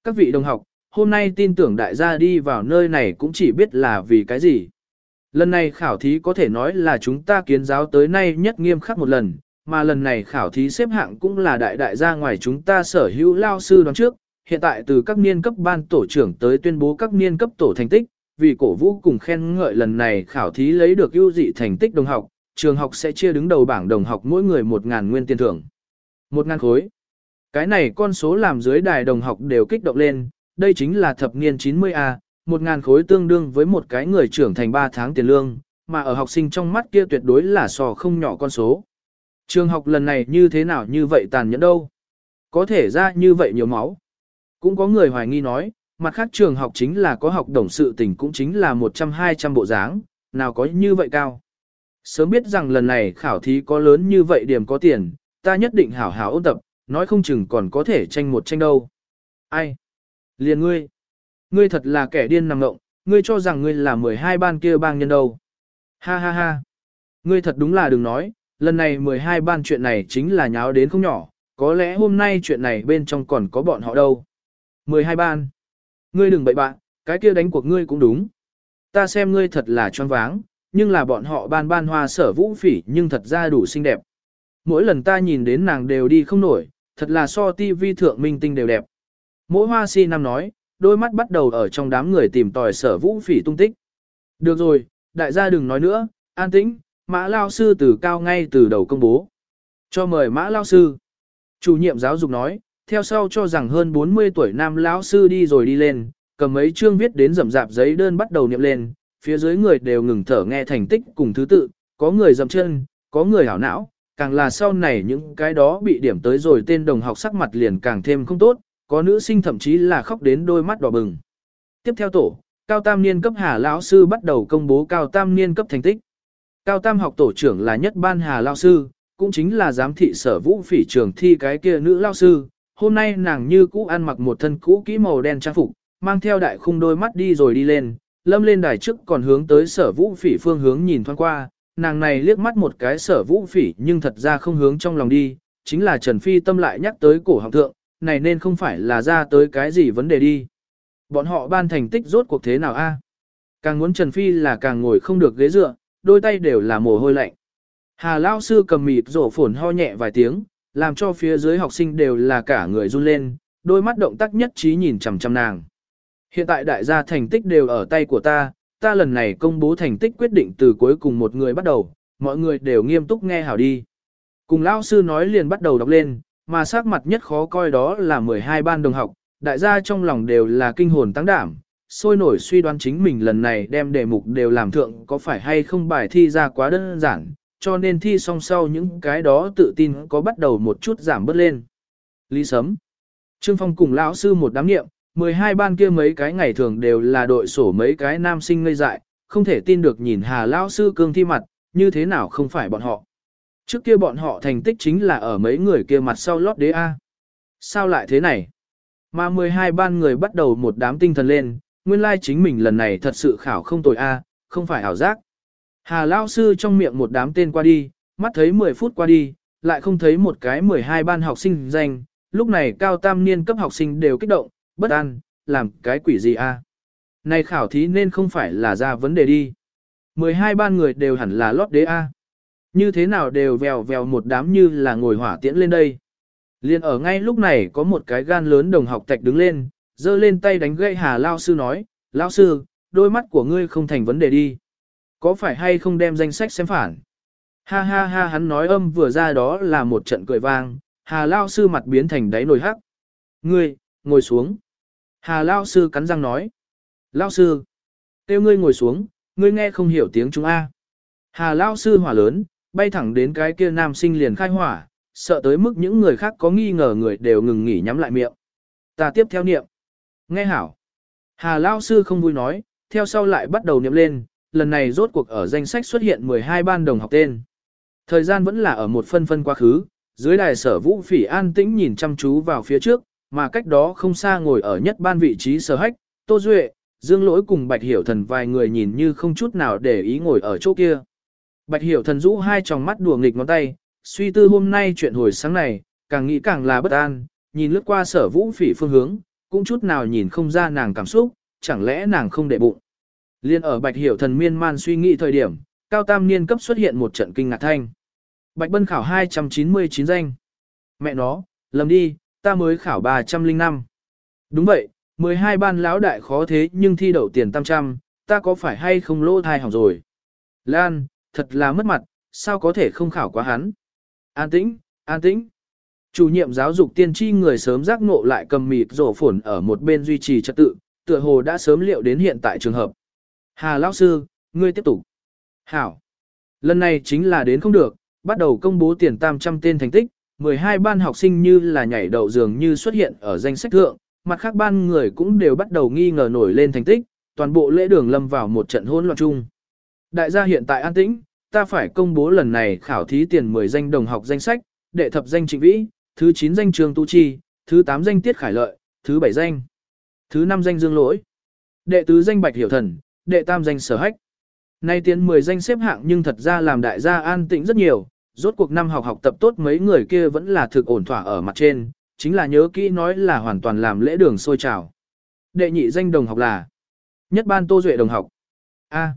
Các vị đồng học, hôm nay tin tưởng đại gia đi vào nơi này cũng chỉ biết là vì cái gì. Lần này khảo thí có thể nói là chúng ta kiến giáo tới nay nhất nghiêm khắc một lần, mà lần này khảo thí xếp hạng cũng là đại đại gia ngoài chúng ta sở hữu lao sư đoán trước, hiện tại từ các niên cấp ban tổ trưởng tới tuyên bố các niên cấp tổ thành tích, vì cổ vũ cùng khen ngợi lần này khảo thí lấy được ưu dị thành tích đồng học, trường học sẽ chia đứng đầu bảng đồng học mỗi người 1.000 nguyên tiền thưởng. 1.000 khối. Cái này con số làm dưới đài đồng học đều kích động lên, đây chính là thập niên 90A, 1.000 khối tương đương với một cái người trưởng thành 3 tháng tiền lương, mà ở học sinh trong mắt kia tuyệt đối là sò không nhỏ con số. Trường học lần này như thế nào như vậy tàn nhẫn đâu? Có thể ra như vậy nhiều máu. Cũng có người hoài nghi nói, mặt khác trường học chính là có học đồng sự tình cũng chính là 100-200 bộ dáng, nào có như vậy cao. Sớm biết rằng lần này khảo thí có lớn như vậy điểm có tiền, ta nhất định hảo hảo ôn tập, nói không chừng còn có thể tranh một tranh đâu. Ai? Liền ngươi. Ngươi thật là kẻ điên nằm ngộng, ngươi cho rằng ngươi là 12 ban kia bang nhân đâu. Ha ha ha. Ngươi thật đúng là đừng nói, lần này 12 ban chuyện này chính là nháo đến không nhỏ, có lẽ hôm nay chuyện này bên trong còn có bọn họ đâu. 12 ban. Ngươi đừng bậy bạn, cái kia đánh cuộc ngươi cũng đúng. Ta xem ngươi thật là choáng váng, nhưng là bọn họ ban ban hoa sở vũ phỉ nhưng thật ra đủ xinh đẹp. Mỗi lần ta nhìn đến nàng đều đi không nổi, thật là so ti vi thượng minh tinh đều đẹp. Mỗi hoa si năm nói, đôi mắt bắt đầu ở trong đám người tìm tòi sở vũ phỉ tung tích. Được rồi, đại gia đừng nói nữa, an tĩnh, mã lao sư từ cao ngay từ đầu công bố. Cho mời mã lao sư. Chủ nhiệm giáo dục nói, theo sau cho rằng hơn 40 tuổi nam lão sư đi rồi đi lên, cầm mấy chương viết đến rậm rạp giấy đơn bắt đầu niệm lên, phía dưới người đều ngừng thở nghe thành tích cùng thứ tự, có người dậm chân, có người hảo não, càng là sau này những cái đó bị điểm tới rồi tên đồng học sắc mặt liền càng thêm không tốt, có nữ sinh thậm chí là khóc đến đôi mắt đỏ bừng. Tiếp theo tổ, cao tam niên cấp Hà lão sư bắt đầu công bố cao tam niên cấp thành tích. Cao tam học tổ trưởng là nhất ban Hà lão sư, cũng chính là giám thị sở vũ phỉ trường thi cái kia nữ lão sư. Hôm nay nàng như cũ ăn mặc một thân cũ kỹ màu đen trang phục, mang theo đại khung đôi mắt đi rồi đi lên, lâm lên đài trước còn hướng tới sở vũ phỉ phương hướng nhìn thoáng qua, nàng này liếc mắt một cái sở vũ phỉ nhưng thật ra không hướng trong lòng đi, chính là Trần Phi tâm lại nhắc tới cổ học thượng, này nên không phải là ra tới cái gì vấn đề đi. Bọn họ ban thành tích rốt cuộc thế nào a? Càng muốn Trần Phi là càng ngồi không được ghế dựa, đôi tay đều là mồ hôi lạnh. Hà Lao sư cầm mịt rổ phổn ho nhẹ vài tiếng, làm cho phía dưới học sinh đều là cả người run lên, đôi mắt động tác nhất trí nhìn chằm chằm nàng. Hiện tại đại gia thành tích đều ở tay của ta, ta lần này công bố thành tích quyết định từ cuối cùng một người bắt đầu, mọi người đều nghiêm túc nghe hảo đi. Cùng lão sư nói liền bắt đầu đọc lên, mà sắc mặt nhất khó coi đó là 12 ban đồng học, đại gia trong lòng đều là kinh hồn tăng đảm, sôi nổi suy đoán chính mình lần này đem đề mục đều làm thượng có phải hay không bài thi ra quá đơn giản, cho nên thi song sau những cái đó tự tin có bắt đầu một chút giảm bớt lên. Lý Sấm Trương Phong cùng lão sư một đám nghiệm, 12 ban kia mấy cái ngày thường đều là đội sổ mấy cái nam sinh ngây dại, không thể tin được nhìn Hà lão sư cương thi mặt, như thế nào không phải bọn họ. Trước kia bọn họ thành tích chính là ở mấy người kia mặt sau lót đế A. Sao lại thế này? Mà 12 ban người bắt đầu một đám tinh thần lên, nguyên lai chính mình lần này thật sự khảo không tồi A, không phải ảo giác. Hà Lao Sư trong miệng một đám tên qua đi, mắt thấy 10 phút qua đi, lại không thấy một cái 12 ban học sinh danh, lúc này cao tam niên cấp học sinh đều kích động, bất an, làm cái quỷ gì a? Này khảo thí nên không phải là ra vấn đề đi. 12 ban người đều hẳn là lót đế a. Như thế nào đều vèo vèo một đám như là ngồi hỏa tiễn lên đây. Liên ở ngay lúc này có một cái gan lớn đồng học tạch đứng lên, giơ lên tay đánh gậy Hà Lao Sư nói, Lao Sư, đôi mắt của ngươi không thành vấn đề đi. Có phải hay không đem danh sách xem phản? Ha ha ha hắn nói âm vừa ra đó là một trận cười vang, Hà Lao Sư mặt biến thành đáy nồi hắc. Ngươi, ngồi xuống. Hà Lao Sư cắn răng nói. Lao Sư, kêu ngươi ngồi xuống, ngươi nghe không hiểu tiếng chúng A. Hà Lao Sư hỏa lớn, bay thẳng đến cái kia nam sinh liền khai hỏa, sợ tới mức những người khác có nghi ngờ người đều ngừng nghỉ nhắm lại miệng. Ta tiếp theo niệm. Nghe hảo. Hà Lao Sư không vui nói, theo sau lại bắt đầu niệm lên, lần này rốt cuộc ở danh sách xuất hiện 12 ban đồng học tên. Thời gian vẫn là ở một phân phân quá khứ, dưới đài sở vũ phỉ an tĩnh nhìn chăm chú vào phía trước, mà cách đó không xa ngồi ở nhất ban vị trí sở hách, Tô Duệ, Dương Lỗi cùng Bạch Hiểu Thần vài người nhìn như không chút nào để ý ngồi ở chỗ kia. Bạch Hiểu Thần rũ hai tròng mắt đùa nghịch ngón tay, suy tư hôm nay chuyện hồi sáng này, càng nghĩ càng là bất an, nhìn lướt qua sở vũ phỉ phương hướng, cũng chút nào nhìn không ra nàng cảm xúc, chẳng lẽ nàng không để bụng. Liên ở Bạch Hiểu Thần miên man suy nghĩ thời điểm, cao tam niên cấp xuất hiện một trận kinh ngạc thanh. Bạch Bân khảo 299 danh. Mẹ nó, lầm đi, ta mới khảo 305. Đúng vậy, 12 ban lão đại khó thế nhưng thi đậu tiền tam trăm, ta có phải hay không lỗ thai hỏng rồi. Lan, thật là mất mặt, sao có thể không khảo quá hắn. An tĩnh, an tĩnh. Chủ nhiệm giáo dục tiên tri người sớm giác ngộ lại cầm mịt rổ phổn ở một bên duy trì trật tự, tựa hồ đã sớm liệu đến hiện tại trường hợp. Hà lão sư, ngươi tiếp tục. Hảo. Lần này chính là đến không được, bắt đầu công bố tiền tam trăm tên thành tích, 12 ban học sinh như là nhảy đậu dường như xuất hiện ở danh sách thượng, mặt khác ban người cũng đều bắt đầu nghi ngờ nổi lên thành tích, toàn bộ lễ đường lâm vào một trận hỗn loạn chung. Đại gia hiện tại an tĩnh, ta phải công bố lần này khảo thí tiền 10 danh đồng học danh sách, đệ thập danh Trịnh Vĩ, thứ 9 danh Trường Tu Chi, thứ 8 danh Tiết Khải Lợi, thứ 7 danh, thứ 5 danh Dương Lỗi, đệ tứ danh Bạch Hiểu Thần, đệ tam danh Sở Hách. Nay tiến 10 danh xếp hạng nhưng thật ra làm đại gia an tĩnh rất nhiều, rốt cuộc năm học học tập tốt mấy người kia vẫn là thực ổn thỏa ở mặt trên, chính là nhớ kỹ nói là hoàn toàn làm lễ đường sôi trào. Đệ nhị danh đồng học là nhất ban Tô Duệ đồng học. A.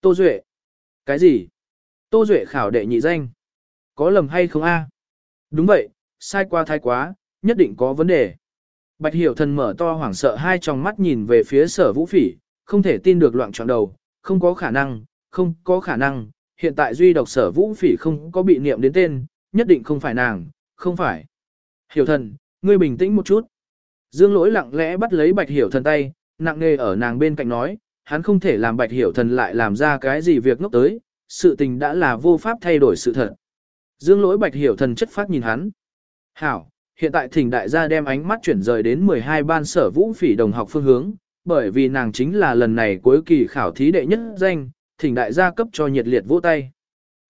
Tô Duệ. Cái gì? Tô Duệ khảo đệ nhị danh. Có lầm hay không a? Đúng vậy, sai qua thái quá, nhất định có vấn đề. Bạch Hiểu Thần mở to hoảng sợ hai tròng mắt nhìn về phía sở vũ phỉ, không thể tin được loạn trọn đầu, không có khả năng, không có khả năng, hiện tại duy độc sở vũ phỉ không có bị niệm đến tên, nhất định không phải nàng, không phải. Hiểu thần, ngươi bình tĩnh một chút. Dương lỗi lặng lẽ bắt lấy bạch hiểu thần tay, nặng nề ở nàng bên cạnh nói, hắn không thể làm bạch hiểu thần lại làm ra cái gì việc ngốc tới, sự tình đã là vô pháp thay đổi sự thật. Dương lỗi bạch hiểu thần chất phát nhìn hắn. Hảo, hiện tại thỉnh đại gia đem ánh mắt chuyển rời đến 12 ban sở vũ phỉ đồng học phương hướng, bởi vì nàng chính là lần này cuối kỳ khảo thí đệ nhất danh, thỉnh đại gia cấp cho nhiệt liệt vỗ tay.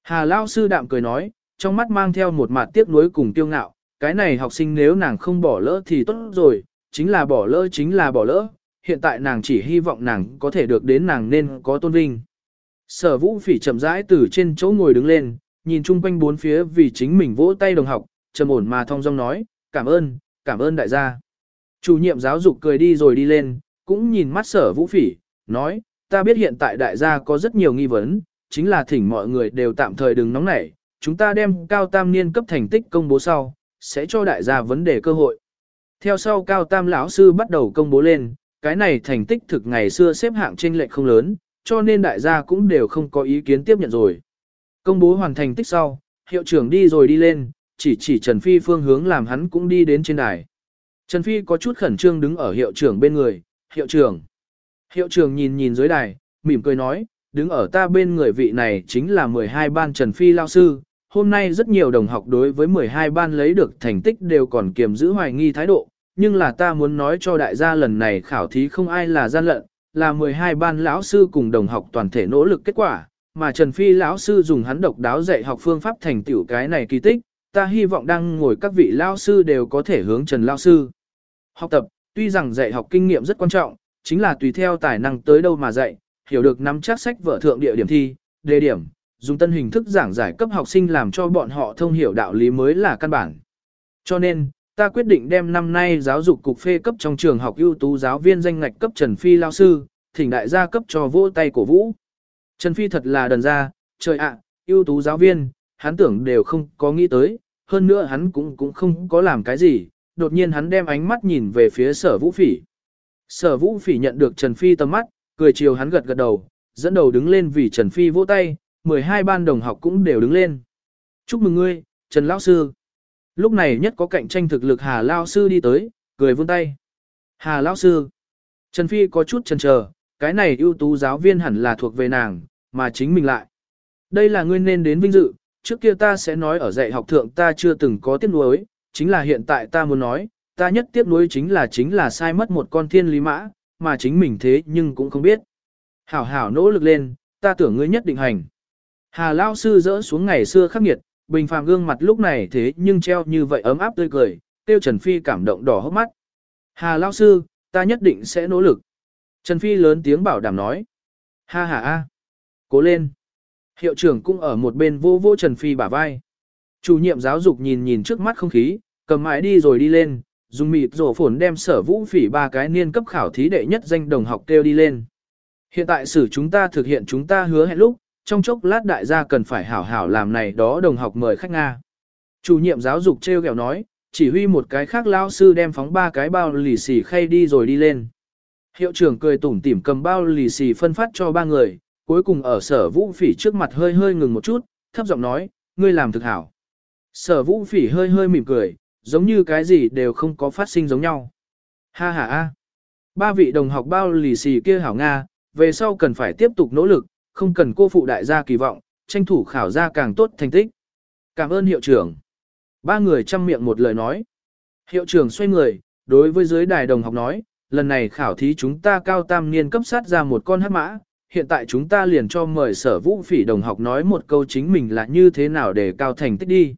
Hà Lao sư đạm cười nói, trong mắt mang theo một mặt tiếc nuối cùng tiêu ngạo, cái này học sinh nếu nàng không bỏ lỡ thì tốt rồi, chính là bỏ lỡ chính là bỏ lỡ, hiện tại nàng chỉ hy vọng nàng có thể được đến nàng nên có tôn vinh. Sở vũ phỉ chậm rãi từ trên chỗ ngồi đứng lên, nhìn chung quanh bốn phía vì chính mình vỗ tay đồng học, trầm ổn mà thong dong nói, cảm ơn, cảm ơn đại gia. Chủ nhiệm giáo dục cười đi rồi đi lên, cũng nhìn mắt sở vũ phỉ, nói, ta biết hiện tại đại gia có rất nhiều nghi vấn, chính là thỉnh mọi người đều tạm thời đừng nóng nảy, chúng ta đem cao tam niên cấp thành tích công bố sau, sẽ cho đại gia vấn đề cơ hội. Theo sau cao tam lão sư bắt đầu công bố lên, cái này thành tích thực ngày xưa xếp hạng trên lệch không lớn, cho nên đại gia cũng đều không có ý kiến tiếp nhận rồi. Công bố hoàn thành tích sau, hiệu trưởng đi rồi đi lên, chỉ chỉ Trần Phi phương hướng làm hắn cũng đi đến trên đài. Trần Phi có chút khẩn trương đứng ở hiệu trưởng bên người, hiệu trưởng. Hiệu trưởng nhìn nhìn dưới đài, mỉm cười nói, đứng ở ta bên người vị này chính là 12 ban Trần Phi lao sư. Hôm nay rất nhiều đồng học đối với 12 ban lấy được thành tích đều còn kiềm giữ hoài nghi thái độ, nhưng là ta muốn nói cho đại gia lần này khảo thí không ai là gian lận, là 12 ban lão sư cùng đồng học toàn thể nỗ lực kết quả, mà Trần Phi lão sư dùng hắn độc đáo dạy học phương pháp thành tiểu cái này kỳ tích, ta hy vọng đang ngồi các vị lão sư đều có thể hướng Trần lão sư. Học tập, tuy rằng dạy học kinh nghiệm rất quan trọng, chính là tùy theo tài năng tới đâu mà dạy, hiểu được nắm chắc sách vở thượng địa điểm thi, đề điểm, dùng tân hình thức giảng giải cấp học sinh làm cho bọn họ thông hiểu đạo lý mới là căn bản. Cho nên, ta quyết định đem năm nay giáo dục cục phê cấp trong trường học ưu tú giáo viên danh ngạch cấp Trần Phi lao sư, thỉnh đại gia cấp cho vỗ tay cổ vũ. Trần Phi thật là đần ra, trời ạ, ưu tú giáo viên, hắn tưởng đều không có nghĩ tới, hơn nữa hắn cũng cũng không có làm cái gì, đột nhiên hắn đem ánh mắt nhìn về phía sở vũ phỉ. Sở vũ phỉ nhận được Trần Phi tầm mắt, cười chiều hắn gật gật đầu, dẫn đầu đứng lên vì Trần Phi vỗ tay, 12 ban đồng học cũng đều đứng lên. Chúc mừng ngươi, Trần Lão Sư. Lúc này nhất có cạnh tranh thực lực Hà Lão Sư đi tới, cười vươn tay. Hà Lão Sư. Trần Phi có chút chần chờ, cái này ưu tú giáo viên hẳn là thuộc về nàng, mà chính mình lại. Đây là ngươi nên đến vinh dự, trước kia ta sẽ nói ở dạy học thượng ta chưa từng có tiếc nuối, chính là hiện tại ta muốn nói, ta nhất tiếc nuối chính là chính là sai mất một con thiên lý mã, mà chính mình thế nhưng cũng không biết. Hảo hảo nỗ lực lên, ta tưởng ngươi nhất định hành. Hà Lao sư dỡ xuống ngày xưa khắc nghiệt, bình phàm gương mặt lúc này thế nhưng treo như vậy ấm áp tươi cười, tiêu Trần Phi cảm động đỏ hốc mắt. Hà Lao sư, ta nhất định sẽ nỗ lực. Trần Phi lớn tiếng bảo đảm nói. Ha ha a, cố lên. Hiệu trưởng cũng ở một bên vô vô Trần Phi bả vai. Chủ nhiệm giáo dục nhìn nhìn trước mắt không khí, cầm mãi đi rồi đi lên, dùng mịt rổ phồn đem sở vũ phỉ ba cái niên cấp khảo thí đệ nhất danh đồng học kêu đi lên. Hiện tại xử chúng ta thực hiện chúng ta hứa hẹn lúc, trong chốc lát đại gia cần phải hảo hảo làm này đó đồng học mời khách Nga. Chủ nhiệm giáo dục treo kẹo nói, chỉ huy một cái khác lao sư đem phóng ba cái bao lì xì khay đi rồi đi lên. Hiệu trưởng cười tủm tỉm cầm bao lì xì phân phát cho ba người, cuối cùng ở sở vũ phỉ trước mặt hơi hơi ngừng một chút, thấp giọng nói, ngươi làm thực hảo. Sở vũ phỉ hơi hơi mỉm cười, giống như cái gì đều không có phát sinh giống nhau. Ha ha ha. Ba vị đồng học bao lì xì kia hảo Nga, về sau cần phải tiếp tục nỗ lực, không cần cô phụ đại gia kỳ vọng, tranh thủ khảo ra càng tốt thành tích. Cảm ơn hiệu trưởng. Ba người chăm miệng một lời nói. Hiệu trưởng xoay người, đối với dưới đài đồng học nói, lần này khảo thí chúng ta cao tam niên cấp sát ra một con hát mã, hiện tại chúng ta liền cho mời sở vũ phỉ đồng học nói một câu chính mình là như thế nào để cao thành tích đi.